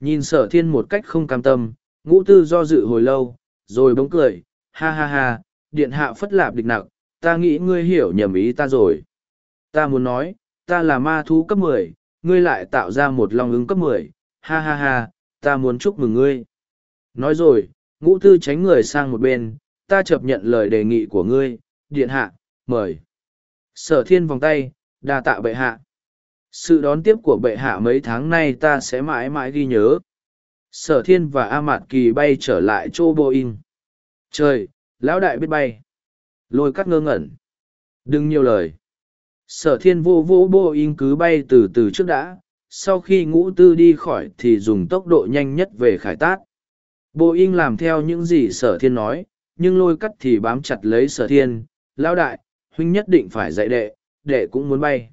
Nhìn sở thiên một cách không cam tâm Ngũ tư do dự hồi lâu, rồi bỗng cười, ha ha ha, điện hạ phất lạp địch nặc, ta nghĩ ngươi hiểu nhầm ý ta rồi. Ta muốn nói, ta là ma thú cấp mười, ngươi lại tạo ra một long ứng cấp mười, ha ha ha, ta muốn chúc mừng ngươi. Nói rồi, ngũ tư tránh người sang một bên, ta chấp nhận lời đề nghị của ngươi, điện hạ, mời. Sở thiên vòng tay, đa tạ bệ hạ. Sự đón tiếp của bệ hạ mấy tháng nay ta sẽ mãi mãi ghi nhớ. Sở thiên và A Mạt Kỳ bay trở lại chỗ Boeing. Trời, lão đại biết bay. Lôi cắt ngơ ngẩn. Đừng nhiều lời. Sở thiên vô vô Boeing cứ bay từ từ trước đã. Sau khi ngũ tư đi khỏi thì dùng tốc độ nhanh nhất về khải tát. Boeing làm theo những gì sở thiên nói, nhưng lôi cắt thì bám chặt lấy sở thiên. Lão đại, huynh nhất định phải dạy đệ, đệ cũng muốn bay.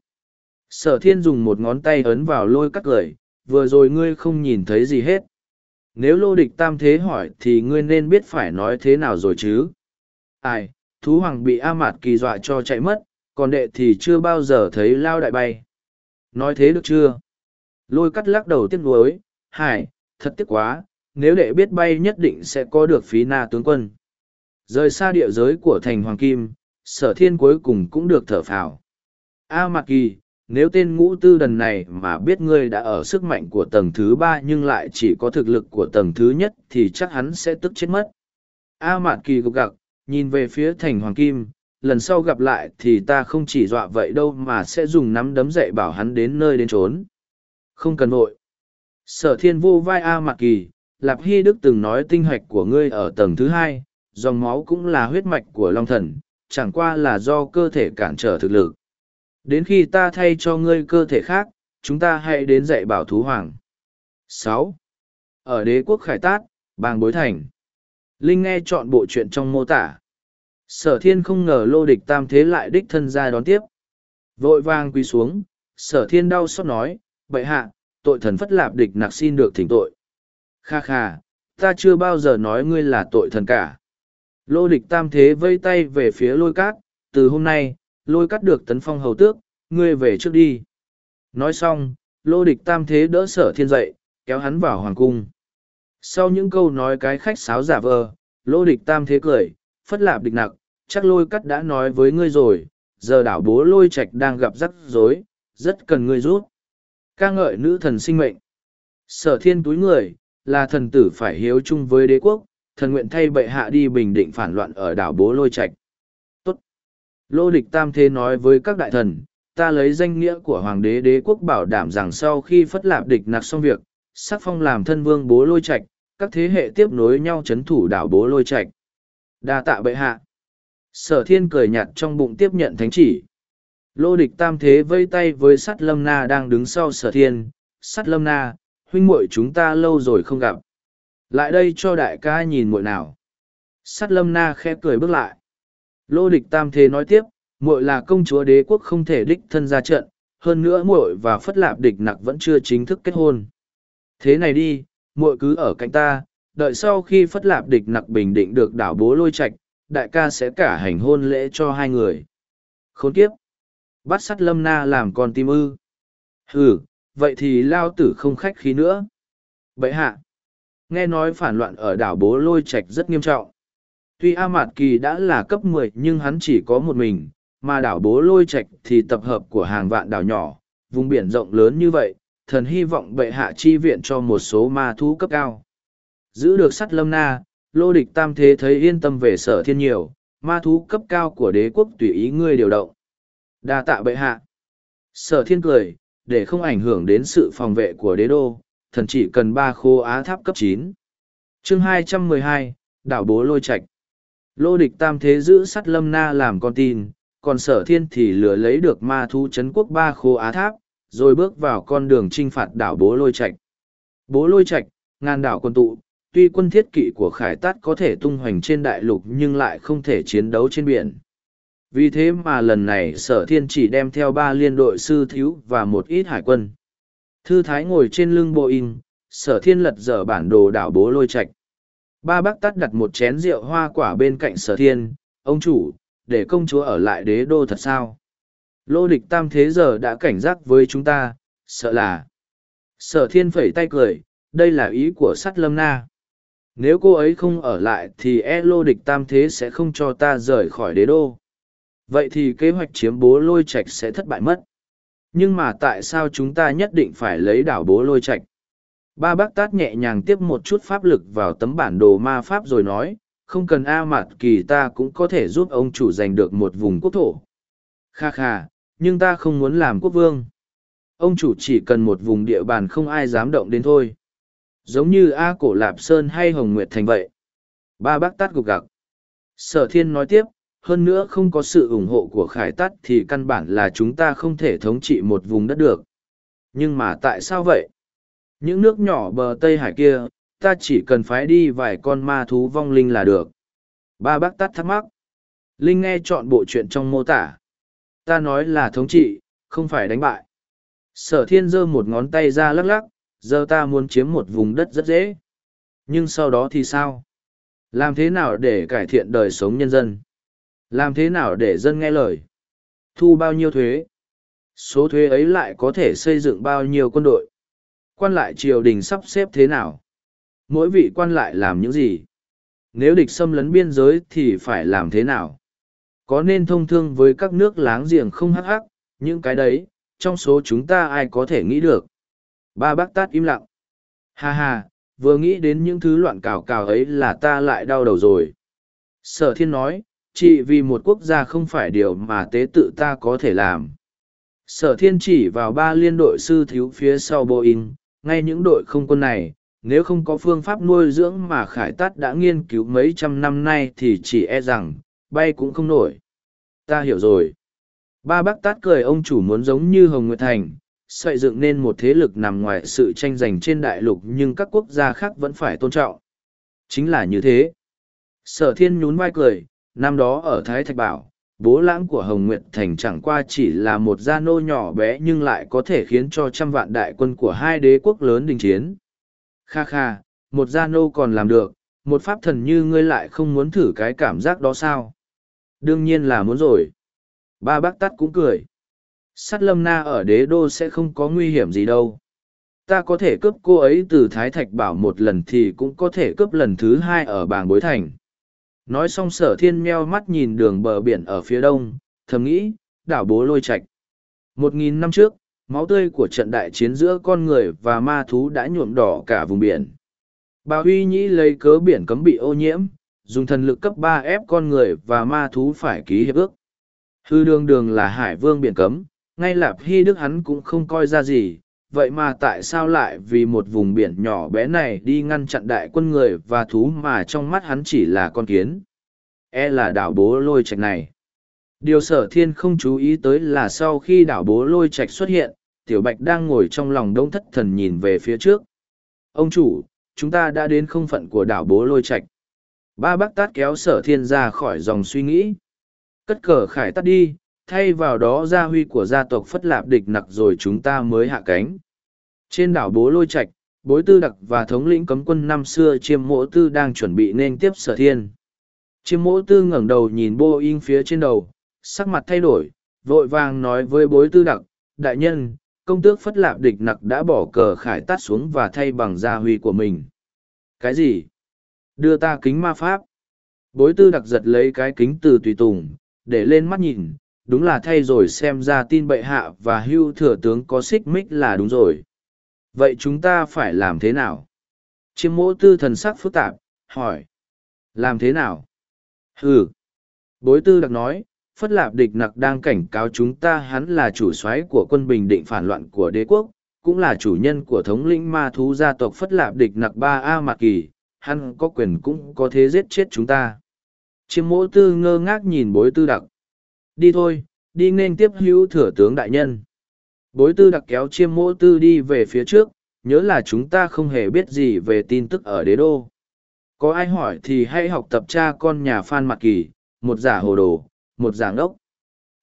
Sở thiên dùng một ngón tay ấn vào lôi cắt cười, vừa rồi ngươi không nhìn thấy gì hết. Nếu lô địch tam thế hỏi thì ngươi nên biết phải nói thế nào rồi chứ. Ai, thú hoàng bị A Mạt kỳ dọa cho chạy mất, còn đệ thì chưa bao giờ thấy lao đại bay. Nói thế được chưa? Lôi cắt lắc đầu tiếc nuối, hải, thật tiếc quá, nếu đệ biết bay nhất định sẽ có được phí na tướng quân. Rời xa địa giới của thành Hoàng Kim, sở thiên cuối cùng cũng được thở phào. A Mạc Kỳ, nếu tên ngũ tư đần này mà biết ngươi đã ở sức mạnh của tầng thứ ba nhưng lại chỉ có thực lực của tầng thứ nhất thì chắc hắn sẽ tức chết mất. A Mạc Kỳ gục gặc, nhìn về phía thành Hoàng Kim, lần sau gặp lại thì ta không chỉ dọa vậy đâu mà sẽ dùng nắm đấm dậy bảo hắn đến nơi đến trốn. Không cần vội. Sở thiên vô vai A Mạt Kỳ, Lạp Hy Đức từng nói tinh hoạch của ngươi ở tầng thứ hai, dòng máu cũng là huyết mạch của Long Thần, chẳng qua là do cơ thể cản trở thực lực. Đến khi ta thay cho ngươi cơ thể khác, chúng ta hãy đến dạy bảo thú hoàng. sáu Ở đế quốc khải tát, bàng bối thành. Linh nghe chọn bộ chuyện trong mô tả. Sở thiên không ngờ lô địch tam thế lại đích thân ra đón tiếp. Vội vàng quỳ xuống, sở thiên đau xót nói, bệ hạ, tội thần phất lạp địch nặc xin được thỉnh tội. Kha kha, ta chưa bao giờ nói ngươi là tội thần cả. Lô địch tam thế vây tay về phía lôi cát, từ hôm nay, lôi Cát được tấn phong hầu tước, ngươi về trước đi. Nói xong, lô địch tam thế đỡ sở thiên dậy, kéo hắn vào hoàng cung. Sau những câu nói cái khách sáo giả vờ, lô địch tam thế cười, phất lạp địch nặc, chắc lôi cắt đã nói với ngươi rồi, giờ đảo bố lôi Trạch đang gặp rắc rối, rất cần ngươi rút. ca ngợi nữ thần sinh mệnh. Sở thiên túi người, là thần tử phải hiếu chung với đế quốc, thần nguyện thay bệ hạ đi bình định phản loạn ở đảo bố lôi Trạch. Tốt. Lô địch tam thế nói với các đại thần, ta lấy danh nghĩa của hoàng đế đế quốc bảo đảm rằng sau khi phất lạp địch nặc xong việc, sắc phong làm thân vương bố lôi Trạch, các thế hệ tiếp nối nhau chấn thủ đảo bố lôi Trạch. đa tạ bệ hạ. Sở thiên cười nhạt trong bụng tiếp nhận thánh chỉ. Lô địch tam thế vây tay với sắt lâm na đang đứng sau sở thiên. Sắt lâm na, huynh muội chúng ta lâu rồi không gặp. Lại đây cho đại ca nhìn muội nào. Sắt lâm na khẽ cười bước lại. Lô địch tam thế nói tiếp, muội là công chúa đế quốc không thể đích thân ra trận, hơn nữa muội và phất lạp địch nặc vẫn chưa chính thức kết hôn. Thế này đi, muội cứ ở cạnh ta, đợi sau khi phất lạp địch nặc bình định được đảo bố lôi Trạch, đại ca sẽ cả hành hôn lễ cho hai người. Khốn kiếp! Bắt sắt lâm na làm con tim ư. Ừ, vậy thì lao tử không khách khí nữa. Bậy hạ! Nghe nói phản loạn ở đảo bố lôi Trạch rất nghiêm trọng. Tuy A Mạt Kỳ đã là cấp mười nhưng hắn chỉ có một mình, mà đảo bố lôi Trạch thì tập hợp của hàng vạn đảo nhỏ, vùng biển rộng lớn như vậy, thần hy vọng bệ hạ chi viện cho một số ma thú cấp cao. Giữ được sắt lâm na, lô địch tam thế thấy yên tâm về sở thiên nhiều, ma thú cấp cao của đế quốc tùy ý ngươi điều động. đa tạ bệ hạ. Sở thiên cười, để không ảnh hưởng đến sự phòng vệ của đế đô, thần chỉ cần ba khô á tháp cấp chín. chương hai trăm mười hai, đảo bố lôi Trạch. Lô địch tam thế giữ sắt lâm na làm con tin, còn sở thiên thì lừa lấy được ma thú chấn quốc ba khô á tháp, rồi bước vào con đường trinh phạt đảo bố lôi Trạch. Bố lôi Trạch, ngàn đảo quân tụ, tuy quân thiết kỵ của khải tát có thể tung hoành trên đại lục nhưng lại không thể chiến đấu trên biển. Vì thế mà lần này sở thiên chỉ đem theo ba liên đội sư thiếu và một ít hải quân. Thư thái ngồi trên lưng bộ in, sở thiên lật dở bản đồ đảo bố lôi Trạch. Ba bác tắt đặt một chén rượu hoa quả bên cạnh sở thiên, ông chủ, để công chúa ở lại đế đô thật sao? Lô địch tam thế giờ đã cảnh giác với chúng ta, sợ là. Sở thiên phẩy tay cười, đây là ý của sắt lâm na. Nếu cô ấy không ở lại thì e lô địch tam thế sẽ không cho ta rời khỏi đế đô. Vậy thì kế hoạch chiếm bố lôi Trạch sẽ thất bại mất. Nhưng mà tại sao chúng ta nhất định phải lấy đảo bố lôi Trạch? Ba bác tát nhẹ nhàng tiếp một chút pháp lực vào tấm bản đồ ma pháp rồi nói, không cần A mặt kỳ ta cũng có thể giúp ông chủ giành được một vùng quốc thổ. Kha kha, nhưng ta không muốn làm quốc vương. Ông chủ chỉ cần một vùng địa bàn không ai dám động đến thôi. Giống như A Cổ Lạp Sơn hay Hồng Nguyệt Thành vậy. Ba bác tát gục gặc. Sở thiên nói tiếp, hơn nữa không có sự ủng hộ của khải tát thì căn bản là chúng ta không thể thống trị một vùng đất được. Nhưng mà tại sao vậy? Những nước nhỏ bờ Tây Hải kia, ta chỉ cần phái đi vài con ma thú vong linh là được. Ba bác tát thắc mắc. Linh nghe chọn bộ chuyện trong mô tả. Ta nói là thống trị, không phải đánh bại. Sở thiên giơ một ngón tay ra lắc lắc, giờ ta muốn chiếm một vùng đất rất dễ. Nhưng sau đó thì sao? Làm thế nào để cải thiện đời sống nhân dân? Làm thế nào để dân nghe lời? Thu bao nhiêu thuế? Số thuế ấy lại có thể xây dựng bao nhiêu quân đội? Quan lại triều đình sắp xếp thế nào? Mỗi vị quan lại làm những gì? Nếu địch xâm lấn biên giới thì phải làm thế nào? Có nên thông thương với các nước láng giềng không hắc hắc, những cái đấy, trong số chúng ta ai có thể nghĩ được? Ba bác tát im lặng. Ha ha, vừa nghĩ đến những thứ loạn cào cào ấy là ta lại đau đầu rồi. Sở thiên nói, chỉ vì một quốc gia không phải điều mà tế tự ta có thể làm. Sở thiên chỉ vào ba liên đội sư thiếu phía sau Boeing, ngay những đội không quân này, nếu không có phương pháp nuôi dưỡng mà khải tát đã nghiên cứu mấy trăm năm nay thì chỉ e rằng, bay cũng không nổi. Ta hiểu rồi. Ba bác tát cười ông chủ muốn giống như Hồng Nguyệt Thành, xây dựng nên một thế lực nằm ngoài sự tranh giành trên đại lục nhưng các quốc gia khác vẫn phải tôn trọng. Chính là như thế. Sở thiên nhún vai cười, năm đó ở Thái Thạch Bảo, bố lãng của Hồng Nguyệt Thành chẳng qua chỉ là một gia nô nhỏ bé nhưng lại có thể khiến cho trăm vạn đại quân của hai đế quốc lớn đình chiến. Kha kha, một gia nô còn làm được, một pháp thần như ngươi lại không muốn thử cái cảm giác đó sao? Đương nhiên là muốn rồi. Ba bác tắt cũng cười. Sắt lâm na ở đế đô sẽ không có nguy hiểm gì đâu. Ta có thể cướp cô ấy từ Thái Thạch Bảo một lần thì cũng có thể cướp lần thứ hai ở bàng bối thành. Nói xong sở thiên meo mắt nhìn đường bờ biển ở phía đông, thầm nghĩ, đảo bố lôi Trạch. Một nghìn năm trước, máu tươi của trận đại chiến giữa con người và ma thú đã nhuộm đỏ cả vùng biển. Bà Huy Nhĩ lấy cớ biển cấm bị ô nhiễm, dùng thần lực cấp ba ép con người và ma thú phải ký hiệp ước. Hư đường đường là hải vương biển cấm, ngay lạp hy đức hắn cũng không coi ra gì, vậy mà tại sao lại vì một vùng biển nhỏ bé này đi ngăn chặn đại quân người và thú mà trong mắt hắn chỉ là con kiến? E là đảo bố lôi trạch này. Điều sở thiên không chú ý tới là sau khi đảo bố lôi trạch xuất hiện tiểu bạch đang ngồi trong lòng đông thất thần nhìn về phía trước. Ông chủ chúng ta đã đến không phận của đảo bố lôi trạch. Ba bác tát kéo sở thiên ra khỏi dòng suy nghĩ. Cất cờ khải tắt đi thay vào đó gia huy của gia tộc phất lạp địch nặc rồi chúng ta mới hạ cánh. Trên đảo bố lôi trạch, bối tư đặc và thống lĩnh cấm quân năm xưa chiêm mỗ tư đang chuẩn bị nên tiếp sở thiên. Chiêm mỗ tư ngẩng đầu nhìn bô in phía trên đầu, sắc mặt thay đổi, vội vàng nói với bối tư đặc, đại nhân, công tước phất lạp địch nặc đã bỏ cờ khải tát xuống và thay bằng gia huy của mình. Cái gì? Đưa ta kính ma pháp. Bối tư đặc giật lấy cái kính từ tùy tùng, để lên mắt nhìn đúng là thay rồi xem ra tin bệ hạ và hưu thừa tướng có xích mích là đúng rồi. Vậy chúng ta phải làm thế nào? Chiêm mỗ tư thần sắc phức tạp, hỏi. Làm thế nào? Ừ bối tư đặc nói, phất lạp địch nặc đang cảnh cáo chúng ta hắn là chủ soái của quân bình định phản loạn của đế quốc, cũng là chủ nhân của thống lĩnh ma thú gia tộc phất lạp địch nặc ba a mạc kỳ, hắn có quyền cũng có thế giết chết chúng ta. Chiêm mỗ tư ngơ ngác nhìn bối tư đặc đi thôi, đi nên tiếp hữu thừa tướng đại nhân. Bối tư đặc kéo chiêm mỗ tư đi về phía trước, nhớ là chúng ta không hề biết gì về tin tức ở đế đô. Có ai hỏi thì hãy học tập cha con nhà phan mạc kỳ, một giả hồ đồ, một giả ngốc.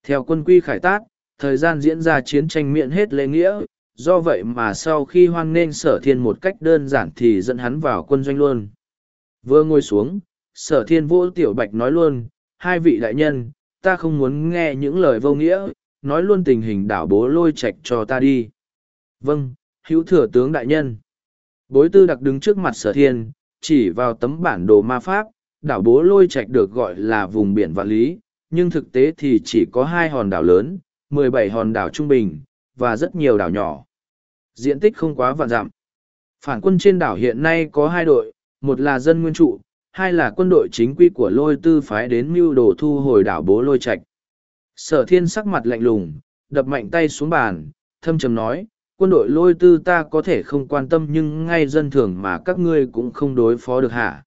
Theo quân quy khải tát, thời gian diễn ra chiến tranh miệng hết lễ nghĩa, do vậy mà sau khi hoan nghênh sở thiên một cách đơn giản thì dẫn hắn vào quân doanh luôn. Vừa ngồi xuống, sở thiên vỗ tiểu bạch nói luôn, hai vị đại nhân ta không muốn nghe những lời vô nghĩa nói luôn tình hình đảo bố lôi Trạch cho ta đi vâng hữu thừa tướng đại nhân bối tư đặc đứng trước mặt sở thiên chỉ vào tấm bản đồ ma pháp, đảo bố lôi Trạch được gọi là vùng biển vạn lý, nhưng thực tế thì chỉ có hai hòn đảo lớn, mười bảy hòn đảo trung bình, và rất nhiều đảo nhỏ. Diện tích không quá vạn dặm. Phản quân trên đảo hiện nay có hai đội, một là dân nguyên trụ, hai là quân đội chính quy của lôi tư phái đến mưu đồ thu hồi đảo bố lôi Trạch. Sở thiên sắc mặt lạnh lùng, đập mạnh tay xuống bàn, thâm trầm nói, quân đội lôi tư ta có thể không quan tâm nhưng ngay dân thường mà các ngươi cũng không đối phó được hả.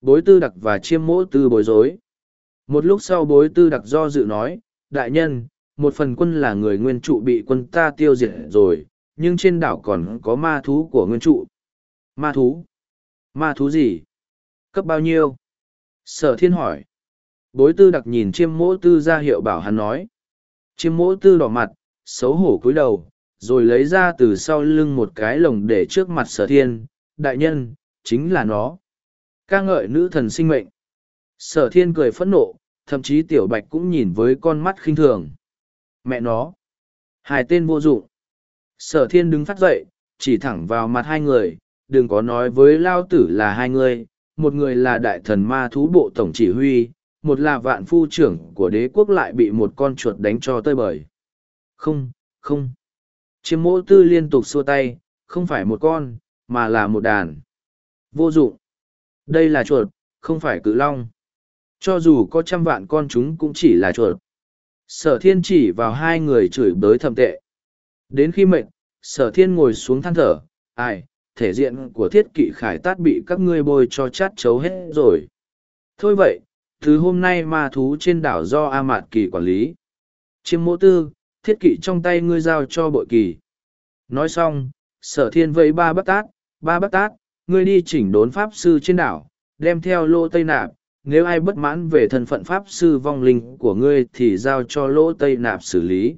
Bối tư đặc và chiêm mỗ tư bối rối. Một lúc sau bối tư đặc do dự nói, đại nhân, một phần quân là người nguyên trụ bị quân ta tiêu diệt rồi, nhưng trên đảo còn có ma thú của nguyên trụ. Ma thú? Ma thú gì? Cấp bao nhiêu? Sở thiên hỏi. Bối tư đặc nhìn chiêm mỗ tư ra hiệu bảo hắn nói. Chiêm mỗ tư đỏ mặt, xấu hổ cúi đầu, rồi lấy ra từ sau lưng một cái lồng để trước mặt sở thiên. Đại nhân, chính là nó. ca ngợi nữ thần sinh mệnh. Sở thiên cười phẫn nộ, thậm chí tiểu bạch cũng nhìn với con mắt khinh thường. Mẹ nó. Hai tên vô dụng. Sở thiên đứng phát dậy, chỉ thẳng vào mặt hai người, đừng có nói với lao tử là hai người, một người là đại thần ma thú bộ tổng chỉ huy, một là vạn phu trưởng của đế quốc lại bị một con chuột đánh cho tơi bời. Không, không. Chiêm mỗ tư liên tục xua tay, không phải một con, mà là một đàn. Vô dụng. Đây là chuột, không phải cự long. Cho dù có trăm vạn con chúng cũng chỉ là chuột. Sở thiên chỉ vào hai người chửi bới thầm tệ. Đến khi mệt, sở thiên ngồi xuống than thở, ai, thể diện của thiết kỵ khải tát bị các ngươi bôi cho chát chấu hết rồi. Thôi vậy, thứ hôm nay ma thú trên đảo do A Mạt Kỳ quản lý. Chiêm mỗ tư, thiết kỵ trong tay ngươi giao cho bội kỳ. Nói xong, sở thiên vẫy ba bác tát, ba bác tát, ngươi đi chỉnh đốn pháp sư trên đảo, đem theo lô tây nạp, nếu ai bất mãn về thân phận pháp sư vong linh của ngươi thì giao cho lỗ tây nạp xử lý.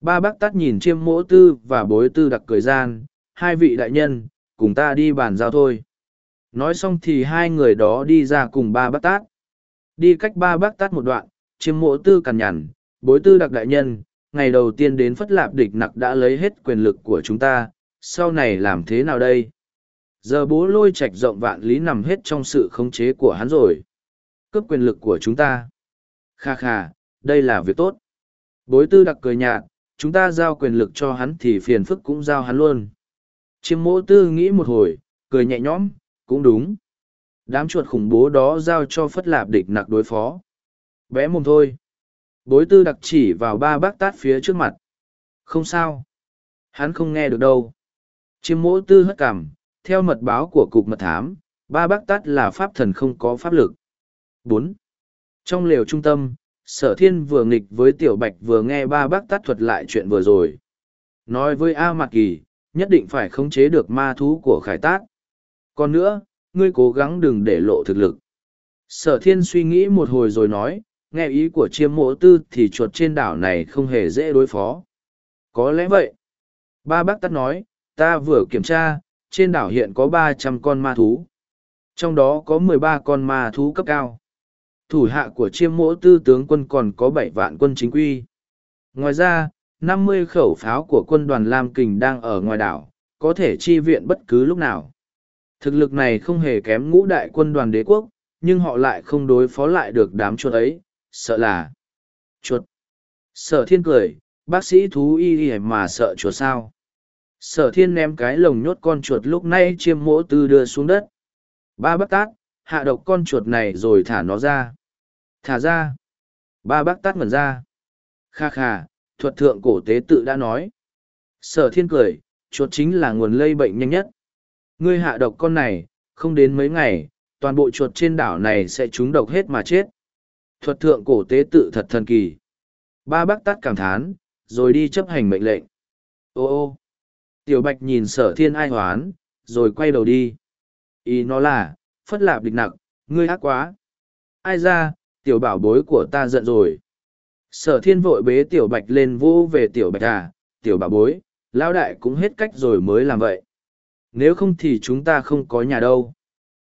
Ba bác tát nhìn chiêm mỗ tư và bối tư đặc cười gian, hai vị đại nhân, cùng ta đi bàn giao thôi. Nói xong thì hai người đó đi ra cùng ba bác tát. Đi cách ba bác tát một đoạn, chiêm mỗ tư cằn nhằn, bối tư đặc đại nhân, ngày đầu tiên đến phất lạp địch nặc đã lấy hết quyền lực của chúng ta, sau này làm thế nào đây? Giờ bố lôi Trạch rộng vạn lý nằm hết trong sự khống chế của hắn rồi. Cướp quyền lực của chúng ta. Kha kha, đây là việc tốt. Bối tư đặc cười nhạt, chúng ta giao quyền lực cho hắn thì phiền phức cũng giao hắn luôn. Chiêm mỗ tư nghĩ một hồi, cười nhẹ nhõm, cũng đúng. Đám chuột khủng bố đó giao cho phất lạp địch nặc đối phó. Bé mồm thôi. Bối tư đặc chỉ vào ba bác tát phía trước mặt. Không sao. Hắn không nghe được đâu. Chiêm mỗ tư hất cảm, theo mật báo của cục mật thám, ba bác tát là pháp thần không có pháp lực. bốn Trong lều trung tâm, sở thiên vừa nghịch với tiểu bạch vừa nghe ba bác tát thuật lại chuyện vừa rồi. Nói với A Mạc Kỳ, nhất định phải khống chế được ma thú của khải tát. Còn nữa, ngươi cố gắng đừng để lộ thực lực. Sở thiên suy nghĩ một hồi rồi nói, nghe ý của chiêm mộ tư thì chuột trên đảo này không hề dễ đối phó. Có lẽ vậy. Ba bác tắt nói, ta vừa kiểm tra, trên đảo hiện có ba trăm con ma thú. Trong đó có mười ba con ma thú cấp cao. Thủ hạ của chiêm mộ tư tướng quân còn có bảy vạn quân chính quy. Ngoài ra, năm mươi khẩu pháo của quân đoàn Lam Kình đang ở ngoài đảo, có thể chi viện bất cứ lúc nào. Thực lực này không hề kém ngũ đại quân đoàn đế quốc, nhưng họ lại không đối phó lại được đám chuột ấy, sợ là chuột. Sở thiên cười, bác sĩ thú y y mà sợ chuột sao. Sở thiên ném cái lồng nhốt con chuột lúc nay chiêm mỗ tư đưa xuống đất. Ba bác tát, hạ độc con chuột này rồi thả nó ra. Thả ra. Ba bác tát ngẩn ra. Kha kha, thuật thượng cổ tế tự đã nói. Sở thiên cười, chuột chính là nguồn lây bệnh nhanh nhất. Ngươi hạ độc con này, không đến mấy ngày, toàn bộ chuột trên đảo này sẽ trúng độc hết mà chết. Thuật thượng cổ tế tự thật thần kỳ. Ba bác tắt cảm thán, rồi đi chấp hành mệnh lệnh. Ô ô! Tiểu bạch nhìn sở thiên ai hoán, rồi quay đầu đi. Ý nó là, phất lạp địch nặng, ngươi ác quá. Ai ra, tiểu bảo bối của ta giận rồi. Sở thiên vội bế tiểu bạch lên vô về tiểu bạch à, tiểu bảo bối, lão đại cũng hết cách rồi mới làm vậy. Nếu không thì chúng ta không có nhà đâu.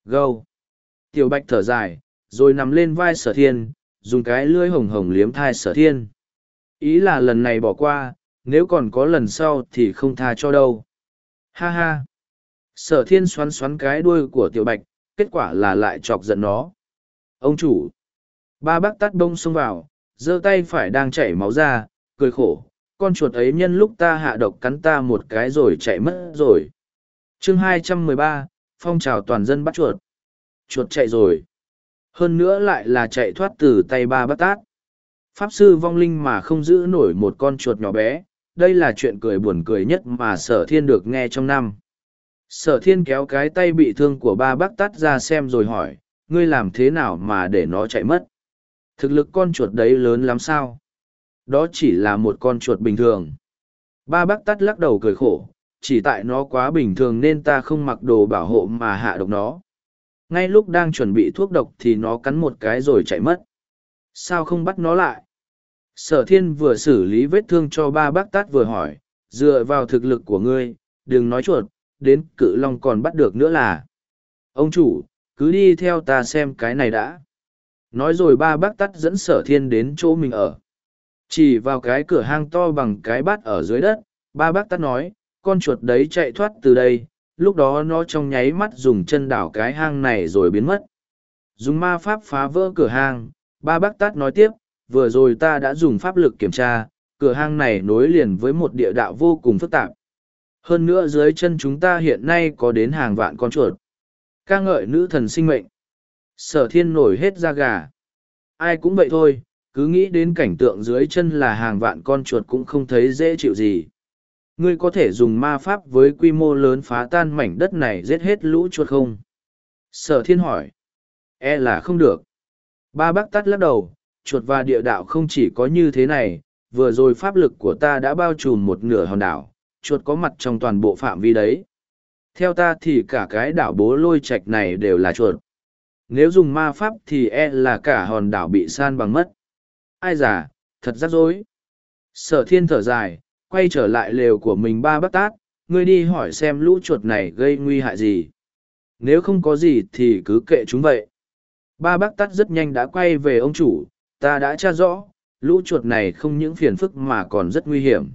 Gâu. Tiểu bạch thở dài, rồi nằm lên vai sở thiên, dùng cái lưỡi hồng hồng liếm thai sở thiên. Ý là lần này bỏ qua, nếu còn có lần sau thì không tha cho đâu. Ha ha. Sở thiên xoắn xoắn cái đuôi của tiểu bạch, kết quả là lại chọc giận nó. Ông chủ! Ba bác tắt bông xông vào, giơ tay phải đang chảy máu ra, cười khổ, con chuột ấy nhân lúc ta hạ độc cắn ta một cái rồi chạy mất rồi. chương 213, phong trào toàn dân bắt chuột. Chuột chạy rồi. Hơn nữa lại là chạy thoát từ tay ba bát tát. Pháp sư vong linh mà không giữ nổi một con chuột nhỏ bé, đây là chuyện cười buồn cười nhất mà sở thiên được nghe trong năm. Sở thiên kéo cái tay bị thương của ba bác tát ra xem rồi hỏi, ngươi làm thế nào mà để nó chạy mất? Thực lực con chuột đấy lớn lắm sao? Đó chỉ là một con chuột bình thường. Ba bác tát lắc đầu cười khổ, chỉ tại nó quá bình thường nên ta không mặc đồ bảo hộ mà hạ độc nó. Ngay lúc đang chuẩn bị thuốc độc thì nó cắn một cái rồi chạy mất. Sao không bắt nó lại? Sở thiên vừa xử lý vết thương cho ba bác tát vừa hỏi, dựa vào thực lực của ngươi, đừng nói chuột, đến cự long còn bắt được nữa là. Ông chủ, cứ đi theo ta xem cái này đã. Nói rồi ba bác tát dẫn sở thiên đến chỗ mình ở. Chỉ vào cái cửa hang to bằng cái bát ở dưới đất, ba bác tát nói, con chuột đấy chạy thoát từ đây, lúc đó nó trong nháy mắt dùng chân đảo cái hang này rồi biến mất. Dùng ma pháp phá vỡ cửa hang, ba bác tát nói tiếp, vừa rồi ta đã dùng pháp lực kiểm tra, cửa hang này nối liền với một địa đạo vô cùng phức tạp. Hơn nữa dưới chân chúng ta hiện nay có đến hàng vạn con chuột. ca ngợi nữ thần sinh mệnh. Sở thiên nổi hết da gà. Ai cũng vậy thôi, cứ nghĩ đến cảnh tượng dưới chân là hàng vạn con chuột cũng không thấy dễ chịu gì. Ngươi có thể dùng ma pháp với quy mô lớn phá tan mảnh đất này giết hết lũ chuột không? Sở thiên hỏi. E là không được. Ba bác tắt lắc đầu, chuột và địa đạo không chỉ có như thế này, vừa rồi pháp lực của ta đã bao trùm một nửa hòn đảo, chuột có mặt trong toàn bộ phạm vi đấy. Theo ta thì cả cái đảo bố lôi Trạch này đều là chuột. Nếu dùng ma pháp thì e là cả hòn đảo bị san bằng mất. Ai giả, thật rắc rối. Sở thiên thở dài, quay trở lại lều của mình ba bác tát, ngươi đi hỏi xem lũ chuột này gây nguy hại gì. Nếu không có gì thì cứ kệ chúng vậy. Ba bác tát rất nhanh đã quay về ông chủ, ta đã tra rõ, lũ chuột này không những phiền phức mà còn rất nguy hiểm.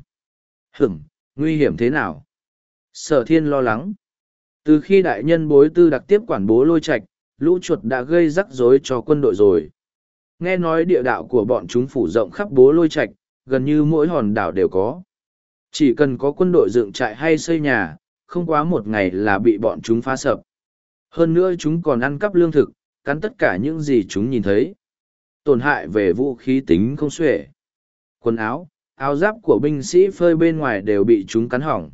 Hửng, nguy hiểm thế nào? Sở thiên lo lắng. Từ khi đại nhân bối tư đặc tiếp quản bố lôi Trạch, lũ chuột đã gây rắc rối cho quân đội rồi. Nghe nói địa đạo của bọn chúng phủ rộng khắp bố lôi Trạch, gần như mỗi hòn đảo đều có. Chỉ cần có quân đội dựng trại hay xây nhà, không quá một ngày là bị bọn chúng phá sập. Hơn nữa chúng còn ăn cắp lương thực, cắn tất cả những gì chúng nhìn thấy. Tổn hại về vũ khí tính không xuể. Quần áo, áo giáp của binh sĩ phơi bên ngoài đều bị chúng cắn hỏng.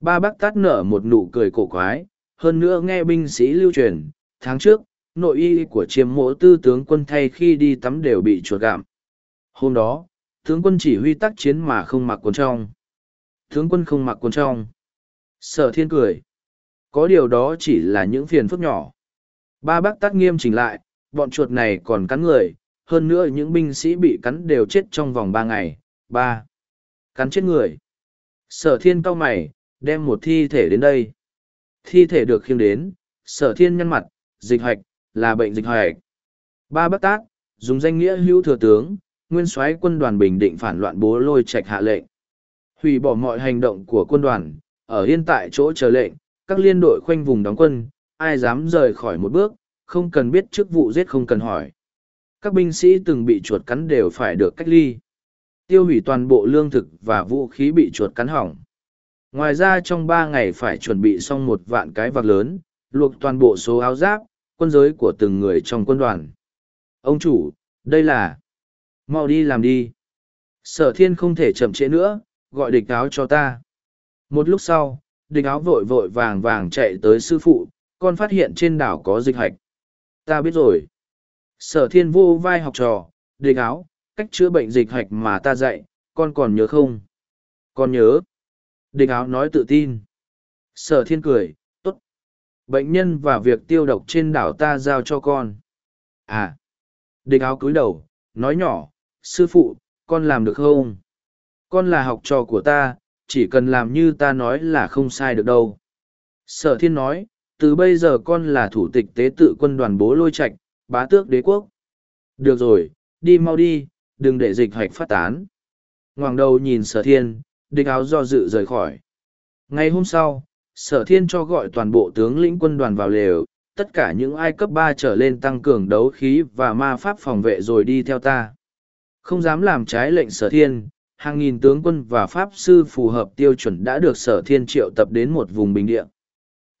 Ba bác tát nở một nụ cười cổ quái, hơn nữa nghe binh sĩ lưu truyền, tháng trước, nội y của chiêm mộ tư tướng quân thay khi đi tắm đều bị chuột gạm. Hôm đó, tướng quân chỉ huy tác chiến mà không mặc quần trong. Tướng quân không mặc quần trong. Sở thiên cười. Có điều đó chỉ là những phiền phức nhỏ. Ba bác tác nghiêm chỉnh lại, bọn chuột này còn cắn người, hơn nữa những binh sĩ bị cắn đều chết trong vòng ba ngày. ba Cắn chết người. Sở thiên cau mày, đem một thi thể đến đây. Thi thể được khiêng đến, sở thiên nhăn mặt, dịch hoạch, là bệnh dịch hoạch. Ba bác tác, dùng danh nghĩa hữu thừa tướng, nguyên soái quân đoàn bình định phản loạn bố lôi trạch hạ lệnh. Hủy bỏ mọi hành động của quân đoàn, ở yên tại chỗ chờ lệnh, các liên đội khoanh vùng đóng quân, ai dám rời khỏi một bước, không cần biết chức vụ giết không cần hỏi. Các binh sĩ từng bị chuột cắn đều phải được cách ly. Tiêu hủy toàn bộ lương thực và vũ khí bị chuột cắn hỏng. Ngoài ra trong ba ngày phải chuẩn bị xong một vạn cái vạc lớn, luộc toàn bộ số áo giáp, quân giới của từng người trong quân đoàn. Ông chủ, đây là... Mau đi làm đi. Sở thiên không thể chậm trễ nữa, gọi địch áo cho ta. Một lúc sau, địch áo vội vội vàng vàng chạy tới sư phụ, con phát hiện trên đảo có dịch hạch. Ta biết rồi. Sở thiên vô vai học trò, địch áo, cách chữa bệnh dịch hạch mà ta dạy, con còn nhớ không? Con nhớ. Địch áo nói tự tin. Sở thiên cười. Bệnh nhân và việc tiêu độc trên đảo ta giao cho con. À. Địch áo cúi đầu, nói nhỏ, sư phụ, con làm được không? Con là học trò của ta, chỉ cần làm như ta nói là không sai được đâu. Sở thiên nói, từ bây giờ con là thủ tịch tế tự quân đoàn bố lôi Trạch, bá tước đế quốc. Được rồi, đi mau đi, đừng để dịch hạch phát tán. Ngoàng đầu nhìn sở thiên, địch áo do dự rời khỏi. Ngày hôm sau, sở thiên cho gọi toàn bộ tướng lĩnh quân đoàn vào lều, tất cả những ai cấp ba trở lên tăng cường đấu khí và ma pháp phòng vệ rồi đi theo ta. Không dám làm trái lệnh sở thiên, hàng nghìn tướng quân và pháp sư phù hợp tiêu chuẩn đã được sở thiên triệu tập đến một vùng bình địa.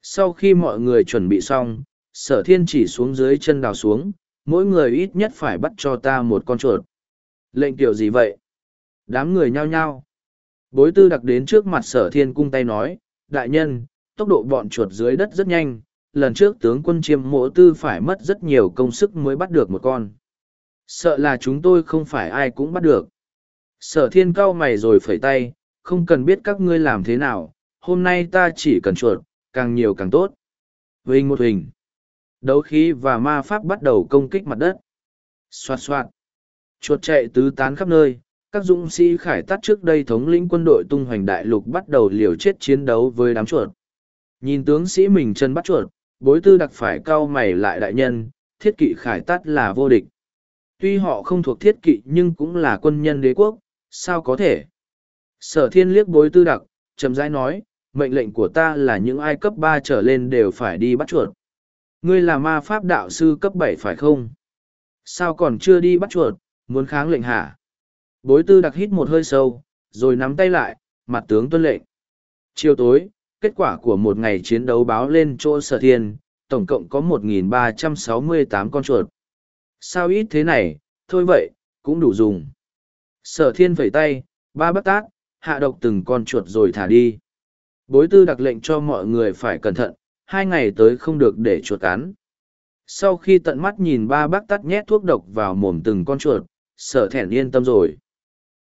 Sau khi mọi người chuẩn bị xong, sở thiên chỉ xuống dưới chân đào xuống, mỗi người ít nhất phải bắt cho ta một con chuột. Lệnh kiểu gì vậy? Đám người nhao nhao. Bối tư đặc đến trước mặt sở thiên cung tay nói, đại nhân, tốc độ bọn chuột dưới đất rất nhanh, lần trước tướng quân chiêm mộ tư phải mất rất nhiều công sức mới bắt được một con. Sợ là chúng tôi không phải ai cũng bắt được. Sở thiên cao mày rồi phẩy tay, không cần biết các ngươi làm thế nào, hôm nay ta chỉ cần chuột, càng nhiều càng tốt. Hình một hình. Đấu khí và ma pháp bắt đầu công kích mặt đất. Xoạt xoạt. Chuột chạy tứ tán khắp nơi, các dũng sĩ khải tắt trước đây thống lĩnh quân đội tung hoành đại lục bắt đầu liều chết chiến đấu với đám chuột. Nhìn tướng sĩ mình chân bắt chuột, bối tư đặc phải cau mày lại đại nhân, thiết kỵ khải tắt là vô địch. Tuy họ không thuộc thiết kỵ nhưng cũng là quân nhân đế quốc, sao có thể? Sở thiên liếc bối tư đặc, chậm rãi nói, mệnh lệnh của ta là những ai cấp ba trở lên đều phải đi bắt chuột. Ngươi là ma pháp đạo sư cấp bảy phải không? Sao còn chưa đi bắt chuột, muốn kháng lệnh hả? Bối tư đặc hít một hơi sâu, rồi nắm tay lại, mặt tướng tuân lệnh. Chiều tối, kết quả của một ngày chiến đấu báo lên chỗ sở thiên, tổng cộng có 1.368 con chuột. Sao ít thế này, thôi vậy, cũng đủ dùng. Sở thiên vẩy tay, ba bắt tác hạ độc từng con chuột rồi thả đi. Bối tư đặc lệnh cho mọi người phải cẩn thận, hai ngày tới không được để chuột cắn. Sau khi tận mắt nhìn ba bác tắt nhét thuốc độc vào mồm từng con chuột, sở thẹn yên tâm rồi.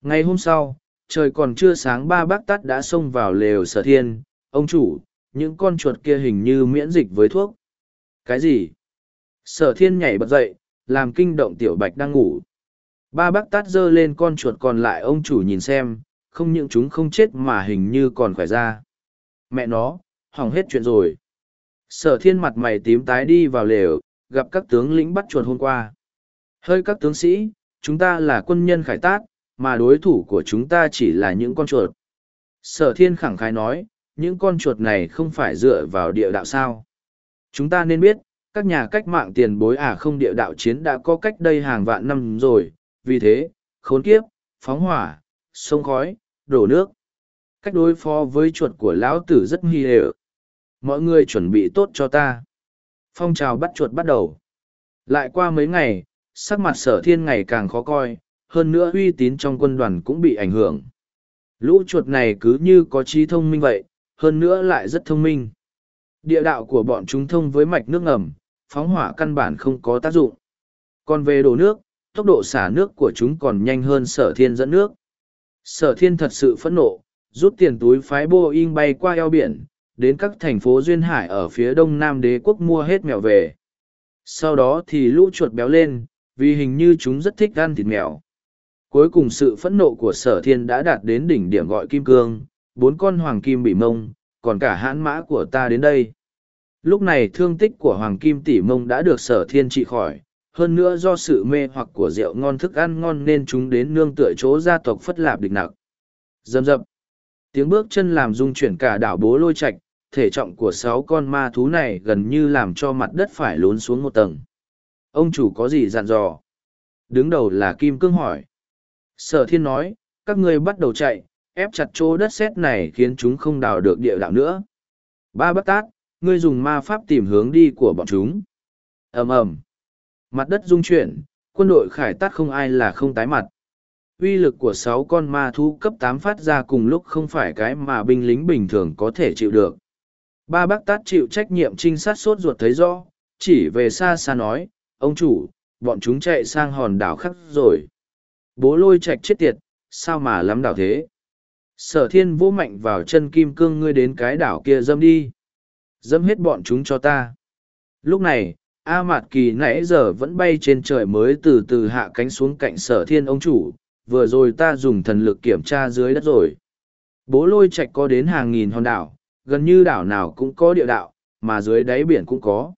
Ngày hôm sau, trời còn chưa sáng ba bác tắt đã xông vào lều sở thiên, ông chủ, những con chuột kia hình như miễn dịch với thuốc. Cái gì? Sở thiên nhảy bật dậy, làm kinh động tiểu bạch đang ngủ. Ba bác tát giơ lên con chuột còn lại ông chủ nhìn xem, không những chúng không chết mà hình như còn khỏe ra. Mẹ nó, hỏng hết chuyện rồi. Sở thiên mặt mày tím tái đi vào lều, gặp các tướng lĩnh bắt chuột hôm qua. Hơi các tướng sĩ, chúng ta là quân nhân khải tát, mà đối thủ của chúng ta chỉ là những con chuột. Sở thiên khẳng khái nói, những con chuột này không phải dựa vào địa đạo sao. Chúng ta nên biết, các nhà cách mạng tiền bối à không địa đạo chiến đã có cách đây hàng vạn năm rồi, vì thế, khốn kiếp, phóng hỏa, sông khói, đổ nước. Cách đối phó với chuột của lão tử rất nghi hệ mọi người chuẩn bị tốt cho ta phong trào bắt chuột bắt đầu lại qua mấy ngày sắc mặt sở thiên ngày càng khó coi hơn nữa uy tín trong quân đoàn cũng bị ảnh hưởng. Lũ chuột này cứ như có trí thông minh vậy, hơn nữa lại rất thông minh. Địa đạo của bọn chúng thông với mạch nước ngầm, phóng hỏa căn bản không có tác dụng. Còn về đổ nước, tốc độ xả nước của chúng còn nhanh hơn sở thiên dẫn nước. Sở thiên thật sự phẫn nộ, rút tiền túi phái boeing bay qua eo biển, đến các thành phố duyên hải ở phía đông nam đế quốc mua hết mèo về. Sau đó thì lũ chuột béo lên, vì hình như chúng rất thích ăn thịt mèo cuối cùng sự phẫn nộ của sở thiên đã đạt đến đỉnh điểm gọi kim cương, bốn con hoàng kim bị mông, còn cả hãn mã của ta đến đây lúc này thương tích của hoàng kim tỷ mông đã được sở thiên trị khỏi, hơn nữa do sự mê hoặc của rượu ngon thức ăn ngon nên chúng đến nương tựa chỗ gia tộc phất lạp địch nặc dầm dập tiếng bước chân làm rung chuyển cả đảo bố lôi Trạch, thể trọng của sáu con ma thú này gần như làm cho mặt đất phải lún xuống một tầng. Ông chủ có gì dặn dò? Đứng đầu là Kim Cương hỏi. Sở thiên nói, các ngươi bắt đầu chạy, ép chặt chỗ đất sét này khiến chúng không đào được địa đạo nữa. Ba bắt tát, ngươi dùng ma pháp tìm hướng đi của bọn chúng. ầm ầm Mặt đất rung chuyển, quân đội khải tát không ai là không tái mặt. Uy lực của sáu con ma thú cấp tám phát ra cùng lúc không phải cái mà binh lính bình thường có thể chịu được. Ba bác tát chịu trách nhiệm trinh sát sốt ruột thấy rõ, chỉ về xa xa nói, ông chủ, bọn chúng chạy sang hòn đảo khác rồi. Bố lôi Trạch chết tiệt, sao mà lắm đảo thế? Sở thiên vỗ mạnh vào chân kim cương ngươi đến cái đảo kia dâm đi. Dâm hết bọn chúng cho ta. Lúc này, A Mạt Kỳ nãy giờ vẫn bay trên trời mới từ từ hạ cánh xuống cạnh sở thiên ông chủ, vừa rồi ta dùng thần lực kiểm tra dưới đất rồi. Bố lôi Trạch có đến hàng nghìn hòn đảo, gần như đảo nào cũng có địa đạo, mà dưới đáy biển cũng có.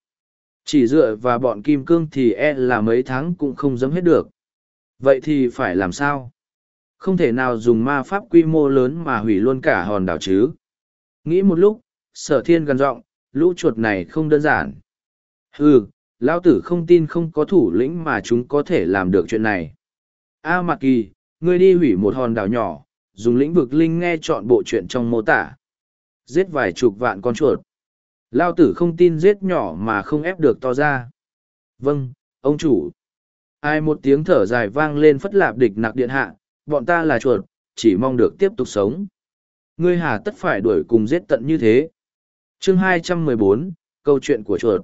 Chỉ dựa vào bọn kim cương thì e là mấy tháng cũng không dấm hết được. Vậy thì phải làm sao? Không thể nào dùng ma pháp quy mô lớn mà hủy luôn cả hòn đảo chứ. Nghĩ một lúc, sở thiên gần giọng lũ chuột này không đơn giản. ừ lão tử không tin không có thủ lĩnh mà chúng có thể làm được chuyện này a mạc kỳ ngươi đi hủy một hòn đảo nhỏ dùng lĩnh vực linh nghe chọn bộ chuyện trong mô tả giết vài chục vạn con chuột lao tử không tin giết nhỏ mà không ép được to ra vâng ông chủ ai một tiếng thở dài vang lên phất lạp địch nặc điện hạ bọn ta là chuột chỉ mong được tiếp tục sống. Ngươi hà tất phải đuổi cùng giết tận như thế. Chương 214, câu chuyện của chuột.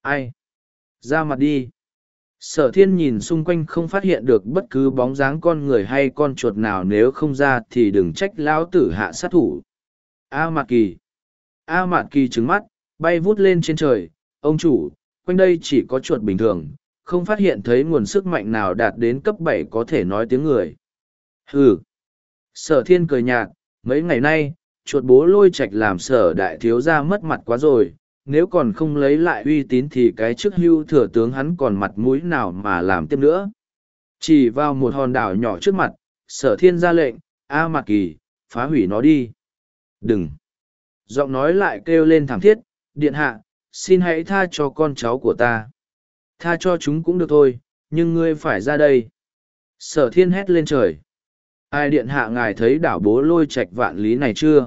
Ai? Ra mặt đi. Sở thiên nhìn xung quanh không phát hiện được bất cứ bóng dáng con người hay con chuột nào nếu không ra thì đừng trách lão tử hạ sát thủ. A mạt kỳ. A mạt kỳ trứng mắt bay vút lên trên trời. Ông chủ quanh đây chỉ có chuột bình thường không phát hiện thấy nguồn sức mạnh nào đạt đến cấp bảy có thể nói tiếng người. Ừ sở thiên cười nhạt, mấy ngày nay, chuột bố lôi Trạch làm sở đại thiếu gia mất mặt quá rồi, nếu còn không lấy lại uy tín thì cái chức hưu thừa tướng hắn còn mặt mũi nào mà làm tiếp nữa. Chỉ vào một hòn đảo nhỏ trước mặt, sở thiên ra lệnh, a mạc kỳ, phá hủy nó đi. Đừng. Giọng nói lại kêu lên thảm thiết, điện hạ, xin hãy tha cho con cháu của ta tha cho chúng cũng được thôi nhưng ngươi phải ra đây sở thiên hét lên trời ai điện hạ ngài thấy đảo bố lôi Trạch vạn lý này chưa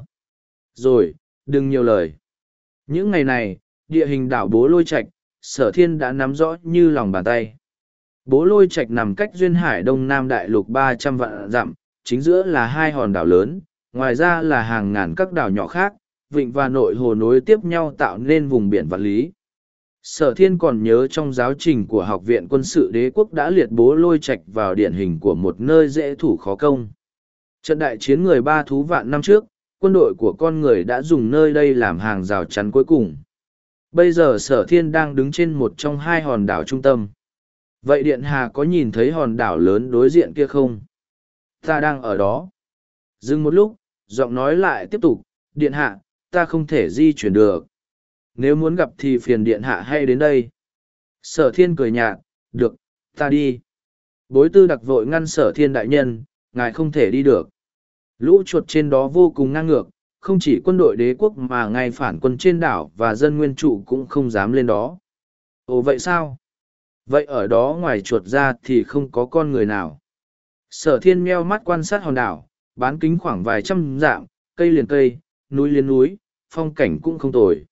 rồi đừng nhiều lời những ngày này, địa hình đảo Bố Lôi Trạch, sở thiên đã nắm rõ như lòng bàn tay. Bố Lôi Trạch nằm cách duyên hải đông nam đại lục ba trăm vạn dặm, chính giữa là hai hòn đảo lớn, ngoài ra là hàng ngàn các đảo nhỏ khác, vịnh và nội hồ nối tiếp nhau tạo nên vùng biển vật lý. Sở thiên còn nhớ trong giáo trình của Học viện quân sự đế quốc đã liệt bố lôi Trạch vào điển hình của một nơi dễ thủ khó công. Trận đại chiến người ba thú vạn năm trước, quân đội của con người đã dùng nơi đây làm hàng rào chắn cuối cùng. Bây giờ sở thiên đang đứng trên một trong hai hòn đảo trung tâm. Vậy Điện Hà có nhìn thấy hòn đảo lớn đối diện kia không? Ta đang ở đó. Dừng một lúc, giọng nói lại tiếp tục, Điện Hạ, ta không thể di chuyển được. Nếu muốn gặp thì phiền Điện Hạ hay đến đây. Sở thiên cười nhạt, được, ta đi. Bối tư đặc vội ngăn sở thiên đại nhân, ngài không thể đi được. Lũ chuột trên đó vô cùng ngang ngược, không chỉ quân đội đế quốc mà ngay phản quân trên đảo và dân nguyên trụ cũng không dám lên đó. Ồ vậy sao? Vậy ở đó ngoài chuột ra thì không có con người nào. Sở thiên meo mắt quan sát hòn đảo, bán kính khoảng vài trăm dặm, cây liền cây, núi liền núi, phong cảnh cũng không tồi.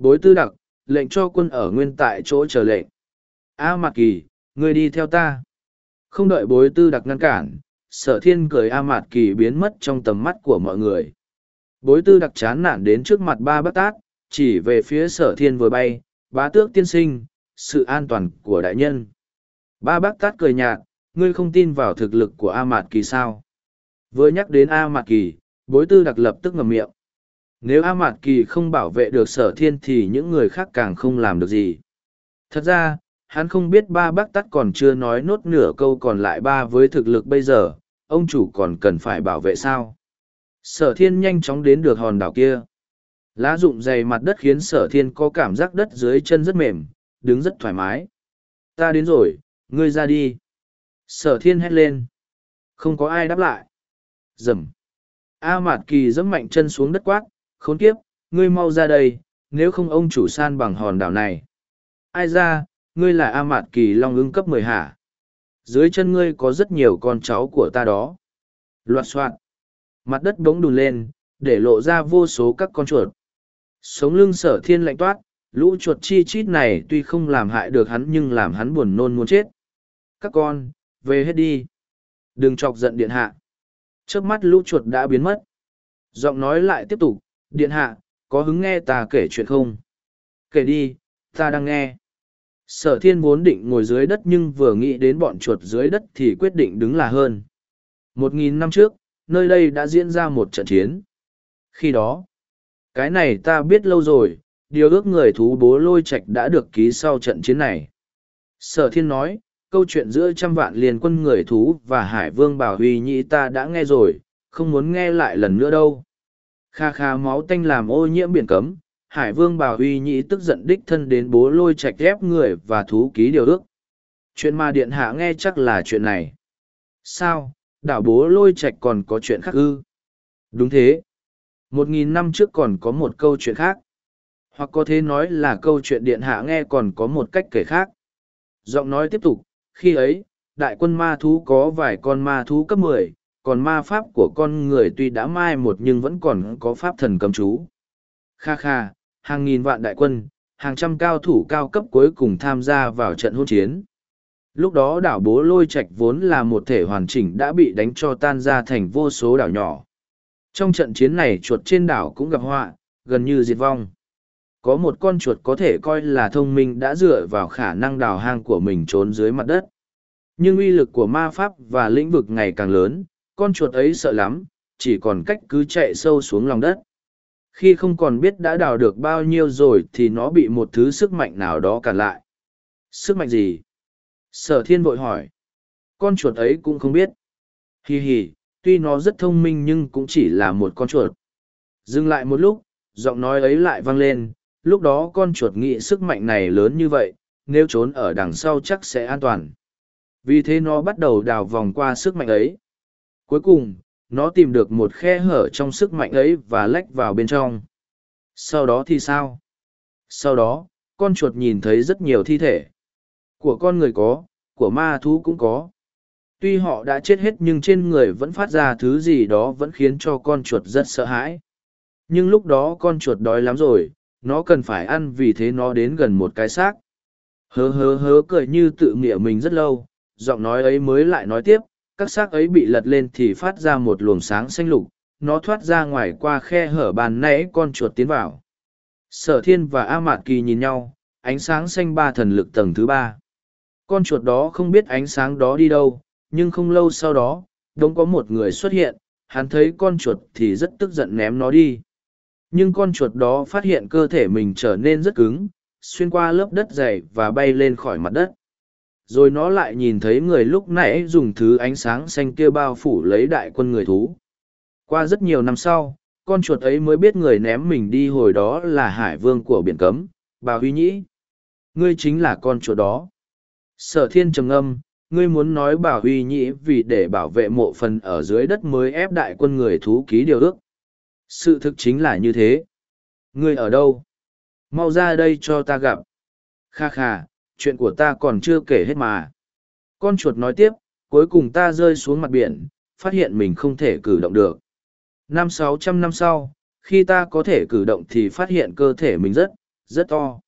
Bối tư đặc, lệnh cho quân ở nguyên tại chỗ chờ lệnh. A Mạc Kỳ, ngươi đi theo ta. Không đợi bối tư đặc ngăn cản, sở thiên cười a mạt kỳ biến mất trong tầm mắt của mọi người bối tư đặc chán nản đến trước mặt ba bát tát chỉ về phía sở thiên vừa bay bá tước tiên sinh sự an toàn của đại nhân ba bác tát cười nhạt ngươi không tin vào thực lực của a mạt kỳ sao vừa nhắc đến a mạt kỳ bối tư đặc lập tức ngầm miệng nếu a mạt kỳ không bảo vệ được sở thiên thì những người khác càng không làm được gì. Thật ra, hắn không biết ba bác tắt còn chưa nói nốt nửa câu còn lại ba với thực lực bây giờ, ông chủ còn cần phải bảo vệ sao? Sở thiên nhanh chóng đến được hòn đảo kia. Lá rụng dày mặt đất khiến sở thiên có cảm giác đất dưới chân rất mềm, đứng rất thoải mái. Ta đến rồi, ngươi ra đi. Sở thiên hét lên. Không có ai đáp lại. Dầm. A mạt kỳ dẫm mạnh chân xuống đất quát khốn kiếp ngươi mau ra đây nếu không ông chủ san bằng hòn đảo này ai ra ngươi là A Mạt Kỳ Long ứng cấp mười hả? Dưới chân ngươi có rất nhiều con cháu của ta đó. Loạt soạn. Mặt đất bỗng đùn lên, để lộ ra vô số các con chuột. Sống lưng sở thiên lạnh toát, lũ chuột chi chít này tuy không làm hại được hắn nhưng làm hắn buồn nôn muốn chết. Các con, về hết đi. Đừng chọc giận điện hạ. Trước mắt lũ chuột đã biến mất. Giọng nói lại tiếp tục, điện hạ, có hứng nghe ta kể chuyện không? Kể đi, ta đang nghe. Sở thiên vốn định ngồi dưới đất nhưng vừa nghĩ đến bọn chuột dưới đất thì quyết định đứng là hơn. Một nghìn năm trước nơi đây đã diễn ra một trận chiến. Khi đó cái này ta biết lâu rồi điều ước người thú bố lôi trạch đã được ký sau trận chiến này. Sở thiên nói câu chuyện giữa trăm vạn liên quân người thú và hải vương bảo huy nhĩ ta đã nghe rồi không muốn nghe lại lần nữa đâu kha kha máu tanh làm ô nhiễm biển cấm Hải Vương Bảo huy Nhĩ tức giận đích thân đến bố lôi Trạch ghép người và thú ký điều ước. Chuyện mà Điện Hạ nghe chắc là chuyện này. Sao, đảo bố lôi Trạch còn có chuyện khác ư? Đúng thế. Một nghìn năm trước còn có một câu chuyện khác. hoặc có thể nói là câu chuyện điện hạ nghe còn có một cách kể khác. Giọng nói tiếp tục, khi ấy, đại quân ma thú có vài con ma thú cấp mười, còn ma pháp của con người tuy đã mai một nhưng vẫn còn có pháp thần cầm chú. Kha kha, hàng nghìn vạn đại quân, hàng trăm cao thủ cao cấp cuối cùng tham gia vào trận hôn chiến. Lúc đó đảo bố lôi Trạch vốn là một thể hoàn chỉnh đã bị đánh cho tan ra thành vô số đảo nhỏ. Trong trận chiến này chuột trên đảo cũng gặp họa, gần như diệt vong. Có một con chuột có thể coi là thông minh đã dựa vào khả năng đào hang của mình trốn dưới mặt đất. Nhưng uy lực của ma pháp và lĩnh vực ngày càng lớn, con chuột ấy sợ lắm, chỉ còn cách cứ chạy sâu xuống lòng đất. Khi không còn biết đã đào được bao nhiêu rồi thì nó bị một thứ sức mạnh nào đó cản lại. Sức mạnh gì? Sở thiên vội hỏi. Con chuột ấy cũng không biết. Hì hì, tuy nó rất thông minh nhưng cũng chỉ là một con chuột. Dừng lại một lúc, giọng nói ấy lại vang lên, lúc đó con chuột nghĩ sức mạnh này lớn như vậy, nếu trốn ở đằng sau chắc sẽ an toàn. Vì thế nó bắt đầu đào vòng qua sức mạnh ấy. Cuối cùng, nó tìm được một khe hở trong sức mạnh ấy và lách vào bên trong. Sau đó thì sao? Sau đó, con chuột nhìn thấy rất nhiều thi thể. Của con người có, của ma thú cũng có. Tuy họ đã chết hết nhưng trên người vẫn phát ra thứ gì đó vẫn khiến cho con chuột rất sợ hãi. Nhưng lúc đó con chuột đói lắm rồi, nó cần phải ăn vì thế nó đến gần một cái xác. Hớ hớ hớ cười như tự nghĩa mình rất lâu, giọng nói ấy mới lại nói tiếp, các xác ấy bị lật lên thì phát ra một luồng sáng xanh lục, nó thoát ra ngoài qua khe hở bàn nãy con chuột tiến vào. Sở thiên và A Mạt Kỳ nhìn nhau, ánh sáng xanh ba thần lực tầng thứ ba. Con chuột đó không biết ánh sáng đó đi đâu, nhưng không lâu sau đó, đống có một người xuất hiện, hắn thấy con chuột thì rất tức giận ném nó đi. Nhưng con chuột đó phát hiện cơ thể mình trở nên rất cứng, xuyên qua lớp đất dày và bay lên khỏi mặt đất rồi nó lại nhìn thấy người lúc nãy dùng thứ ánh sáng xanh kia bao phủ lấy đại quân người thú. Qua rất nhiều năm sau, con chuột ấy mới biết người ném mình đi hồi đó là hải vương của biển cấm, bà huy nhĩ. Ngươi chính là con chuột đó. Sở thiên trầm ngâm, ngươi muốn nói bà huy nhĩ vì để bảo vệ mộ phần ở dưới đất mới ép đại quân người thú ký điều ước. Sự thực chính là như thế. Ngươi ở đâu? Mau ra đây cho ta gặp. Kha kha chuyện của ta còn chưa kể hết mà. Con chuột nói tiếp, cuối cùng ta rơi xuống mặt biển, phát hiện mình không thể cử động được. Năm sáu trăm năm sau, khi ta có thể cử động thì phát hiện cơ thể mình rất, rất to.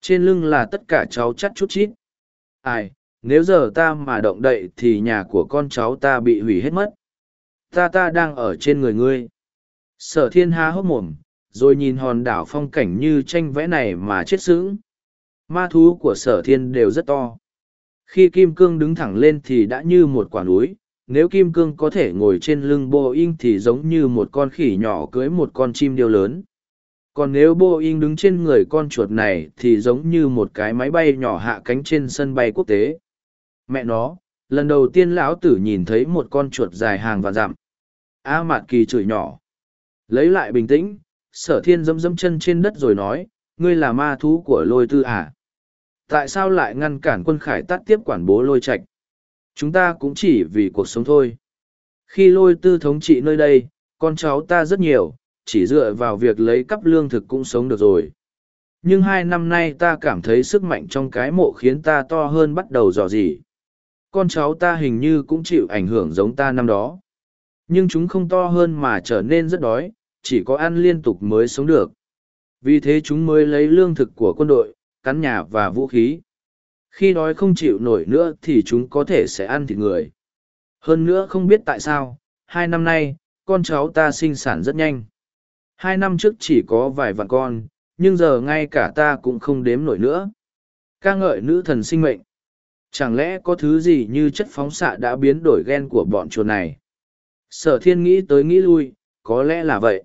Trên lưng là tất cả cháu chắt chút chít. Ai, nếu giờ ta mà động đậy thì nhà của con cháu ta bị hủy hết mất. Ta ta đang ở trên người ngươi. Sở thiên há hốc mồm, rồi nhìn hòn đảo phong cảnh như tranh vẽ này mà chết sững ma thú của sở thiên đều rất to. Khi kim cương đứng thẳng lên thì đã như một quả núi, nếu kim cương có thể ngồi trên lưng Boeing thì giống như một con khỉ nhỏ cưới một con chim điêu lớn. Còn nếu Boeing đứng trên người con chuột này thì giống như một cái máy bay nhỏ hạ cánh trên sân bay quốc tế. Mẹ nó, lần đầu tiên lão tử nhìn thấy một con chuột dài hàng và dặm. A Mạt Kỳ chửi nhỏ. Lấy lại bình tĩnh, sở thiên dâm dâm chân trên đất rồi nói, ngươi là ma thú của lôi tư à? Tại sao lại ngăn cản quân khải tắt tiếp quản bố lôi Trạch? chúng ta cũng chỉ vì cuộc sống thôi. Khi lôi tư thống trị nơi đây, con cháu ta rất nhiều, chỉ dựa vào việc lấy cắp lương thực cũng sống được rồi. Nhưng hai năm nay ta cảm thấy sức mạnh trong cái mộ khiến ta to hơn bắt đầu dò dỉ. Con cháu ta hình như cũng chịu ảnh hưởng giống ta năm đó. Nhưng chúng không to hơn mà trở nên rất đói, chỉ có ăn liên tục mới sống được. Vì thế chúng mới lấy lương thực của quân đội cắn nhà và vũ khí. Khi đói không chịu nổi nữa thì chúng có thể sẽ ăn thịt người. Hơn nữa không biết tại sao, hai năm nay, con cháu ta sinh sản rất nhanh. Hai năm trước chỉ có vài vạn con, nhưng giờ ngay cả ta cũng không đếm nổi nữa. ca ngợi nữ thần sinh mệnh. Chẳng lẽ có thứ gì như chất phóng xạ đã biến đổi gen của bọn chuột này? Sở thiên nghĩ tới nghĩ lui, có lẽ là vậy.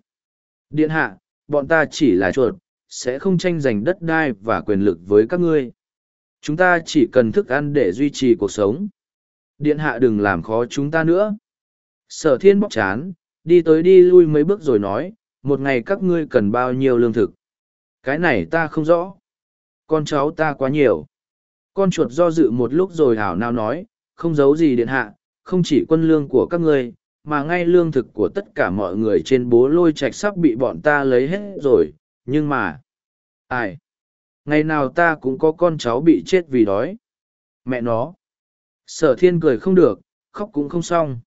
Điện hạ, bọn ta chỉ là chuột, sẽ không tranh giành đất đai và quyền lực với các ngươi. Chúng ta chỉ cần thức ăn để duy trì cuộc sống. Điện hạ đừng làm khó chúng ta nữa. Sở thiên bóc chán, đi tới đi lui mấy bước rồi nói, một ngày các ngươi cần bao nhiêu lương thực. Cái này ta không rõ. Con cháu ta quá nhiều. Con chuột do dự một lúc rồi hảo nào nói, không giấu gì điện hạ, không chỉ quân lương của các ngươi, mà ngay lương thực của tất cả mọi người trên bố lôi trạch sắp bị bọn ta lấy hết rồi, nhưng mà Ai? Ngày nào ta cũng có con cháu bị chết vì đói. Mẹ nó. Sở thiên cười không được, khóc cũng không xong.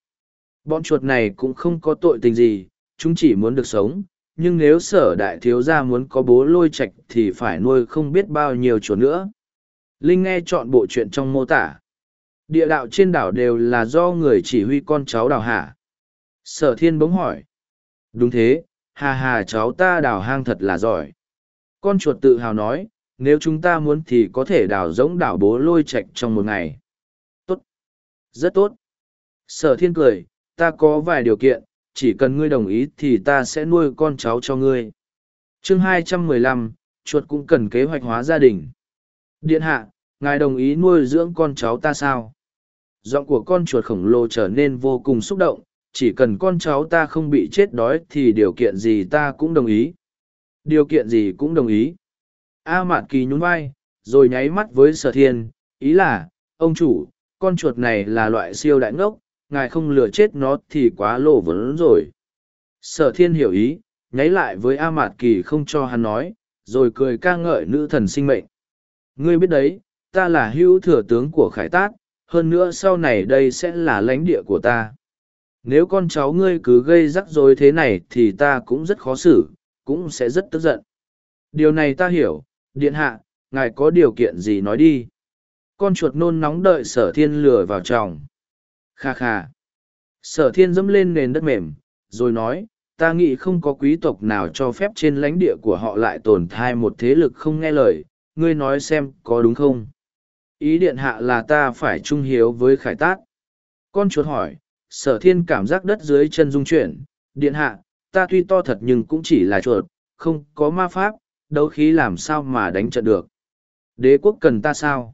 Bọn chuột này cũng không có tội tình gì, chúng chỉ muốn được sống. Nhưng nếu sở đại thiếu gia muốn có bố lôi Trạch thì phải nuôi không biết bao nhiêu chuột nữa. Linh nghe chọn bộ chuyện trong mô tả. Địa đạo trên đảo đều là do người chỉ huy con cháu đào hạ. Sở thiên bỗng hỏi. Đúng thế, hà hà cháu ta đào hang thật là giỏi. Con chuột tự hào nói, nếu chúng ta muốn thì có thể đào giống đảo bố lôi Trạch trong một ngày. Tốt. Rất tốt. Sở thiên cười, ta có vài điều kiện, chỉ cần ngươi đồng ý thì ta sẽ nuôi con cháu cho ngươi. chương 215, chuột cũng cần kế hoạch hóa gia đình. Điện hạ, ngài đồng ý nuôi dưỡng con cháu ta sao? Giọng của con chuột khổng lồ trở nên vô cùng xúc động, chỉ cần con cháu ta không bị chết đói thì điều kiện gì ta cũng đồng ý. Điều kiện gì cũng đồng ý. A Mạn Kỳ nhún vai, rồi nháy mắt với sở thiên, ý là, ông chủ, con chuột này là loại siêu đại ngốc, ngài không lừa chết nó thì quá lộ vấn rồi. Sở thiên hiểu ý, nháy lại với A Mạt Kỳ không cho hắn nói, rồi cười ca ngợi nữ thần sinh mệnh. Ngươi biết đấy, ta là hữu thừa tướng của khải tát, hơn nữa sau này đây sẽ là lãnh địa của ta. Nếu con cháu ngươi cứ gây rắc rối thế này thì ta cũng rất khó xử, cũng sẽ rất tức giận. Điều này ta hiểu, điện hạ, ngài có điều kiện gì nói đi. Con chuột nôn nóng đợi sở thiên lừa vào chồng. Kha kha. Sở thiên dẫm lên nền đất mềm, rồi nói, ta nghĩ không có quý tộc nào cho phép trên lãnh địa của họ lại tồn thai một thế lực không nghe lời, ngươi nói xem có đúng không? Ý điện hạ là ta phải trung hiếu với khải tát. Con chuột hỏi, sở thiên cảm giác đất dưới chân rung chuyển, điện hạ, ta tuy to thật nhưng cũng chỉ là chuột, không có ma pháp, đấu khí làm sao mà đánh trận được. Đế quốc cần ta sao?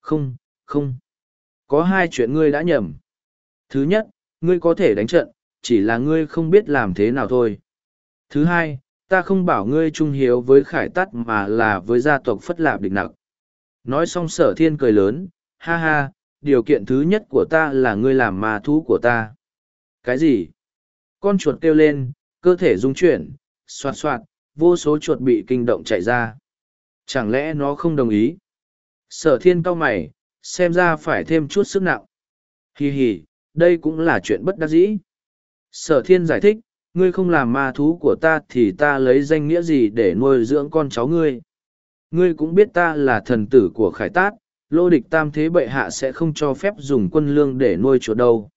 Không, không. Có hai chuyện ngươi đã nhầm. Thứ nhất, ngươi có thể đánh trận, chỉ là ngươi không biết làm thế nào thôi. Thứ hai, ta không bảo ngươi trung hiếu với khải tắt mà là với gia tộc phất lạp địch nặc. Nói xong sở thiên cười lớn, ha ha, điều kiện thứ nhất của ta là ngươi làm ma thú của ta. Cái gì? Con chuột kêu lên, cơ thể rung chuyển, xoạt xoạt, vô số chuột bị kinh động chạy ra. Chẳng lẽ nó không đồng ý? Sở thiên cao mày, xem ra phải thêm chút sức nặng. Hi hi, đây cũng là chuyện bất đắc dĩ. Sở thiên giải thích, ngươi không làm ma thú của ta thì ta lấy danh nghĩa gì để nuôi dưỡng con cháu ngươi. Ngươi cũng biết ta là thần tử của khải tát, lô địch tam thế bệ hạ sẽ không cho phép dùng quân lương để nuôi chuột đâu.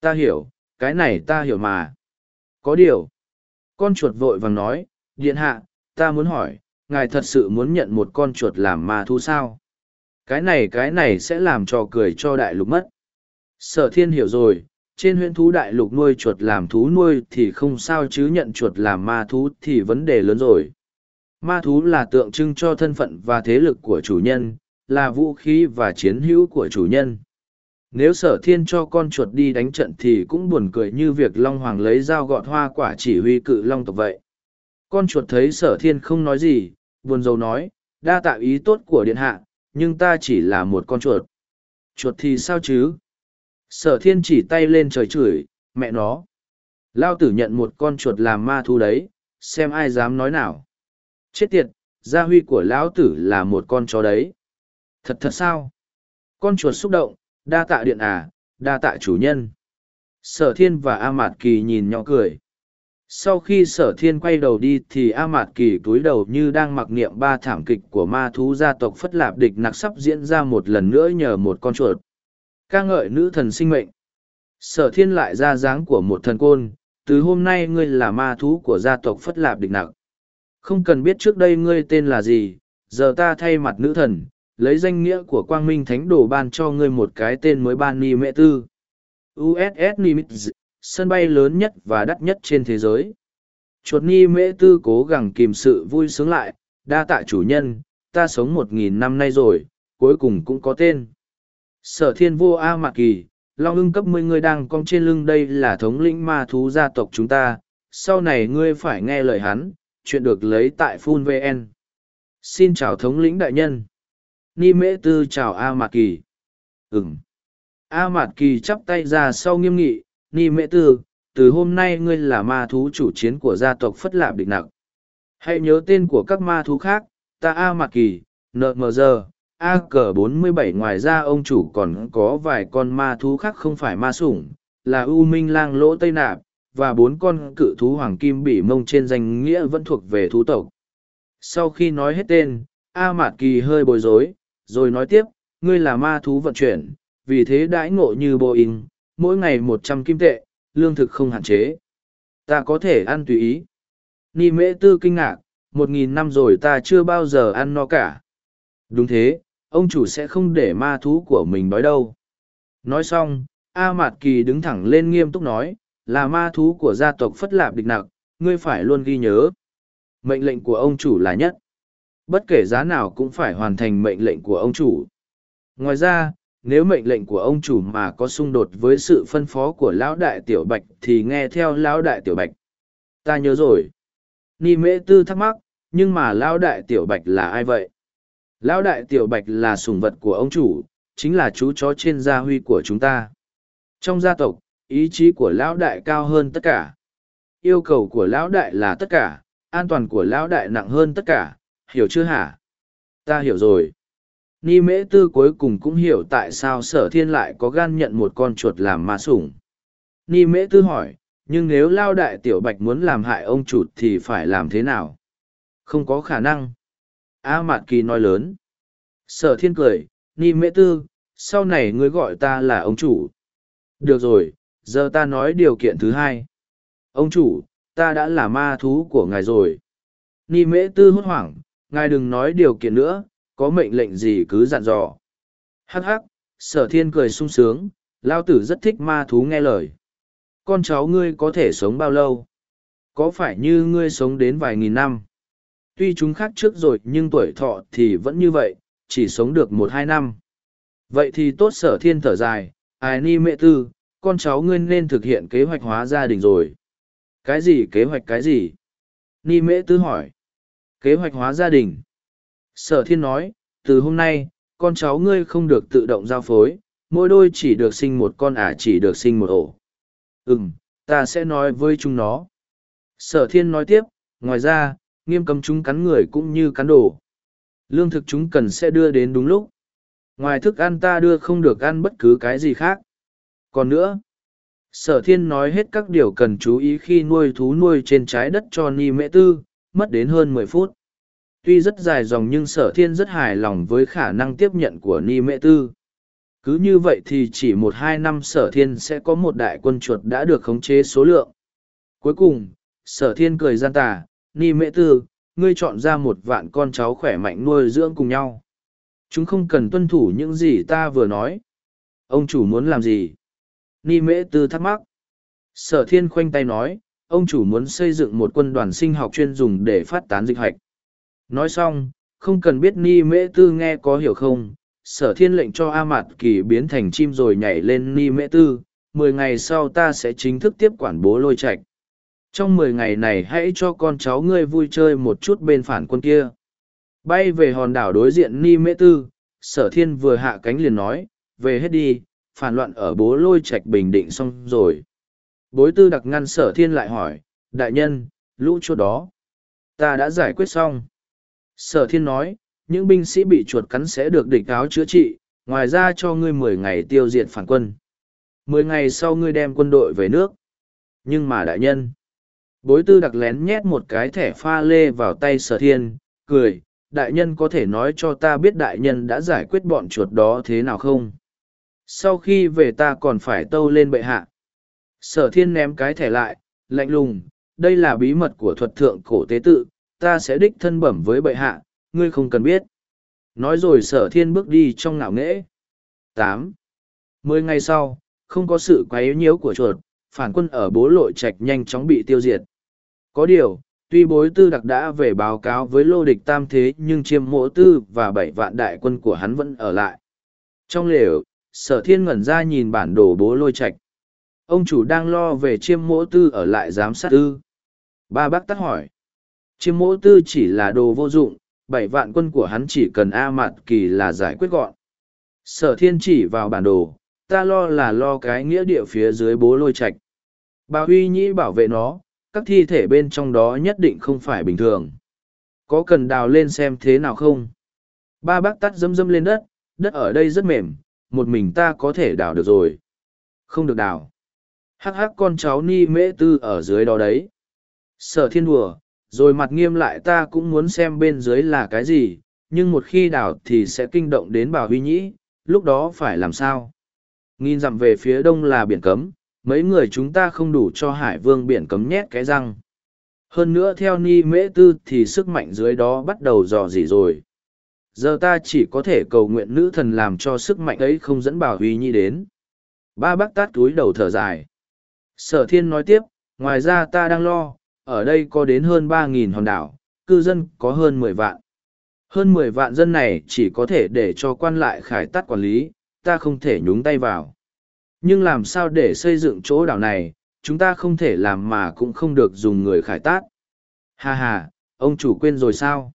Ta hiểu, cái này ta hiểu mà. Có điều. Con chuột vội vàng nói, điện hạ, ta muốn hỏi, ngài thật sự muốn nhận một con chuột làm ma thú sao? Cái này cái này sẽ làm trò cười cho đại lục mất. Sở thiên hiểu rồi, trên huyện thú đại lục nuôi chuột làm thú nuôi thì không sao chứ nhận chuột làm ma thú thì vấn đề lớn rồi. Ma thú là tượng trưng cho thân phận và thế lực của chủ nhân, là vũ khí và chiến hữu của chủ nhân. Nếu sở thiên cho con chuột đi đánh trận thì cũng buồn cười như việc Long Hoàng lấy dao gọt hoa quả chỉ huy cự Long tộc vậy. Con chuột thấy sở thiên không nói gì, buồn rầu nói, đa tạo ý tốt của điện hạ, nhưng ta chỉ là một con chuột. Chuột thì sao chứ? Sở thiên chỉ tay lên trời chửi, mẹ nó. Lao tử nhận một con chuột làm ma thú đấy, xem ai dám nói nào. Chết tiệt, gia huy của lão tử là một con chó đấy. Thật thật sao? Con chuột xúc động, đa tạ điện à, đa tạ chủ nhân. Sở thiên và A Mạt Kỳ nhìn nhỏ cười. Sau khi sở thiên quay đầu đi thì A Mạt Kỳ túi đầu như đang mặc niệm ba thảm kịch của ma thú gia tộc Phất Lạp Địch nặc sắp diễn ra một lần nữa nhờ một con chuột ca ngợi nữ thần sinh mệnh sở thiên lại ra dáng của một thần côn từ hôm nay ngươi là ma thú của gia tộc phất lạp địch nặc không cần biết trước đây ngươi tên là gì giờ ta thay mặt nữ thần lấy danh nghĩa của quang minh thánh đồ ban cho ngươi một cái tên mới ban ni mẹ tư uss nimitz sân bay lớn nhất và đắt nhất trên thế giới chuột ni mễ tư cố gắng kìm sự vui sướng lại đa tạ chủ nhân ta sống một nghìn năm nay rồi cuối cùng cũng có tên Sở thiên vô A Mạc Kỳ, Long ưng cấp mười người đang cong trên lưng đây là thống lĩnh ma thú gia tộc chúng ta, sau này ngươi phải nghe lời hắn, chuyện được lấy tại Phun VN. Xin chào thống lĩnh đại nhân. Ni mễ tư chào A Mạt Kỳ. Ừm. A Mạt Kỳ chắp tay ra sau nghiêm nghị, Ni mễ tư, từ hôm nay ngươi là ma thú chủ chiến của gia tộc Phất Lạp Địch Nặc. Hãy nhớ tên của các ma thú khác, ta A Mạt Kỳ, nợ mờ giờ, A cờ 47 ngoài ra ông chủ còn có vài con ma thú khác không phải ma sủng, là U Minh lang lỗ Tây Nạp, và bốn con cự thú hoàng kim bỉ mông trên danh nghĩa vẫn thuộc về thú tộc. Sau khi nói hết tên, A Mạt Kỳ hơi bối rối, rồi nói tiếp, ngươi là ma thú vận chuyển, vì thế đãi ngộ như Boeing, mỗi ngày một trăm kim tệ, lương thực không hạn chế. Ta có thể ăn tùy ý. Ni mễ tư kinh ngạc, một nghìn năm rồi ta chưa bao giờ ăn no cả. Đúng thế, ông chủ sẽ không để ma thú của mình đói đâu. Nói xong, A Mạt Kỳ đứng thẳng lên nghiêm túc nói, là ma thú của gia tộc Phất Lạp Địch Nặc, ngươi phải luôn ghi nhớ. Mệnh lệnh của ông chủ là nhất. Bất kể giá nào cũng phải hoàn thành mệnh lệnh của ông chủ. Ngoài ra, nếu mệnh lệnh của ông chủ mà có xung đột với sự phân phó của lão đại tiểu bạch thì nghe theo lão đại tiểu bạch. Ta nhớ rồi. Ni mễ tư thắc mắc nhưng mà lão đại tiểu bạch là ai vậy? Lão đại tiểu bạch là sùng vật của ông chủ chính là chú chó trên gia huy của chúng ta. Trong gia tộc ý chí của lão đại cao hơn tất cả. Yêu cầu của lão đại là tất cả an toàn của lão đại nặng hơn tất cả hiểu chưa hả? Ta hiểu rồi. Ni mễ tư cuối cùng cũng hiểu tại sao sở thiên lại có gan nhận một con chuột làm ma sủng. Ni mễ tư hỏi, nhưng nếu lao đại tiểu bạch muốn làm hại ông chuột thì phải làm thế nào? Không có khả năng. A mạt kỳ nói lớn. Sở thiên cười, ni mễ tư, sau này ngươi gọi ta là ông chủ. Được rồi, giờ ta nói điều kiện thứ hai. Ông chủ, ta đã là ma thú của ngài rồi. Ni mễ tư hốt hoảng ngài đừng nói điều kiện nữa có mệnh lệnh gì cứ dặn dò. Hắc hắc, sở thiên cười sung sướng, lao tử rất thích ma thú nghe lời. Con cháu ngươi có thể sống bao lâu? Có phải như ngươi sống đến vài nghìn năm? Tuy chúng khác trước rồi nhưng tuổi thọ thì vẫn như vậy, chỉ sống được một hai năm. Vậy thì tốt sở thiên thở dài, ai ni mệ tư, con cháu ngươi nên thực hiện kế hoạch hóa gia đình rồi. Cái gì kế hoạch cái gì? Ni Mễ tư hỏi. Kế hoạch hóa gia đình. Sở thiên nói, từ hôm nay, con cháu ngươi không được tự động giao phối, mỗi đôi chỉ được sinh một con ả chỉ được sinh một ổ. Ừm, ta sẽ nói với chúng nó. Sở thiên nói tiếp, ngoài ra, nghiêm cấm chúng cắn người cũng như cắn đồ. Lương thực chúng cần sẽ đưa đến đúng lúc. Ngoài thức ăn ta đưa không được ăn bất cứ cái gì khác. Còn nữa, sở thiên nói hết các điều cần chú ý khi nuôi thú nuôi trên trái đất cho ni mẹ tư, mất đến hơn mười phút. Tuy rất dài dòng nhưng sở thiên rất hài lòng với khả năng tiếp nhận của ni mễ tư. Cứ như vậy thì chỉ một hai năm sở thiên sẽ có một đại quân chuột đã được khống chế số lượng. Cuối cùng, sở thiên cười gian tà, ni mễ tư, ngươi chọn ra một vạn con cháu khỏe mạnh nuôi dưỡng cùng nhau. Chúng không cần tuân thủ những gì ta vừa nói. Ông chủ muốn làm gì? Ni mễ tư thắc mắc. Sở thiên khoanh tay nói ông chủ muốn xây dựng một quân đoàn sinh học chuyên dùng để phát tán dịch hạch Nói xong, không cần biết ni mễ tư nghe có hiểu không, sở thiên lệnh cho A Mạt Kỳ biến thành chim rồi nhảy lên ni mễ tư, mười ngày sau ta sẽ chính thức tiếp quản bố lôi Trạch. Trong mười ngày này hãy cho con cháu ngươi vui chơi một chút bên phản quân kia. Bay về hòn đảo đối diện ni mễ tư, sở thiên vừa hạ cánh liền nói, về hết đi, phản loạn ở bố lôi Trạch bình định xong rồi. Bối tư đặc ngăn sở thiên lại hỏi, đại nhân, lũ chuột đó, ta đã giải quyết xong. Sở thiên nói, những binh sĩ bị chuột cắn sẽ được địch áo chữa trị, ngoài ra cho ngươi mười ngày tiêu diệt phản quân. Mười ngày sau ngươi đem quân đội về nước. Nhưng mà đại nhân, bối tư đặc lén nhét một cái thẻ pha lê vào tay sở thiên, cười, đại nhân có thể nói cho ta biết đại nhân đã giải quyết bọn chuột đó thế nào không? Sau khi về ta còn phải tâu lên bệ hạ. Sở thiên ném cái thẻ lại, lạnh lùng, đây là bí mật của thuật thượng cổ tế tự, ta sẽ đích thân bẩm với bệ hạ, ngươi không cần biết. Nói rồi sở thiên bước đi trong ngạo nghễ. tám Mười ngày sau, không có sự quấy nhiễu của chuột, phản quân ở bố lội trạch nhanh chóng bị tiêu diệt. Có điều, tuy bối tư đặc đã về báo cáo với lô địch tam thế nhưng chiêm mộ tư và bảy vạn đại quân của hắn vẫn ở lại. Trong lều, sở thiên ngẩn ra nhìn bản đồ bố lôi trạch. Ông chủ đang lo về chiêm mộ tư ở lại giám sát tư. Ba bác tắt hỏi. Chiêm mỗ tư chỉ là đồ vô dụng, bảy vạn quân của hắn chỉ cần A Mạt Kỳ là giải quyết gọn. Sở thiên chỉ vào bản đồ, ta lo là lo cái nghĩa địa phía dưới bố lôi Trạch. Bà Huy Nhĩ bảo vệ nó, các thi thể bên trong đó nhất định không phải bình thường. Có cần đào lên xem thế nào không? Ba bác tắt dâm dâm lên đất, đất ở đây rất mềm, một mình ta có thể đào được rồi. Không được đào. Hắc hắc con cháu ni mễ tư ở dưới đó đấy. Sở thiên đùa, rồi mặt nghiêm lại ta cũng muốn xem bên dưới là cái gì, nhưng một khi đảo thì sẽ kinh động đến bảo huy nhĩ, lúc đó phải làm sao? Nghìn dặm về phía đông là biển cấm, mấy người chúng ta không đủ cho hải vương biển cấm nhét cái răng. Hơn nữa theo ni mễ tư thì sức mạnh dưới đó bắt đầu dò dỉ rồi. Giờ ta chỉ có thể cầu nguyện nữ thần làm cho sức mạnh ấy không dẫn bảo huy nhi đến. Ba bác tát túi đầu thở dài. Sở thiên nói tiếp, ngoài ra ta đang lo, ở đây có đến hơn ba nghìn hòn đảo, cư dân có hơn mười vạn. Hơn mười vạn dân này chỉ có thể để cho quan lại khải tắt quản lý, ta không thể nhúng tay vào. Nhưng làm sao để xây dựng chỗ đảo này, chúng ta không thể làm mà cũng không được dùng người khải tát. Hà hà, ông chủ quên rồi sao?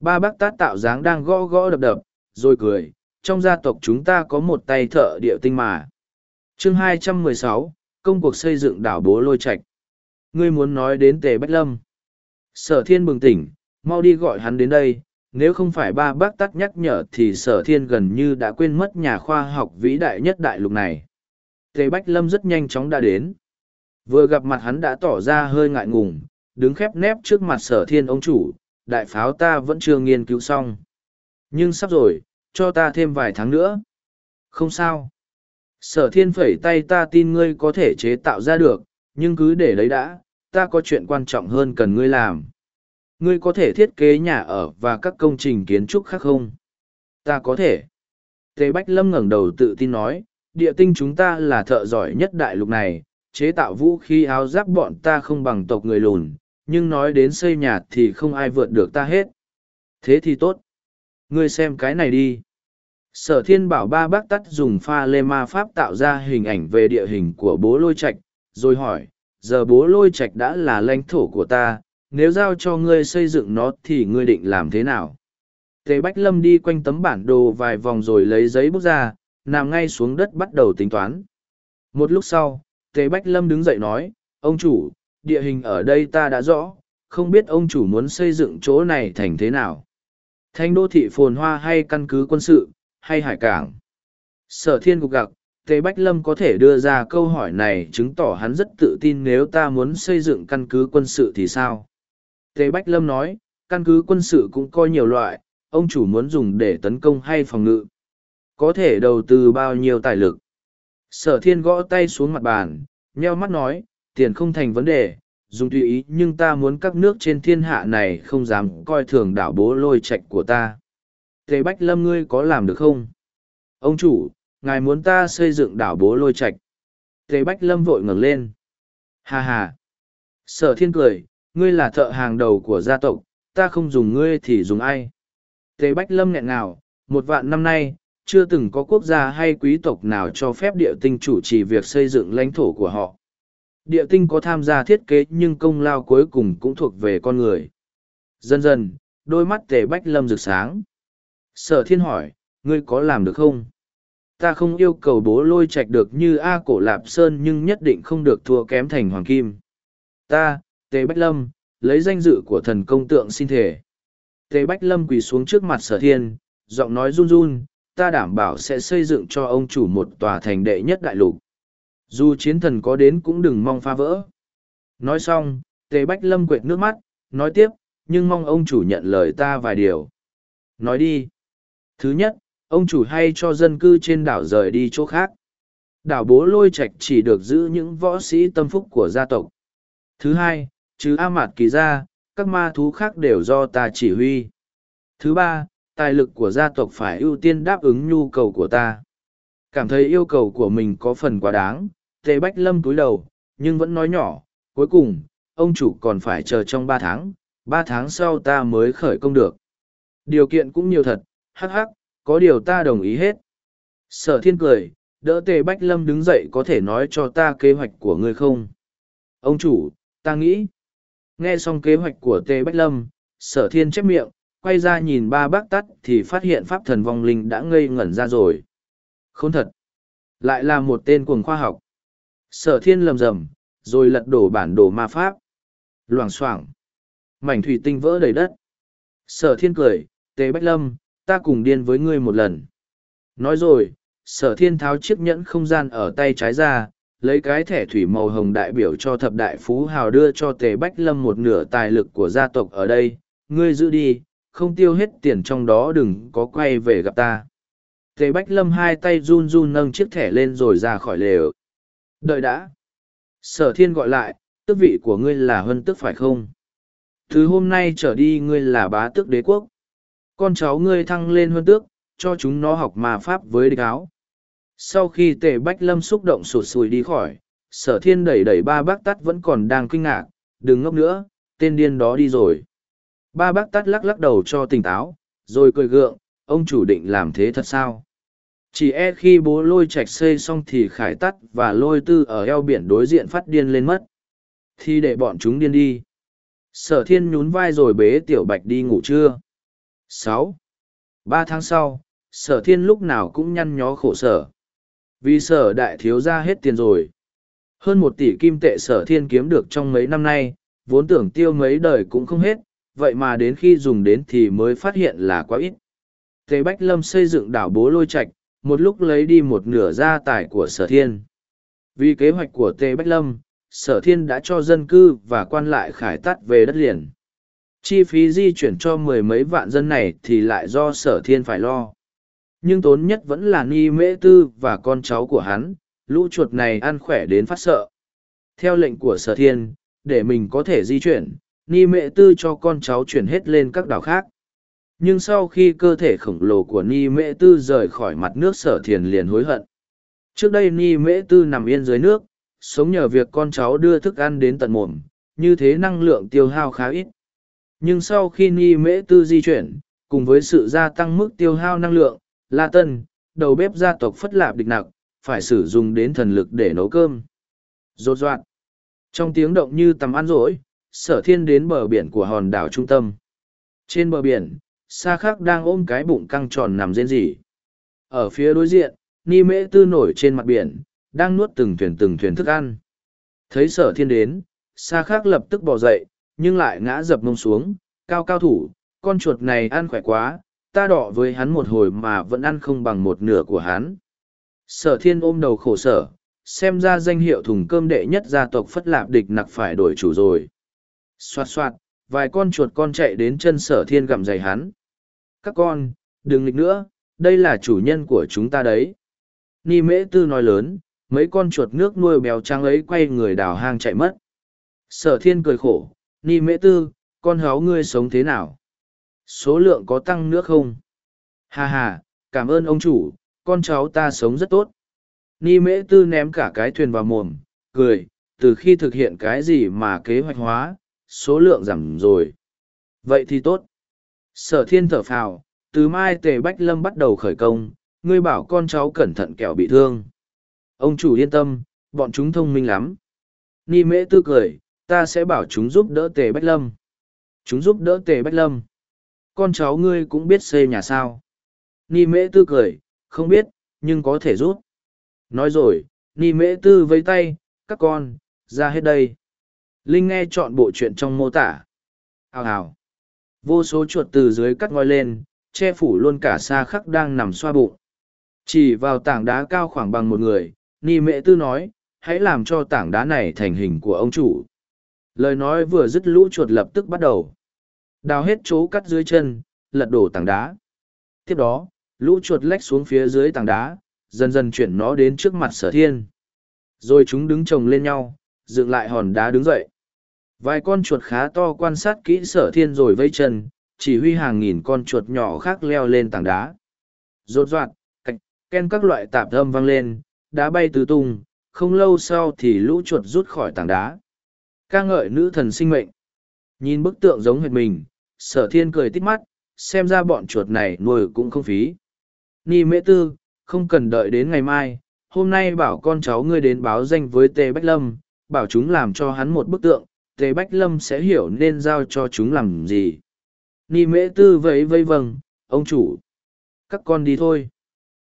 Ba bác tát tạo dáng đang gõ gõ đập đập, rồi cười, trong gia tộc chúng ta có một tay thợ địa tinh mà. chương 216, công cuộc xây dựng đảo bố lôi Trạch. Ngươi muốn nói đến tề Bách Lâm. Sở thiên bừng tỉnh, mau đi gọi hắn đến đây, nếu không phải ba bác tắt nhắc nhở thì sở thiên gần như đã quên mất nhà khoa học vĩ đại nhất đại lục này. Tề Bách Lâm rất nhanh chóng đã đến. Vừa gặp mặt hắn đã tỏ ra hơi ngại ngùng, đứng khép nép trước mặt sở thiên ông chủ, đại pháo ta vẫn chưa nghiên cứu xong. Nhưng sắp rồi, cho ta thêm vài tháng nữa. Không sao. Sở thiên phẩy tay ta tin ngươi có thể chế tạo ra được, nhưng cứ để đấy đã, ta có chuyện quan trọng hơn cần ngươi làm. Ngươi có thể thiết kế nhà ở và các công trình kiến trúc khác không? Ta có thể. Tề Bách Lâm ngẩng đầu tự tin nói, địa tinh chúng ta là thợ giỏi nhất đại lục này, chế tạo vũ khí áo giáp bọn ta không bằng tộc người lùn, nhưng nói đến xây nhà thì không ai vượt được ta hết. Thế thì tốt. Ngươi xem cái này đi. Sở thiên bảo ba bác tắt dùng pha lê ma pháp tạo ra hình ảnh về địa hình của bố lôi Trạch, rồi hỏi, giờ bố lôi Trạch đã là lãnh thổ của ta, nếu giao cho ngươi xây dựng nó thì ngươi định làm thế nào? Tề Bách Lâm đi quanh tấm bản đồ vài vòng rồi lấy giấy bút ra, nằm ngay xuống đất bắt đầu tính toán. Một lúc sau, Tề Bách Lâm đứng dậy nói, ông chủ, địa hình ở đây ta đã rõ, không biết ông chủ muốn xây dựng chỗ này thành thế nào. Thành đô thị phồn hoa hay căn cứ quân sự, hay hải cảng. Sở thiên gục gặc, Tề Bách Lâm có thể đưa ra câu hỏi này chứng tỏ hắn rất tự tin nếu ta muốn xây dựng căn cứ quân sự thì sao. Tề Bách Lâm nói, căn cứ quân sự cũng coi nhiều loại, ông chủ muốn dùng để tấn công hay phòng ngự. Có thể đầu tư bao nhiêu tài lực. Sở thiên gõ tay xuống mặt bàn, nheo mắt nói, tiền không thành vấn đề, dùng tùy ý nhưng ta muốn các nước trên thiên hạ này không dám coi thường đảo bố lôi Trạch của ta. Tề Bách Lâm ngươi có làm được không? Ông chủ, ngài muốn ta xây dựng đảo bố lôi Trạch. Tề Bách Lâm vội ngẩng lên. Hà hà. Sở thiên cười, ngươi là thợ hàng đầu của gia tộc, ta không dùng ngươi thì dùng ai. Tề Bách Lâm nghẹn ngào, một vạn năm nay, chưa từng có quốc gia hay quý tộc nào cho phép địa tinh chủ trì việc xây dựng lãnh thổ của họ. Địa tinh có tham gia thiết kế nhưng công lao cuối cùng cũng thuộc về con người. Dần dần, đôi mắt tề bách lâm rực sáng. Sở thiên hỏi, ngươi có làm được không? Ta không yêu cầu bố lôi Trạch được như A cổ lạp sơn nhưng nhất định không được thua kém thành hoàng kim. Ta, tề bách lâm, lấy danh dự của thần công tượng xin thể. Tề bách lâm quỳ xuống trước mặt sở thiên, giọng nói run run, ta đảm bảo sẽ xây dựng cho ông chủ một tòa thành đệ nhất đại lục. Dù chiến thần có đến cũng đừng mong phá vỡ. Nói xong, Tề Bách Lâm quệt nước mắt, nói tiếp, nhưng mong ông chủ nhận lời ta vài điều. Nói đi. Thứ nhất, ông chủ hay cho dân cư trên đảo rời đi chỗ khác. Đảo bố lôi Trạch chỉ được giữ những võ sĩ tâm phúc của gia tộc. Thứ hai, chứ A Mạt Kỳ ra, các ma thú khác đều do ta chỉ huy. Thứ ba, tài lực của gia tộc phải ưu tiên đáp ứng nhu cầu của ta. Cảm thấy yêu cầu của mình có phần quá đáng, Tề Bách Lâm túi đầu, nhưng vẫn nói nhỏ, cuối cùng, ông chủ còn phải chờ trong ba tháng, ba tháng sau ta mới khởi công được. Điều kiện cũng nhiều thật, hắc hắc, có điều ta đồng ý hết. Sở thiên cười, đỡ Tề Bách Lâm đứng dậy có thể nói cho ta kế hoạch của ngươi không? Ông chủ, ta nghĩ. Nghe xong kế hoạch của Tề Bách Lâm, sở thiên chép miệng, quay ra nhìn ba bác tắt thì phát hiện pháp thần vong linh đã ngây ngẩn ra rồi. Khốn thật! Lại là một tên cuồng khoa học. Sở thiên lầm rầm, rồi lật đổ bản đồ ma pháp. Loảng xoảng. Mảnh thủy tinh vỡ đầy đất. Sở thiên cười, Tề Bách Lâm, ta cùng điên với ngươi một lần. Nói rồi, sở thiên tháo chiếc nhẫn không gian ở tay trái ra, lấy cái thẻ thủy màu hồng đại biểu cho thập đại phú hào đưa cho Tề Bách Lâm một nửa tài lực của gia tộc ở đây, ngươi giữ đi, không tiêu hết tiền trong đó đừng có quay về gặp ta. Tề Bách Lâm hai tay run run nâng chiếc thẻ lên rồi ra khỏi lều. Đợi đã. Sở thiên gọi lại, tước vị của ngươi là huân tước phải không? Từ hôm nay trở đi ngươi là bá tước đế quốc. Con cháu ngươi thăng lên huân tước, cho chúng nó học mà pháp với địch áo. Sau khi tề Bách Lâm xúc động sụt sùi đi khỏi, sở thiên đẩy đẩy ba bác tắt vẫn còn đang kinh ngạc, đừng ngốc nữa, tên điên đó đi rồi. Ba bác tắt lắc lắc đầu cho tỉnh táo, rồi cười gượng, ông chủ định làm thế thật sao? Chỉ e khi bố lôi Trạch xây xong thì khải tắt và lôi tư ở eo biển đối diện phát điên lên mất. Thì để bọn chúng điên đi. Sở thiên nhún vai rồi bế tiểu bạch đi ngủ trưa sáu Ba tháng sau, sở thiên lúc nào cũng nhăn nhó khổ sở. Vì sở đại thiếu ra hết tiền rồi. Hơn một tỷ kim tệ sở thiên kiếm được trong mấy năm nay, vốn tưởng tiêu mấy đời cũng không hết, vậy mà đến khi dùng đến thì mới phát hiện là quá ít. Tề Bách Lâm xây dựng đảo bố lôi Trạch một lúc lấy đi một nửa gia tài của sở thiên. Vì kế hoạch của Tề Bách Lâm, sở thiên đã cho dân cư và quan lại khải tắt về đất liền. Chi phí di chuyển cho mười mấy vạn dân này thì lại do sở thiên phải lo. Nhưng tốn nhất vẫn là Ni Mễ Tư và con cháu của hắn, lũ chuột này ăn khỏe đến phát sợ. Theo lệnh của sở thiên, để mình có thể di chuyển, Ni Mễ Tư cho con cháu chuyển hết lên các đảo khác nhưng sau khi cơ thể khổng lồ của ni mễ tư rời khỏi mặt nước sở thiền liền hối hận trước đây ni mễ tư nằm yên dưới nước sống nhờ việc con cháu đưa thức ăn đến tận mồm như thế năng lượng tiêu hao khá ít nhưng sau khi ni mễ tư di chuyển cùng với sự gia tăng mức tiêu hao năng lượng la tân đầu bếp gia tộc phất lạp địch nặc phải sử dụng đến thần lực để nấu cơm rột roạt trong tiếng động như tầm ăn rỗi sở thiên đến bờ biển của hòn đảo trung tâm trên bờ biển xa khác đang ôm cái bụng căng tròn nằm rên rỉ. Ở phía đối diện, ni mễ tư nổi trên mặt biển, đang nuốt từng thuyền từng thuyền thức ăn. Thấy sở thiên đến, xa khác lập tức bỏ dậy, nhưng lại ngã dập mông xuống, cao cao thủ, con chuột này ăn khỏe quá, ta đọ với hắn một hồi mà vẫn ăn không bằng một nửa của hắn. Sở thiên ôm đầu khổ sở, xem ra danh hiệu thùng cơm đệ nhất gia tộc phất lạp địch nặc phải đổi chủ rồi. Xoạt xoạt, vài con chuột con chạy đến chân sở thiên gặm giày hắn các con đừng nghịch nữa đây là chủ nhân của chúng ta đấy ni mễ tư nói lớn mấy con chuột nước nuôi béo trắng ấy quay người đào hang chạy mất sở thiên cười khổ ni mễ tư con háo ngươi sống thế nào? Số lượng có tăng nữa không? Hà hà cảm ơn ông chủ con cháu ta sống rất tốt. Ni mễ tư ném cả cái thuyền vào mồm cười từ khi thực hiện cái gì mà kế hoạch hóa số lượng giảm rồi. Vậy thì tốt. Sở thiên thở phào, từ mai tề bách lâm bắt đầu khởi công, ngươi bảo con cháu cẩn thận kẻo bị thương. Ông chủ yên tâm, bọn chúng thông minh lắm. Ni mễ tư cười, ta sẽ bảo chúng giúp đỡ tề bách lâm. Chúng giúp đỡ tề bách lâm. Con cháu ngươi cũng biết xây nhà sao. Ni mễ tư cười, không biết, nhưng có thể giúp. Nói rồi, Ni mễ tư với tay, các con, ra hết đây. Linh nghe chọn bộ chuyện trong mô tả. Hào hào. Vô số chuột từ dưới cắt ngoi lên, che phủ luôn cả xa khắc đang nằm xoa bụng. Chỉ vào tảng đá cao khoảng bằng một người, Ni Mễ Tư nói, hãy làm cho tảng đá này thành hình của ông chủ. Lời nói vừa dứt lũ chuột lập tức bắt đầu. Đào hết chỗ cắt dưới chân, lật đổ tảng đá. Tiếp đó, lũ chuột lách xuống phía dưới tảng đá, dần dần chuyển nó đến trước mặt sở thiên. Rồi chúng đứng chồng lên nhau, dựng lại hòn đá đứng dậy. Vài con chuột khá to quan sát kỹ sở thiên rồi vây chân, chỉ huy hàng nghìn con chuột nhỏ khác leo lên tảng đá. Rột roạt, cạch, ken các loại tạp âm vang lên, đá bay tứ tung, không lâu sau thì lũ chuột rút khỏi tảng đá ca ngợi nữ thần sinh mệnh. Nhìn bức tượng giống hệt mình, sở thiên cười tít mắt, xem ra bọn chuột này nuôi cũng không phí. Ni mễ tư, không cần đợi đến ngày mai, hôm nay bảo con cháu ngươi đến báo danh với Tề Bách Lâm, bảo chúng làm cho hắn một bức tượng, Tề Bách Lâm sẽ hiểu nên giao cho chúng làm gì. Ni mễ tư vẫy vây vâng, ông chủ. Các con đi thôi.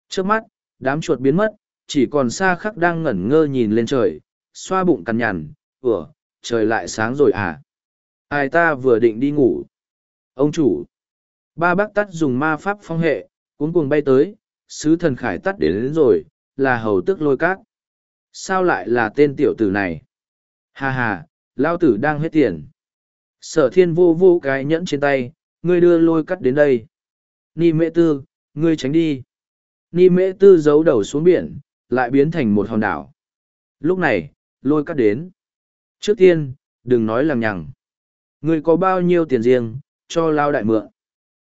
Trước mắt, đám chuột biến mất, chỉ còn xa khắc đang ngẩn ngơ nhìn lên trời, xoa bụng cằn nhằn, ửa trời lại sáng rồi à. Ai ta vừa định đi ngủ. Ông chủ. Ba bác tắt dùng ma pháp phong hệ, cuốn cuồng bay tới, sứ thần khải tắt đến, đến rồi, là hầu tức lôi cát. Sao lại là tên tiểu tử này? Hà hà, lao tử đang hết tiền. Sở thiên vô vô cái nhẫn trên tay, ngươi đưa lôi cắt đến đây. Ni mễ tư, ngươi tránh đi. Ni mễ tư giấu đầu xuống biển, lại biến thành một hòn đảo. Lúc này, lôi cắt đến. Trước tiên, đừng nói lằng nhằng. Ngươi có bao nhiêu tiền riêng, cho lao đại mượn.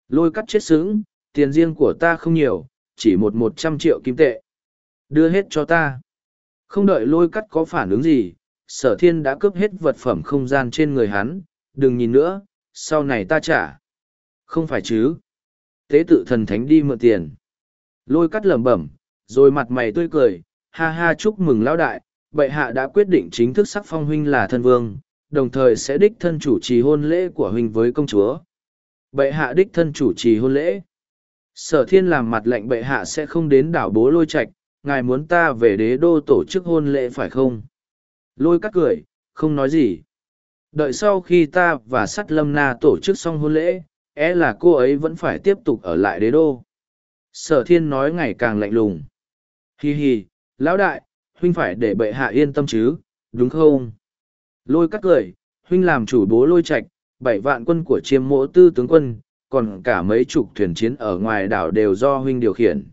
Lôi cắt chết sướng, tiền riêng của ta không nhiều, chỉ một một trăm triệu kim tệ. Đưa hết cho ta. Không đợi lôi cắt có phản ứng gì, sở thiên đã cướp hết vật phẩm không gian trên người hắn, đừng nhìn nữa, sau này ta trả. Không phải chứ. Tế tự thần thánh đi mượn tiền. Lôi cắt lẩm bẩm, rồi mặt mày tươi cười, ha ha chúc mừng lão đại, bệ hạ đã quyết định chính thức sắc phong huynh là thân vương, đồng thời sẽ đích thân chủ trì hôn lễ của huynh với công chúa. Bệ hạ đích thân chủ trì hôn lễ. Sở thiên làm mặt lệnh bệ hạ sẽ không đến đảo bố lôi Trạch ngài muốn ta về đế đô tổ chức hôn lễ phải không? Lôi cắt cười, không nói gì. Đợi sau khi ta và sắt lâm na tổ chức xong hôn lễ, é là cô ấy vẫn phải tiếp tục ở lại đế đô. Sở thiên nói ngày càng lạnh lùng. Hi hi, lão đại, huynh phải để bệ hạ yên tâm chứ, đúng không? Lôi cắt cười, huynh làm chủ bố lôi Trạch bảy vạn quân của chiêm mỗ tư tướng quân, còn cả mấy chục thuyền chiến ở ngoài đảo đều do huynh điều khiển.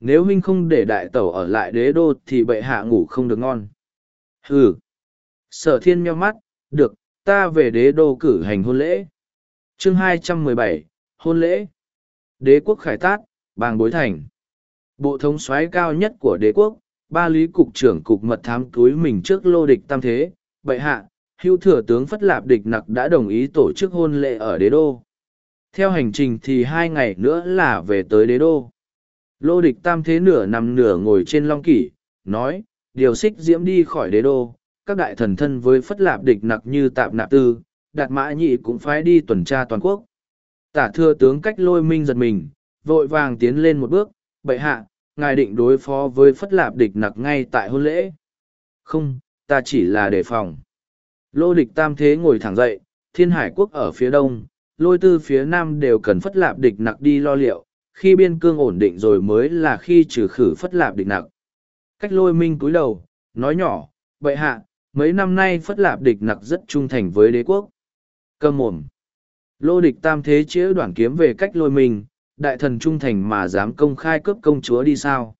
Nếu huynh không để đại tẩu ở lại đế đô thì bệ hạ ngủ không được ngon. Hừ. Sở thiên meo mắt, được, ta về đế đô cử hành hôn lễ. chương 217, hôn lễ. Đế quốc khải tát, bàng bối thành. Bộ thống soái cao nhất của đế quốc, ba lý cục trưởng cục mật thám túi mình trước lô địch tam thế, bệ hạ, hưu thừa tướng Phất Lạp Địch Nặc đã đồng ý tổ chức hôn lễ ở đế đô. Theo hành trình thì hai ngày nữa là về tới đế đô. Lô địch tam thế nửa nằm nửa ngồi trên long kỷ, nói, điều xích diễm đi khỏi đế đô, các đại thần thân với Phất Lạp Địch Nặc như Tạp Nạp Tư, Đạt Mã Nhị cũng phải đi tuần tra toàn quốc. Tả thừa tướng cách lôi minh giật mình, vội vàng tiến lên một bước, bệ hạ, ngài định đối phó với Phất Lạp Địch Nặc ngay tại hôn lễ. Không, ta chỉ là đề phòng. Lô địch tam thế ngồi thẳng dậy, thiên hải quốc ở phía đông, lôi tư phía nam đều cần phất lạp địch nặc đi lo liệu, khi biên cương ổn định rồi mới là khi trừ khử phất lạp địch nặc. Cách lôi minh cúi đầu, nói nhỏ, bệ hạ, mấy năm nay phất lạp địch nặc rất trung thành với đế quốc. Cơm mồm. Lô địch tam thế chĩa đoạn kiếm về cách lôi minh, đại thần trung thành mà dám công khai cướp công chúa đi sao.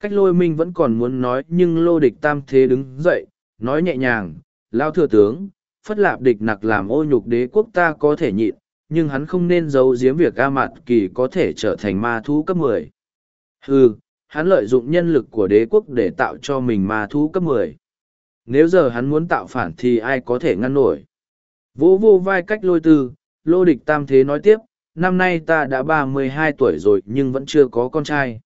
Cách lôi minh vẫn còn muốn nói nhưng lô địch tam thế đứng dậy, nói nhẹ nhàng, lao thừa tướng, phất lạp địch nặc làm ô nhục đế quốc ta có thể nhịn, nhưng hắn không nên giấu giếm việc A Mạt Kỳ có thể trở thành ma thú cấp mười. Hừ, hắn lợi dụng nhân lực của đế quốc để tạo cho mình ma thú cấp mười. Nếu giờ hắn muốn tạo phản thì ai có thể ngăn nổi. Vỗ vô vai cách lôi tư, lô địch tam thế nói tiếp, năm nay ta đã ba mươi hai tuổi rồi nhưng vẫn chưa có con trai.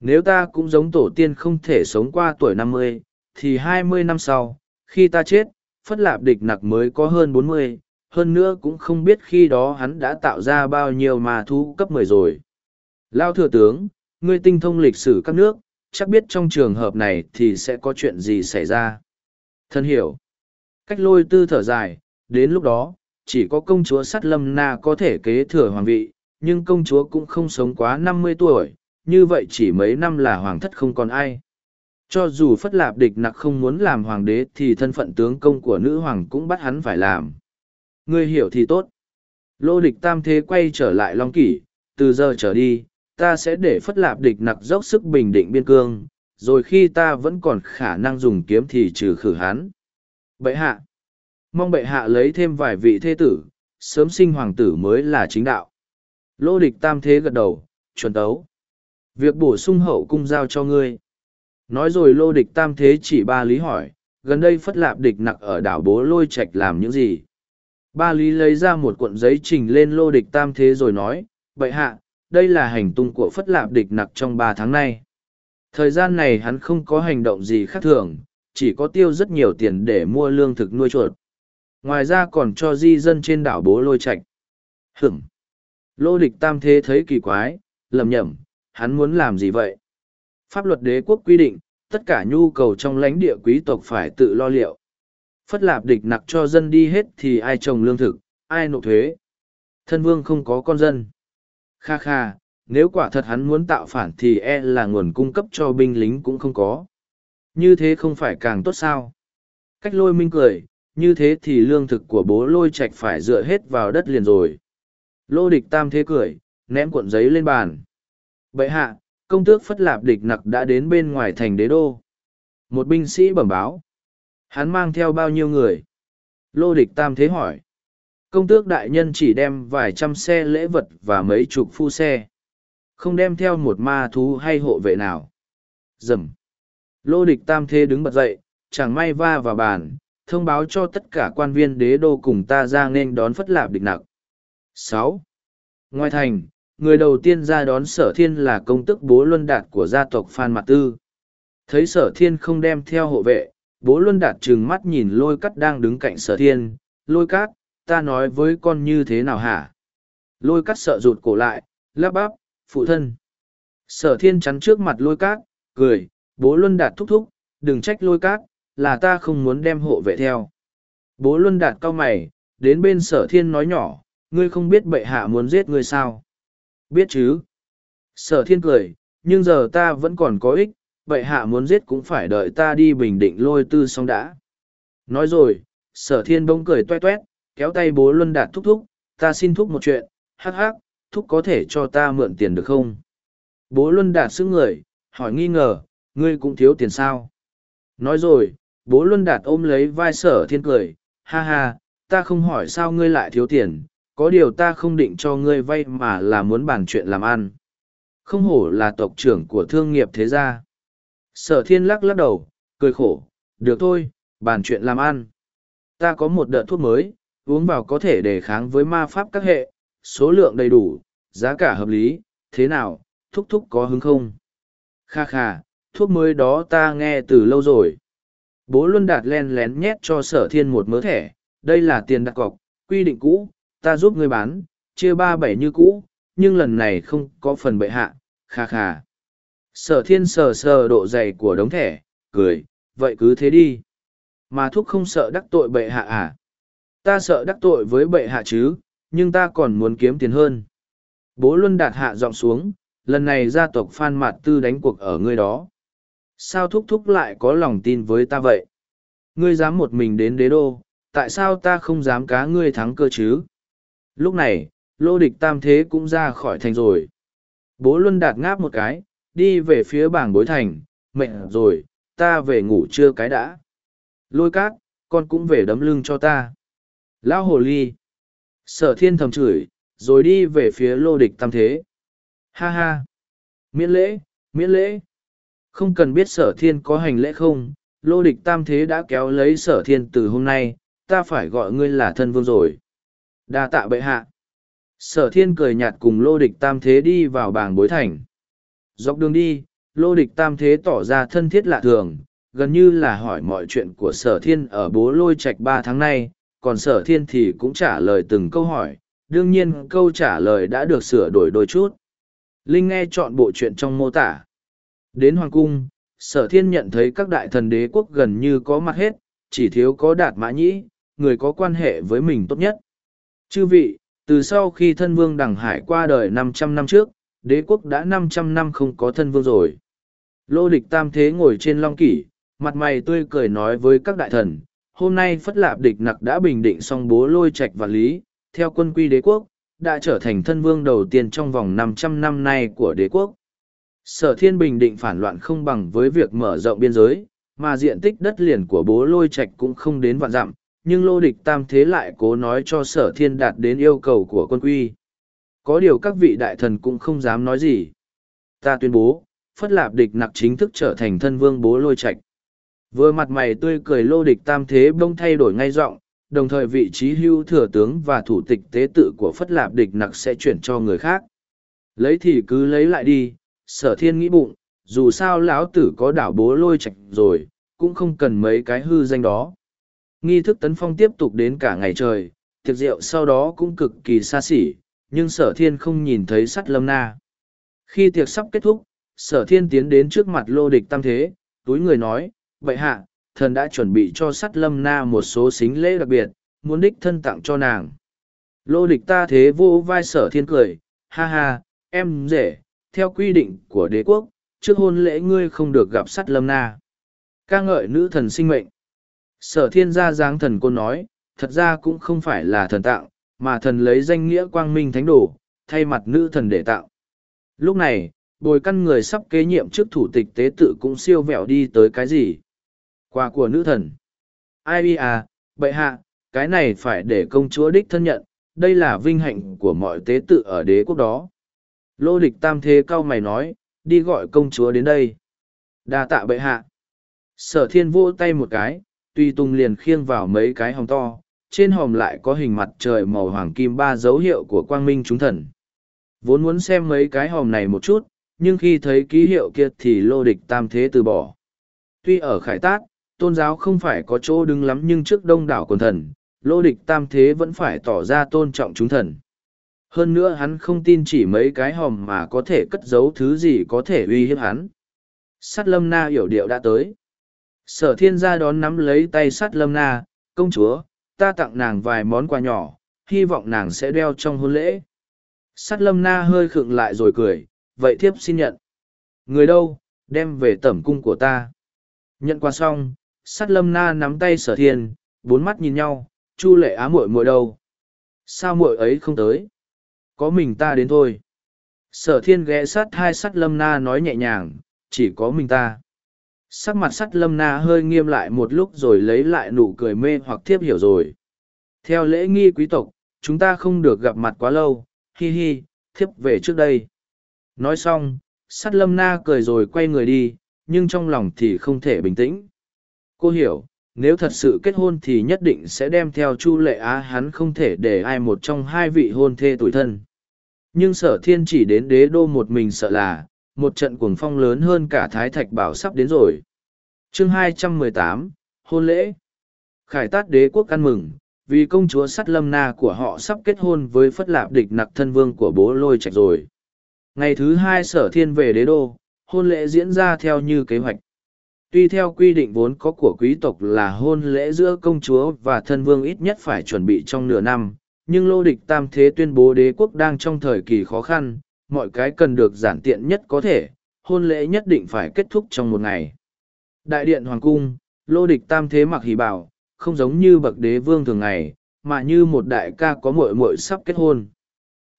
Nếu ta cũng giống tổ tiên không thể sống qua tuổi năm mươi, thì hai mươi năm sau, khi ta chết, phất lạp địch nặc mới có hơn bốn mươi, hơn nữa cũng không biết khi đó hắn đã tạo ra bao nhiêu mà thú cấp mười rồi. Lao thừa tướng, ngươi tinh thông lịch sử các nước, chắc biết trong trường hợp này thì sẽ có chuyện gì xảy ra. Thân hiểu. Cách lôi tư thở dài, đến lúc đó, chỉ có công chúa sắt lâm na có thể kế thừa hoàng vị, nhưng công chúa cũng không sống quá năm mươi tuổi, như vậy chỉ mấy năm là hoàng thất không còn ai. Cho dù Phất Lạp địch nặc không muốn làm hoàng đế thì thân phận tướng công của nữ hoàng cũng bắt hắn phải làm. Ngươi hiểu thì tốt. Lô địch tam thế quay trở lại Long Kỷ, từ giờ trở đi, ta sẽ để Phất Lạp địch nặc dốc sức bình định biên cương, rồi khi ta vẫn còn khả năng dùng kiếm thì trừ khử hắn. Bệ hạ. Mong bệ hạ lấy thêm vài vị thế tử, sớm sinh hoàng tử mới là chính đạo. Lô địch tam thế gật đầu, chuẩn tấu. Việc bổ sung hậu cung giao cho ngươi. Nói rồi lô địch tam thế chỉ ba lý hỏi, gần đây phất lạp địch nặc ở đảo bố lôi Trạch làm những gì. Ba lý lấy ra một cuộn giấy trình lên lô địch tam thế rồi nói, bệ hạ, đây là hành tung của phất lạp địch nặc trong ba tháng nay. Thời gian này hắn không có hành động gì khác thường, chỉ có tiêu rất nhiều tiền để mua lương thực nuôi chuột. Ngoài ra còn cho di dân trên đảo bố lôi Trạch. Hửng! Lô địch tam thế thấy kỳ quái, lầm nhầm, hắn muốn làm gì vậy? Pháp luật đế quốc quy định, tất cả nhu cầu trong lãnh địa quý tộc phải tự lo liệu. Phất lạp địch nặc cho dân đi hết thì ai trồng lương thực, ai nộp thuế. Thân vương không có con dân. Kha kha, nếu quả thật hắn muốn tạo phản thì e là nguồn cung cấp cho binh lính cũng không có. Như thế không phải càng tốt sao? Cách lôi minh cười, như thế thì lương thực của bố lôi Trạch phải dựa hết vào đất liền rồi. Lô địch tam thế cười, ném cuộn giấy lên bàn. Bậy hạ, công tước phất lạp địch nặc đã đến bên ngoài thành đế đô. Một binh sĩ bẩm báo. Hắn mang theo bao nhiêu người? Lô địch tam thế hỏi. Công tước đại nhân chỉ đem vài trăm xe lễ vật và mấy chục phu xe. Không đem theo một ma thú hay hộ vệ nào. Dầm. Lô địch tam thế đứng bật dậy, chẳng may va vào bàn, thông báo cho tất cả quan viên đế đô cùng ta ra nên đón phất lạp địch nặc. sáu Ngoài thành, người đầu tiên ra đón sở thiên là công tức bố luân đạt của gia tộc Phan Mạc Tư. Thấy sở thiên không đem theo hộ vệ, bố luân đạt trừng mắt nhìn lôi cắt đang đứng cạnh sở thiên, lôi cát, ta nói với con như thế nào hả? Lôi cắt sợ rụt cổ lại, lắp bắp, phụ thân. Sở thiên chắn trước mặt lôi cát, cười, bố luân đạt thúc thúc, đừng trách lôi cát, là ta không muốn đem hộ vệ theo. Bố luân đạt cao mày, đến bên sở thiên nói nhỏ, ngươi không biết bệ hạ muốn giết ngươi sao? Biết chứ? Sở thiên cười, nhưng giờ ta vẫn còn có ích, bệ hạ muốn giết cũng phải đợi ta đi bình định lôi tư xong đã. Nói rồi, sở thiên bỗng cười toe toét, kéo tay bố luân đạt thúc thúc, ta xin thúc một chuyện, hắc hắc, thúc có thể cho ta mượn tiền được không? Bố luân đạt xứng người, hỏi nghi ngờ, ngươi cũng thiếu tiền sao? Nói rồi, bố luân đạt ôm lấy vai sở thiên cười, ha ha, ta không hỏi sao ngươi lại thiếu tiền, có điều ta không định cho ngươi vay mà là muốn bàn chuyện làm ăn. Không hổ là tộc trưởng của thương nghiệp thế gia. Sở thiên lắc lắc đầu, cười khổ, được thôi, bàn chuyện làm ăn. Ta có một đợt thuốc mới, uống vào có thể đề kháng với ma pháp các hệ, số lượng đầy đủ, giá cả hợp lý, thế nào, thúc thúc có hứng không? Kha kha, thuốc mới đó ta nghe từ lâu rồi. Bố Luân Đạt len lén nhét cho sở thiên một mớ thẻ, đây là tiền đặt cọc, quy định cũ, ta giúp ngươi bán, chia ba bảy như cũ, nhưng lần này không có phần bệ hạ, kha kha. Sở thiên sờ sờ độ dày của đống thẻ, cười, vậy cứ thế đi. Mà thúc không sợ đắc tội bệ hạ à? Ta sợ đắc tội với bệ hạ chứ, nhưng ta còn muốn kiếm tiền hơn. Bố Luân Đạt hạ giọng xuống, lần này gia tộc Phan Mạt Tư đánh cuộc ở ngươi đó. Sao thúc thúc lại có lòng tin với ta vậy? Ngươi dám một mình đến đế đô, tại sao ta không dám cá ngươi thắng cơ chứ? Lúc này, lô địch tam thế cũng ra khỏi thành rồi. Bố Luân Đạt ngáp một cái, đi về phía bảng bối thành, mệt rồi, ta về ngủ trưa cái đã. Lôi cát, con cũng về đấm lưng cho ta. Lão hồ ly. Sở thiên thầm chửi, rồi đi về phía lô địch tam thế. Ha ha. Miễn lễ, miễn lễ. Không cần biết sở thiên có hành lễ không, lô địch tam thế đã kéo lấy sở thiên từ hôm nay, ta phải gọi ngươi là thân vương rồi. đa tạ bệ hạ. Sở thiên cười nhạt cùng lô địch tam thế đi vào bảng bối thành. Dọc đường đi, lô địch tam thế tỏ ra thân thiết lạ thường, gần như là hỏi mọi chuyện của sở thiên ở bố lôi Trạch ba tháng nay, còn sở thiên thì cũng trả lời từng câu hỏi, đương nhiên câu trả lời đã được sửa đổi đôi chút. Linh nghe chọn bộ chuyện trong mô tả. Đến Hoàng Cung, sở thiên nhận thấy các đại thần đế quốc gần như có mặt hết, chỉ thiếu có đạt mã nhĩ, người có quan hệ với mình tốt nhất. Chư vị, từ sau khi thân vương đằng hải qua đời 500 năm trước, đế quốc đã 500 năm không có thân vương rồi. Lô địch tam thế ngồi trên long kỷ, mặt mày tươi cười nói với các đại thần, hôm nay phất lạp địch nặc đã bình định xong bố lôi trạch và lý, theo quân quy đế quốc, đã trở thành thân vương đầu tiên trong vòng 500 năm nay của đế quốc. Sở thiên bình định phản loạn không bằng với việc mở rộng biên giới, mà diện tích đất liền của bố lôi trạch cũng không đến vạn dặm, nhưng lô địch tam thế lại cố nói cho sở thiên đạt đến yêu cầu của quân quy. Có điều các vị đại thần cũng không dám nói gì. Ta tuyên bố, phất lạp địch nặc chính thức trở thành thân vương bố lôi trạch. Vừa mặt mày tươi cười lô địch tam thế bông thay đổi ngay giọng đồng thời vị trí hưu thừa tướng và thủ tịch tế tự của phất lạp địch nặc sẽ chuyển cho người khác. Lấy thì cứ lấy lại đi, sở thiên nghĩ bụng, dù sao lão tử có đảo bố lôi trạch rồi, cũng không cần mấy cái hư danh đó. Nghi thức tấn phong tiếp tục đến cả ngày trời, tiệc rượu sau đó cũng cực kỳ xa xỉ, nhưng sở thiên không nhìn thấy sắt lâm na. Khi tiệc sắp kết thúc, sở thiên tiến đến trước mặt lô địch tam thế, túi người nói, vậy hạ, thần đã chuẩn bị cho sắt lâm na một số xính lễ đặc biệt, muốn đích thân tặng cho nàng. Lô địch ta thế vô vai sở thiên cười, ha ha, em rể, theo quy định của đế quốc, trước hôn lễ ngươi không được gặp sắt lâm na. ca ngợi nữ thần sinh mệnh. Sở thiên gia giáng thần côn nói, thật ra cũng không phải là thần tạo, mà thần lấy danh nghĩa quang minh thánh đồ, thay mặt nữ thần để tạo. Lúc này, bồi căn người sắp kế nhiệm trước thủ tịch tế tự cũng siêu vẹo đi tới cái gì? Quà của nữ thần. Ai à, bệ hạ, cái này phải để công chúa đích thân nhận, đây là vinh hạnh của mọi tế tự ở đế quốc đó. Lô địch tam thế cao mày nói, đi gọi công chúa đến đây. đa tạ bệ hạ. Sở thiên vỗ tay một cái, tùy tùng liền khiêng vào mấy cái hòm to, trên hòm lại có hình mặt trời màu hoàng kim ba dấu hiệu của quang minh chúng thần. Vốn muốn xem mấy cái hòm này một chút, nhưng khi thấy ký hiệu kia thì lô địch tam thế từ bỏ. Tuy ở khải tác, tôn giáo không phải có chỗ đứng lắm nhưng trước đông đảo quần thần, lô địch tam thế vẫn phải tỏ ra tôn trọng chúng thần. Hơn nữa hắn không tin chỉ mấy cái hòm mà có thể cất giấu thứ gì có thể uy hiếp hắn. Sát lâm na hiểu điệu đã tới. Sở thiên gia đón nắm lấy tay sát lâm na, công chúa, ta tặng nàng vài món quà nhỏ, hy vọng nàng sẽ đeo trong hôn lễ. Sát lâm na hơi khựng lại rồi cười, vậy thiếp xin nhận. Người đâu, đem về tẩm cung của ta. Nhận quà xong, sát lâm na nắm tay sở thiên, bốn mắt nhìn nhau, chu lệ á muội muội đâu. Sao muội ấy không tới? Có mình ta đến thôi. Sở thiên ghé sát hai sắt lâm na nói nhẹ nhàng, chỉ có mình ta. Sắc mặt sắt lâm na hơi nghiêm lại một lúc rồi lấy lại nụ cười mê hoặc thiếp hiểu rồi. Theo lễ nghi quý tộc, chúng ta không được gặp mặt quá lâu, hi hi, thiếp về trước đây. Nói xong, sắt lâm na cười rồi quay người đi, nhưng trong lòng thì không thể bình tĩnh. Cô hiểu, nếu thật sự kết hôn thì nhất định sẽ đem theo chu lệ á hắn không thể để ai một trong hai vị hôn thê tuổi thân. Nhưng sở thiên chỉ đến đế đô một mình sợ là, một trận cuồng phong lớn hơn cả Thái Thạch Bảo sắp đến rồi. chương 218, Hôn lễ Khải tát đế quốc ăn mừng, vì công chúa sắt lâm na của họ sắp kết hôn với phất lạp địch nặc thân vương của bố lôi trạch rồi. Ngày thứ hai sở thiên về đế đô, hôn lễ diễn ra theo như kế hoạch. Tuy theo quy định vốn có của quý tộc là hôn lễ giữa công chúa và thân vương ít nhất phải chuẩn bị trong nửa năm, nhưng lô địch tam thế tuyên bố đế quốc đang trong thời kỳ khó khăn, mọi cái cần được giản tiện nhất có thể, hôn lễ nhất định phải kết thúc trong một ngày. Đại điện Hoàng cung, lô địch tam thế mặc hỷ bảo, không giống như bậc đế vương thường ngày, mà như một đại ca có muội muội sắp kết hôn.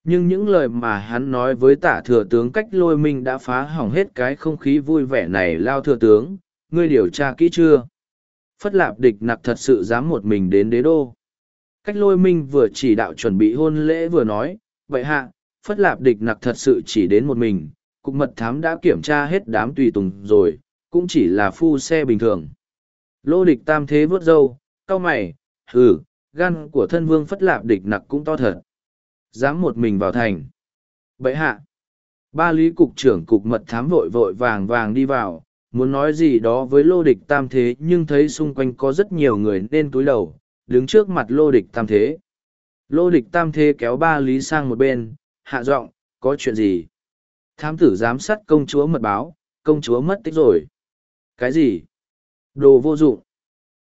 Nhưng những lời mà hắn nói với tả thừa tướng cách lôi minh đã phá hỏng hết cái không khí vui vẻ này lao thừa tướng, ngươi điều tra kỹ chưa? Phất lạp địch nặc thật sự dám một mình đến đế đô. Cách lôi minh vừa chỉ đạo chuẩn bị hôn lễ vừa nói, vậy hạ, phất lạp địch nặc thật sự chỉ đến một mình, cục mật thám đã kiểm tra hết đám tùy tùng rồi, cũng chỉ là phu xe bình thường. Lô địch tam thế vớt dâu, Cao mày, hừ, gan của thân vương phất lạp địch nặc cũng to thật. Dám một mình vào thành. Bậy hạ. Ba lý cục trưởng cục mật thám vội vội vàng vàng đi vào, muốn nói gì đó với lô địch tam thế nhưng thấy xung quanh có rất nhiều người nên túi đầu, đứng trước mặt lô địch tam thế. Lô địch tam thế kéo ba lý sang một bên, hạ giọng, có chuyện gì? Thám tử giám sát công chúa mật báo, công chúa mất tích rồi. Cái gì? Đồ vô dụng.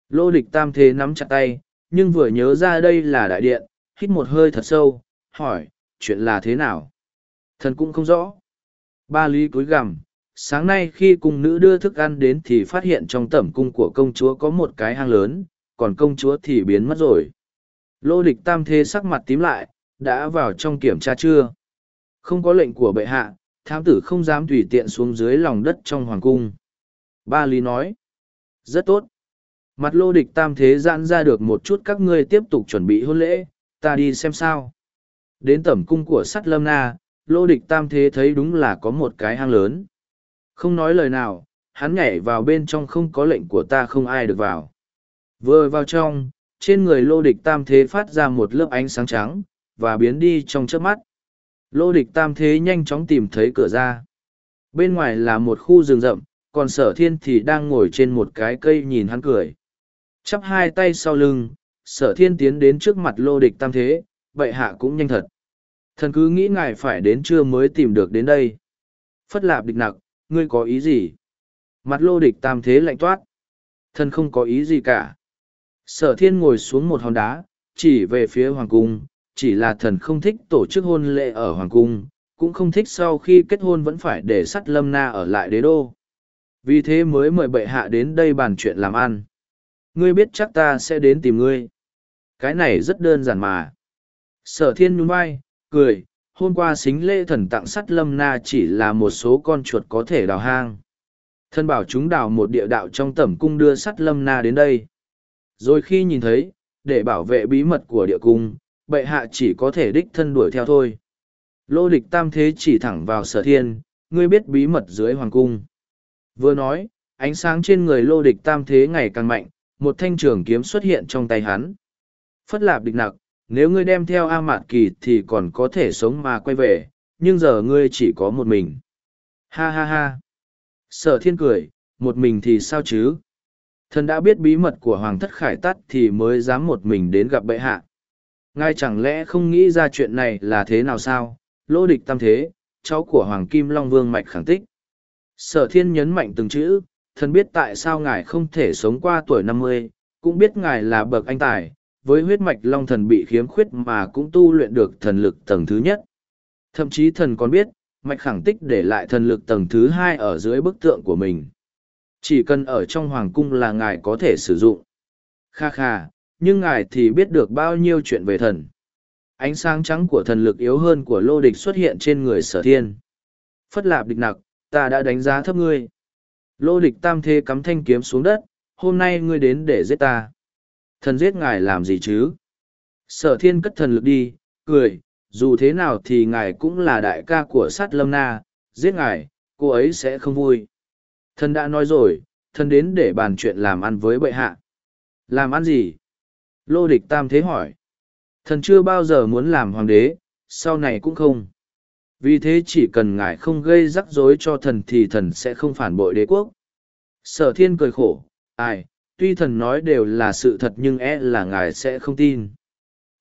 Lô địch tam thế nắm chặt tay, nhưng vừa nhớ ra đây là đại điện, hít một hơi thật sâu, hỏi, chuyện là thế nào? Thần cũng không rõ. Ba lý cúi gằm, sáng nay khi cung nữ đưa thức ăn đến thì phát hiện trong tẩm cung của công chúa có một cái hang lớn, còn công chúa thì biến mất rồi. Lô địch tam thế sắc mặt tím lại, đã vào trong kiểm tra chưa? Không có lệnh của bệ hạ, thám tử không dám tùy tiện xuống dưới lòng đất trong hoàng cung. Ba Lý nói, rất tốt. Mặt lô địch tam thế giãn ra được một chút các ngươi tiếp tục chuẩn bị hôn lễ, ta đi xem sao. Đến tẩm cung của sắt lâm na, lô địch tam thế thấy đúng là có một cái hang lớn. Không nói lời nào, hắn nhảy vào bên trong không có lệnh của ta không ai được vào. Vừa vào trong, trên người lô địch tam thế phát ra một lớp ánh sáng trắng, và biến đi trong chớp mắt. Lô địch tam thế nhanh chóng tìm thấy cửa ra. Bên ngoài là một khu rừng rậm, còn sở thiên thì đang ngồi trên một cái cây nhìn hắn cười. Chắp hai tay sau lưng, sở thiên tiến đến trước mặt lô địch tam thế, bệ hạ cũng nhanh thật. Thần cứ nghĩ ngài phải đến trưa mới tìm được đến đây. Phất lạp địch nặc, ngươi có ý gì? Mặt lô địch tam thế lạnh toát. Thần không có ý gì cả. Sở thiên ngồi xuống một hòn đá, chỉ về phía hoàng cung, chỉ là thần không thích tổ chức hôn lễ ở hoàng cung, cũng không thích sau khi kết hôn vẫn phải để sắt lâm na ở lại đế đô. Vì thế mới mời bệ hạ đến đây bàn chuyện làm ăn. Ngươi biết chắc ta sẽ đến tìm ngươi. Cái này rất đơn giản mà. Sở thiên nhún vai, cười, hôm qua xính lễ thần tặng sắt lâm na chỉ là một số con chuột có thể đào hang. Thân bảo chúng đào một địa đạo trong tẩm cung đưa sắt lâm na đến đây. Rồi khi nhìn thấy, để bảo vệ bí mật của địa cung, bệ hạ chỉ có thể đích thân đuổi theo thôi. Lô địch tam thế chỉ thẳng vào sở thiên, ngươi biết bí mật dưới hoàng cung. Vừa nói, ánh sáng trên người lô địch tam thế ngày càng mạnh, một thanh trường kiếm xuất hiện trong tay hắn. Phất lạp địch nặc, nếu ngươi đem theo A Mạt Kỳ thì còn có thể sống mà quay về, nhưng giờ ngươi chỉ có một mình. Ha ha ha. Sở thiên cười, một mình thì sao chứ? Thần đã biết bí mật của Hoàng thất khải tắt thì mới dám một mình đến gặp bệ hạ. Ngài chẳng lẽ không nghĩ ra chuyện này là thế nào sao? Lô địch tam thế, cháu của Hoàng Kim Long Vương Mạch khẳng tích. Sở thiên nhấn mạnh từng chữ, thần biết tại sao ngài không thể sống qua tuổi năm mươi, cũng biết ngài là bậc anh tài, với huyết mạch long thần bị khiếm khuyết mà cũng tu luyện được thần lực tầng thứ nhất. Thậm chí thần còn biết, mạch khẳng tích để lại thần lực tầng thứ hai ở dưới bức tượng của mình. Chỉ cần ở trong hoàng cung là ngài có thể sử dụng. Kha kha, nhưng ngài thì biết được bao nhiêu chuyện về thần. Ánh sáng trắng của thần lực yếu hơn của lô địch xuất hiện trên người sở thiên. Phất lạp địch nặc, ta đã đánh giá thấp ngươi. Lô địch tam thế cắm thanh kiếm xuống đất, hôm nay ngươi đến để giết ta. Thần giết ngài làm gì chứ? Sở thiên cất thần lực đi, cười, dù thế nào thì ngài cũng là đại ca của sát lâm na, giết ngài, cô ấy sẽ không vui. Thần đã nói rồi, thần đến để bàn chuyện làm ăn với bệ hạ. Làm ăn gì? Lô địch tam thế hỏi. Thần chưa bao giờ muốn làm hoàng đế, sau này cũng không. Vì thế chỉ cần ngài không gây rắc rối cho thần thì thần sẽ không phản bội đế quốc. Sở thiên cười khổ, ai, tuy thần nói đều là sự thật nhưng e là ngài sẽ không tin.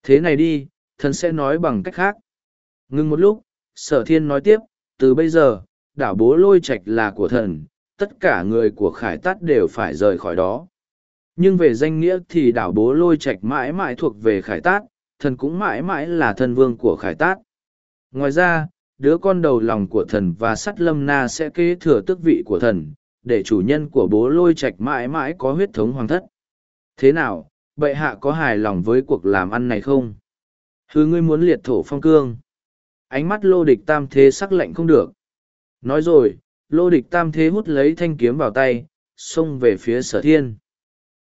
Thế này đi, thần sẽ nói bằng cách khác. Ngưng một lúc, sở thiên nói tiếp, từ bây giờ, đảo bố lôi Trạch là của thần, tất cả người của khải tát đều phải rời khỏi đó. Nhưng về danh nghĩa thì đảo bố lôi Trạch mãi mãi thuộc về khải tát, thần cũng mãi mãi là thân vương của khải tát. Ngoài ra, đứa con đầu lòng của thần và sắt lâm na sẽ kế thừa tước vị của thần, để chủ nhân của bố lôi Trạch mãi mãi có huyết thống hoàng thất. Thế nào, bệ hạ có hài lòng với cuộc làm ăn này không? thứ ngươi muốn liệt thổ phong cương. Ánh mắt lô địch tam thế sắc lạnh không được. Nói rồi, lô địch tam thế hút lấy thanh kiếm vào tay, xông về phía sở thiên.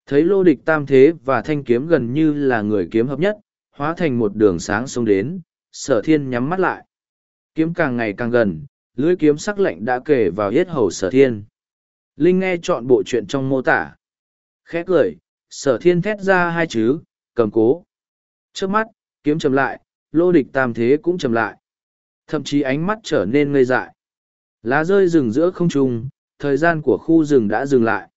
Thấy lô địch tam thế và thanh kiếm gần như là người kiếm hợp nhất, hóa thành một đường sáng xông đến, sở thiên nhắm mắt lại. Kiếm càng ngày càng gần, lưỡi kiếm sắc lạnh đã kể vào hết hầu sở thiên. Linh nghe chọn bộ chuyện trong mô tả. khẽ cười, sở thiên thét ra hai chữ, cầm cố. Trước mắt, kiếm chầm lại, lô địch tam thế cũng chầm lại. Thậm chí ánh mắt trở nên ngây dại. Lá rơi rừng giữa không trung, thời gian của khu rừng đã dừng lại.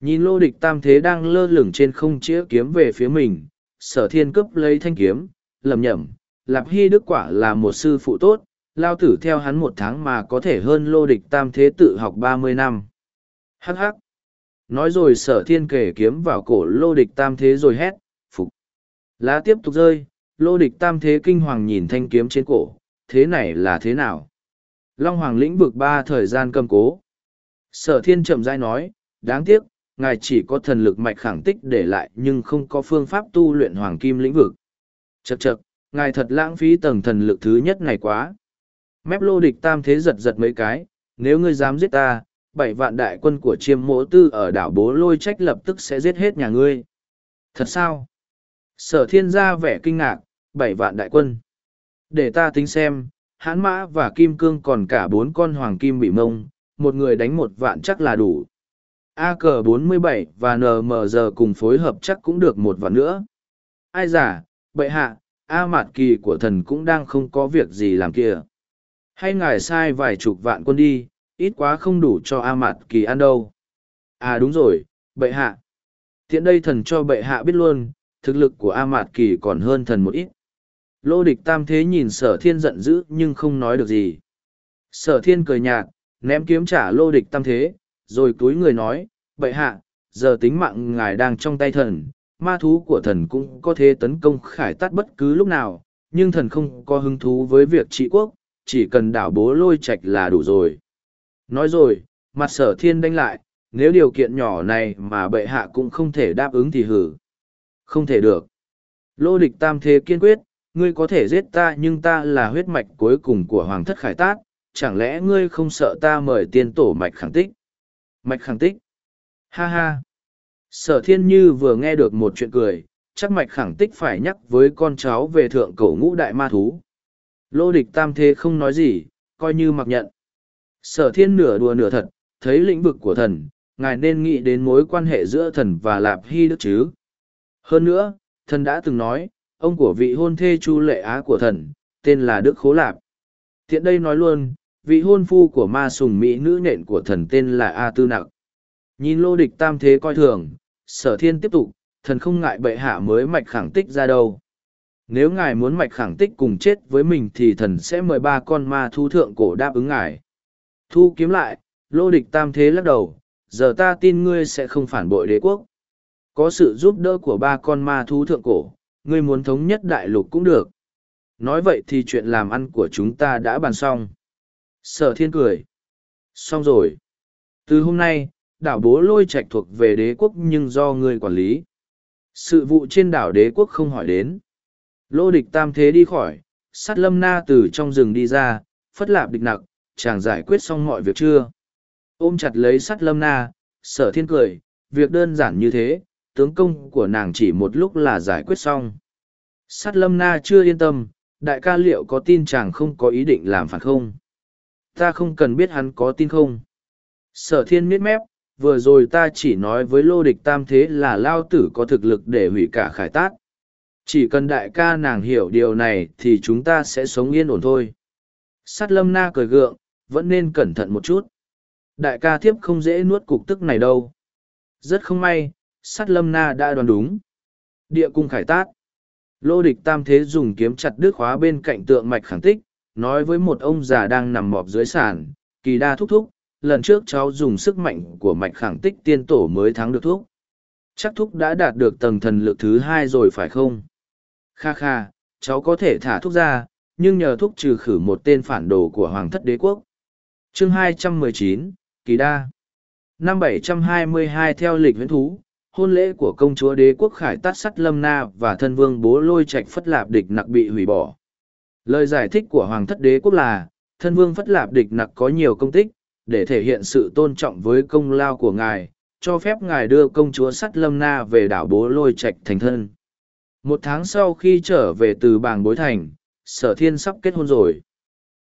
Nhìn lô địch tam thế đang lơ lửng trên không chĩa kiếm về phía mình, sở thiên cấp lấy thanh kiếm, lầm nhầm, lạp hy đức quả là một sư phụ tốt, lao tử theo hắn một tháng mà có thể hơn lô địch tam thế tự học ba mươi năm. Hắc hắc. Nói rồi sở thiên kể kiếm vào cổ lô địch tam thế rồi hét, phục. Lá tiếp tục rơi, lô địch tam thế kinh hoàng nhìn thanh kiếm trên cổ, thế này là thế nào? Long Hoàng lĩnh vực ba thời gian cầm cố. Sở thiên chậm rãi nói, đáng tiếc, ngài chỉ có thần lực mạch khẳng tích để lại nhưng không có phương pháp tu luyện hoàng kim lĩnh vực. Chậc chậc, ngài thật lãng phí tầng thần lực thứ nhất này quá. Mép lô địch tam thế giật giật mấy cái, nếu ngươi dám giết ta, bảy vạn đại quân của chiêm mỗ tư ở đảo bố lôi trách lập tức sẽ giết hết nhà ngươi. Thật sao? Sở thiên ra vẻ kinh ngạc, bảy vạn đại quân. Để ta tính xem, hãn mã và kim cương còn cả bốn con hoàng kim bị mông, một người đánh một vạn chắc là đủ. A cờ 47 và NMG cùng phối hợp chắc cũng được một vạn nữa. Ai giả, bệ hạ, A mạt kỳ của thần cũng đang không có việc gì làm kia. Hay ngài sai vài chục vạn quân đi, ít quá không đủ cho A mạt kỳ ăn đâu. À đúng rồi, bệ hạ. Tiện đây thần cho bệ hạ biết luôn, thực lực của A mạt kỳ còn hơn thần một ít. Lô địch tam thế nhìn sở thiên giận dữ nhưng không nói được gì. Sở thiên cười nhạt, ném kiếm trả lô địch tam thế, rồi túi người nói, bệ hạ, giờ tính mạng ngài đang trong tay thần, ma thú của thần cũng có thể tấn công khải tát bất cứ lúc nào, nhưng thần không có hứng thú với việc trị quốc, chỉ cần đảo bố lôi Trạch là đủ rồi. Nói rồi, mặt sở thiên đánh lại, nếu điều kiện nhỏ này mà bệ hạ cũng không thể đáp ứng thì hử. Không thể được. Lô địch tam thế kiên quyết, ngươi có thể giết ta nhưng ta là huyết mạch cuối cùng của hoàng thất khải tát, chẳng lẽ ngươi không sợ ta mời tiên tổ mạch khẳng tích? Mạch khẳng tích? Ha ha! Sở thiên như vừa nghe được một chuyện cười, chắc mạch khẳng tích phải nhắc với con cháu về thượng cổ ngũ đại ma thú. Lô địch tam thế không nói gì, coi như mặc nhận. Sở thiên nửa đùa nửa thật, thấy lĩnh vực của thần, ngài nên nghĩ đến mối quan hệ giữa thần và lạp hy đức chứ. Hơn nữa, thần đã từng nói, ông của vị hôn thê chu lệ á của thần, tên là Đức Khố Lạp. Tiện đây nói luôn, vị hôn phu của ma sùng mỹ nữ nện của thần tên là A Tư Nặc. Nhìn lô địch tam thế coi thường, sở thiên tiếp tục, thần không ngại bệ hạ mới mạch khẳng tích ra đâu. Nếu ngài muốn mạch khẳng tích cùng chết với mình thì thần sẽ mời ba con ma thu thượng cổ đáp ứng ngài. Thu kiếm lại, lô địch tam thế lắc đầu, giờ ta tin ngươi sẽ không phản bội đế quốc. Có sự giúp đỡ của ba con ma thu thượng cổ, ngươi muốn thống nhất đại lục cũng được. Nói vậy thì chuyện làm ăn của chúng ta đã bàn xong. Sở thiên cười. Xong rồi. Từ hôm nay, đảo bố lôi trạch thuộc về đế quốc nhưng do ngươi quản lý. Sự vụ trên đảo đế quốc không hỏi đến. Lô địch tam thế đi khỏi, sát lâm na từ trong rừng đi ra, phất lạp địch nặc, chàng giải quyết xong mọi việc chưa? Ôm chặt lấy sát lâm na, sở thiên cười, việc đơn giản như thế, tướng công của nàng chỉ một lúc là giải quyết xong. Sát lâm na chưa yên tâm, đại ca liệu có tin chàng không có ý định làm phản không? Ta không cần biết hắn có tin không? Sở thiên miết mép, vừa rồi ta chỉ nói với lô địch tam thế là lao tử có thực lực để hủy cả khải tát. Chỉ cần đại ca nàng hiểu điều này thì chúng ta sẽ sống yên ổn thôi. Sát lâm na cười gượng, vẫn nên cẩn thận một chút. Đại ca thiếp không dễ nuốt cục tức này đâu. Rất không may, sát lâm na đã đoán đúng. Địa cung khải tát. Lô địch tam thế dùng kiếm chặt đứt khóa bên cạnh tượng mạch khẳng tích, nói với một ông già đang nằm mọp dưới sàn, kỳ đa thúc thúc, lần trước cháu dùng sức mạnh của mạch khẳng tích tiên tổ mới thắng được thuốc. Chắc thúc đã đạt được tầng thần lực thứ hai rồi phải không? Kha kha, cháu có thể thả thuốc ra, nhưng nhờ thuốc trừ khử một tên phản đồ của Hoàng thất đế quốc. chương 219, Kỳ Đa Năm 722 theo lịch huyễn thú, hôn lễ của công chúa đế quốc khải tát sắt lâm na và thân vương bố lôi trạch phất lạp địch nặc bị hủy bỏ. Lời giải thích của Hoàng thất đế quốc là, thân vương phất lạp địch nặc có nhiều công tích, để thể hiện sự tôn trọng với công lao của ngài, cho phép ngài đưa công chúa sắt lâm na về đảo bố lôi trạch thành thân. Một tháng sau khi trở về từ bảng bối thành, sở thiên sắp kết hôn rồi.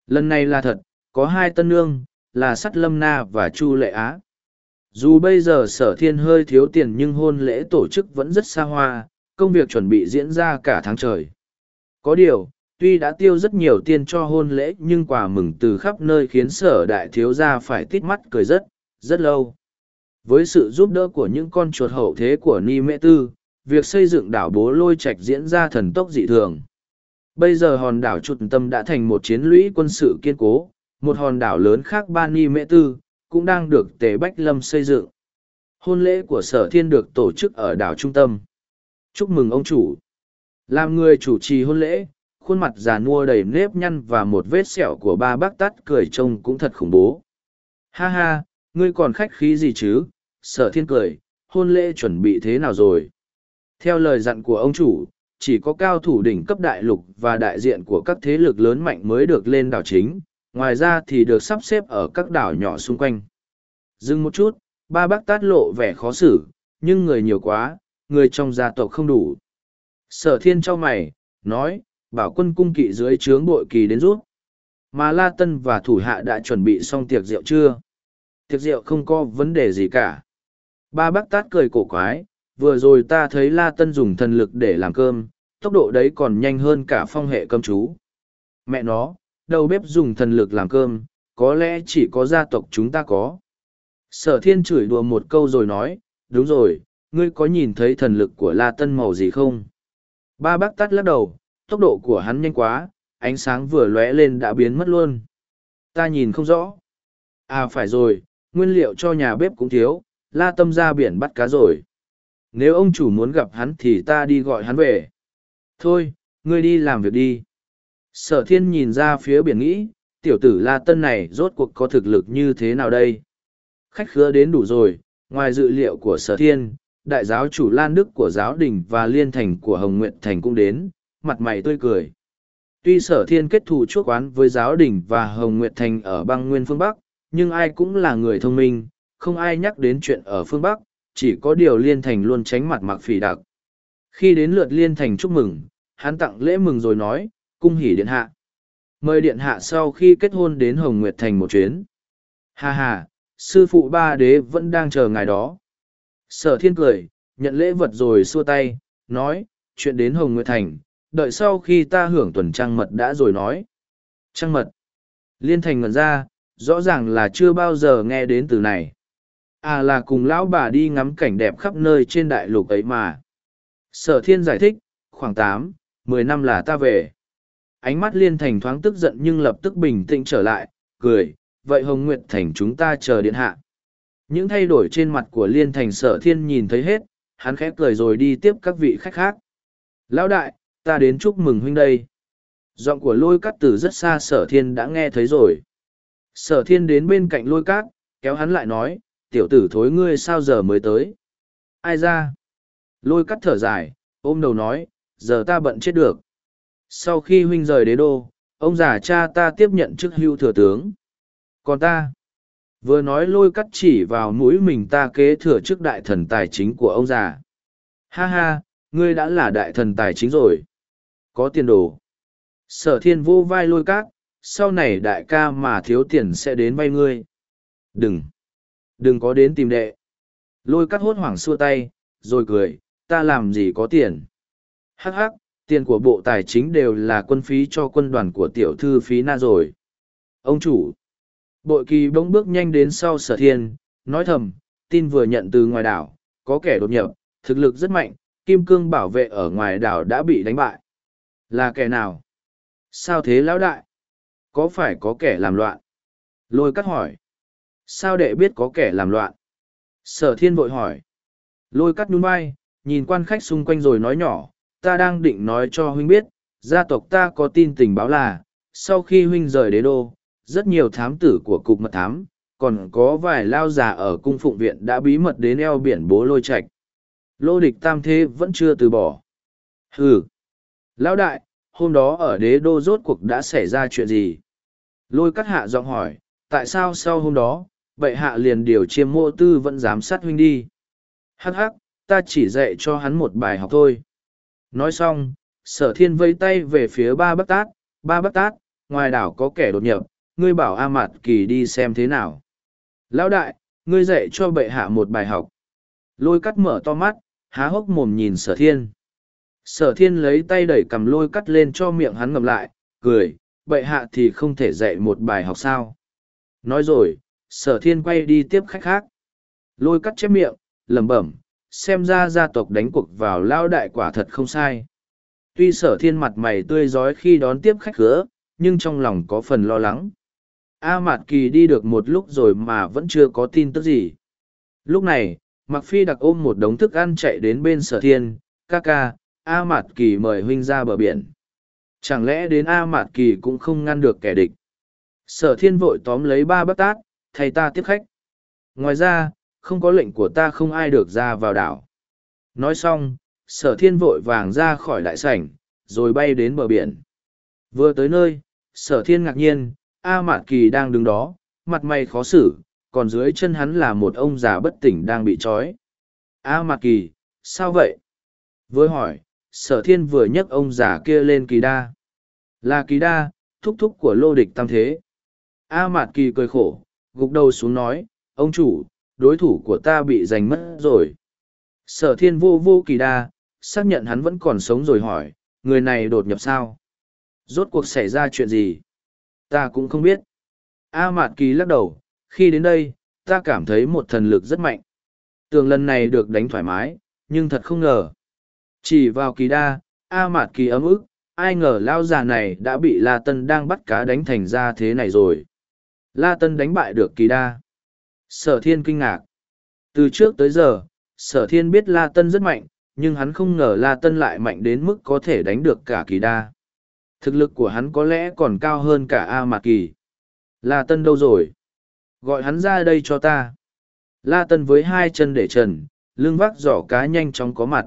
Lần này là thật, có hai tân nương, là sắt lâm na và chu lệ á. Dù bây giờ sở thiên hơi thiếu tiền nhưng hôn lễ tổ chức vẫn rất xa hoa, công việc chuẩn bị diễn ra cả tháng trời. Có điều, tuy đã tiêu rất nhiều tiền cho hôn lễ nhưng quà mừng từ khắp nơi khiến sở đại thiếu gia phải tít mắt cười rất, rất lâu. Với sự giúp đỡ của những con chuột hậu thế của Ni Mễ Tư, việc xây dựng đảo bố lôi trạch diễn ra thần tốc dị thường. Bây giờ hòn đảo chuột tâm đã thành một chiến lũy quân sự kiên cố, một hòn đảo lớn khác Ba Ni Mễ Tư, cũng đang được Tề Bách Lâm xây dựng. Hôn lễ của sở thiên được tổ chức ở đảo trung tâm. Chúc mừng ông chủ. Làm người chủ trì hôn lễ, khuôn mặt già nua đầy nếp nhăn và một vết sẹo của ba bác tắt cười trông cũng thật khủng bố. Ha ha, ngươi còn khách khí gì chứ? Sở thiên cười, hôn lễ chuẩn bị thế nào rồi? Theo lời dặn của ông chủ, chỉ có cao thủ đỉnh cấp đại lục và đại diện của các thế lực lớn mạnh mới được lên đảo chính, ngoài ra thì được sắp xếp ở các đảo nhỏ xung quanh. Dừng một chút, ba bác tát lộ vẻ khó xử, nhưng người nhiều quá, người trong gia tộc không đủ. Sở thiên cho mày, nói, bảo quân cung kỵ dưới trướng bội kỳ đến rút. Mà La Tân và thủ hạ đã chuẩn bị xong tiệc rượu chưa? Tiệc rượu không có vấn đề gì cả. Ba bác tát cười cổ quái, vừa rồi ta thấy La Tân dùng thần lực để làm cơm, tốc độ đấy còn nhanh hơn cả phong hệ cơm chú. Mẹ nó, đầu bếp dùng thần lực làm cơm, có lẽ chỉ có gia tộc chúng ta có. Sở thiên chửi đùa một câu rồi nói, đúng rồi, ngươi có nhìn thấy thần lực của La Tân màu gì không? Ba bác tắt lắc đầu, tốc độ của hắn nhanh quá, ánh sáng vừa lóe lên đã biến mất luôn. Ta nhìn không rõ. À phải rồi, nguyên liệu cho nhà bếp cũng thiếu, La Tâm ra biển bắt cá rồi. Nếu ông chủ muốn gặp hắn thì ta đi gọi hắn về. Thôi, ngươi đi làm việc đi. Sở thiên nhìn ra phía biển nghĩ, tiểu tử La Tân này rốt cuộc có thực lực như thế nào đây? Khách khứa đến đủ rồi, ngoài dự liệu của sở thiên, đại giáo chủ Lan Đức của giáo đình và liên thành của Hồng Nguyện Thành cũng đến, mặt mày tươi cười. Tuy sở thiên kết thù chuốc quán với giáo đình và Hồng Nguyệt Thành ở băng nguyên phương Bắc, nhưng ai cũng là người thông minh, không ai nhắc đến chuyện ở phương Bắc, chỉ có điều liên thành luôn tránh mặt mặc phỉ đặc. Khi đến lượt liên thành chúc mừng, hắn tặng lễ mừng rồi nói, cung hỉ điện hạ. Mời điện hạ sau khi kết hôn đến Hồng Nguyệt Thành một chuyến. Ha ha, sư phụ ba đế vẫn đang chờ ngài đó. Sở thiên cười, nhận lễ vật rồi xua tay, nói, chuyện đến Hồng Nguyệt Thành, đợi sau khi ta hưởng tuần trăng mật đã rồi nói. Trăng mật. Liên thành ngẩn ra, rõ ràng là chưa bao giờ nghe đến từ này. À là cùng lão bà đi ngắm cảnh đẹp khắp nơi trên đại lục ấy mà. Sở thiên giải thích, khoảng tám, mười năm là ta về. Ánh mắt liên thành thoáng tức giận nhưng lập tức bình tĩnh trở lại, cười, vậy Hồng Nguyệt Thành chúng ta chờ điện hạ. Những thay đổi trên mặt của liên thành sở thiên nhìn thấy hết, hắn khẽ cười rồi đi tiếp các vị khách khác. Lão đại, ta đến chúc mừng huynh đây. Giọng của lôi Cát từ rất xa sở thiên đã nghe thấy rồi. Sở thiên đến bên cạnh lôi cát, kéo hắn lại nói, tiểu tử thối ngươi sao giờ mới tới. Ai ra? Lôi cắt thở dài, ôm đầu nói, giờ ta bận chết được. Sau khi huynh rời đế đô, ông già cha ta tiếp nhận chức hưu thừa tướng. Còn ta? Vừa nói lôi cắt chỉ vào mũi mình ta kế thừa chức đại thần tài chính của ông già. Ha ha, ngươi đã là đại thần tài chính rồi. Có tiền đồ. Sở thiên vô vai lôi cát, sau này đại ca mà thiếu tiền sẽ đến vay ngươi. Đừng. Đừng có đến tìm đệ. Lôi cát hốt hoảng xua tay, rồi cười, ta làm gì có tiền. Hắc hắc, tiền của bộ tài chính đều là quân phí cho quân đoàn của tiểu thư phí na rồi. Ông chủ. Bội kỳ bỗng bước nhanh đến sau sở thiên, nói thầm, tin vừa nhận từ ngoài đảo, có kẻ đột nhập, thực lực rất mạnh, kim cương bảo vệ ở ngoài đảo đã bị đánh bại. Là kẻ nào? Sao thế lão đại? Có phải có kẻ làm loạn? Lôi cắt hỏi. Sao đệ biết có kẻ làm loạn? Sở thiên vội hỏi. Lôi cắt nhún vai, nhìn quan khách xung quanh rồi nói nhỏ, ta đang định nói cho huynh biết, gia tộc ta có tin tình báo là, sau khi huynh rời đế đô, rất nhiều thám tử của cục mật thám, còn có vài lao già ở cung phụng viện đã bí mật đến eo biển bố lôi Trạch. Lô địch tam thế vẫn chưa từ bỏ. Hừ! Lão đại, hôm đó ở đế đô rốt cuộc đã xảy ra chuyện gì? Lôi cắt hạ giọng hỏi, tại sao sau hôm đó, bệ hạ liền điều chiêm mộ tư vẫn giám sát huynh đi? Hắc hắc, ta chỉ dạy cho hắn một bài học thôi. Nói xong, sở thiên vây tay về phía ba bác tát, ba bác tát, ngoài đảo có kẻ đột nhập, ngươi bảo A Mạt Kỳ đi xem thế nào. Lão đại, ngươi dạy cho bệ hạ một bài học. Lôi cắt mở to mắt, há hốc mồm nhìn sở thiên. Sở thiên lấy tay đẩy cầm lôi cắt lên cho miệng hắn ngầm lại, cười, bệ hạ thì không thể dạy một bài học sao. Nói rồi, sở thiên quay đi tiếp khách khác. Lôi cắt chép miệng, lẩm bẩm, xem ra gia tộc đánh cuộc vào lao đại quả thật không sai. Tuy sở thiên mặt mày tươi rói khi đón tiếp khách khứa, nhưng trong lòng có phần lo lắng. A Mạt Kỳ đi được một lúc rồi mà vẫn chưa có tin tức gì. Lúc này, Mặc Phi đặc ôm một đống thức ăn chạy đến bên sở thiên, ca ca, A Mạt Kỳ mời huynh ra bờ biển. Chẳng lẽ đến A Mạt Kỳ cũng không ngăn được kẻ địch. Sở thiên vội tóm lấy ba bát tát, thay ta tiếp khách. Ngoài ra, không có lệnh của ta không ai được ra vào đảo. Nói xong, sở thiên vội vàng ra khỏi đại sảnh, rồi bay đến bờ biển. Vừa tới nơi, sở thiên ngạc nhiên, A Mạn Kỳ đang đứng đó, mặt mày khó xử, còn dưới chân hắn là một ông già bất tỉnh đang bị trói. A Mạn Kỳ, sao vậy? Với hỏi, sở thiên vừa nhấc ông già kia lên kỳ đa. Là kỳ đa, thúc thúc của lô địch tam thế. A Mạt Kỳ cười khổ, gục đầu xuống nói, ông chủ, đối thủ của ta bị giành mất rồi. Sở thiên vô vô kỳ đa, xác nhận hắn vẫn còn sống rồi hỏi, người này đột nhập sao? Rốt cuộc xảy ra chuyện gì? Ta cũng không biết. A Mạt Kỳ lắc đầu, khi đến đây, ta cảm thấy một thần lực rất mạnh. Tường lần này được đánh thoải mái, nhưng thật không ngờ. Chỉ vào kỳ đa, A Mạt Kỳ ấm ức, ai ngờ lao già này đã bị La Tân đang bắt cá đánh thành ra thế này rồi. La Tân đánh bại được kỳ đa. Sở thiên kinh ngạc. Từ trước tới giờ, sở thiên biết La Tân rất mạnh, nhưng hắn không ngờ La Tân lại mạnh đến mức có thể đánh được cả kỳ đa. Thực lực của hắn có lẽ còn cao hơn cả A Mạc Kỳ. La Tân đâu rồi? Gọi hắn ra đây cho ta. La Tân với hai chân để trần, lưng vác giỏ cá nhanh chóng có mặt.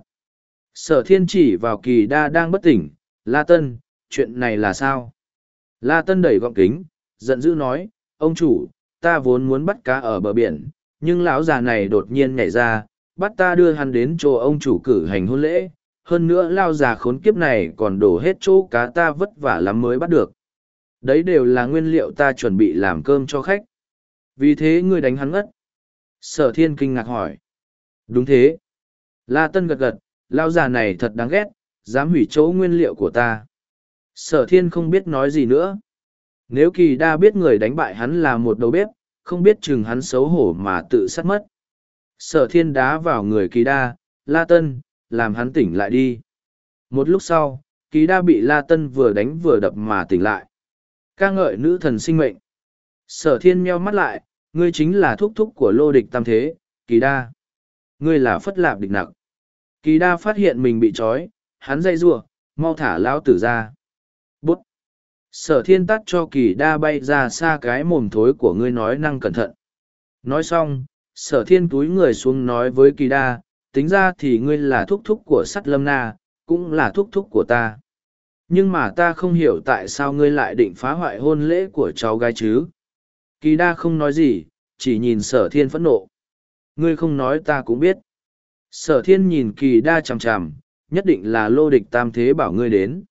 Sở thiên chỉ vào kỳ đa đang bất tỉnh. La Tân, chuyện này là sao? La Tân đẩy gọng kính, giận dữ nói, ông chủ, ta vốn muốn bắt cá ở bờ biển, nhưng lão già này đột nhiên nhảy ra, bắt ta đưa hắn đến chỗ ông chủ cử hành hôn lễ. Hơn nữa lao già khốn kiếp này còn đổ hết chỗ cá ta vất vả lắm mới bắt được. Đấy đều là nguyên liệu ta chuẩn bị làm cơm cho khách. Vì thế ngươi đánh hắn ngất. Sở thiên kinh ngạc hỏi. Đúng thế. La Tân gật gật, lao già này thật đáng ghét, dám hủy chỗ nguyên liệu của ta. Sở thiên không biết nói gì nữa. Nếu kỳ đa biết người đánh bại hắn là một đầu bếp, không biết chừng hắn xấu hổ mà tự sát mất. Sở thiên đá vào người kỳ đa, La Tân, làm hắn tỉnh lại đi. Một lúc sau, kỳ đa bị La Tân vừa đánh vừa đập mà tỉnh lại. ca ngợi nữ thần sinh mệnh. Sở thiên meo mắt lại, ngươi chính là thúc thúc của lô địch tam thế, kỳ đa. Ngươi là phất lạp địch nặc. Kỳ đa phát hiện mình bị trói, hắn dây giụa mau thả lão tử ra. Sở thiên tắt cho kỳ đa bay ra xa cái mồm thối của ngươi nói năng cẩn thận. Nói xong, sở thiên túi người xuống nói với kỳ đa, tính ra thì ngươi là thúc thúc của sắt lâm na, cũng là thúc thúc của ta. Nhưng mà ta không hiểu tại sao ngươi lại định phá hoại hôn lễ của cháu gái chứ. Kỳ đa không nói gì, chỉ nhìn sở thiên phẫn nộ. Ngươi không nói ta cũng biết. Sở thiên nhìn kỳ đa chằm chằm, nhất định là lô địch tam thế bảo ngươi đến.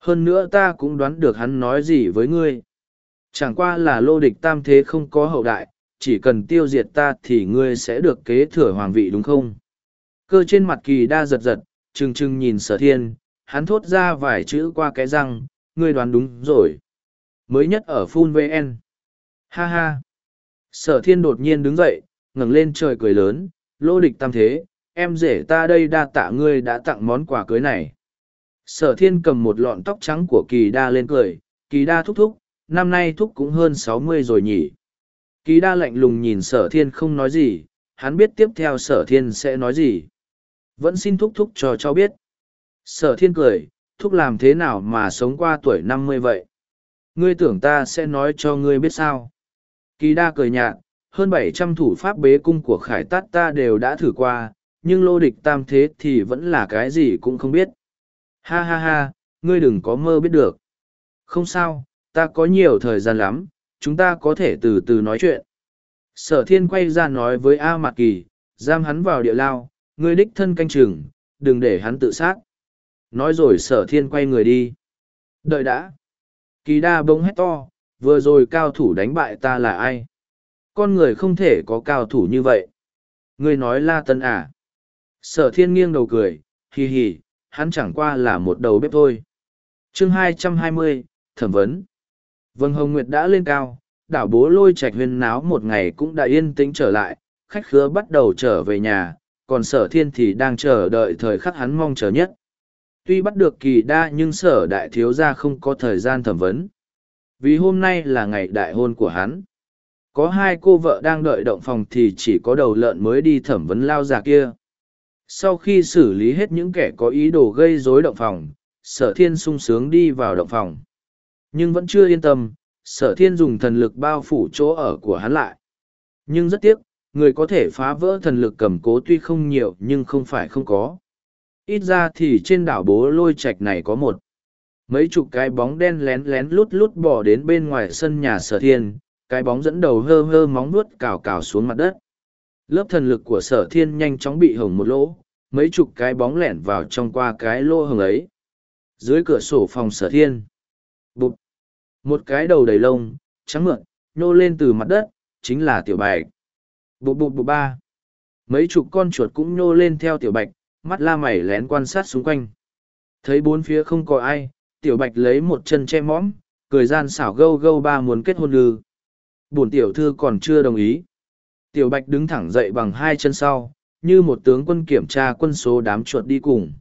Hơn nữa ta cũng đoán được hắn nói gì với ngươi. Chẳng qua là lô địch tam thế không có hậu đại, chỉ cần tiêu diệt ta thì ngươi sẽ được kế thừa hoàng vị đúng không? Cơ trên mặt kỳ đa giật giật, trừng trừng nhìn sở thiên, hắn thốt ra vài chữ qua cái răng, ngươi đoán đúng rồi. Mới nhất ở Phun VN. Ha ha. Sở thiên đột nhiên đứng dậy, ngẩng lên trời cười lớn, lô địch tam thế, em rể ta đây đa tạ ngươi đã tặng món quà cưới này. Sở thiên cầm một lọn tóc trắng của kỳ đa lên cười, kỳ đa thúc thúc, năm nay thúc cũng hơn sáu mươi rồi nhỉ. Kỳ đa lạnh lùng nhìn sở thiên không nói gì, hắn biết tiếp theo sở thiên sẽ nói gì. Vẫn xin thúc thúc cho cháu biết. Sở thiên cười, thúc làm thế nào mà sống qua tuổi năm mươi vậy? Ngươi tưởng ta sẽ nói cho ngươi biết sao? Kỳ đa cười nhạt, hơn bảy trăm thủ pháp bế cung của khải tát ta đều đã thử qua, nhưng lô địch tam thế thì vẫn là cái gì cũng không biết. Ha ha ha, ngươi đừng có mơ biết được. Không sao, ta có nhiều thời gian lắm, chúng ta có thể từ từ nói chuyện. Sở thiên quay ra nói với A Mạc Kỳ, giam hắn vào địa lao, ngươi đích thân canh chừng, đừng để hắn tự sát. Nói rồi sở thiên quay người đi. Đợi đã. Kỳ đa bỗng hét to, vừa rồi cao thủ đánh bại ta là ai? Con người không thể có cao thủ như vậy. Ngươi nói la tân à? Sở thiên nghiêng đầu cười, hì hì, hắn chẳng qua là một đầu bếp thôi. chương 220, thẩm vấn. Vâng Hồng Nguyệt đã lên cao, đảo bố lôi Trạch huyên náo một ngày cũng đã yên tĩnh trở lại, khách khứa bắt đầu trở về nhà, còn sở thiên thì đang chờ đợi thời khắc hắn mong chờ nhất. Tuy bắt được kỳ đa nhưng sở đại thiếu gia không có thời gian thẩm vấn. Vì hôm nay là ngày đại hôn của hắn. Có hai cô vợ đang đợi động phòng thì chỉ có đầu lợn mới đi thẩm vấn lao già kia. Sau khi xử lý hết những kẻ có ý đồ gây rối động phòng, sở thiên sung sướng đi vào động phòng. Nhưng vẫn chưa yên tâm, sở thiên dùng thần lực bao phủ chỗ ở của hắn lại. Nhưng rất tiếc, người có thể phá vỡ thần lực cầm cố tuy không nhiều nhưng không phải không có. Ít ra thì trên đảo bố lôi Trạch này có một. Mấy chục cái bóng đen lén lén lút lút bỏ đến bên ngoài sân nhà sở thiên, cái bóng dẫn đầu hơ hơ móng nuốt cào cào xuống mặt đất. Lớp thần lực của sở thiên nhanh chóng bị hồng một lỗ, mấy chục cái bóng lẻn vào trong qua cái lỗ hồng ấy. Dưới cửa sổ phòng sở thiên. Bụp. Một cái đầu đầy lông, trắng mượn, nhô lên từ mặt đất, chính là tiểu bạch. Bụp bụp bụt ba. Mấy chục con chuột cũng nhô lên theo tiểu bạch, mắt la mày lén quan sát xung quanh. Thấy bốn phía không có ai, tiểu bạch lấy một chân che mõm, cười gian xảo gâu gâu ba muốn kết hôn lư. Bổn tiểu thư còn chưa đồng ý. Tiểu bạch đứng thẳng dậy bằng hai chân sau, như một tướng quân kiểm tra quân số đám chuột đi cùng.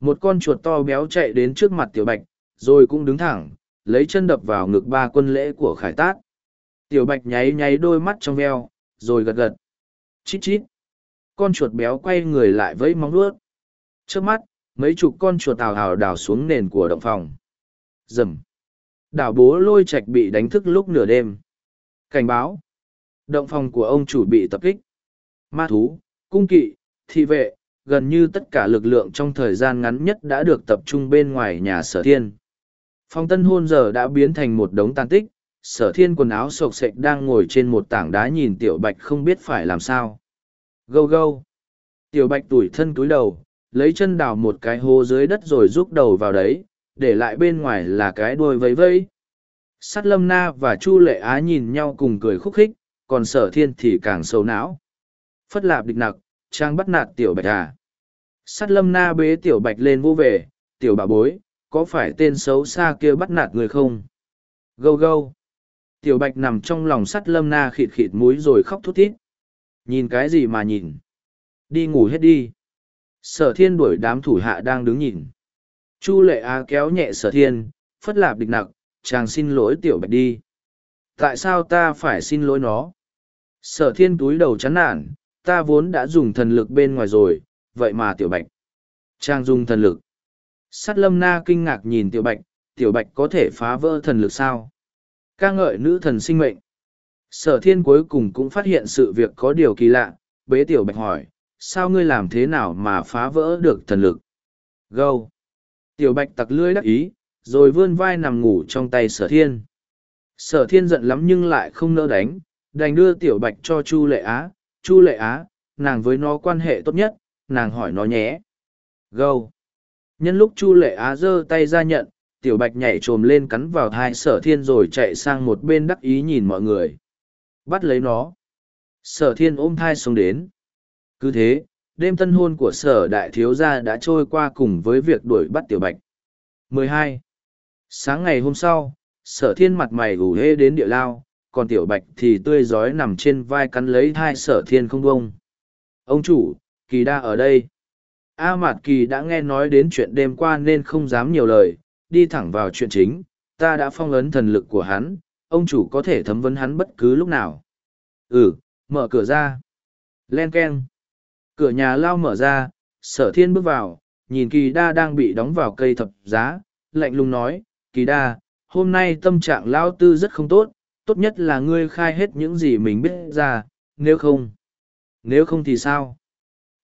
Một con chuột to béo chạy đến trước mặt tiểu bạch, rồi cũng đứng thẳng, lấy chân đập vào ngực ba quân lễ của khải tát. Tiểu bạch nháy nháy đôi mắt trong veo, rồi gật gật. Chít chít. Con chuột béo quay người lại với móng vuốt. Trước mắt, mấy chục con chuột tào hào đào xuống nền của động phòng. Rầm. đảo bố lôi Trạch bị đánh thức lúc nửa đêm cảnh báo động phòng của ông chủ bị tập kích. Ma thú, cung kỵ, thị vệ, gần như tất cả lực lượng trong thời gian ngắn nhất đã được tập trung bên ngoài nhà sở thiên. Phòng tân hôn giờ đã biến thành một đống tan tích, sở thiên quần áo sộc sệch đang ngồi trên một tảng đá nhìn tiểu bạch không biết phải làm sao. Gâu gâu. Tiểu bạch tủi thân cúi đầu, lấy chân đào một cái hố dưới đất rồi rút đầu vào đấy, để lại bên ngoài là cái đuôi vẫy vẫy. Sắt lâm na và chu lệ á nhìn nhau cùng cười khúc khích còn sở thiên thì càng sâu não. Phất lạp địch nặc, trang bắt nạt tiểu bạch à. sắt lâm na bế tiểu bạch lên vô về, tiểu bà bối, có phải tên xấu xa kia bắt nạt người không? Gâu gâu. Tiểu bạch nằm trong lòng sắt lâm na khịt khịt múi rồi khóc thút thít. Nhìn cái gì mà nhìn? Đi ngủ hết đi. Sở thiên đuổi đám thủ hạ đang đứng nhìn. Chu lệ á kéo nhẹ sở thiên, phất lạp địch nặc, chàng xin lỗi tiểu bạch đi. Tại sao ta phải xin lỗi nó? Sở thiên túi đầu chán nản, ta vốn đã dùng thần lực bên ngoài rồi, vậy mà tiểu bạch. Trang dùng thần lực. Sắt lâm na kinh ngạc nhìn tiểu bạch tiểu bạch có thể phá vỡ thần lực sao? Ca ngợi nữ thần sinh mệnh. Sở thiên cuối cùng cũng phát hiện sự việc có điều kỳ lạ, bế tiểu bạch hỏi, sao ngươi làm thế nào mà phá vỡ được thần lực? Gâu. Tiểu bạch tặc lưỡi đắc ý, rồi vươn vai nằm ngủ trong tay sở thiên. Sở thiên giận lắm nhưng lại không nỡ đánh đành đưa tiểu bạch cho chu lệ á. Chu lệ á, nàng với nó quan hệ tốt nhất, nàng hỏi nó nhé. Gâu. Nhân lúc chu lệ á giơ tay ra nhận, tiểu bạch nhảy t r ồ m lên cắn vào hai sở thiên rồi chạy sang một bên đắc ý nhìn mọi người. Bắt lấy nó. Sở thiên ôm thai xuống đến. Cứ thế, đêm tân hôn của sở đại thiếu gia đã trôi qua cùng với việc đuổi bắt tiểu bạch. 12. sáng ngày hôm sau, sở thiên mặt mày ủ hê đến địa lao còn tiểu bạch thì tươi rói nằm trên vai cắn lấy hai sở thiên không bông ông chủ, kỳ đa ở đây. A mạt kỳ đã nghe nói đến chuyện đêm qua nên không dám nhiều lời, đi thẳng vào chuyện chính. Ta đã phong ấn thần lực của hắn, ông chủ có thể thấm vấn hắn bất cứ lúc nào. Ừ mở cửa ra. Len keng. Cửa nhà lao mở ra, sở thiên bước vào, nhìn kỳ đa đang bị đóng vào cây thập giá, lạnh lùng nói, kỳ đa, hôm nay tâm trạng lao tư rất không tốt tốt nhất là ngươi khai hết những gì mình biết ra nếu không nếu không thì sao?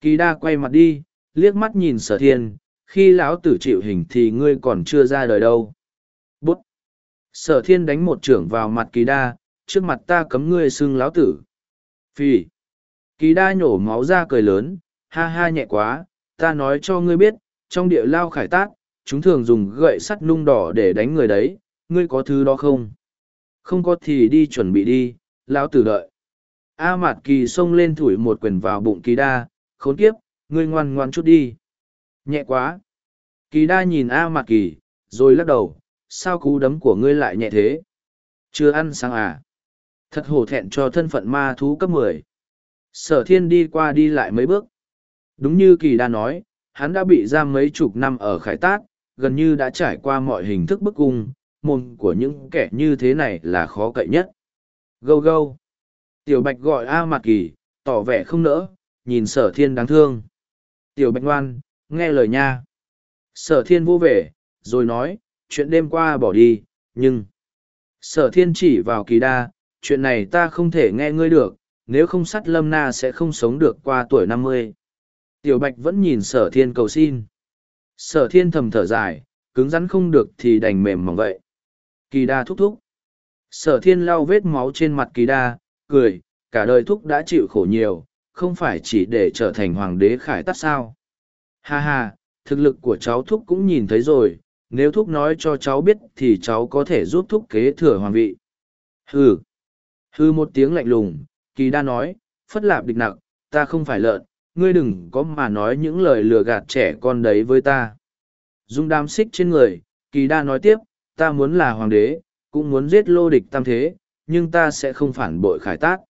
Kỳ đa quay mặt đi liếc mắt nhìn sở thiên khi lão tử chịu hình thì ngươi còn chưa ra đời đâu. Bút. Sở thiên đánh một trưởng vào mặt kỳ đa trước mặt ta cấm ngươi xưng lão tử. Phì. Kỳ đa nhổ máu ra cười lớn ha ha nhẹ quá ta nói cho ngươi biết trong địa lao khải tác, chúng thường dùng gậy sắt nung đỏ để đánh người đấy ngươi có thứ đó không? Không có thì đi chuẩn bị đi, lão tử đợi. A mạt kỳ xông lên thủi một quyền vào bụng kỳ đa, khốn kiếp, ngươi ngoan ngoan chút đi. Nhẹ quá. Kỳ đa nhìn a mạt kỳ, rồi lắc đầu, sao cú đấm của ngươi lại nhẹ thế? Chưa ăn sáng à? Thật hổ thẹn cho thân phận ma thú cấp mười. Sở thiên đi qua đi lại mấy bước. Đúng như kỳ đa nói, hắn đã bị giam mấy chục năm ở khải tát, gần như đã trải qua mọi hình thức bức cung mồm của những kẻ như thế này là khó cậy nhất. Gâu gâu. Tiểu bạch gọi a mạc kỳ, tỏ vẻ không nỡ, nhìn sở thiên đáng thương. Tiểu bạch ngoan, nghe lời nha. Sở thiên vô vẻ, rồi nói, chuyện đêm qua bỏ đi, nhưng sở thiên chỉ vào kỳ đa, chuyện này ta không thể nghe ngươi được, nếu không sắt lâm na sẽ không sống được qua tuổi năm mươi. Tiểu bạch vẫn nhìn sở thiên cầu xin. Sở thiên thầm thở dài, cứng rắn không được thì đành mềm mỏng vậy kỳ đa thúc thúc. Sở thiên lau vết máu trên mặt kỳ đa, cười, cả đời thúc đã chịu khổ nhiều, không phải chỉ để trở thành hoàng đế khải tắt sao. Ha ha, thực lực của cháu thúc cũng nhìn thấy rồi, nếu thúc nói cho cháu biết thì cháu có thể giúp thúc kế thừa hoàng vị. Hừ. Hừ một tiếng lạnh lùng, kỳ đa nói, phất lạp địch nặng ta không phải lợn, ngươi đừng có mà nói những lời lừa gạt trẻ con đấy với ta. Dung đam xích trên người, kỳ đa nói tiếp ta muốn là hoàng đế cũng muốn giết lô địch tam thế nhưng ta sẽ không phản bội khải tác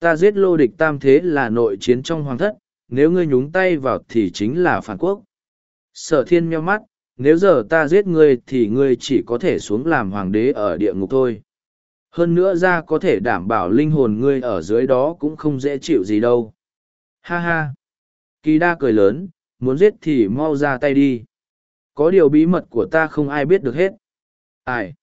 ta giết lô địch tam thế là nội chiến trong hoàng thất nếu ngươi nhúng tay vào thì chính là phản quốc sở thiên meo mắt nếu giờ ta giết ngươi thì ngươi chỉ có thể xuống làm hoàng đế ở địa ngục thôi hơn nữa ra có thể đảm bảo linh hồn ngươi ở dưới đó cũng không dễ chịu gì đâu Ha ha! Kỳ đa cười lớn, muốn giết thì mau ra tay đi. Có điều bí mật của ta không ai biết được hết. Ai?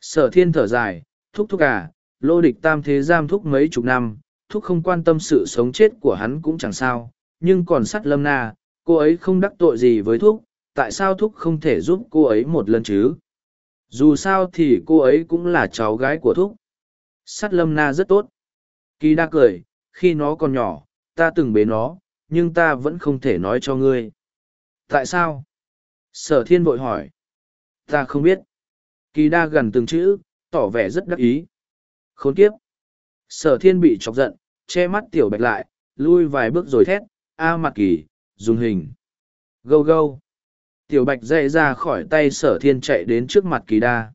Sở thiên thở dài, thúc thúc à, lô địch tam thế giam thúc mấy chục năm, thúc không quan tâm sự sống chết của hắn cũng chẳng sao, nhưng còn sắt lâm na, cô ấy không đắc tội gì với thúc, tại sao thúc không thể giúp cô ấy một lần chứ? Dù sao thì cô ấy cũng là cháu gái của thúc. Sắt lâm na rất tốt. Kỳ đa cười, khi nó còn nhỏ, ta từng bế nó, nhưng ta vẫn không thể nói cho ngươi. Tại sao? Sở thiên vội hỏi. Ta không biết. Kỳ đa gần từng chữ, tỏ vẻ rất đắc ý. Khốn kiếp. Sở thiên bị chọc giận, che mắt tiểu bạch lại, lui vài bước rồi thét, a mặt kỳ, dùng hình. Gâu gâu. Tiểu bạch dậy ra khỏi tay sở thiên chạy đến trước mặt kỳ đa.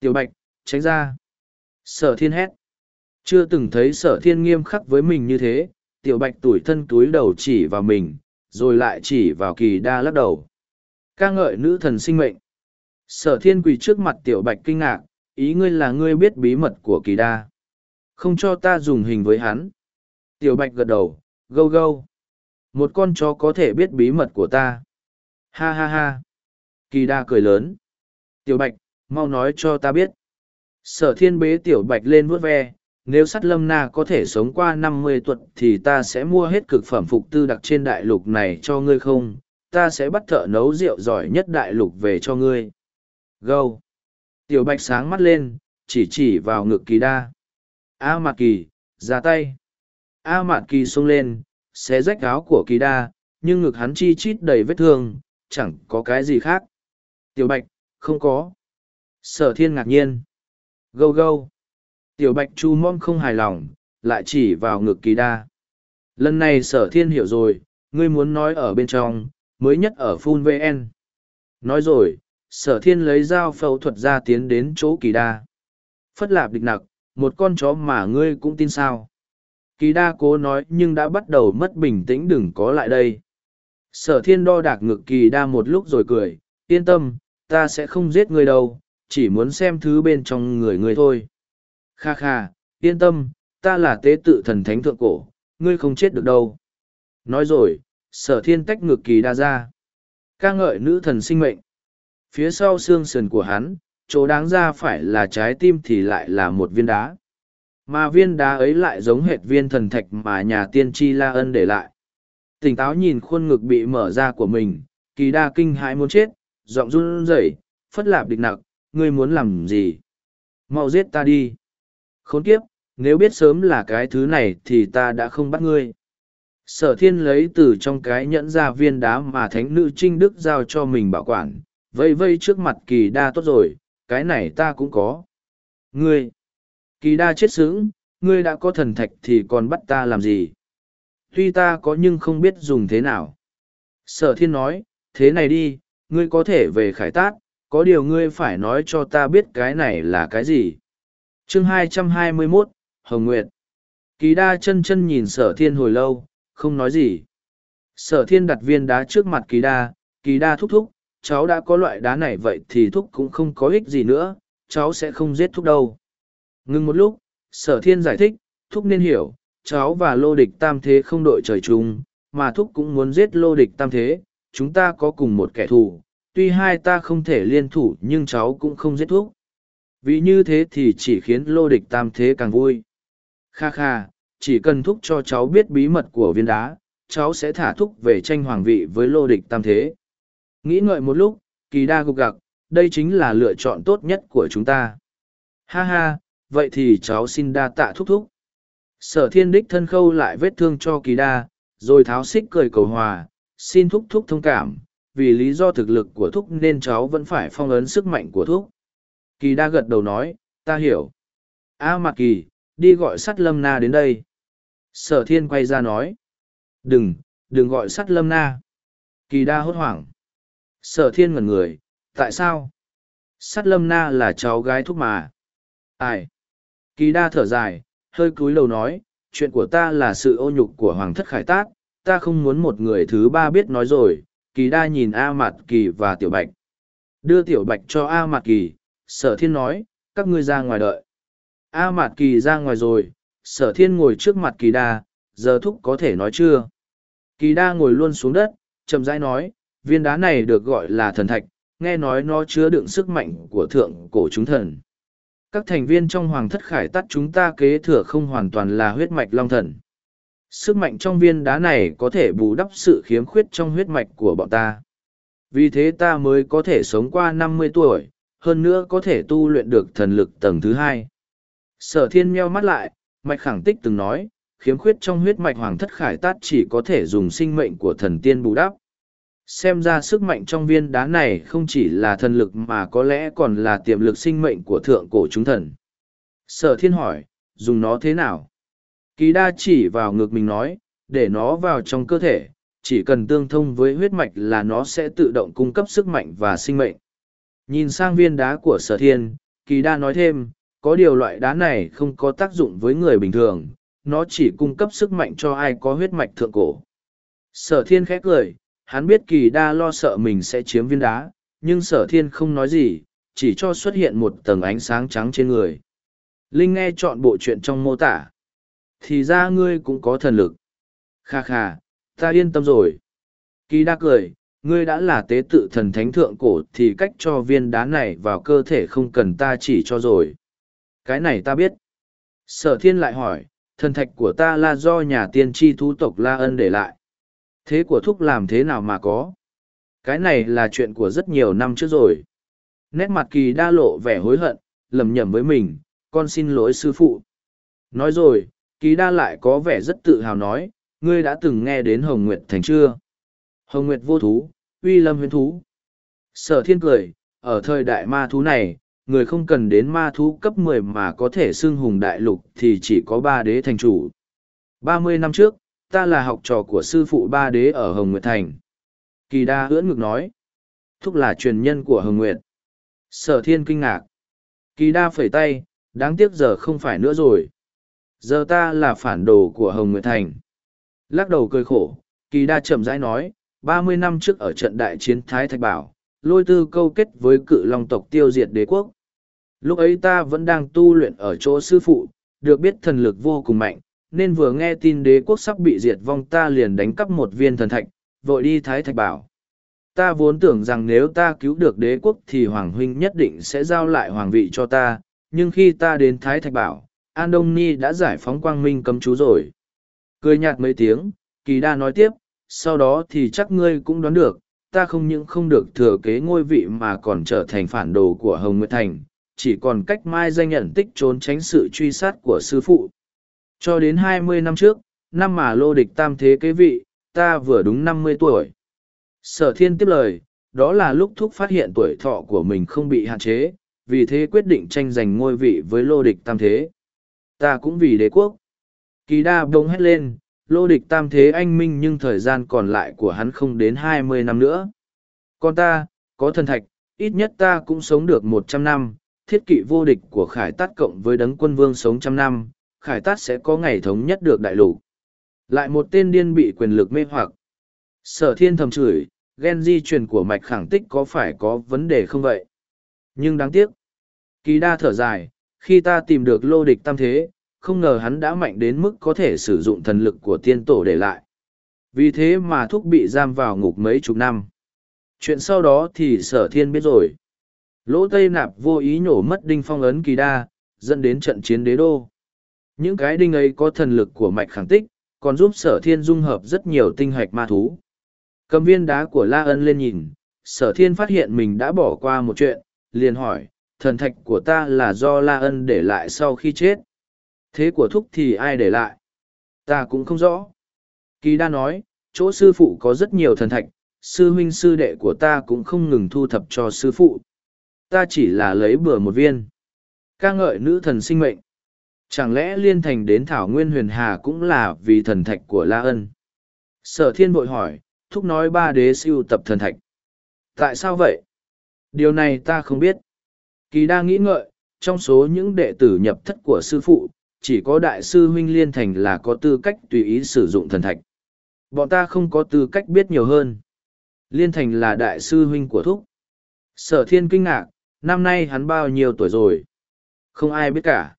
Tiểu bạch, tránh ra. Sở thiên hét. Chưa từng thấy sở thiên nghiêm khắc với mình như thế, tiểu bạch tủi thân túi đầu chỉ vào mình, rồi lại chỉ vào kỳ đa lắc đầu. ca ngợi nữ thần sinh mệnh. Sở thiên quỳ trước mặt tiểu bạch kinh ngạc, ý ngươi là ngươi biết bí mật của kỳ đa. Không cho ta dùng hình với hắn. Tiểu bạch gật đầu, gâu gâu. Một con chó có thể biết bí mật của ta. Ha ha ha. Kỳ đa cười lớn. Tiểu bạch, mau nói cho ta biết. Sở thiên bế tiểu bạch lên vuốt ve, nếu sắt lâm na có thể sống qua năm mươi tuần thì ta sẽ mua hết cực phẩm phục tư đặc trên đại lục này cho ngươi không ta sẽ bắt thợ nấu rượu giỏi nhất đại lục về cho ngươi gâu. Tiểu bạch sáng mắt lên chỉ chỉ vào ngực kỳ đa. A Mạt kỳ ra tay. A Mạt kỳ xông lên xé rách áo của kỳ đa nhưng ngực hắn chi chít đầy vết thương chẳng có cái gì khác. Tiểu bạch không có. Sở thiên ngạc nhiên. Gâu gâu. Tiểu bạch chu mom không hài lòng, lại chỉ vào ngực kỳ đa. Lần này sở thiên hiểu rồi, ngươi muốn nói ở bên trong, mới nhất ở Phun VN. Nói rồi, sở thiên lấy dao phẫu thuật ra tiến đến chỗ kỳ đa. Phất lạp địch nặc, một con chó mà ngươi cũng tin sao. Kỳ đa cố nói nhưng đã bắt đầu mất bình tĩnh đừng có lại đây. Sở thiên đo đạc ngực kỳ đa một lúc rồi cười, yên tâm, ta sẽ không giết ngươi đâu, chỉ muốn xem thứ bên trong người ngươi thôi. Kha kha, yên tâm, ta là tế tự thần thánh thượng cổ, ngươi không chết được đâu. Nói rồi, sở thiên tách ngược kỳ đa ra. ca ngợi nữ thần sinh mệnh. Phía sau xương sườn của hắn, chỗ đáng ra phải là trái tim thì lại là một viên đá. Mà viên đá ấy lại giống hệt viên thần thạch mà nhà tiên tri La Ân để lại. Tỉnh táo nhìn khuôn ngực bị mở ra của mình, kỳ đa kinh hãi muốn chết, giọng run rẩy, phất lạp địch nặc, ngươi muốn làm gì? Mau giết ta đi. Khốn kiếp, nếu biết sớm là cái thứ này thì ta đã không bắt ngươi. Sở thiên lấy từ trong cái nhẫn ra viên đá mà thánh nữ trinh đức giao cho mình bảo quản, vây vây trước mặt kỳ đa tốt rồi, cái này ta cũng có. Ngươi, kỳ đa chết sướng, ngươi đã có thần thạch thì còn bắt ta làm gì? Tuy ta có nhưng không biết dùng thế nào. Sở thiên nói, thế này đi, ngươi có thể về khải tát, có điều ngươi phải nói cho ta biết cái này là cái gì chương 221, Hồng Nguyệt. Kỳ đa chân chân nhìn sở thiên hồi lâu, không nói gì. Sở thiên đặt viên đá trước mặt kỳ đa, kỳ đa thúc thúc, cháu đã có loại đá này vậy thì thúc cũng không có ích gì nữa, cháu sẽ không giết thúc đâu. Ngừng một lúc, sở thiên giải thích, thúc nên hiểu, cháu và lô địch tam thế không đội trời chung, mà thúc cũng muốn giết lô địch tam thế, chúng ta có cùng một kẻ thù, tuy hai ta không thể liên thủ nhưng cháu cũng không giết thúc. Vì như thế thì chỉ khiến lô địch tam thế càng vui. Kha kha, chỉ cần thúc cho cháu biết bí mật của viên đá, cháu sẽ thả thúc về tranh hoàng vị với lô địch tam thế. Nghĩ ngợi một lúc, kỳ đa gục gặc, đây chính là lựa chọn tốt nhất của chúng ta. Ha ha, vậy thì cháu xin đa tạ thúc thúc. Sở thiên đích thân khâu lại vết thương cho kỳ đa, rồi tháo xích cười cầu hòa, xin thúc thúc thông cảm, vì lý do thực lực của thúc nên cháu vẫn phải phong ấn sức mạnh của thúc. Kỳ đa gật đầu nói, ta hiểu. A à, kỳ, đi gọi sắt lâm na đến đây. Sở thiên quay ra nói. Đừng, đừng gọi sắt lâm na. Kỳ đa hốt hoảng. Sở thiên ngẩn người, tại sao? Sắt lâm na là cháu gái thúc mà. Ai? Kỳ đa thở dài, hơi cúi đầu nói, chuyện của ta là sự ô nhục của hoàng thất khải tác, ta không muốn một người thứ ba biết nói rồi. Kỳ đa nhìn A Mạt Kỳ và Tiểu Bạch. Đưa Tiểu Bạch cho A Mạt Kỳ, sở thiên nói các ngươi ra ngoài đợi a mạt kỳ ra ngoài rồi sở thiên ngồi trước mặt kỳ đa giờ thúc có thể nói chưa kỳ đa ngồi luôn xuống đất chậm rãi nói viên đá này được gọi là thần thạch nghe nói nó chứa đựng sức mạnh của thượng cổ chúng thần các thành viên trong hoàng thất khải tắt chúng ta kế thừa không hoàn toàn là huyết mạch long thần. Sức mạnh trong viên đá này có thể bù đắp sự khiếm khuyết trong huyết mạch của bọn ta. Vì thế ta mới có thể sống qua năm mươi tuổi, hơn nữa có thể tu luyện được thần lực tầng thứ hai. Sở thiên meo mắt lại, mạch khẳng tích từng nói, khiếm khuyết trong huyết mạch hoàng thất khải tát chỉ có thể dùng sinh mệnh của thần tiên bù đắp. Xem ra sức mạnh trong viên đá này không chỉ là thần lực mà có lẽ còn là tiềm lực sinh mệnh của thượng cổ chúng thần. Sở thiên hỏi, dùng nó thế nào? Kỳ đa chỉ vào ngực mình nói, để nó vào trong cơ thể, chỉ cần tương thông với huyết mạch là nó sẽ tự động cung cấp sức mạnh và sinh mệnh. Nhìn sang viên đá của sở thiên, kỳ đa nói thêm, có điều loại đá này không có tác dụng với người bình thường, nó chỉ cung cấp sức mạnh cho ai có huyết mạch thượng cổ. Sở thiên khẽ cười, hắn biết kỳ đa lo sợ mình sẽ chiếm viên đá, nhưng sở thiên không nói gì, chỉ cho xuất hiện một tầng ánh sáng trắng trên người. Linh nghe chọn bộ chuyện trong mô tả. Thì ra ngươi cũng có thần lực. Kha kha, ta yên tâm rồi. Kỳ đa cười, ngươi đã là tế tự thần thánh thượng cổ thì cách cho viên đá này vào cơ thể không cần ta chỉ cho rồi. Cái này ta biết. Sở thiên lại hỏi, thần thạch của ta là do nhà tiên tri thú tộc La Ân để lại. Thế của thúc làm thế nào mà có? Cái này là chuyện của rất nhiều năm trước rồi. Nét mặt kỳ đa lộ vẻ hối hận, lầm nhầm với mình, con xin lỗi sư phụ. Nói rồi, kỳ đa lại có vẻ rất tự hào nói, ngươi đã từng nghe đến Hồng Nguyệt Thành chưa? Hồng Nguyệt vô thú, uy lâm huyến thú. Sở thiên cười, ở thời đại ma thú này, người không cần đến ma thú cấp mười mà có thể xưng hùng đại lục thì chỉ có ba đế thành chủ. Ba mươi năm trước, ta là học trò của sư phụ ba đế ở Hồng Nguyệt Thành. Kỳ đa ưỡn ngực nói. Thúc là truyền nhân của Hồng Nguyệt. Sở thiên kinh ngạc. Kỳ đa phẩy tay, đáng tiếc giờ không phải nữa rồi. Giờ ta là phản đồ của Hồng Nguyệt Thành. Lắc đầu cười khổ, kỳ đa chậm rãi nói, ba mươi năm trước ở trận đại chiến Thái Thạch Bảo, lôi tư câu kết với cự long tộc tiêu diệt đế quốc. Lúc ấy ta vẫn đang tu luyện ở chỗ sư phụ, được biết thần lực vô cùng mạnh, nên vừa nghe tin đế quốc sắp bị diệt vong ta liền đánh cắp một viên thần thạch, vội đi Thái Thạch Bảo. Ta vốn tưởng rằng nếu ta cứu được đế quốc thì Hoàng Huynh nhất định sẽ giao lại hoàng vị cho ta, nhưng khi ta đến Thái Thạch Bảo, An Đông Ni đã giải phóng quang minh cấm chú rồi. Cười nhạt mấy tiếng, Kỳ Đa nói tiếp, sau đó thì chắc ngươi cũng đoán được, ta không những không được thừa kế ngôi vị mà còn trở thành phản đồ của Hồng Nguyệt Thành, chỉ còn cách mai danh nhận tích trốn tránh sự truy sát của sư phụ. Cho đến hai mươi năm trước, năm mà lô địch tam thế kế vị, ta vừa đúng năm mươi tuổi. Sở thiên tiếp lời, đó là lúc thúc phát hiện tuổi thọ của mình không bị hạn chế, vì thế quyết định tranh giành ngôi vị với lô địch tam thế. Ta cũng vì đế quốc. Kỳ đa bông hét lên, lô địch tam thế anh minh nhưng thời gian còn lại của hắn không đến hai mươi năm nữa. Còn ta, có thần thạch, ít nhất ta cũng sống được một trăm năm, thiết kỵ vô địch của khải tát cộng với đấng quân vương sống trăm năm, khải tát sẽ có ngày thống nhất được đại lục. Lại một tên điên bị quyền lực mê hoặc. Sở thiên thầm chửi, ghen di truyền của mạch khẳng tích có phải có vấn đề không vậy? Nhưng đáng tiếc. Kỳ đa thở dài, khi ta tìm được lô địch tam thế, không ngờ hắn đã mạnh đến mức có thể sử dụng thần lực của tiên tổ để lại. Vì thế mà thúc bị giam vào ngục mấy chục năm. Chuyện sau đó thì sở thiên biết rồi. Lỗ Tây Nạp vô ý nhổ mất đinh phong ấn kỳ đa, dẫn đến trận chiến đế đô. Những cái đinh ấy có thần lực của mạch khẳng tích, còn giúp sở thiên dung hợp rất nhiều tinh hạch ma thú. Cầm viên đá của La Ân lên nhìn, sở thiên phát hiện mình đã bỏ qua một chuyện, liền hỏi, thần thạch của ta là do La Ân để lại sau khi chết. Thế của thúc thì ai để lại? Ta cũng không rõ. Kỳ đa nói, chỗ sư phụ có rất nhiều thần thạch, sư huynh sư đệ của ta cũng không ngừng thu thập cho sư phụ. Ta chỉ là lấy bừa một viên. ca ngợi nữ thần sinh mệnh. Chẳng lẽ liên thành đến Thảo Nguyên Huyền Hà cũng là vì thần thạch của La Ân? Sở thiên bội hỏi, thúc nói ba đế siêu tập thần thạch. Tại sao vậy? Điều này ta không biết. Kỳ đa nghĩ ngợi, trong số những đệ tử nhập thất của sư phụ, chỉ có đại sư huynh liên thành là có tư cách tùy ý sử dụng thần thạch. Bọn ta không có tư cách biết nhiều hơn. Liên thành là đại sư huynh của thúc. Sở thiên kinh ngạc, năm nay hắn bao nhiêu tuổi rồi? Không ai biết cả.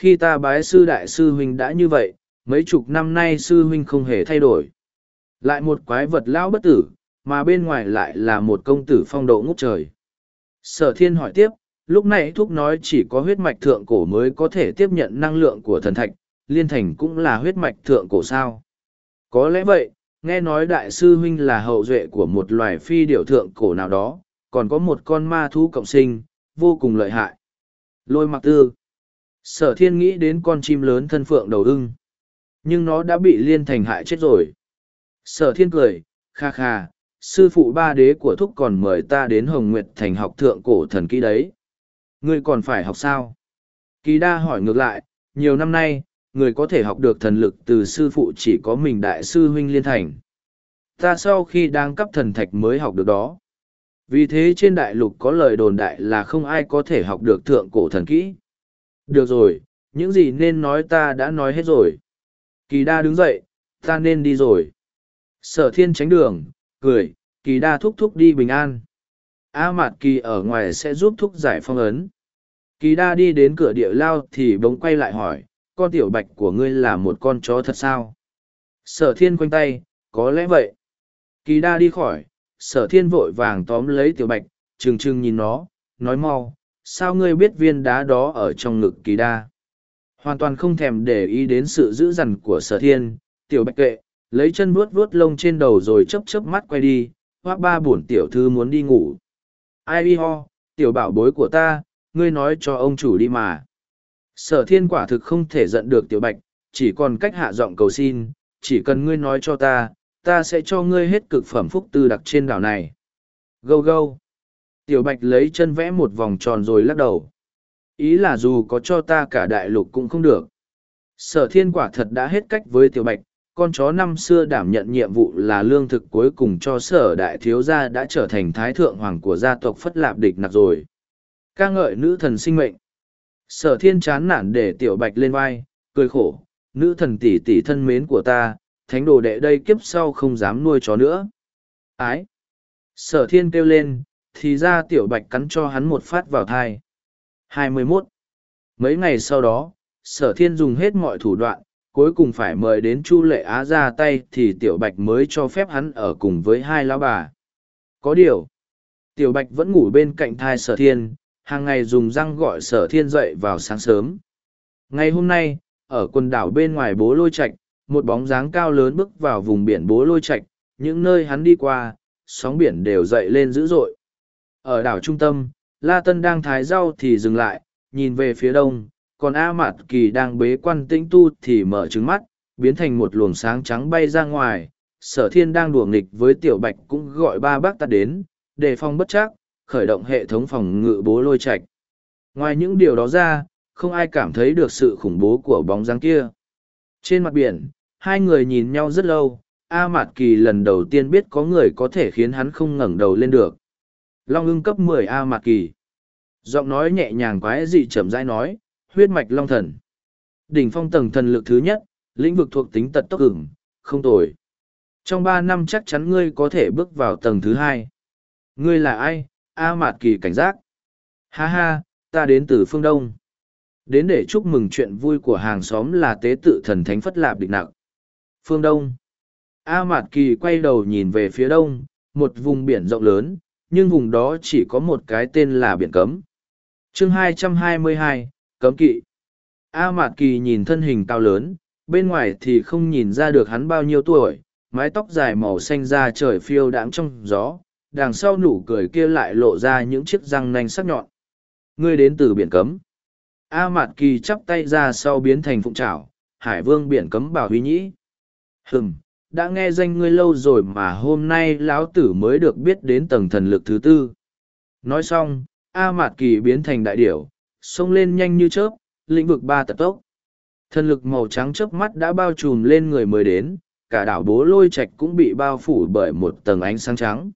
Khi ta bái sư đại sư huynh đã như vậy, mấy chục năm nay sư huynh không hề thay đổi. Lại một quái vật lão bất tử, mà bên ngoài lại là một công tử phong độ ngút trời. Sở thiên hỏi tiếp, lúc này thúc nói chỉ có huyết mạch thượng cổ mới có thể tiếp nhận năng lượng của thần thạch liên thành cũng là huyết mạch thượng cổ sao có lẽ vậy nghe nói đại sư huynh là hậu duệ của một loài phi điệu thượng cổ nào đó còn có một con ma thú cộng sinh vô cùng lợi hại lôi mặc tư sở thiên nghĩ đến con chim lớn thân phượng đầu ưng. Nhưng nó đã bị liên thành hại chết rồi. Sở thiên cười, kha kha, sư phụ ba đế của thúc còn mời ta đến hồng nguyệt thành học thượng cổ thần kỹ đấy. Ngươi còn phải học sao? Kỳ đa hỏi ngược lại, nhiều năm nay, người có thể học được thần lực từ sư phụ chỉ có mình đại sư huynh liên thành. Ta sau khi đang cấp thần thạch mới học được đó. Vì thế trên đại lục có lời đồn đại là không ai có thể học được thượng cổ thần kỹ được rồi, những gì nên nói ta đã nói hết rồi. Kỳ đa đứng dậy, ta nên đi rồi. Sở thiên tránh đường, cười, kỳ đa thúc thúc đi bình an. A mạt kỳ ở ngoài sẽ giúp thúc giải phong ấn. Kỳ đa đi đến cửa địa lao thì bỗng quay lại hỏi, con tiểu bạch của ngươi là một con chó thật sao? Sở thiên quanh tay, có lẽ vậy. Kỳ đa đi khỏi, sở thiên vội vàng tóm lấy tiểu bạch, trừng trừng nhìn nó, nói mau sao ngươi biết viên đá đó ở trong ngực kỳ đa? Hoàn toàn không thèm để ý đến sự dữ dằn của sở thiên, tiểu bạch kệ, lấy chân vuốt vuốt lông trên đầu rồi chấp chấp mắt quay đi hoác ba bổn tiểu thư muốn đi ngủ. Ai y ho, tiểu bảo bối của ta, ngươi nói cho ông chủ đi mà. Sở thiên quả thực không thể giận được tiểu bạch, chỉ còn cách hạ giọng cầu xin, chỉ cần ngươi nói cho ta ta sẽ cho ngươi hết cực phẩm phúc tư đặc trên đảo này. Gâu gâu tiểu bạch lấy chân vẽ một vòng tròn rồi lắc đầu. Ý là dù có cho ta cả đại lục cũng không được. Sở thiên quả thật đã hết cách với tiểu bạch, con chó năm xưa đảm nhận nhiệm vụ là lương thực cuối cùng cho sở đại thiếu gia đã trở thành thái thượng hoàng của gia tộc phất lạp địch nặc rồi. Ca ngợi nữ thần sinh mệnh. Sở thiên chán nản để tiểu bạch lên vai, cười khổ, nữ thần tỷ tỷ thân mến của ta, thánh đồ đệ đây kiếp sau không dám nuôi chó nữa. Ái. Sở thiên kêu lên thì ra tiểu bạch cắn cho hắn một phát vào thai. 21. mấy ngày sau đó sở thiên dùng hết mọi thủ đoạn cuối cùng phải mời đến chu lệ á ra tay thì tiểu bạch mới cho phép hắn ở cùng với hai lão bà. Có điều tiểu bạch vẫn ngủ bên cạnh thai sở thiên hàng ngày dùng răng gọi sở thiên dậy vào sáng sớm. Ngày hôm nay ở quần đảo bên ngoài bố lôi Trạch, một bóng dáng cao lớn bước vào vùng biển bố lôi Trạch, những nơi hắn đi qua sóng biển đều dậy lên dữ dội ở đảo trung tâm la tân đang thái rau thì dừng lại nhìn về phía đông còn A Mạt Kỳ đang bế quan tĩnh tu thì mở trứng mắt, biến thành một luồng sáng trắng bay ra ngoài. Sở thiên đang đùa nghịch với tiểu bạch cũng gọi ba bác ta đến, đề phòng bất chắc, khởi động hệ thống phòng ngự bố lôi Trạch. Ngoài những điều đó ra, không ai cảm thấy được sự khủng bố của bóng dáng kia. Trên mặt biển, hai người nhìn nhau rất lâu, A Mạt Kỳ lần đầu tiên biết có người có thể khiến hắn không ngẩng đầu lên được. Long ưng cấp mười A Mạt Kỳ. Giọng nói nhẹ nhàng quái dị chậm rãi nói, huyết mạch long thần. Đỉnh phong tầng thần lực thứ nhất, lĩnh vực thuộc tính tật tốc ửng, không tồi. Trong ba năm chắc chắn ngươi có thể bước vào tầng thứ hai. Ngươi là ai? A Mạt Kỳ cảnh giác. Ha ha, ta đến từ phương Đông. Đến để chúc mừng chuyện vui của hàng xóm là tế tự thần thánh phất lạp địch nặng. Phương Đông. A Mạt Kỳ quay đầu nhìn về phía đông, một vùng biển rộng lớn, nhưng vùng đó chỉ có một cái tên là biển cấm. chương 222, cấm kỵ. A Mạt Kỳ nhìn thân hình cao lớn, bên ngoài thì không nhìn ra được hắn bao nhiêu tuổi, mái tóc dài màu xanh da trời phiêu đãng trong gió, đằng sau nụ cười kia lại lộ ra những chiếc răng nanh sắc nhọn. Ngươi đến từ biển cấm. A Mạt Kỳ chắp tay ra sau biến thành phụng trảo, hải vương biển cấm bảo huy nhĩ. Hừm, đã nghe danh ngươi lâu rồi mà hôm nay lão tử mới được biết đến tầng thần lực thứ tư. Nói xong, A Mạt Kỳ biến thành đại điểu, xông lên nhanh như chớp, lĩnh vực ba tật tốc. Thần lực màu trắng chớp mắt đã bao trùm lên người mới đến, cả đảo bố lôi Trạch cũng bị bao phủ bởi một tầng ánh sáng trắng.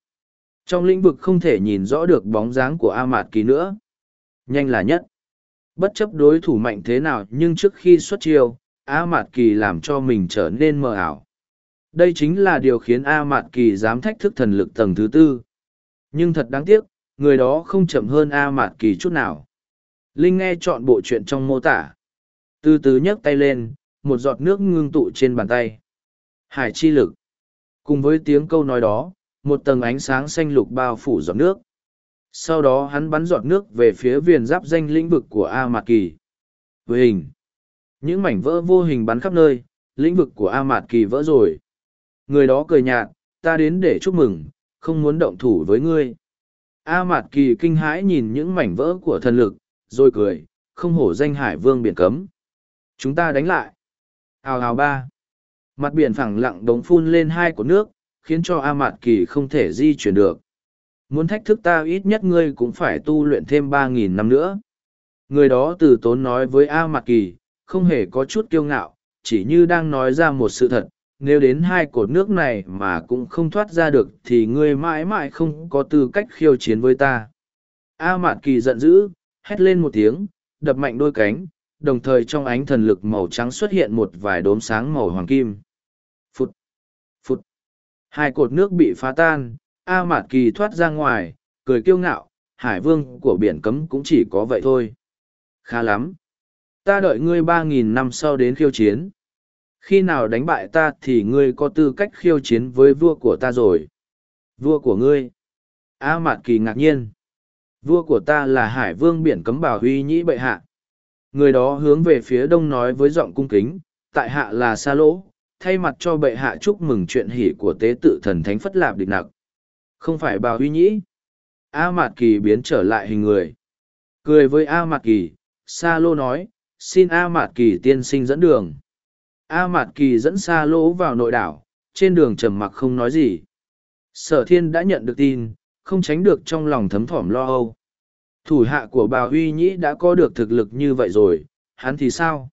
Trong lĩnh vực không thể nhìn rõ được bóng dáng của A Mạt Kỳ nữa. Nhanh là nhất. Bất chấp đối thủ mạnh thế nào nhưng trước khi xuất chiêu, A Mạt Kỳ làm cho mình trở nên mờ ảo. Đây chính là điều khiến A Mạt Kỳ dám thách thức thần lực tầng thứ tư. Nhưng thật đáng tiếc, người đó không chậm hơn A Mạt Kỳ chút nào. Linh nghe chọn bộ chuyện trong mô tả. Từ từ nhấc tay lên, một giọt nước ngưng tụ trên bàn tay. Hải chi lực. Cùng với tiếng câu nói đó, một tầng ánh sáng xanh lục bao phủ giọt nước. sau đó hắn bắn giọt nước về phía viền giáp danh lĩnh vực của a mạt kỳ với hình những mảnh vỡ vô hình bắn khắp nơi lĩnh vực của a mạt kỳ vỡ rồi người đó cười nhạt, ta đến để chúc mừng, không muốn động thủ với ngươi. A mạt kỳ kinh hãi nhìn những mảnh vỡ của thần lực, rồi cười, không hổ danh hải vương biển cấm. Chúng ta đánh lại. Hào hào ba. Mặt biển phẳng lặng đống phun lên hai của nước, khiến cho a mạt kỳ không thể di chuyển được. Muốn thách thức ta ít nhất ngươi cũng phải tu luyện thêm ba nghìn năm nữa. Người đó từ tốn nói với a mạt kỳ, không hề có chút kiêu ngạo, chỉ như đang nói ra một sự thật nếu đến hai cột nước này mà cũng không thoát ra được thì ngươi mãi mãi không có tư cách khiêu chiến với ta. A Mạn kỳ giận dữ, hét lên một tiếng, đập mạnh đôi cánh, đồng thời trong ánh thần lực màu trắng xuất hiện một vài đốm sáng màu hoàng kim. Phút phút hai cột nước bị phá tan, a Mạn kỳ thoát ra ngoài, cười kiêu ngạo, hải vương của biển cấm cũng chỉ có vậy thôi. Khá lắm. Ta đợi ngươi ba nghìn năm sau đến khiêu chiến khi nào đánh bại ta thì ngươi có tư cách khiêu chiến với vua của ta rồi. Vua của ngươi? A mạt kỳ ngạc nhiên. Vua của ta là hải vương biển cấm bảo huy nhĩ bệ hạ. Người đó hướng về phía đông nói với giọng cung kính, tại hạ là sa lỗ, thay mặt cho bệ hạ chúc mừng chuyện hỷ của tế tự thần thánh phất lạp địch nặc. Không phải bảo huy nhĩ? A mạt kỳ biến trở lại hình người. Cười với a mạt kỳ, sa lô nói, xin a mạt kỳ tiên sinh dẫn đường a mạt kỳ dẫn sa lỗ vào nội đảo trên đường trầm mặc không nói gì. Sở thiên đã nhận được tin không tránh được trong lòng thấm thỏm lo âu. Thủ hạ của bà huy nhĩ đã có được thực lực như vậy rồi hắn thì sao?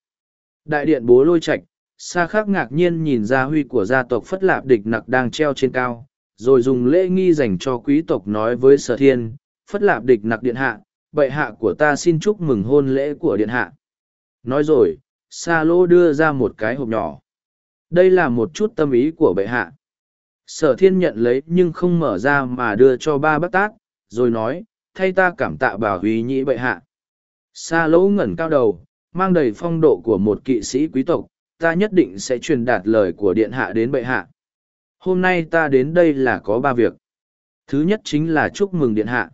Đại điện bố lôi Trạch, xa khác ngạc nhiên nhìn ra huy của gia tộc phất lạp địch nặc đang treo trên cao rồi dùng lễ nghi dành cho quý tộc nói với sở thiên phất lạp địch nặc điện hạ bệ hạ của ta xin chúc mừng hôn lễ của điện hạ. Nói rồi xa lô đưa ra một cái hộp nhỏ. Đây là một chút tâm ý của bệ hạ. Sở thiên nhận lấy nhưng không mở ra mà đưa cho ba bác tát, rồi nói, thay ta cảm tạ bà húy nhĩ bệ hạ. Xa lỗ ngẩn cao đầu, mang đầy phong độ của một kỵ sĩ quý tộc, ta nhất định sẽ truyền đạt lời của điện hạ đến bệ hạ. Hôm nay ta đến đây là có ba việc. Thứ nhất chính là chúc mừng điện hạ.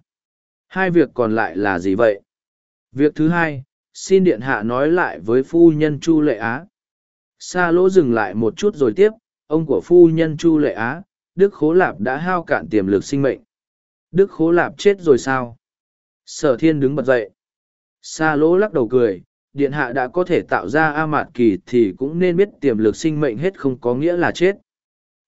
Hai việc còn lại là gì vậy? Việc thứ hai xin điện hạ nói lại với phu nhân chu lệ á. Sa lỗ dừng lại một chút rồi tiếp, ông của phu nhân chu lệ á, đức khố lạp đã hao cạn tiềm lực sinh mệnh. Đức khố lạp chết rồi sao? Sở thiên đứng bật dậy. Sa lỗ lắc đầu cười, điện hạ đã có thể tạo ra a mạt kỳ thì cũng nên biết tiềm lực sinh mệnh hết không có nghĩa là chết.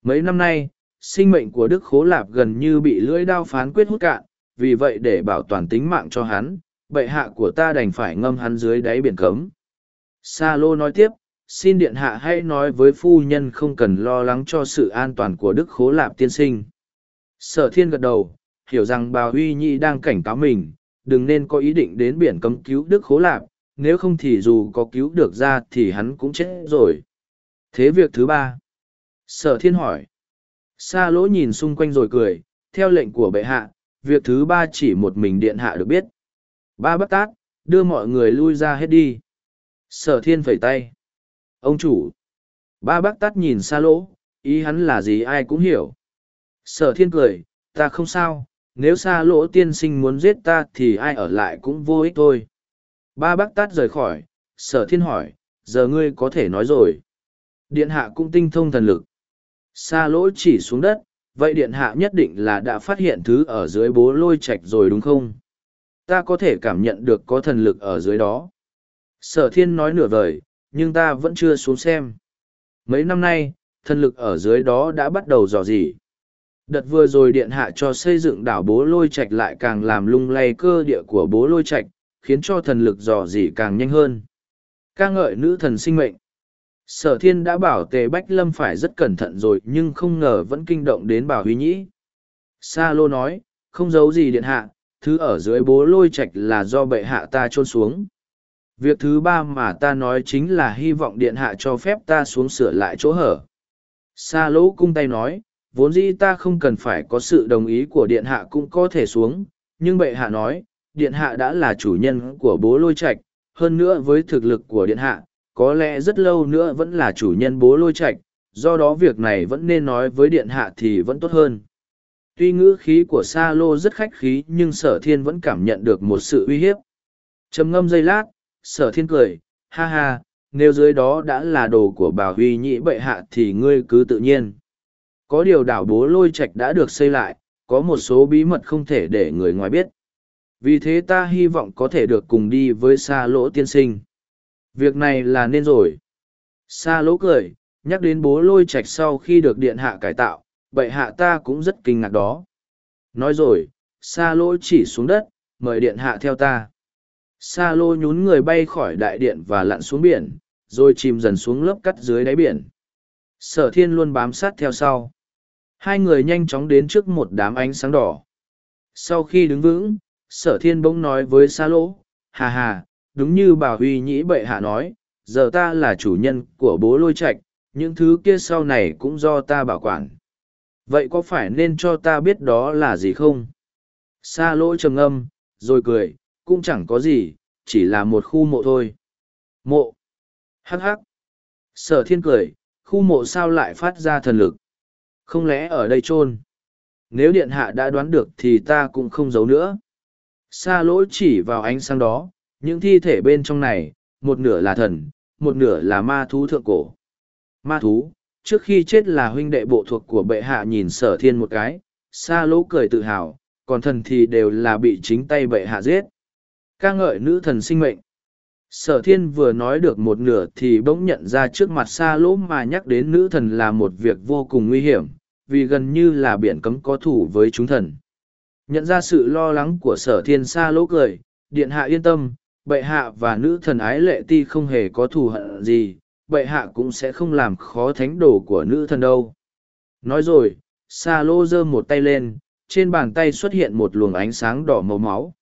Mấy năm nay, sinh mệnh của đức khố lạp gần như bị lưỡi đao phán quyết hút cạn, vì vậy để bảo toàn tính mạng cho hắn bệ hạ của ta đành phải ngâm hắn dưới đáy biển cấm. Sa lô nói tiếp, xin điện hạ hãy nói với phu nhân không cần lo lắng cho sự an toàn của đức khố lạp tiên sinh. Sở thiên gật đầu, hiểu rằng bà Huy Nhi đang cảnh cáo mình, đừng nên có ý định đến biển cấm cứu đức khố lạp, nếu không thì dù có cứu được ra thì hắn cũng chết rồi. Thế việc thứ ba. Sở thiên hỏi. Sa lỗ nhìn xung quanh rồi cười, theo lệnh của bệ hạ, việc thứ ba chỉ một mình điện hạ được biết. Ba bắt tát, đưa mọi người lui ra hết đi. Sở thiên phẩy tay. Ông chủ. Ba bác tát nhìn xa lỗ, ý hắn là gì ai cũng hiểu. Sở thiên cười, ta không sao, nếu xa lỗ tiên sinh muốn giết ta thì ai ở lại cũng vô ích thôi. Ba bác tát rời khỏi, sở thiên hỏi, giờ ngươi có thể nói rồi. Điện hạ cũng tinh thông thần lực. Xa lỗ chỉ xuống đất, vậy điện hạ nhất định là đã phát hiện thứ ở dưới bố lôi Trạch rồi đúng không? Ta có thể cảm nhận được có thần lực ở dưới đó. Sở thiên nói nửa vời, nhưng ta vẫn chưa xuống xem. Mấy năm nay, thần lực ở dưới đó đã bắt đầu dò dỉ. Đợt vừa rồi điện hạ cho xây dựng đảo bố lôi Trạch lại càng làm lung lay cơ địa của bố lôi Trạch, khiến cho thần lực dò dỉ càng nhanh hơn. ca ngợi nữ thần sinh mệnh. Sở thiên đã bảo tề Bách Lâm phải rất cẩn thận rồi nhưng không ngờ vẫn kinh động đến bảo huy nhĩ. Sa lô nói, không giấu gì điện hạ, thứ ở dưới bố lôi Trạch là do bệ hạ ta trôn xuống. Việc thứ ba mà ta nói chính là hy vọng điện hạ cho phép ta xuống sửa lại chỗ hở. Sa lỗ cung tay nói, vốn dĩ ta không cần phải có sự đồng ý của điện hạ cũng có thể xuống, nhưng bệ hạ nói, điện hạ đã là chủ nhân của bố lôi Trạch, hơn nữa với thực lực của điện hạ, có lẽ rất lâu nữa vẫn là chủ nhân bố lôi Trạch, do đó việc này vẫn nên nói với điện hạ thì vẫn tốt hơn tuy ngữ khí của sa lô rất khách khí, nhưng sở thiên vẫn cảm nhận được một sự uy hiếp. Trầm ngâm giây lát, sở thiên cười, ha ha, nếu dưới đó đã là đồ của bà huy nhĩ bệ hạ thì ngươi cứ tự nhiên. Có điều đảo bố lôi trạch đã được xây lại, có một số bí mật không thể để người ngoài biết. Vì thế ta hy vọng có thể được cùng đi với sa lỗ tiên sinh. Việc này là nên rồi. Sa lỗ cười, nhắc đến bố lôi trạch sau khi được điện hạ cải tạo bệ hạ ta cũng rất kinh ngạc đó. Nói rồi xa lỗ chỉ xuống đất mời điện hạ theo ta. Xa lô nhún người bay khỏi đại điện và lặn xuống biển rồi chìm dần xuống lớp cắt dưới đáy biển. Sở thiên luôn bám sát theo sau. Hai người nhanh chóng đến trước một đám ánh sáng đỏ. Sau khi đứng vững sở thiên bỗng nói với xa lô, hà hà đúng như bà huy nhĩ bệ hạ nói giờ ta là chủ nhân của bố lôi Trạch, những thứ kia sau này cũng do ta bảo quản vậy có phải nên cho ta biết đó là gì không? Xa lỗ trầm ngâm, rồi cười, cũng chẳng có gì, chỉ là một khu mộ thôi. Mộ. Hh sở thiên cười, khu mộ sao lại phát ra thần lực? Không lẽ ở đây chôn? Nếu điện hạ đã đoán được thì ta cũng không giấu nữa. Xa lỗ chỉ vào ánh sáng đó, những thi thể bên trong này, một nửa là thần, một nửa là ma thú thượng cổ. Ma thú trước khi chết là huynh đệ bộ thuộc của bệ hạ nhìn sở thiên một cái xa lỗ cười tự hào, còn thần thì đều là bị chính tay bệ hạ giết. Ca ngợi nữ thần sinh mệnh. Sở thiên vừa nói được một nửa thì bỗng nhận ra trước mặt xa lỗ mà nhắc đến nữ thần là một việc vô cùng nguy hiểm, vì gần như là biển cấm có thủ với chúng thần. Nhận ra sự lo lắng của sở thiên xa lỗ cười, điện hạ yên tâm, bệ hạ và nữ thần ái lệ ti không hề có thù hận gì bệ hạ cũng sẽ không làm khó thánh đồ của nữ thần đâu nói rồi xa lô giơ một tay lên trên bàn tay xuất hiện một luồng ánh sáng đỏ màu máu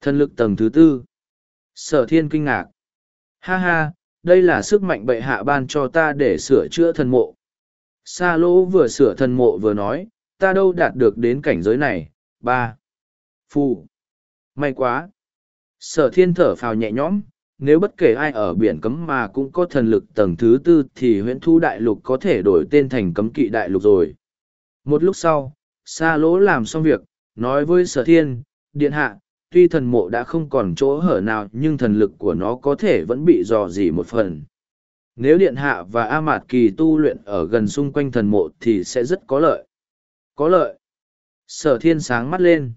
thần lực tầng thứ tư sở thiên kinh ngạc ha ha đây là sức mạnh bệ hạ ban cho ta để sửa chữa thần mộ Sa lỗ vừa sửa thần mộ vừa nói, ta đâu đạt được đến cảnh giới này. ba Phù. May quá. Sở thiên thở phào nhẹ nhõm, nếu bất kể ai ở biển cấm mà cũng có thần lực tầng thứ tư thì Huyễn thu đại lục có thể đổi tên thành cấm kỵ đại lục rồi. Một lúc sau, Sa lỗ làm xong việc, nói với sở thiên, điện hạ, tuy thần mộ đã không còn chỗ hở nào nhưng thần lực của nó có thể vẫn bị dò dỉ một phần. Nếu điện hạ và a mạt kỳ tu luyện ở gần xung quanh thần mộ thì sẽ rất có lợi. Có lợi? Sở thiên sáng mắt lên.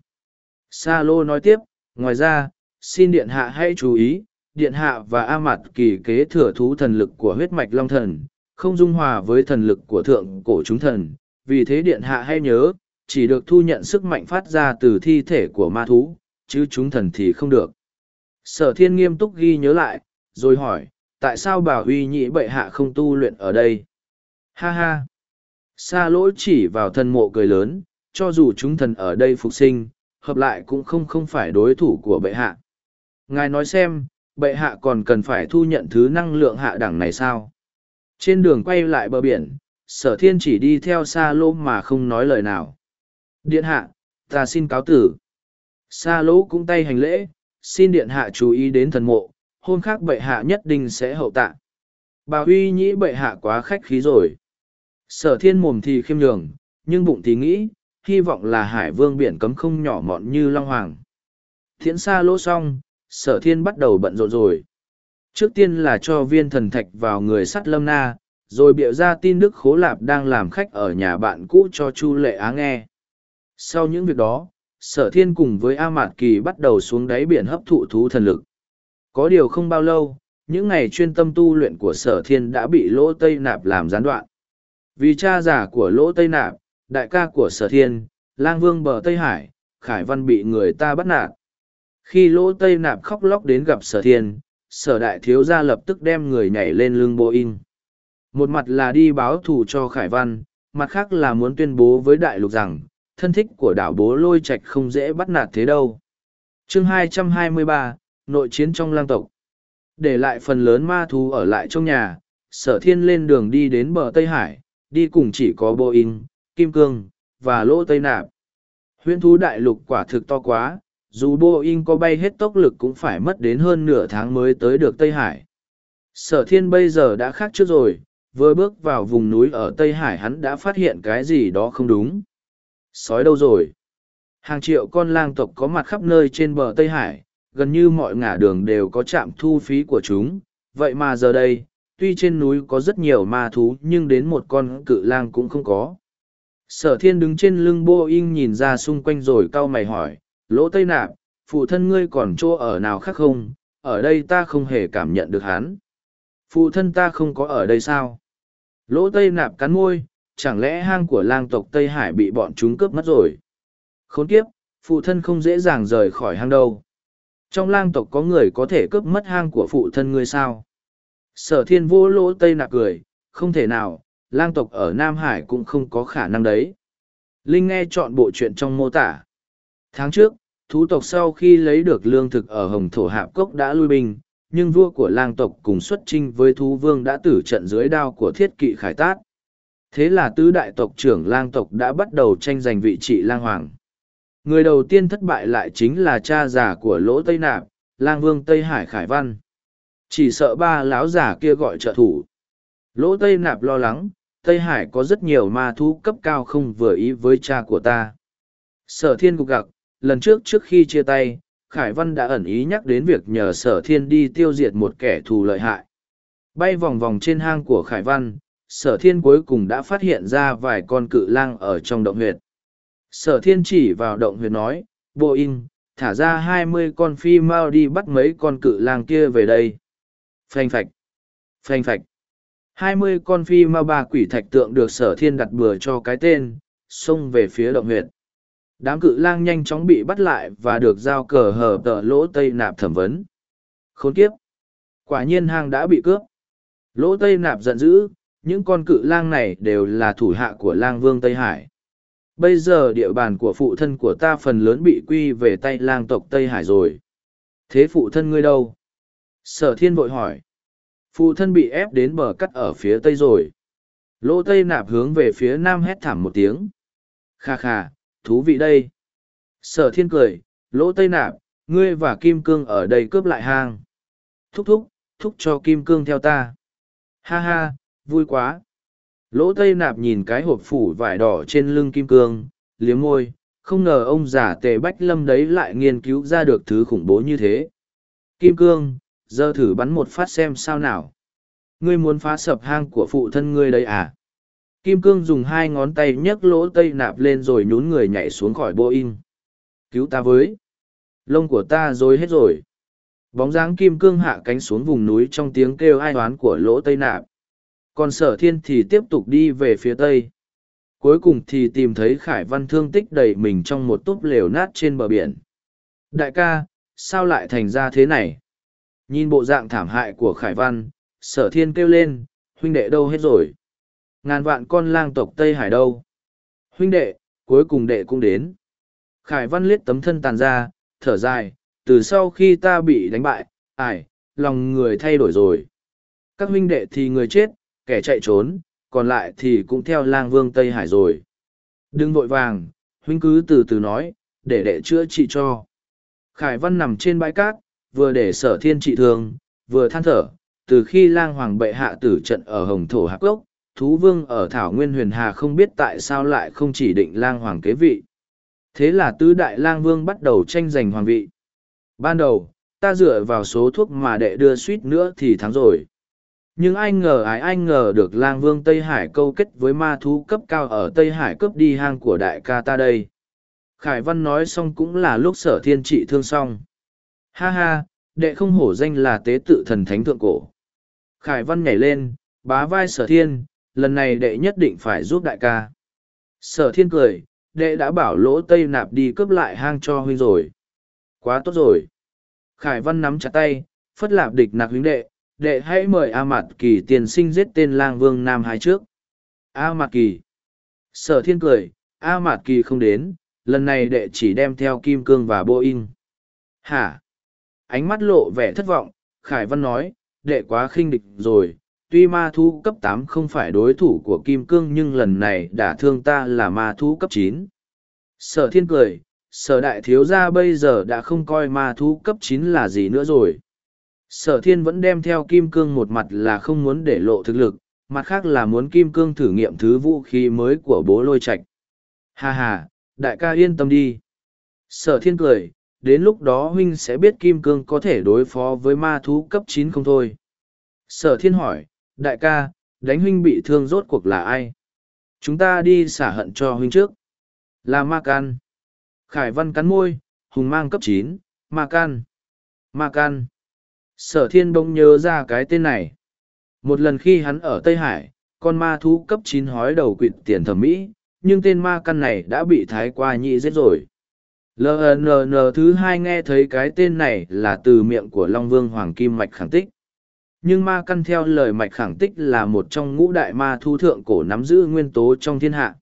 Sa lô nói tiếp ngoài ra xin điện hạ hãy chú ý điện hạ và a mặt kỳ kế thừa thú thần lực của huyết mạch long thần, không dung hòa với thần lực của thượng cổ chúng thần. Vì thế điện hạ hay nhớ, chỉ được thu nhận sức mạnh phát ra từ thi thể của ma thú, chứ chúng thần thì không được. Sở thiên nghiêm túc ghi nhớ lại, rồi hỏi, tại sao bà huy nhĩ bệ hạ không tu luyện ở đây? Ha ha. Xa lỗi chỉ vào thần mộ cười lớn, cho dù chúng thần ở đây phục sinh, hợp lại cũng không không phải đối thủ của bệ hạ. Ngài nói xem bệ hạ còn cần phải thu nhận thứ năng lượng hạ đẳng này sao trên đường quay lại bờ biển sở thiên chỉ đi theo xa lô mà không nói lời nào điện hạ ta xin cáo tử xa lỗ cũng tay hành lễ xin điện hạ chú ý đến thần mộ hôm khác bệ hạ nhất định sẽ hậu tạ. Bà huy nhĩ bệ hạ quá khách khí rồi. Sở thiên mồm thì khiêm nhường, nhưng bụng thì nghĩ, hy vọng là hải vương biển cấm không nhỏ mọn như Long Hoàng. Thiện xa lỗ xong, sở thiên bắt đầu bận rộn rồi. Trước tiên là cho viên thần thạch vào người sắt lâm na, rồi biểu ra tin Đức Khố Lạp đang làm khách ở nhà bạn cũ cho Chu Lệ Á nghe. Sau những việc đó, sở thiên cùng với A Mạt Kỳ bắt đầu xuống đáy biển hấp thụ thú thần lực. Có điều không bao lâu, những ngày chuyên tâm tu luyện của sở thiên đã bị lỗ tây nạp làm gián đoạn. Vì cha giả của lỗ tây nạp, đại ca của sở thiên, lang vương bờ Tây Hải, Khải Văn bị người ta bắt nạt. Khi lỗ tây nạp khóc lóc đến gặp sở thiên, sở đại thiếu gia lập tức đem người nhảy lên lưng Bô in. Một mặt là đi báo thù cho Khải Văn, mặt khác là muốn tuyên bố với đại lục rằng, thân thích của đảo bố lôi Trạch không dễ bắt nạt thế đâu. chương 223, nội chiến trong lang tộc. Để lại phần lớn ma thú ở lại trong nhà, sở thiên lên đường đi đến bờ Tây Hải, đi cùng chỉ có Bô In, Kim Cương, và Lỗ Tây Nạp. Huyễn thú đại lục quả thực to quá, dù Boeing có bay hết tốc lực cũng phải mất đến hơn nửa tháng mới tới được Tây Hải. Sở thiên bây giờ đã khác trước rồi, vừa bước vào vùng núi ở Tây Hải hắn đã phát hiện cái gì đó không đúng. Sói đâu rồi? Hàng triệu con lang tộc có mặt khắp nơi trên bờ Tây Hải, gần như mọi ngả đường đều có trạm thu phí của chúng. Vậy mà giờ đây, tuy trên núi có rất nhiều ma thú nhưng đến một con cự lang cũng không có. Sở thiên đứng trên lưng Boeing nhìn ra xung quanh rồi cau mày hỏi, lỗ tây nạp, phụ thân ngươi còn chỗ ở nào khác không, ở đây ta không hề cảm nhận được hắn. Phụ thân ta không có ở đây sao? Lỗ tây nạp cắn môi, chẳng lẽ hang của lang tộc Tây Hải bị bọn chúng cướp mất rồi? Khốn kiếp, phụ thân không dễ dàng rời khỏi hang đâu. Trong lang tộc có người có thể cướp mất hang của phụ thân ngươi sao? Sở thiên vô lỗ tây nạp cười, không thể nào, lang tộc ở Nam Hải cũng không có khả năng đấy. Linh nghe chọn bộ chuyện trong mô tả. Tháng trước, thú tộc sau khi lấy được lương thực ở Hồng Thổ Hạp Cốc đã lui binh, nhưng vua của lang tộc cùng xuất trinh với thú vương đã tử trận dưới đao của thiết kỵ khải tát. Thế là tứ đại tộc trưởng lang tộc đã bắt đầu tranh giành vị trị lang hoàng. Người đầu tiên thất bại lại chính là cha già của lỗ Tây Nạp, lang vương Tây Hải Khải Văn. Chỉ sợ ba lão giả kia gọi trợ thủ. Lỗ Tây Nạp lo lắng, Tây Hải có rất nhiều ma thú cấp cao không vừa ý với cha của ta. Sở thiên gục gặc, lần trước trước khi chia tay, Khải Văn đã ẩn ý nhắc đến việc nhờ sở thiên đi tiêu diệt một kẻ thù lợi hại. Bay vòng vòng trên hang của Khải Văn, sở thiên cuối cùng đã phát hiện ra vài con cự lang ở trong động huyệt. Sở thiên chỉ vào động huyệt nói, bộ in, thả ra hai mươi con phi mau đi bắt mấy con cự lang kia về đây. Phanh phạch, phanh phạch. hai mươi con phi mau ba quỷ thạch tượng được sở thiên đặt bừa cho cái tên, xông về phía động huyệt. Đám cự lang nhanh chóng bị bắt lại và được giao cờ hở tờ lỗ tây nạp thẩm vấn. Khốn kiếp! Quả nhiên hang đã bị cướp. Lỗ tây nạp giận dữ, những con cự lang này đều là thủ hạ của lang vương Tây Hải. Bây giờ địa bàn của phụ thân của ta phần lớn bị quy về tay lang tộc Tây Hải rồi. Thế phụ thân ngươi đâu? Sở thiên vội hỏi. Phụ thân bị ép đến bờ cắt ở phía tây rồi. Lỗ tây nạp hướng về phía nam hét thảm một tiếng. Kha kha, thú vị đây. Sở thiên cười, lỗ tây nạp, ngươi và Kim Cương ở đây cướp lại hang. Thúc thúc, thúc cho Kim Cương theo ta. Ha ha, vui quá. Lỗ tây nạp nhìn cái hộp phủ vải đỏ trên lưng Kim Cương, liếm môi, không ngờ ông giả tề bách lâm đấy lại nghiên cứu ra được thứ khủng bố như thế. Kim Cương, giờ thử bắn một phát xem sao nào. Ngươi muốn phá sập hang của phụ thân ngươi đấy à? Kim Cương dùng hai ngón tay nhấc lỗ tây nạp lên rồi nhún người nhảy xuống khỏi Boeing. in. Cứu ta với. Lông của ta rồi hết rồi. Bóng dáng Kim Cương hạ cánh xuống vùng núi trong tiếng kêu ai oán của lỗ tây nạp. Còn sở thiên thì tiếp tục đi về phía tây. Cuối cùng thì tìm thấy Khải Văn thương tích đầy mình trong một túp lều nát trên bờ biển. Đại ca, sao lại thành ra thế này? Nhìn bộ dạng thảm hại của Khải Văn, sở thiên kêu lên, huynh đệ đâu hết rồi? Ngàn vạn con lang tộc Tây Hải đâu? Huynh đệ, cuối cùng đệ cũng đến. Khải Văn liếc tấm thân tàn ra, thở dài, từ sau khi ta bị đánh bại, ải, lòng người thay đổi rồi. Các huynh đệ thì người chết, kẻ chạy trốn, còn lại thì cũng theo lang vương Tây Hải rồi. Đừng vội vàng, huynh cứ từ từ nói, để đệ chữa trị cho. Khải Văn nằm trên bãi cát, vừa để sở thiên trị thương, vừa than thở, từ khi lang hoàng bệ hạ tử trận ở Hồng Thổ Hạc Gốc, thú vương ở Thảo Nguyên Huyền Hà không biết tại sao lại không chỉ định lang hoàng kế vị. Thế là tứ đại lang vương bắt đầu tranh giành hoàng vị. Ban đầu, ta dựa vào số thuốc mà đệ đưa suýt nữa thì thắng rồi. Nhưng ai ngờ ai ai ngờ được lang vương Tây Hải câu kết với ma thú cấp cao ở Tây Hải cướp đi hang của đại ca ta đây. Khải Văn nói xong cũng là lúc sở thiên trị thương xong. Ha ha, đệ không hổ danh là tế tự thần thánh thượng cổ. Khải Văn nhảy lên, bá vai sở thiên, lần này đệ nhất định phải giúp đại ca. Sở thiên cười, đệ đã bảo lỗ tây nạp đi cướp lại hang cho huynh rồi. Quá tốt rồi. Khải Văn nắm chặt tay, phất lạp địch nạc huynh đệ, đệ hãy mời A Mạt Kỳ tiền sinh giết tên lang vương Nam Hải trước. A Mạt Kỳ. Sở thiên cười, A Mạt Kỳ không đến, lần này đệ chỉ đem theo Kim Cương và Boeing. Hả? Ánh mắt lộ vẻ thất vọng, Khải Văn nói, đệ quá khinh địch rồi, tuy ma thú cấp tám không phải đối thủ của Kim Cương nhưng lần này đả thương ta là ma thú cấp chín. Sở thiên cười, sở đại thiếu gia bây giờ đã không coi ma thú cấp chín là gì nữa rồi. Sở thiên vẫn đem theo Kim Cương một mặt là không muốn để lộ thực lực, mặt khác là muốn Kim Cương thử nghiệm thứ vũ khí mới của bố lôi Trạch. Ha ha, đại ca yên tâm đi sở thiên cười đến lúc đó huynh sẽ biết kim cương có thể đối phó với ma thú cấp chín không thôi sở thiên hỏi đại ca, đánh huynh bị thương rốt cuộc là ai? Chúng ta đi xả hận cho huynh trước. Là ma can. Khải văn cắn môi, hùng mang cấp chín, ma can. Ma can. Sở thiên bỗng nhớ ra cái tên này. Một lần khi hắn ở tây hải, con ma thú cấp chín hói đầu quỵt tiền thẩm mỹ, nhưng tên ma căn này đã bị thái qua nhị giết rồi. Lnn thứ hai nghe thấy cái tên này là từ miệng của long vương hoàng kim mạch khẳng tích nhưng ma căn theo lời mạch khẳng tích là một trong ngũ đại ma thu thượng cổ nắm giữ nguyên tố trong thiên hạ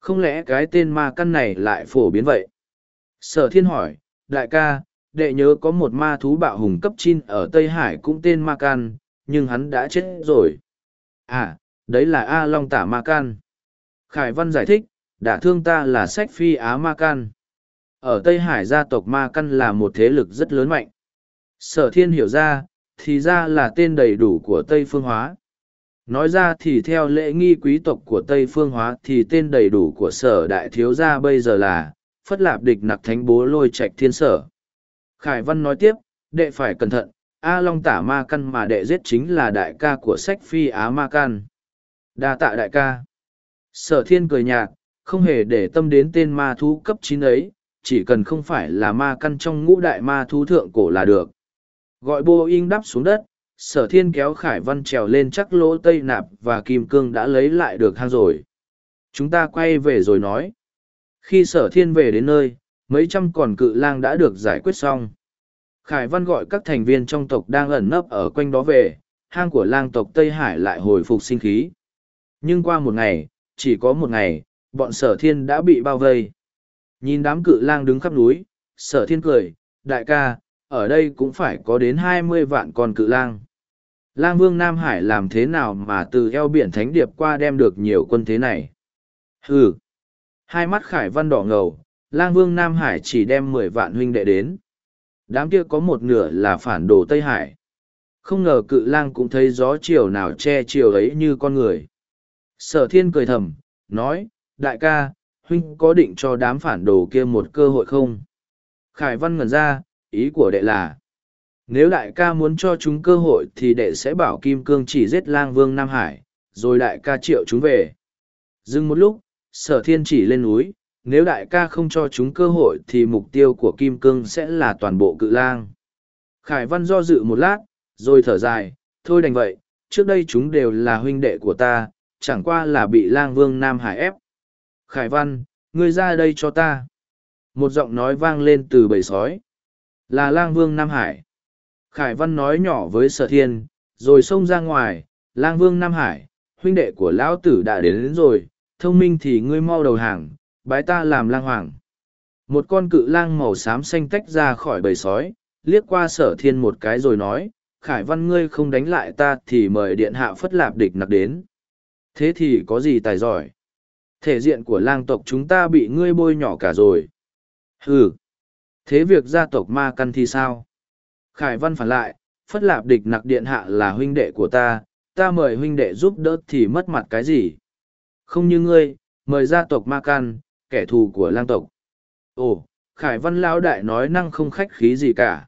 không lẽ cái tên ma căn này lại phổ biến vậy sở thiên hỏi, đại ca, đệ nhớ có một ma thú bạo hùng cấp chin ở tây hải cũng tên ma căn, nhưng hắn đã chết rồi à đấy là a long tả ma Căn. khải văn giải thích Đã thương ta là sách phi á ma Căn. ở tây hải gia tộc ma căn là một thế lực rất lớn mạnh sở thiên hiểu ra thì ra là tên đầy đủ của tây phương hóa. Nói ra thì theo lễ nghi quý tộc của tây phương hóa thì tên đầy đủ của sở đại thiếu gia bây giờ là phất lạp địch nặc thánh bố lôi trạch thiên sở. Khải văn nói tiếp, đệ phải cẩn thận, a long tả ma căn mà đệ giết chính là đại ca của sách phi á ma căn. Đa tạ đại ca. Sở thiên cười nhạt, không hề để tâm đến tên ma thú cấp chín ấy, chỉ cần không phải là ma căn trong ngũ đại ma thú thượng cổ là được gọi boeing đắp xuống đất, sở thiên kéo khải văn trèo lên chắc lỗ tây nạp và kim cương đã lấy lại được hang rồi. Chúng ta quay về rồi nói. Khi sở thiên về đến nơi, mấy trăm còn cự lang đã được giải quyết xong. Khải văn gọi các thành viên trong tộc đang ẩn nấp ở quanh đó về, hang của lang tộc tây hải lại hồi phục sinh khí. Nhưng qua một ngày, chỉ có một ngày, bọn sở thiên đã bị bao vây. Nhìn đám cự lang đứng khắp núi, sở thiên cười, đại ca ở đây cũng phải có đến hai mươi vạn con cự lang. Lang Vương Nam Hải làm thế nào mà từ eo biển Thánh Điệp qua đem được nhiều quân thế này? Hừ! Hai mắt Khải Văn đỏ ngầu, Lang Vương Nam Hải chỉ đem mười vạn huynh đệ đến. Đám kia có một nửa là phản đồ Tây Hải. Không ngờ cự lang cũng thấy gió chiều nào che chiều ấy như con người. Sở thiên cười thầm, nói, đại ca, huynh có định cho đám phản đồ kia một cơ hội không? Khải Văn ngẩn ra, ý của đệ là, nếu đại ca muốn cho chúng cơ hội thì đệ sẽ bảo kim cương chỉ giết lang vương nam hải, rồi đại ca triệu chúng về. Dừng một lúc, sở thiên chỉ lên núi, nếu đại ca không cho chúng cơ hội thì mục tiêu của kim cương sẽ là toàn bộ cự lang. Khải văn do dự một lát, rồi thở dài, thôi đành vậy, trước đây chúng đều là huynh đệ của ta, chẳng qua là bị lang vương nam hải ép. Khải văn, ngươi ra đây cho ta. Một giọng nói vang lên từ bầy sói là lang vương Nam Hải. Khải Văn nói nhỏ với sở thiên, rồi xông ra ngoài, lang vương Nam Hải, huynh đệ của lão tử đã đến, đến rồi, thông minh thì ngươi mau đầu hàng, bái ta làm lang hoàng. Một con cự lang màu xám xanh tách ra khỏi bầy sói, liếc qua sở thiên một cái rồi nói, Khải Văn ngươi không đánh lại ta thì mời điện hạ phất lạp địch nặc đến. Thế thì có gì tài giỏi? Thể diện của lang tộc chúng ta bị ngươi bôi nhỏ cả rồi. Hừ, Thế việc gia tộc ma căn thì sao? Khải văn phản lại, phất lạp địch nặc điện hạ là huynh đệ của ta, ta mời huynh đệ giúp đỡ thì mất mặt cái gì? Không như ngươi, mời gia tộc ma căn, kẻ thù của lang tộc. Ồ, Khải văn lão đại nói năng không khách khí gì cả.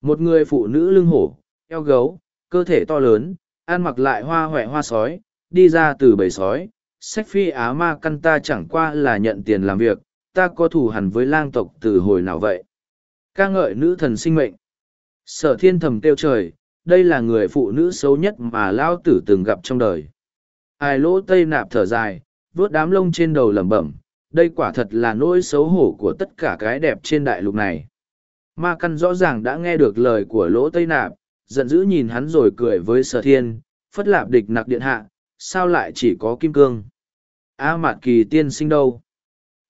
Một người phụ nữ lưng hổ, eo gấu, cơ thể to lớn, ăn mặc lại hoa hoẹ hoa sói, đi ra từ bầy sói. Sách phi á ma căn ta chẳng qua là nhận tiền làm việc, ta có thù hằn với lang tộc từ hồi nào vậy? ca ngợi nữ thần sinh mệnh. Sở thiên thầm tiêu trời, đây là người phụ nữ xấu nhất mà Lão tử từng gặp trong đời. Ai lỗ tây nạp thở dài, vuốt đám lông trên đầu lẩm bẩm, đây quả thật là nỗi xấu hổ của tất cả cái đẹp trên đại lục này. Ma căn rõ ràng đã nghe được lời của lỗ tây nạp, giận dữ nhìn hắn rồi cười với sở thiên, phất lạp địch nặc điện hạ, sao lại chỉ có kim cương? A mạt kỳ tiên sinh đâu?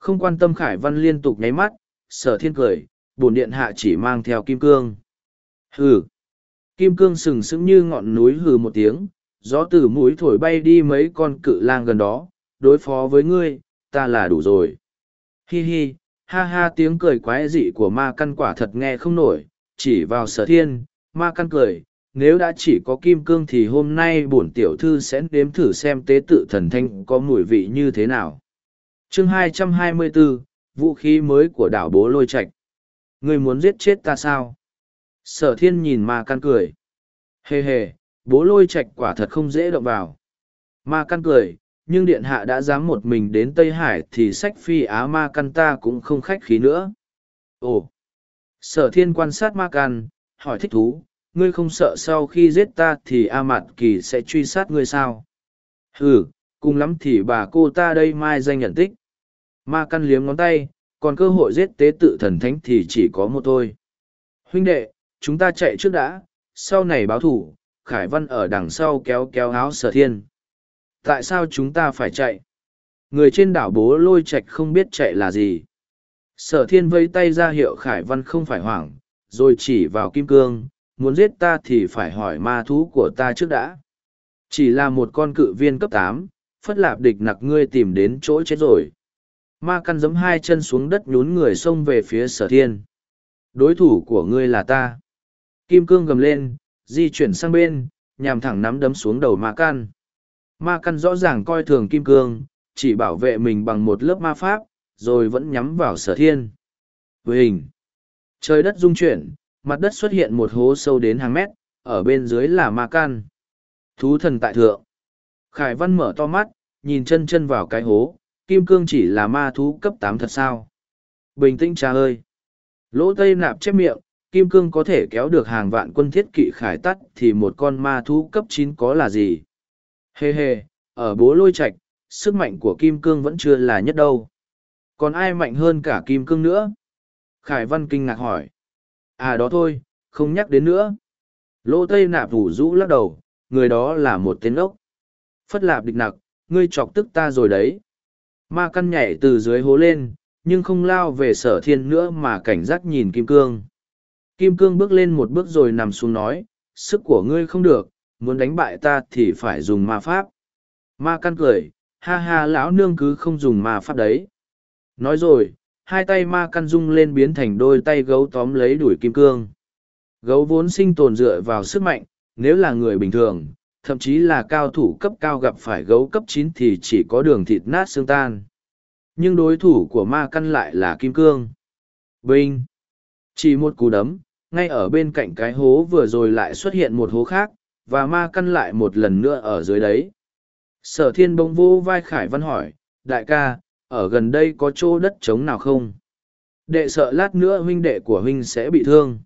Không quan tâm Khải Văn liên tục nháy mắt, sở thiên cười, bổn điện hạ chỉ mang theo kim cương. Hừ! Kim cương sừng sững như ngọn núi hừ một tiếng, gió từ mũi thổi bay đi mấy con cự lang gần đó, đối phó với ngươi, ta là đủ rồi. Hi hi, ha ha tiếng cười quái dị của ma căn quả thật nghe không nổi, chỉ vào sở thiên, ma căn cười, nếu đã chỉ có kim cương thì hôm nay bổn tiểu thư sẽ đếm thử xem tế tự thần thanh có mùi vị như thế nào chương 224, vũ khí mới của đảo bố lôi Trạch. Ngươi muốn giết chết ta sao? Sở thiên nhìn ma căn cười. Hề hề, bố lôi Trạch quả thật không dễ động vào. Ma căn cười, nhưng điện hạ đã dám một mình đến Tây Hải thì sách phi á ma căn ta cũng không khách khí nữa. Ồ! Sở thiên quan sát ma căn, hỏi thích thú, ngươi không sợ sau khi giết ta thì A Mạt Kỳ sẽ truy sát ngươi sao? Ừ, cùng lắm thì bà cô ta đây mai danh nhận tích. Ma căn liếm ngón tay, còn cơ hội giết tế tự thần thánh thì chỉ có một thôi. Huynh đệ, chúng ta chạy trước đã, sau này báo thủ, Khải Văn ở đằng sau kéo kéo áo sở thiên. Tại sao chúng ta phải chạy? Người trên đảo bố lôi Trạch không biết chạy là gì. Sở thiên vây tay ra hiệu Khải Văn không phải hoảng, rồi chỉ vào kim cương, muốn giết ta thì phải hỏi ma thú của ta trước đã. Chỉ là một con cự viên cấp tám, phất lạp địch nặc ngươi tìm đến chỗ chết rồi. Ma căn giấm hai chân xuống đất nhún người xông về phía sở thiên. Đối thủ của ngươi là ta. Kim cương gầm lên, di chuyển sang bên, nhằm thẳng nắm đấm xuống đầu ma căn. Ma căn rõ ràng coi thường kim cương, chỉ bảo vệ mình bằng một lớp ma pháp, rồi vẫn nhắm vào sở thiên. Với hình, trời đất rung chuyển, mặt đất xuất hiện một hố sâu đến hàng mét, ở bên dưới là ma căn. Thú thần tại thượng. Khải Văn mở to mắt, nhìn chân chân vào cái hố, kim cương chỉ là ma thú cấp tám thật sao? Bình tĩnh cha ơi! Lỗ tây nạp chép miệng, kim cương có thể kéo được hàng vạn quân thiết kỵ khải tắt thì một con ma thú cấp chín có là gì? Hê hê, ở bố lôi Trạch, sức mạnh của kim cương vẫn chưa là nhất đâu. Còn ai mạnh hơn cả kim cương nữa? Khải Văn kinh ngạc hỏi. À đó thôi, không nhắc đến nữa. Lỗ Tây nạp thủ rũ lắc đầu, người đó là một tên ốc. Phất lạp địch nặc, ngươi chọc tức ta rồi đấy. Ma căn nhảy từ dưới hố lên, nhưng không lao về sở thiên nữa mà cảnh giác nhìn Kim Cương. Kim Cương bước lên một bước rồi nằm xuống nói, sức của ngươi không được, muốn đánh bại ta thì phải dùng ma pháp. Ma căn cười, ha ha lão nương cứ không dùng ma pháp đấy. Nói rồi, hai tay ma căn rung lên biến thành đôi tay gấu tóm lấy đuổi kim cương. Gấu vốn sinh tồn dựa vào sức mạnh, nếu là người bình thường, thậm chí là cao thủ cấp cao gặp phải gấu cấp chín thì chỉ có đường thịt nát xương tan. Nhưng đối thủ của ma căn lại là kim cương. Vinh! Chỉ một cú đấm, ngay ở bên cạnh cái hố vừa rồi lại xuất hiện một hố khác, và ma căn lại một lần nữa ở dưới đấy. Sở thiên bông vô vai Khải Văn hỏi, đại ca, ở gần đây có chỗ đất trống nào không? Đệ sợ lát nữa huynh đệ của huynh sẽ bị thương.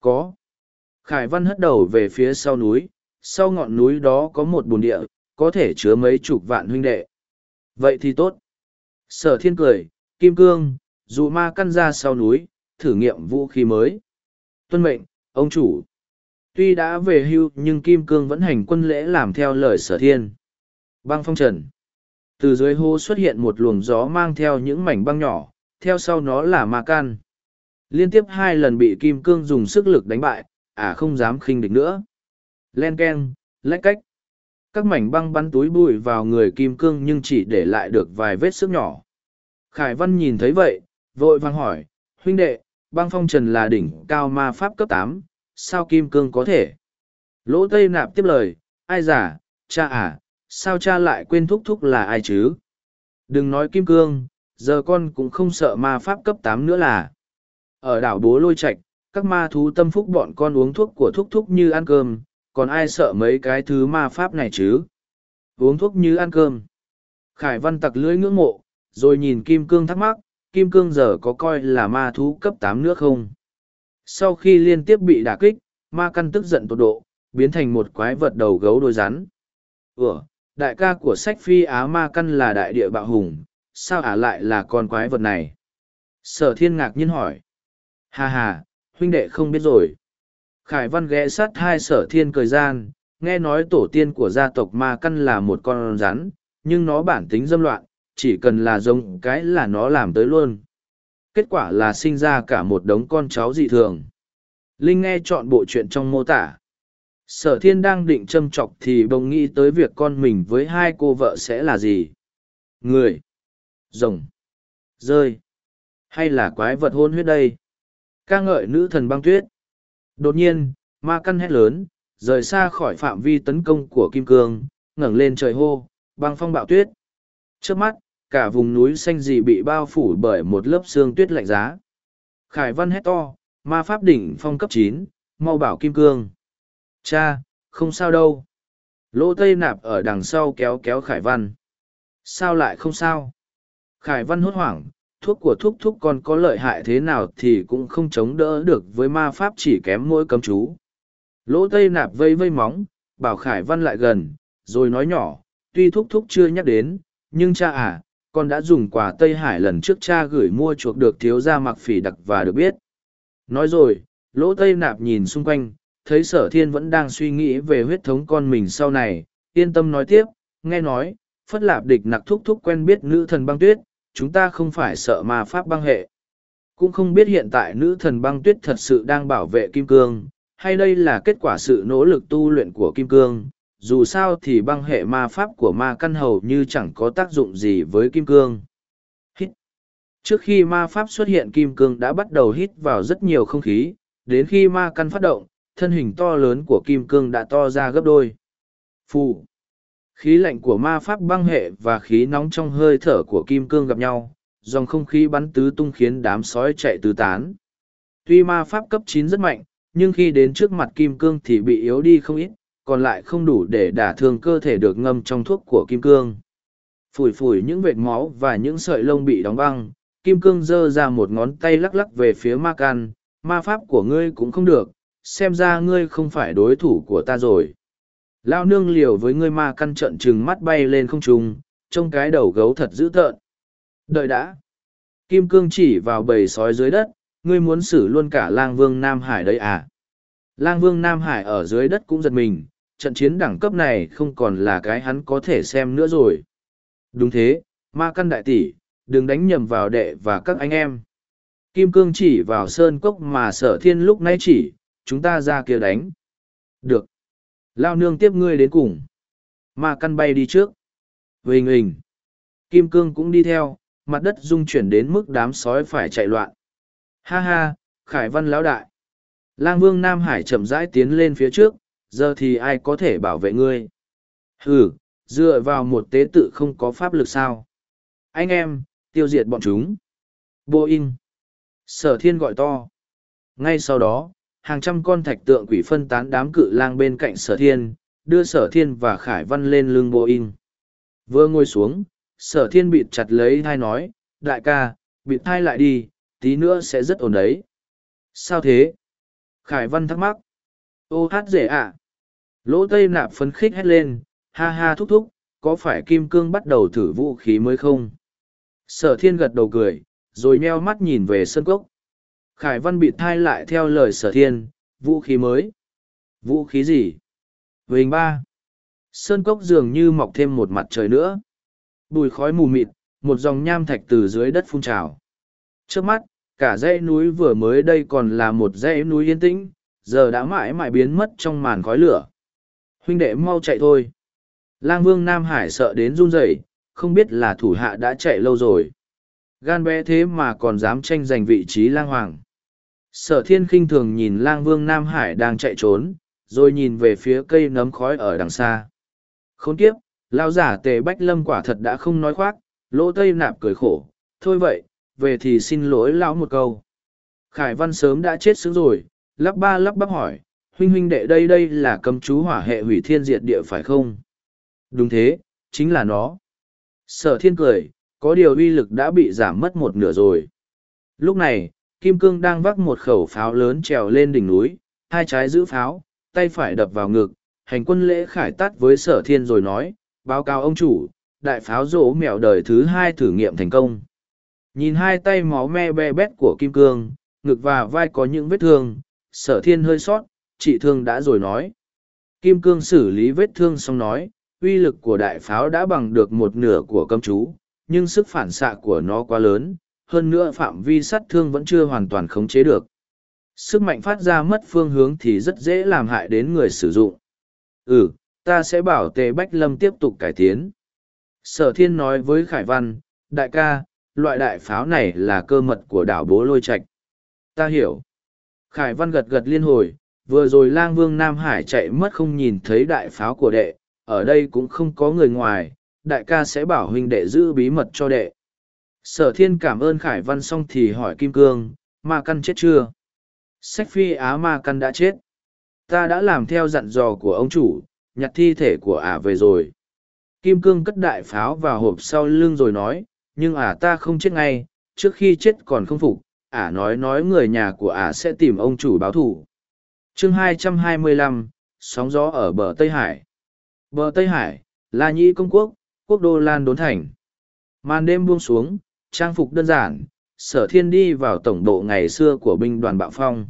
Có. Khải Văn hất đầu về phía sau núi, sau ngọn núi đó có một bồn địa, có thể chứa mấy chục vạn huynh đệ. Vậy thì tốt. Sở thiên cười, kim cương, dù ma căn ra sau núi, thử nghiệm vũ khí mới. Tuân mệnh, ông chủ. Tuy đã về hưu nhưng kim cương vẫn hành quân lễ làm theo lời sở thiên. Băng phong trần. Từ dưới hô xuất hiện một luồng gió mang theo những mảnh băng nhỏ, theo sau nó là ma can. Liên tiếp hai lần bị kim cương dùng sức lực đánh bại, à không dám khinh địch nữa. Len ken, lách cách. Các mảnh băng bắn túi bụi vào người kim cương nhưng chỉ để lại được vài vết sức nhỏ. Khải Văn nhìn thấy vậy, vội vang hỏi, huynh đệ, băng phong trần là đỉnh cao ma pháp cấp tám, sao kim cương có thể? Lỗ Tây Nạp tiếp lời, ai giả, cha à, sao cha lại quên thúc thúc là ai chứ? Đừng nói kim cương, giờ con cũng không sợ ma pháp cấp tám nữa là. Ở đảo bố lôi Trạch, các ma thú tâm phúc bọn con uống thuốc của thúc thúc như ăn cơm, còn ai sợ mấy cái thứ ma pháp này chứ? Uống thuốc như ăn cơm. Khải văn tặc lưỡi ngưỡng mộ, rồi nhìn Kim Cương thắc mắc, Kim Cương giờ có coi là ma thú cấp tám nữa không? Sau khi liên tiếp bị đả kích, ma căn tức giận tột độ, biến thành một quái vật đầu gấu đôi rắn. Ủa, đại ca của sách phi á ma căn là đại địa bạo hùng, sao ả lại là con quái vật này? Sở thiên ngạc nhiên hỏi. Hà hà, huynh đệ không biết rồi. Khải văn ghé sát hai sở thiên cười gian, nghe nói tổ tiên của gia tộc ma căn là một con rắn, nhưng nó bản tính dâm loạn, chỉ cần là giống cái là nó làm tới luôn. Kết quả là sinh ra cả một đống con cháu dị thường. Linh nghe chọn bộ chuyện trong mô tả. Sở thiên đang định châm chọc thì bỗng nghĩ tới việc con mình với hai cô vợ sẽ là gì? Người. Rồng. Rơi. Hay là quái vật hôn huyết đây? ca ngợi nữ thần băng tuyết. Đột nhiên, ma căn hét lớn, rời xa khỏi phạm vi tấn công của kim cương, ngẩng lên trời hô, băng phong bạo tuyết. Trước mắt, cả vùng núi xanh dị bị bao phủ bởi một lớp sương tuyết lạnh giá. Khải Văn hét to, ma pháp đỉnh phong cấp chín, mau bảo kim cương. Cha, không sao đâu. Lỗ Tây Nạp ở đằng sau kéo kéo Khải Văn. Sao lại không sao? Khải Văn hốt hoảng, thuốc của thúc thúc còn có lợi hại thế nào thì cũng không chống đỡ được với ma pháp chỉ kém mỗi cấm chú. Lỗ Tây Nạp vây vây móng, bảo Khải Văn lại gần, rồi nói nhỏ, tuy thúc thúc chưa nhắc đến, nhưng cha à, con đã dùng quà Tây Hải lần trước cha gửi mua chuộc được thiếu gia mặc phỉ đặc và được biết. Nói rồi, lỗ Tây Nạp nhìn xung quanh, thấy sở thiên vẫn đang suy nghĩ về huyết thống con mình sau này, yên tâm nói tiếp, nghe nói, phất lạp địch nặc thúc thúc quen biết nữ thần băng tuyết, chúng ta không phải sợ ma pháp băng hệ. Cũng không biết hiện tại nữ thần băng tuyết thật sự đang bảo vệ kim cương, hay đây là kết quả sự nỗ lực tu luyện của kim cương. Dù sao thì băng hệ ma pháp của ma căn hầu như chẳng có tác dụng gì với kim cương. Hít. Trước khi ma pháp xuất hiện kim cương đã bắt đầu hít vào rất nhiều không khí, đến khi ma căn phát động, thân hình to lớn của kim cương đã to ra gấp đôi. Phù. Khí lạnh của ma pháp băng hệ và khí nóng trong hơi thở của kim cương gặp nhau, dòng không khí bắn tứ tung khiến đám sói chạy tứ tán. Tuy ma pháp cấp chín rất mạnh, nhưng khi đến trước mặt kim cương thì bị yếu đi không ít, còn lại không đủ để đả thương cơ thể được ngâm trong thuốc của kim cương. Phủi phủi những vệt máu và những sợi lông bị đóng băng, kim cương giơ ra một ngón tay lắc lắc về phía ma can, ma pháp của ngươi cũng không được, xem ra ngươi không phải đối thủ của ta rồi. Lao nương liều với ngươi ma căn trận trừng mắt bay lên không trung, trông cái đầu gấu thật dữ tợn. Đợi đã. Kim cương chỉ vào bầy sói dưới đất, ngươi muốn xử luôn cả lang vương Nam Hải đấy à? Lang vương Nam Hải ở dưới đất cũng giật mình, trận chiến đẳng cấp này không còn là cái hắn có thể xem nữa rồi. Đúng thế, ma căn đại tỷ, đừng đánh nhầm vào đệ và các anh em. Kim cương chỉ vào sơn cốc mà sở thiên lúc nãy chỉ, chúng ta ra kia đánh. Được. Lao nương tiếp ngươi đến cùng. Ma căn bay đi trước. Huỳnh huỳnh. Kim cương cũng đi theo, mặt đất rung chuyển đến mức đám sói phải chạy loạn. Ha ha, Khải Văn lão đại. Lang Vương Nam Hải chậm rãi tiến lên phía trước, giờ thì ai có thể bảo vệ ngươi? Hừ, dựa vào một tế tự không có pháp lực sao? Anh em, tiêu diệt bọn chúng. Boeing. Sở thiên gọi to. Ngay sau đó, hàng trăm con thạch tượng quỷ phân tán đám cự lang bên cạnh sở thiên, đưa sở thiên và khải văn lên lưng Boeing. Vừa ngồi xuống, sở thiên bịt chặt lấy thai nói, đại ca, bịt thai lại đi, tí nữa sẽ rất ổn đấy. Sao thế? Khải văn thắc mắc. Ô hát dễ ạ. Lỗ tây nạp phấn khích hét lên, ha ha thúc thúc, có phải kim cương bắt đầu thử vũ khí mới không? Sở thiên gật đầu cười, rồi meo mắt nhìn về sân cốc. Khải văn bị thai lại theo lời sở thiên, vũ khí mới. Vũ khí gì? Vình ba. Sơn cốc dường như mọc thêm một mặt trời nữa. Bùi khói mù mịt, một dòng nham thạch từ dưới đất phun trào. Trước mắt, cả dãy núi vừa mới đây còn là một dãy núi yên tĩnh, giờ đã mãi mãi biến mất trong màn khói lửa. Huynh đệ mau chạy thôi. Lang vương Nam Hải sợ đến run rẩy, không biết là thủ hạ đã chạy lâu rồi. Gan bé thế mà còn dám tranh giành vị trí lang hoàng. Sở thiên khinh thường nhìn lang vương Nam Hải đang chạy trốn, rồi nhìn về phía cây nấm khói ở đằng xa. Khốn kiếp, lao giả tề bách lâm quả thật đã không nói khoác, lỗ tây nạp cười khổ. Thôi vậy, về thì xin lỗi lão một câu. Khải văn sớm đã chết sướng rồi, lắp ba lắp bắp hỏi, huynh huynh đệ đây đây là cầm chú hỏa hệ hủy thiên diệt địa phải không? Đúng thế, chính là nó. Sở thiên cười, có điều uy lực đã bị giảm mất một nửa rồi. Lúc này, Kim Cương đang vác một khẩu pháo lớn trèo lên đỉnh núi, hai trái giữ pháo, tay phải đập vào ngực, hành quân lễ khải tắt với sở thiên rồi nói, báo cáo ông chủ, đại pháo rỗ mèo đời thứ hai thử nghiệm thành công. Nhìn hai tay máu me be bét của Kim Cương, ngực và vai có những vết thương, sở thiên hơi sót, chị thương đã rồi nói. Kim Cương xử lý vết thương xong nói, uy lực của đại pháo đã bằng được một nửa của cấm chú, nhưng sức phản xạ của nó quá lớn, hơn nữa phạm vi sát thương vẫn chưa hoàn toàn khống chế được. Sức mạnh phát ra mất phương hướng thì rất dễ làm hại đến người sử dụng. Ừ, ta sẽ bảo Tề Bách Lâm tiếp tục cải tiến. Sở thiên nói với Khải Văn, đại ca, loại đại pháo này là cơ mật của đảo bố lôi Trạch. Ta hiểu. Khải Văn gật gật liên hồi, vừa rồi lang vương Nam Hải chạy mất không nhìn thấy đại pháo của đệ, ở đây cũng không có người ngoài, đại ca sẽ bảo huynh đệ giữ bí mật cho đệ. Sở thiên cảm ơn Khải Văn xong thì hỏi Kim Cương, ma căn chết chưa? Sách phi á ma căn đã chết. Ta đã làm theo dặn dò của ông chủ, nhặt thi thể của ả về rồi. Kim Cương cất đại pháo vào hộp sau lưng rồi nói, nhưng ả ta không chết ngay, trước khi chết còn không phục, ả nói nói người nhà của ả sẽ tìm ông chủ báo thù. chương 225, sóng gió ở bờ Tây Hải. Bờ Tây Hải, là nhĩ công quốc, quốc đô Lan đốn thành. Màn đêm buông xuống, trang phục đơn giản, sở thiên đi vào tổng bộ ngày xưa của binh đoàn bạo phong.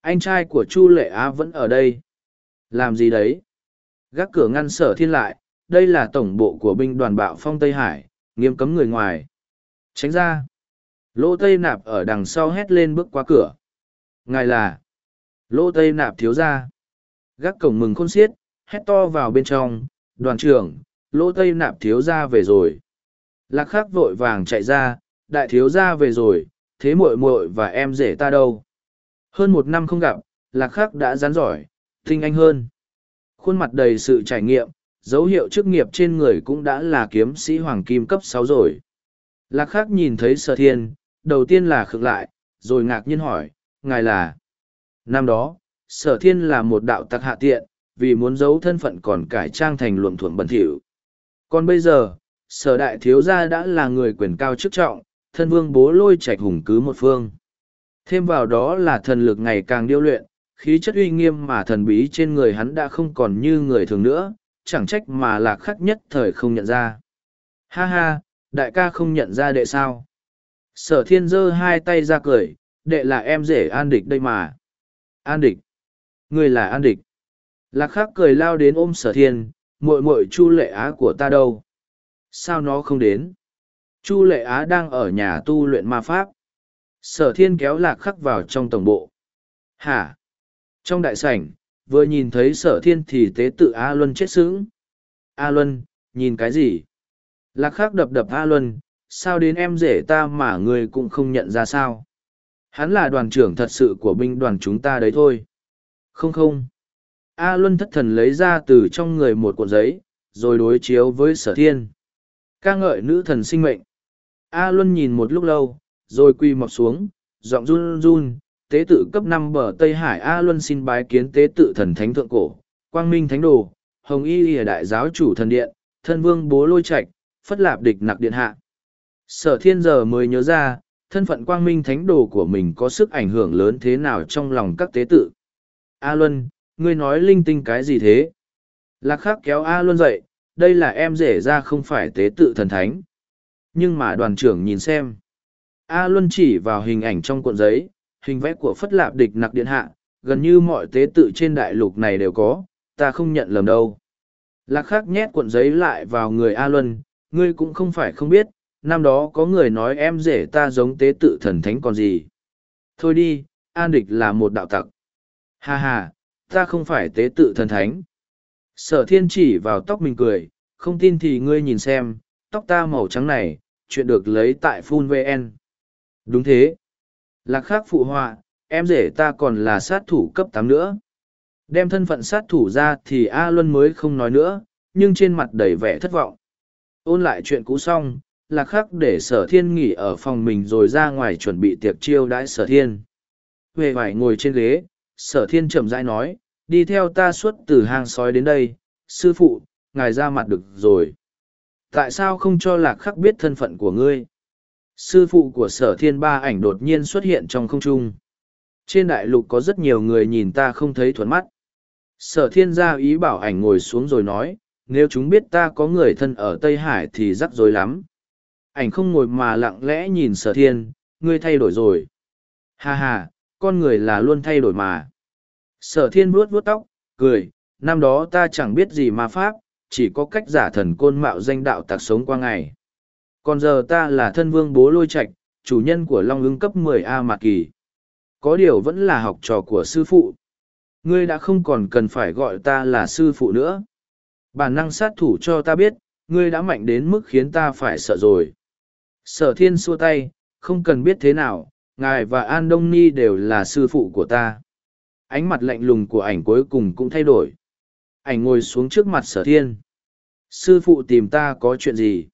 Anh trai của Chu Lệ Á vẫn ở đây. Làm gì đấy? Gác cửa ngăn sở thiên lại, đây là tổng bộ của binh đoàn bạo phong Tây Hải, nghiêm cấm người ngoài. Tránh ra. Lỗ Tây Nạp ở đằng sau hét lên bước qua cửa. Ngài là. Lỗ Tây Nạp thiếu ra. Gác cổng mừng khôn xiết, hét to vào bên trong. Đoàn trưởng, Lỗ Tây Nạp thiếu ra về rồi. Lạc khắc vội vàng chạy ra, đại thiếu gia về rồi, thế muội muội và em rể ta đâu. Hơn một năm không gặp, lạc khắc đã rắn giỏi, tinh anh hơn. Khuôn mặt đầy sự trải nghiệm, dấu hiệu chức nghiệp trên người cũng đã là kiếm sĩ hoàng kim cấp sáu rồi. Lạc khắc nhìn thấy sở thiên, đầu tiên là khựng lại, rồi ngạc nhiên hỏi, ngài là. Năm đó, sở thiên là một đạo tặc hạ tiện, vì muốn giấu thân phận còn cải trang thành luộm thuộm bẩn thỉu. Còn bây giờ, sở đại thiếu gia đã là người quyền cao chức trọng, thân vương bố lôi trạch hùng cứ một phương. Thêm vào đó là thần lực ngày càng điêu luyện, khí chất uy nghiêm mà thần bí trên người hắn đã không còn như người thường nữa, chẳng trách mà lạc khắc nhất thời không nhận ra. Ha ha, đại ca không nhận ra đệ sao. Sở thiên giơ hai tay ra cười, đệ là em rể an địch đây mà. An địch. Người là an địch. Lạc khắc cười lao đến ôm sở thiên, muội muội chu lệ á của ta đâu. Sao nó không đến? Chu lệ á đang ở nhà tu luyện ma pháp. Sở thiên kéo lạc khắc vào trong tổng bộ. Hả? Trong đại sảnh, vừa nhìn thấy sở thiên thì tế tự A Luân chết sững. A Luân, nhìn cái gì? Lạc khắc đập đập A Luân, sao đến em rể ta mà người cũng không nhận ra sao? Hắn là đoàn trưởng thật sự của binh đoàn chúng ta đấy thôi. Không không. A Luân thất thần lấy ra từ trong người một cuộn giấy, rồi đối chiếu với sở thiên ca ngợi nữ thần sinh mệnh. A Luân nhìn một lúc lâu, rồi quy mọc xuống, giọng run run, tế tự cấp năm bờ Tây Hải A Luân xin bái kiến tế tự thần thánh thượng cổ, quang minh thánh đồ, hồng y lìa đại giáo chủ thần điện, thân vương bố lôi Trạch, phất lạp địch nặc điện hạ. Sở thiên giờ mới nhớ ra, thân phận quang minh thánh đồ của mình có sức ảnh hưởng lớn thế nào trong lòng các tế tự. A Luân, ngươi nói linh tinh cái gì thế? Lạc khắc kéo A Luân dậy, đây là em rể ra không phải tế tự thần thánh. Nhưng mà đoàn trưởng nhìn xem. A Luân chỉ vào hình ảnh trong cuộn giấy, hình vẽ của Phất Lạp địch nặc điện hạ, gần như mọi tế tự trên đại lục này đều có, ta không nhận lầm đâu. Lạc khắc nhét cuộn giấy lại vào người A Luân, ngươi cũng không phải không biết, năm đó có người nói em rể ta giống tế tự thần thánh còn gì. Thôi đi, An Địch là một đạo tặc. Ha ha, ta không phải tế tự thần thánh. Sở thiên chỉ vào tóc mình cười, không tin thì ngươi nhìn xem, tóc ta màu trắng này, chuyện được lấy tại Phun VN. Đúng thế. Lạc khác phụ họa, em rể ta còn là sát thủ cấp tám nữa. Đem thân phận sát thủ ra thì A Luân mới không nói nữa, nhưng trên mặt đầy vẻ thất vọng. Ôn lại chuyện cũ xong, lạc khắc để sở thiên nghỉ ở phòng mình rồi ra ngoài chuẩn bị tiệc chiêu đãi sở thiên. Về vải ngồi trên ghế, sở thiên chậm rãi nói, đi theo ta suốt từ hang sói đến đây, sư phụ, ngài ra mặt được rồi. Tại sao không cho lạc khắc biết thân phận của ngươi? Sư phụ của sở thiên ba ảnh đột nhiên xuất hiện trong không trung. Trên đại lục có rất nhiều người nhìn ta không thấy thuận mắt. Sở thiên gia ý bảo ảnh ngồi xuống rồi nói, nếu chúng biết ta có người thân ở Tây Hải thì rắc rối lắm. Ảnh không ngồi mà lặng lẽ nhìn sở thiên, ngươi thay đổi rồi. Ha ha, con người là luôn thay đổi mà. Sở thiên vuốt vuốt tóc, cười, năm đó ta chẳng biết gì mà pháp, chỉ có cách giả thần côn mạo danh đạo tạc sống qua ngày. Còn giờ ta là thân vương bố lôi Trạch, chủ nhân của Long ứng cấp 10A Mạc Kỳ. Có điều vẫn là học trò của sư phụ. Ngươi đã không còn cần phải gọi ta là sư phụ nữa. Bản năng sát thủ cho ta biết, ngươi đã mạnh đến mức khiến ta phải sợ rồi. Sở thiên xua tay, không cần biết thế nào, ngài và An Đông Ni đều là sư phụ của ta. Ánh mặt lạnh lùng của ảnh cuối cùng cũng thay đổi. Ảnh ngồi xuống trước mặt sở thiên. Sư phụ tìm ta có chuyện gì?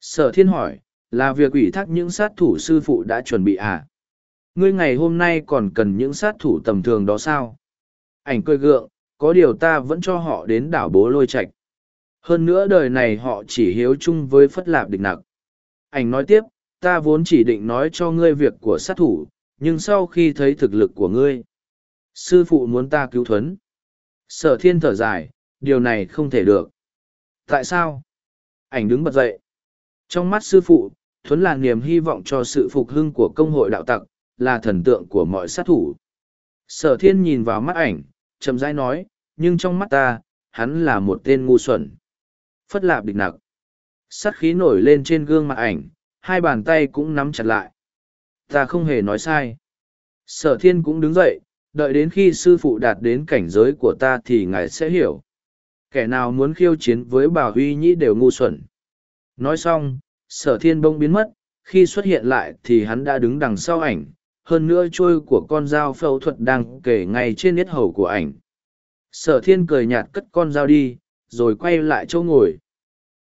Sở thiên hỏi, là việc ủy thác những sát thủ sư phụ đã chuẩn bị à? Ngươi ngày hôm nay còn cần những sát thủ tầm thường đó sao? Ảnh cười gượng, có điều ta vẫn cho họ đến đảo bố lôi Trạch. Hơn nữa đời này họ chỉ hiếu chung với phất lạp địch nặc. Ảnh nói tiếp, ta vốn chỉ định nói cho ngươi việc của sát thủ, nhưng sau khi thấy thực lực của ngươi, sư phụ muốn ta cứu thuấn. Sở thiên thở dài, điều này không thể được. Tại sao? Ảnh đứng bật dậy. Trong mắt sư phụ, thuấn là niềm hy vọng cho sự phục hưng của công hội đạo tặc, là thần tượng của mọi sát thủ. Sở thiên nhìn vào mắt ảnh, chậm rãi nói, nhưng trong mắt ta, hắn là một tên ngu xuẩn. Phất lạp địch nặc. Sát khí nổi lên trên gương mặt ảnh, hai bàn tay cũng nắm chặt lại. Ta không hề nói sai. Sở thiên cũng đứng dậy, đợi đến khi sư phụ đạt đến cảnh giới của ta thì ngài sẽ hiểu. Kẻ nào muốn khiêu chiến với bà huy nhĩ đều ngu xuẩn. Nói xong, sở thiên bông biến mất, khi xuất hiện lại thì hắn đã đứng đằng sau ảnh, hơn nữa trôi của con dao phẫu thuật đang kể ngay trên yết hầu của ảnh. Sở thiên cười nhạt cất con dao đi, rồi quay lại chỗ ngồi.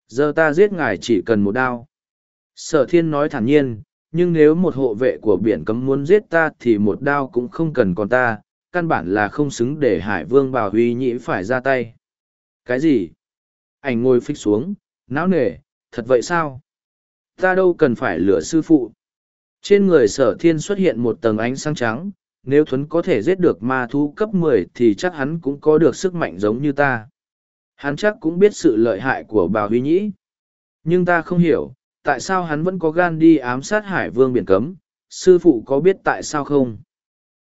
Giờ ta giết ngài chỉ cần một đao. Sở thiên nói thản nhiên, nhưng nếu một hộ vệ của biển cấm muốn giết ta thì một đao cũng không cần còn ta, căn bản là không xứng để Hải Vương Bảo Huy Nhĩ phải ra tay. Cái gì? Ảnh ngồi phích xuống, não nề, thật vậy sao? Ta đâu cần phải lửa sư phụ. Trên người sở thiên xuất hiện một tầng ánh sáng trắng, nếu Thuấn có thể giết được ma thu cấp mười thì chắc hắn cũng có được sức mạnh giống như ta. Hắn chắc cũng biết sự lợi hại của bà Huy Nhĩ. Nhưng ta không hiểu, tại sao hắn vẫn có gan đi ám sát hải vương biển cấm, sư phụ có biết tại sao không?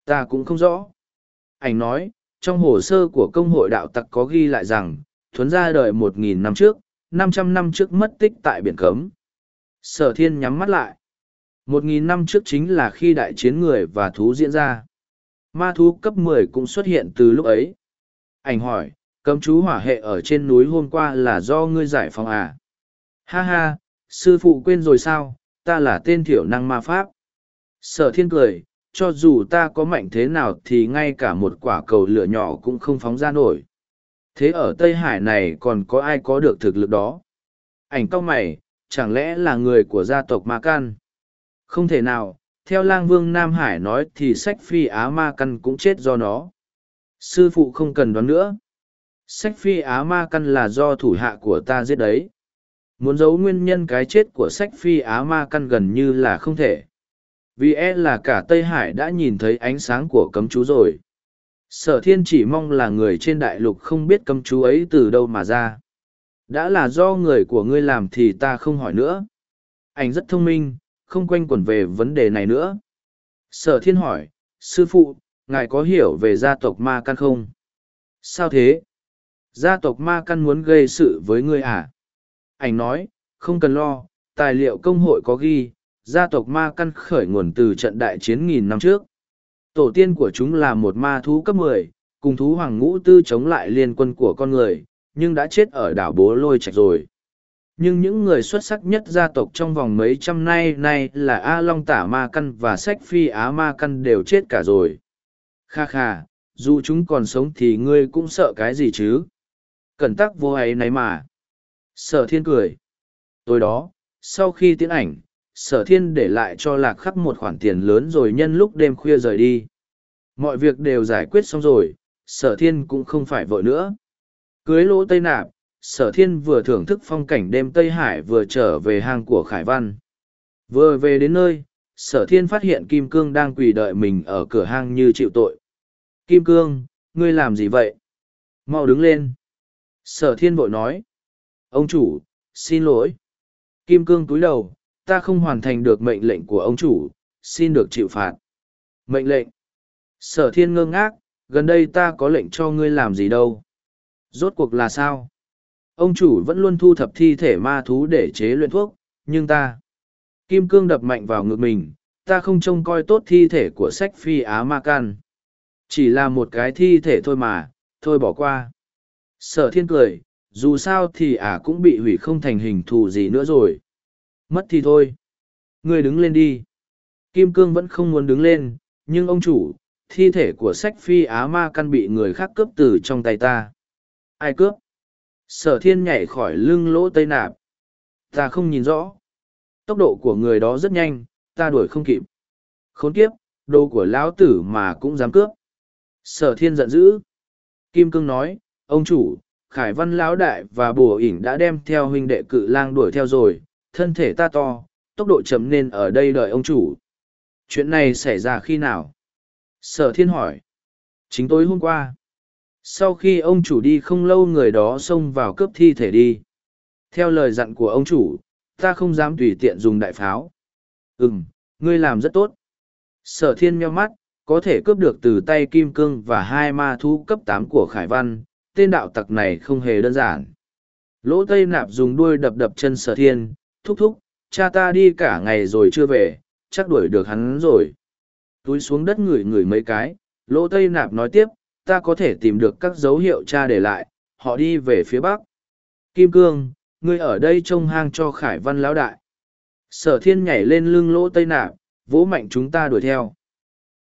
Ta cũng không rõ. Ảnh nói, trong hồ sơ của công hội đạo tặc có ghi lại rằng, Thuấn ra đời một nghìn năm trước, năm trăm năm trước mất tích tại biển cấm. Sở thiên nhắm mắt lại. Một nghìn năm trước chính là khi đại chiến người và thú diễn ra. Ma thú cấp mười cũng xuất hiện từ lúc ấy. Ảnh hỏi, cấm chú hỏa hệ ở trên núi hôm qua là do ngươi giải phóng à? Ha ha, sư phụ quên rồi sao, ta là tên thiểu năng ma pháp. Sở thiên cười, cho dù ta có mạnh thế nào thì ngay cả một quả cầu lửa nhỏ cũng không phóng ra nổi. Thế ở Tây Hải này còn có ai có được thực lực đó? Ảnh cau mày, chẳng lẽ là người của gia tộc Ma Căn? Không thể nào, theo lang vương Nam Hải nói thì sách phi Á Ma Căn cũng chết do nó. Sư phụ không cần đoán nữa. Sách phi Á Ma Căn là do thủ hạ của ta giết đấy. Muốn giấu nguyên nhân cái chết của sách phi Á Ma Căn gần như là không thể. Vì e là cả Tây Hải đã nhìn thấy ánh sáng của cấm chú rồi. Sở thiên chỉ mong là người trên đại lục không biết cấm chú ấy từ đâu mà ra. Đã là do người của ngươi làm thì ta không hỏi nữa. Anh rất thông minh, không quanh quẩn về vấn đề này nữa. Sở thiên hỏi, sư phụ, ngài có hiểu về gia tộc ma căn không? Sao thế? Gia tộc ma căn muốn gây sự với ngươi à? Anh nói, không cần lo, tài liệu công hội có ghi, gia tộc ma căn khởi nguồn từ trận đại chiến nghìn năm trước. Tổ tiên của chúng là một ma thú cấp mười, cùng thú hoàng ngũ tư chống lại liên quân của con người, nhưng đã chết ở đảo bố lôi Trạch rồi. Nhưng những người xuất sắc nhất gia tộc trong vòng mấy trăm nay nay là A Long Tả Ma Căn và Sách Phi Á Ma Căn đều chết cả rồi. Kha kha, dù chúng còn sống thì ngươi cũng sợ cái gì chứ? Cẩn tắc vô ấy này mà. Sở thiên cười. Tối đó, sau khi tiến ảnh, sở thiên để lại cho lạc khắc một khoản tiền lớn rồi nhân lúc đêm khuya rời đi. Mọi việc đều giải quyết xong rồi, sở thiên cũng không phải vội nữa. Cưới lỗ tây nạp, sở thiên vừa thưởng thức phong cảnh đêm Tây Hải vừa trở về hang của Khải Văn. Vừa về đến nơi, sở thiên phát hiện Kim Cương đang quỳ đợi mình ở cửa hang như chịu tội. Kim Cương, ngươi làm gì vậy? Mau đứng lên. Sở thiên vội nói. Ông chủ, xin lỗi. Kim Cương túi đầu, ta không hoàn thành được mệnh lệnh của ông chủ, xin được chịu phạt. Mệnh lệnh. Sở thiên ngơ ngác, gần đây ta có lệnh cho ngươi làm gì đâu. Rốt cuộc là sao? Ông chủ vẫn luôn thu thập thi thể ma thú để chế luyện thuốc, nhưng ta... Kim cương đập mạnh vào ngực mình, ta không trông coi tốt thi thể của sách phi Á Ma Can. Chỉ là một cái thi thể thôi mà, thôi bỏ qua. Sở thiên cười, dù sao thì ả cũng bị hủy không thành hình thù gì nữa rồi. Mất thì thôi. Người đứng lên đi. Kim cương vẫn không muốn đứng lên, nhưng ông chủ, thi thể của sách phi Á Ma Căn bị người khác cướp từ trong tay ta. Ai cướp? Sở thiên nhảy khỏi lưng lỗ tây nạp. Ta không nhìn rõ. Tốc độ của người đó rất nhanh, ta đuổi không kịp. Khốn kiếp, đồ của lão tử mà cũng dám cướp. Sở thiên giận dữ. Kim Cương nói, ông chủ, Khải Văn Lão Đại và Bùa ỉn đã đem theo huynh đệ cự lang đuổi theo rồi, thân thể ta to, tốc độ chậm nên ở đây đợi ông chủ. Chuyện này xảy ra khi nào? Sở thiên hỏi. Chính tối hôm qua. Sau khi ông chủ đi không lâu người đó xông vào cướp thi thể đi. Theo lời dặn của ông chủ, ta không dám tùy tiện dùng đại pháo. Ừm, ngươi làm rất tốt. Sở thiên meo mắt, có thể cướp được từ tay kim cương và hai ma thú cấp tám của khải văn tên đạo tặc này không hề đơn giản. Lỗ tây nạp dùng đuôi đập đập chân sở thiên, thúc thúc, cha ta đi cả ngày rồi chưa về, chắc đuổi được hắn rồi. Túi xuống đất ngửi ngửi mấy cái, lỗ tây nạp nói tiếp, ta có thể tìm được các dấu hiệu cha để lại, họ đi về phía bắc. Kim cương, ngươi ở đây trông hang cho khải văn lão đại. Sở thiên nhảy lên lưng lỗ tây nạp, vỗ mạnh chúng ta đuổi theo.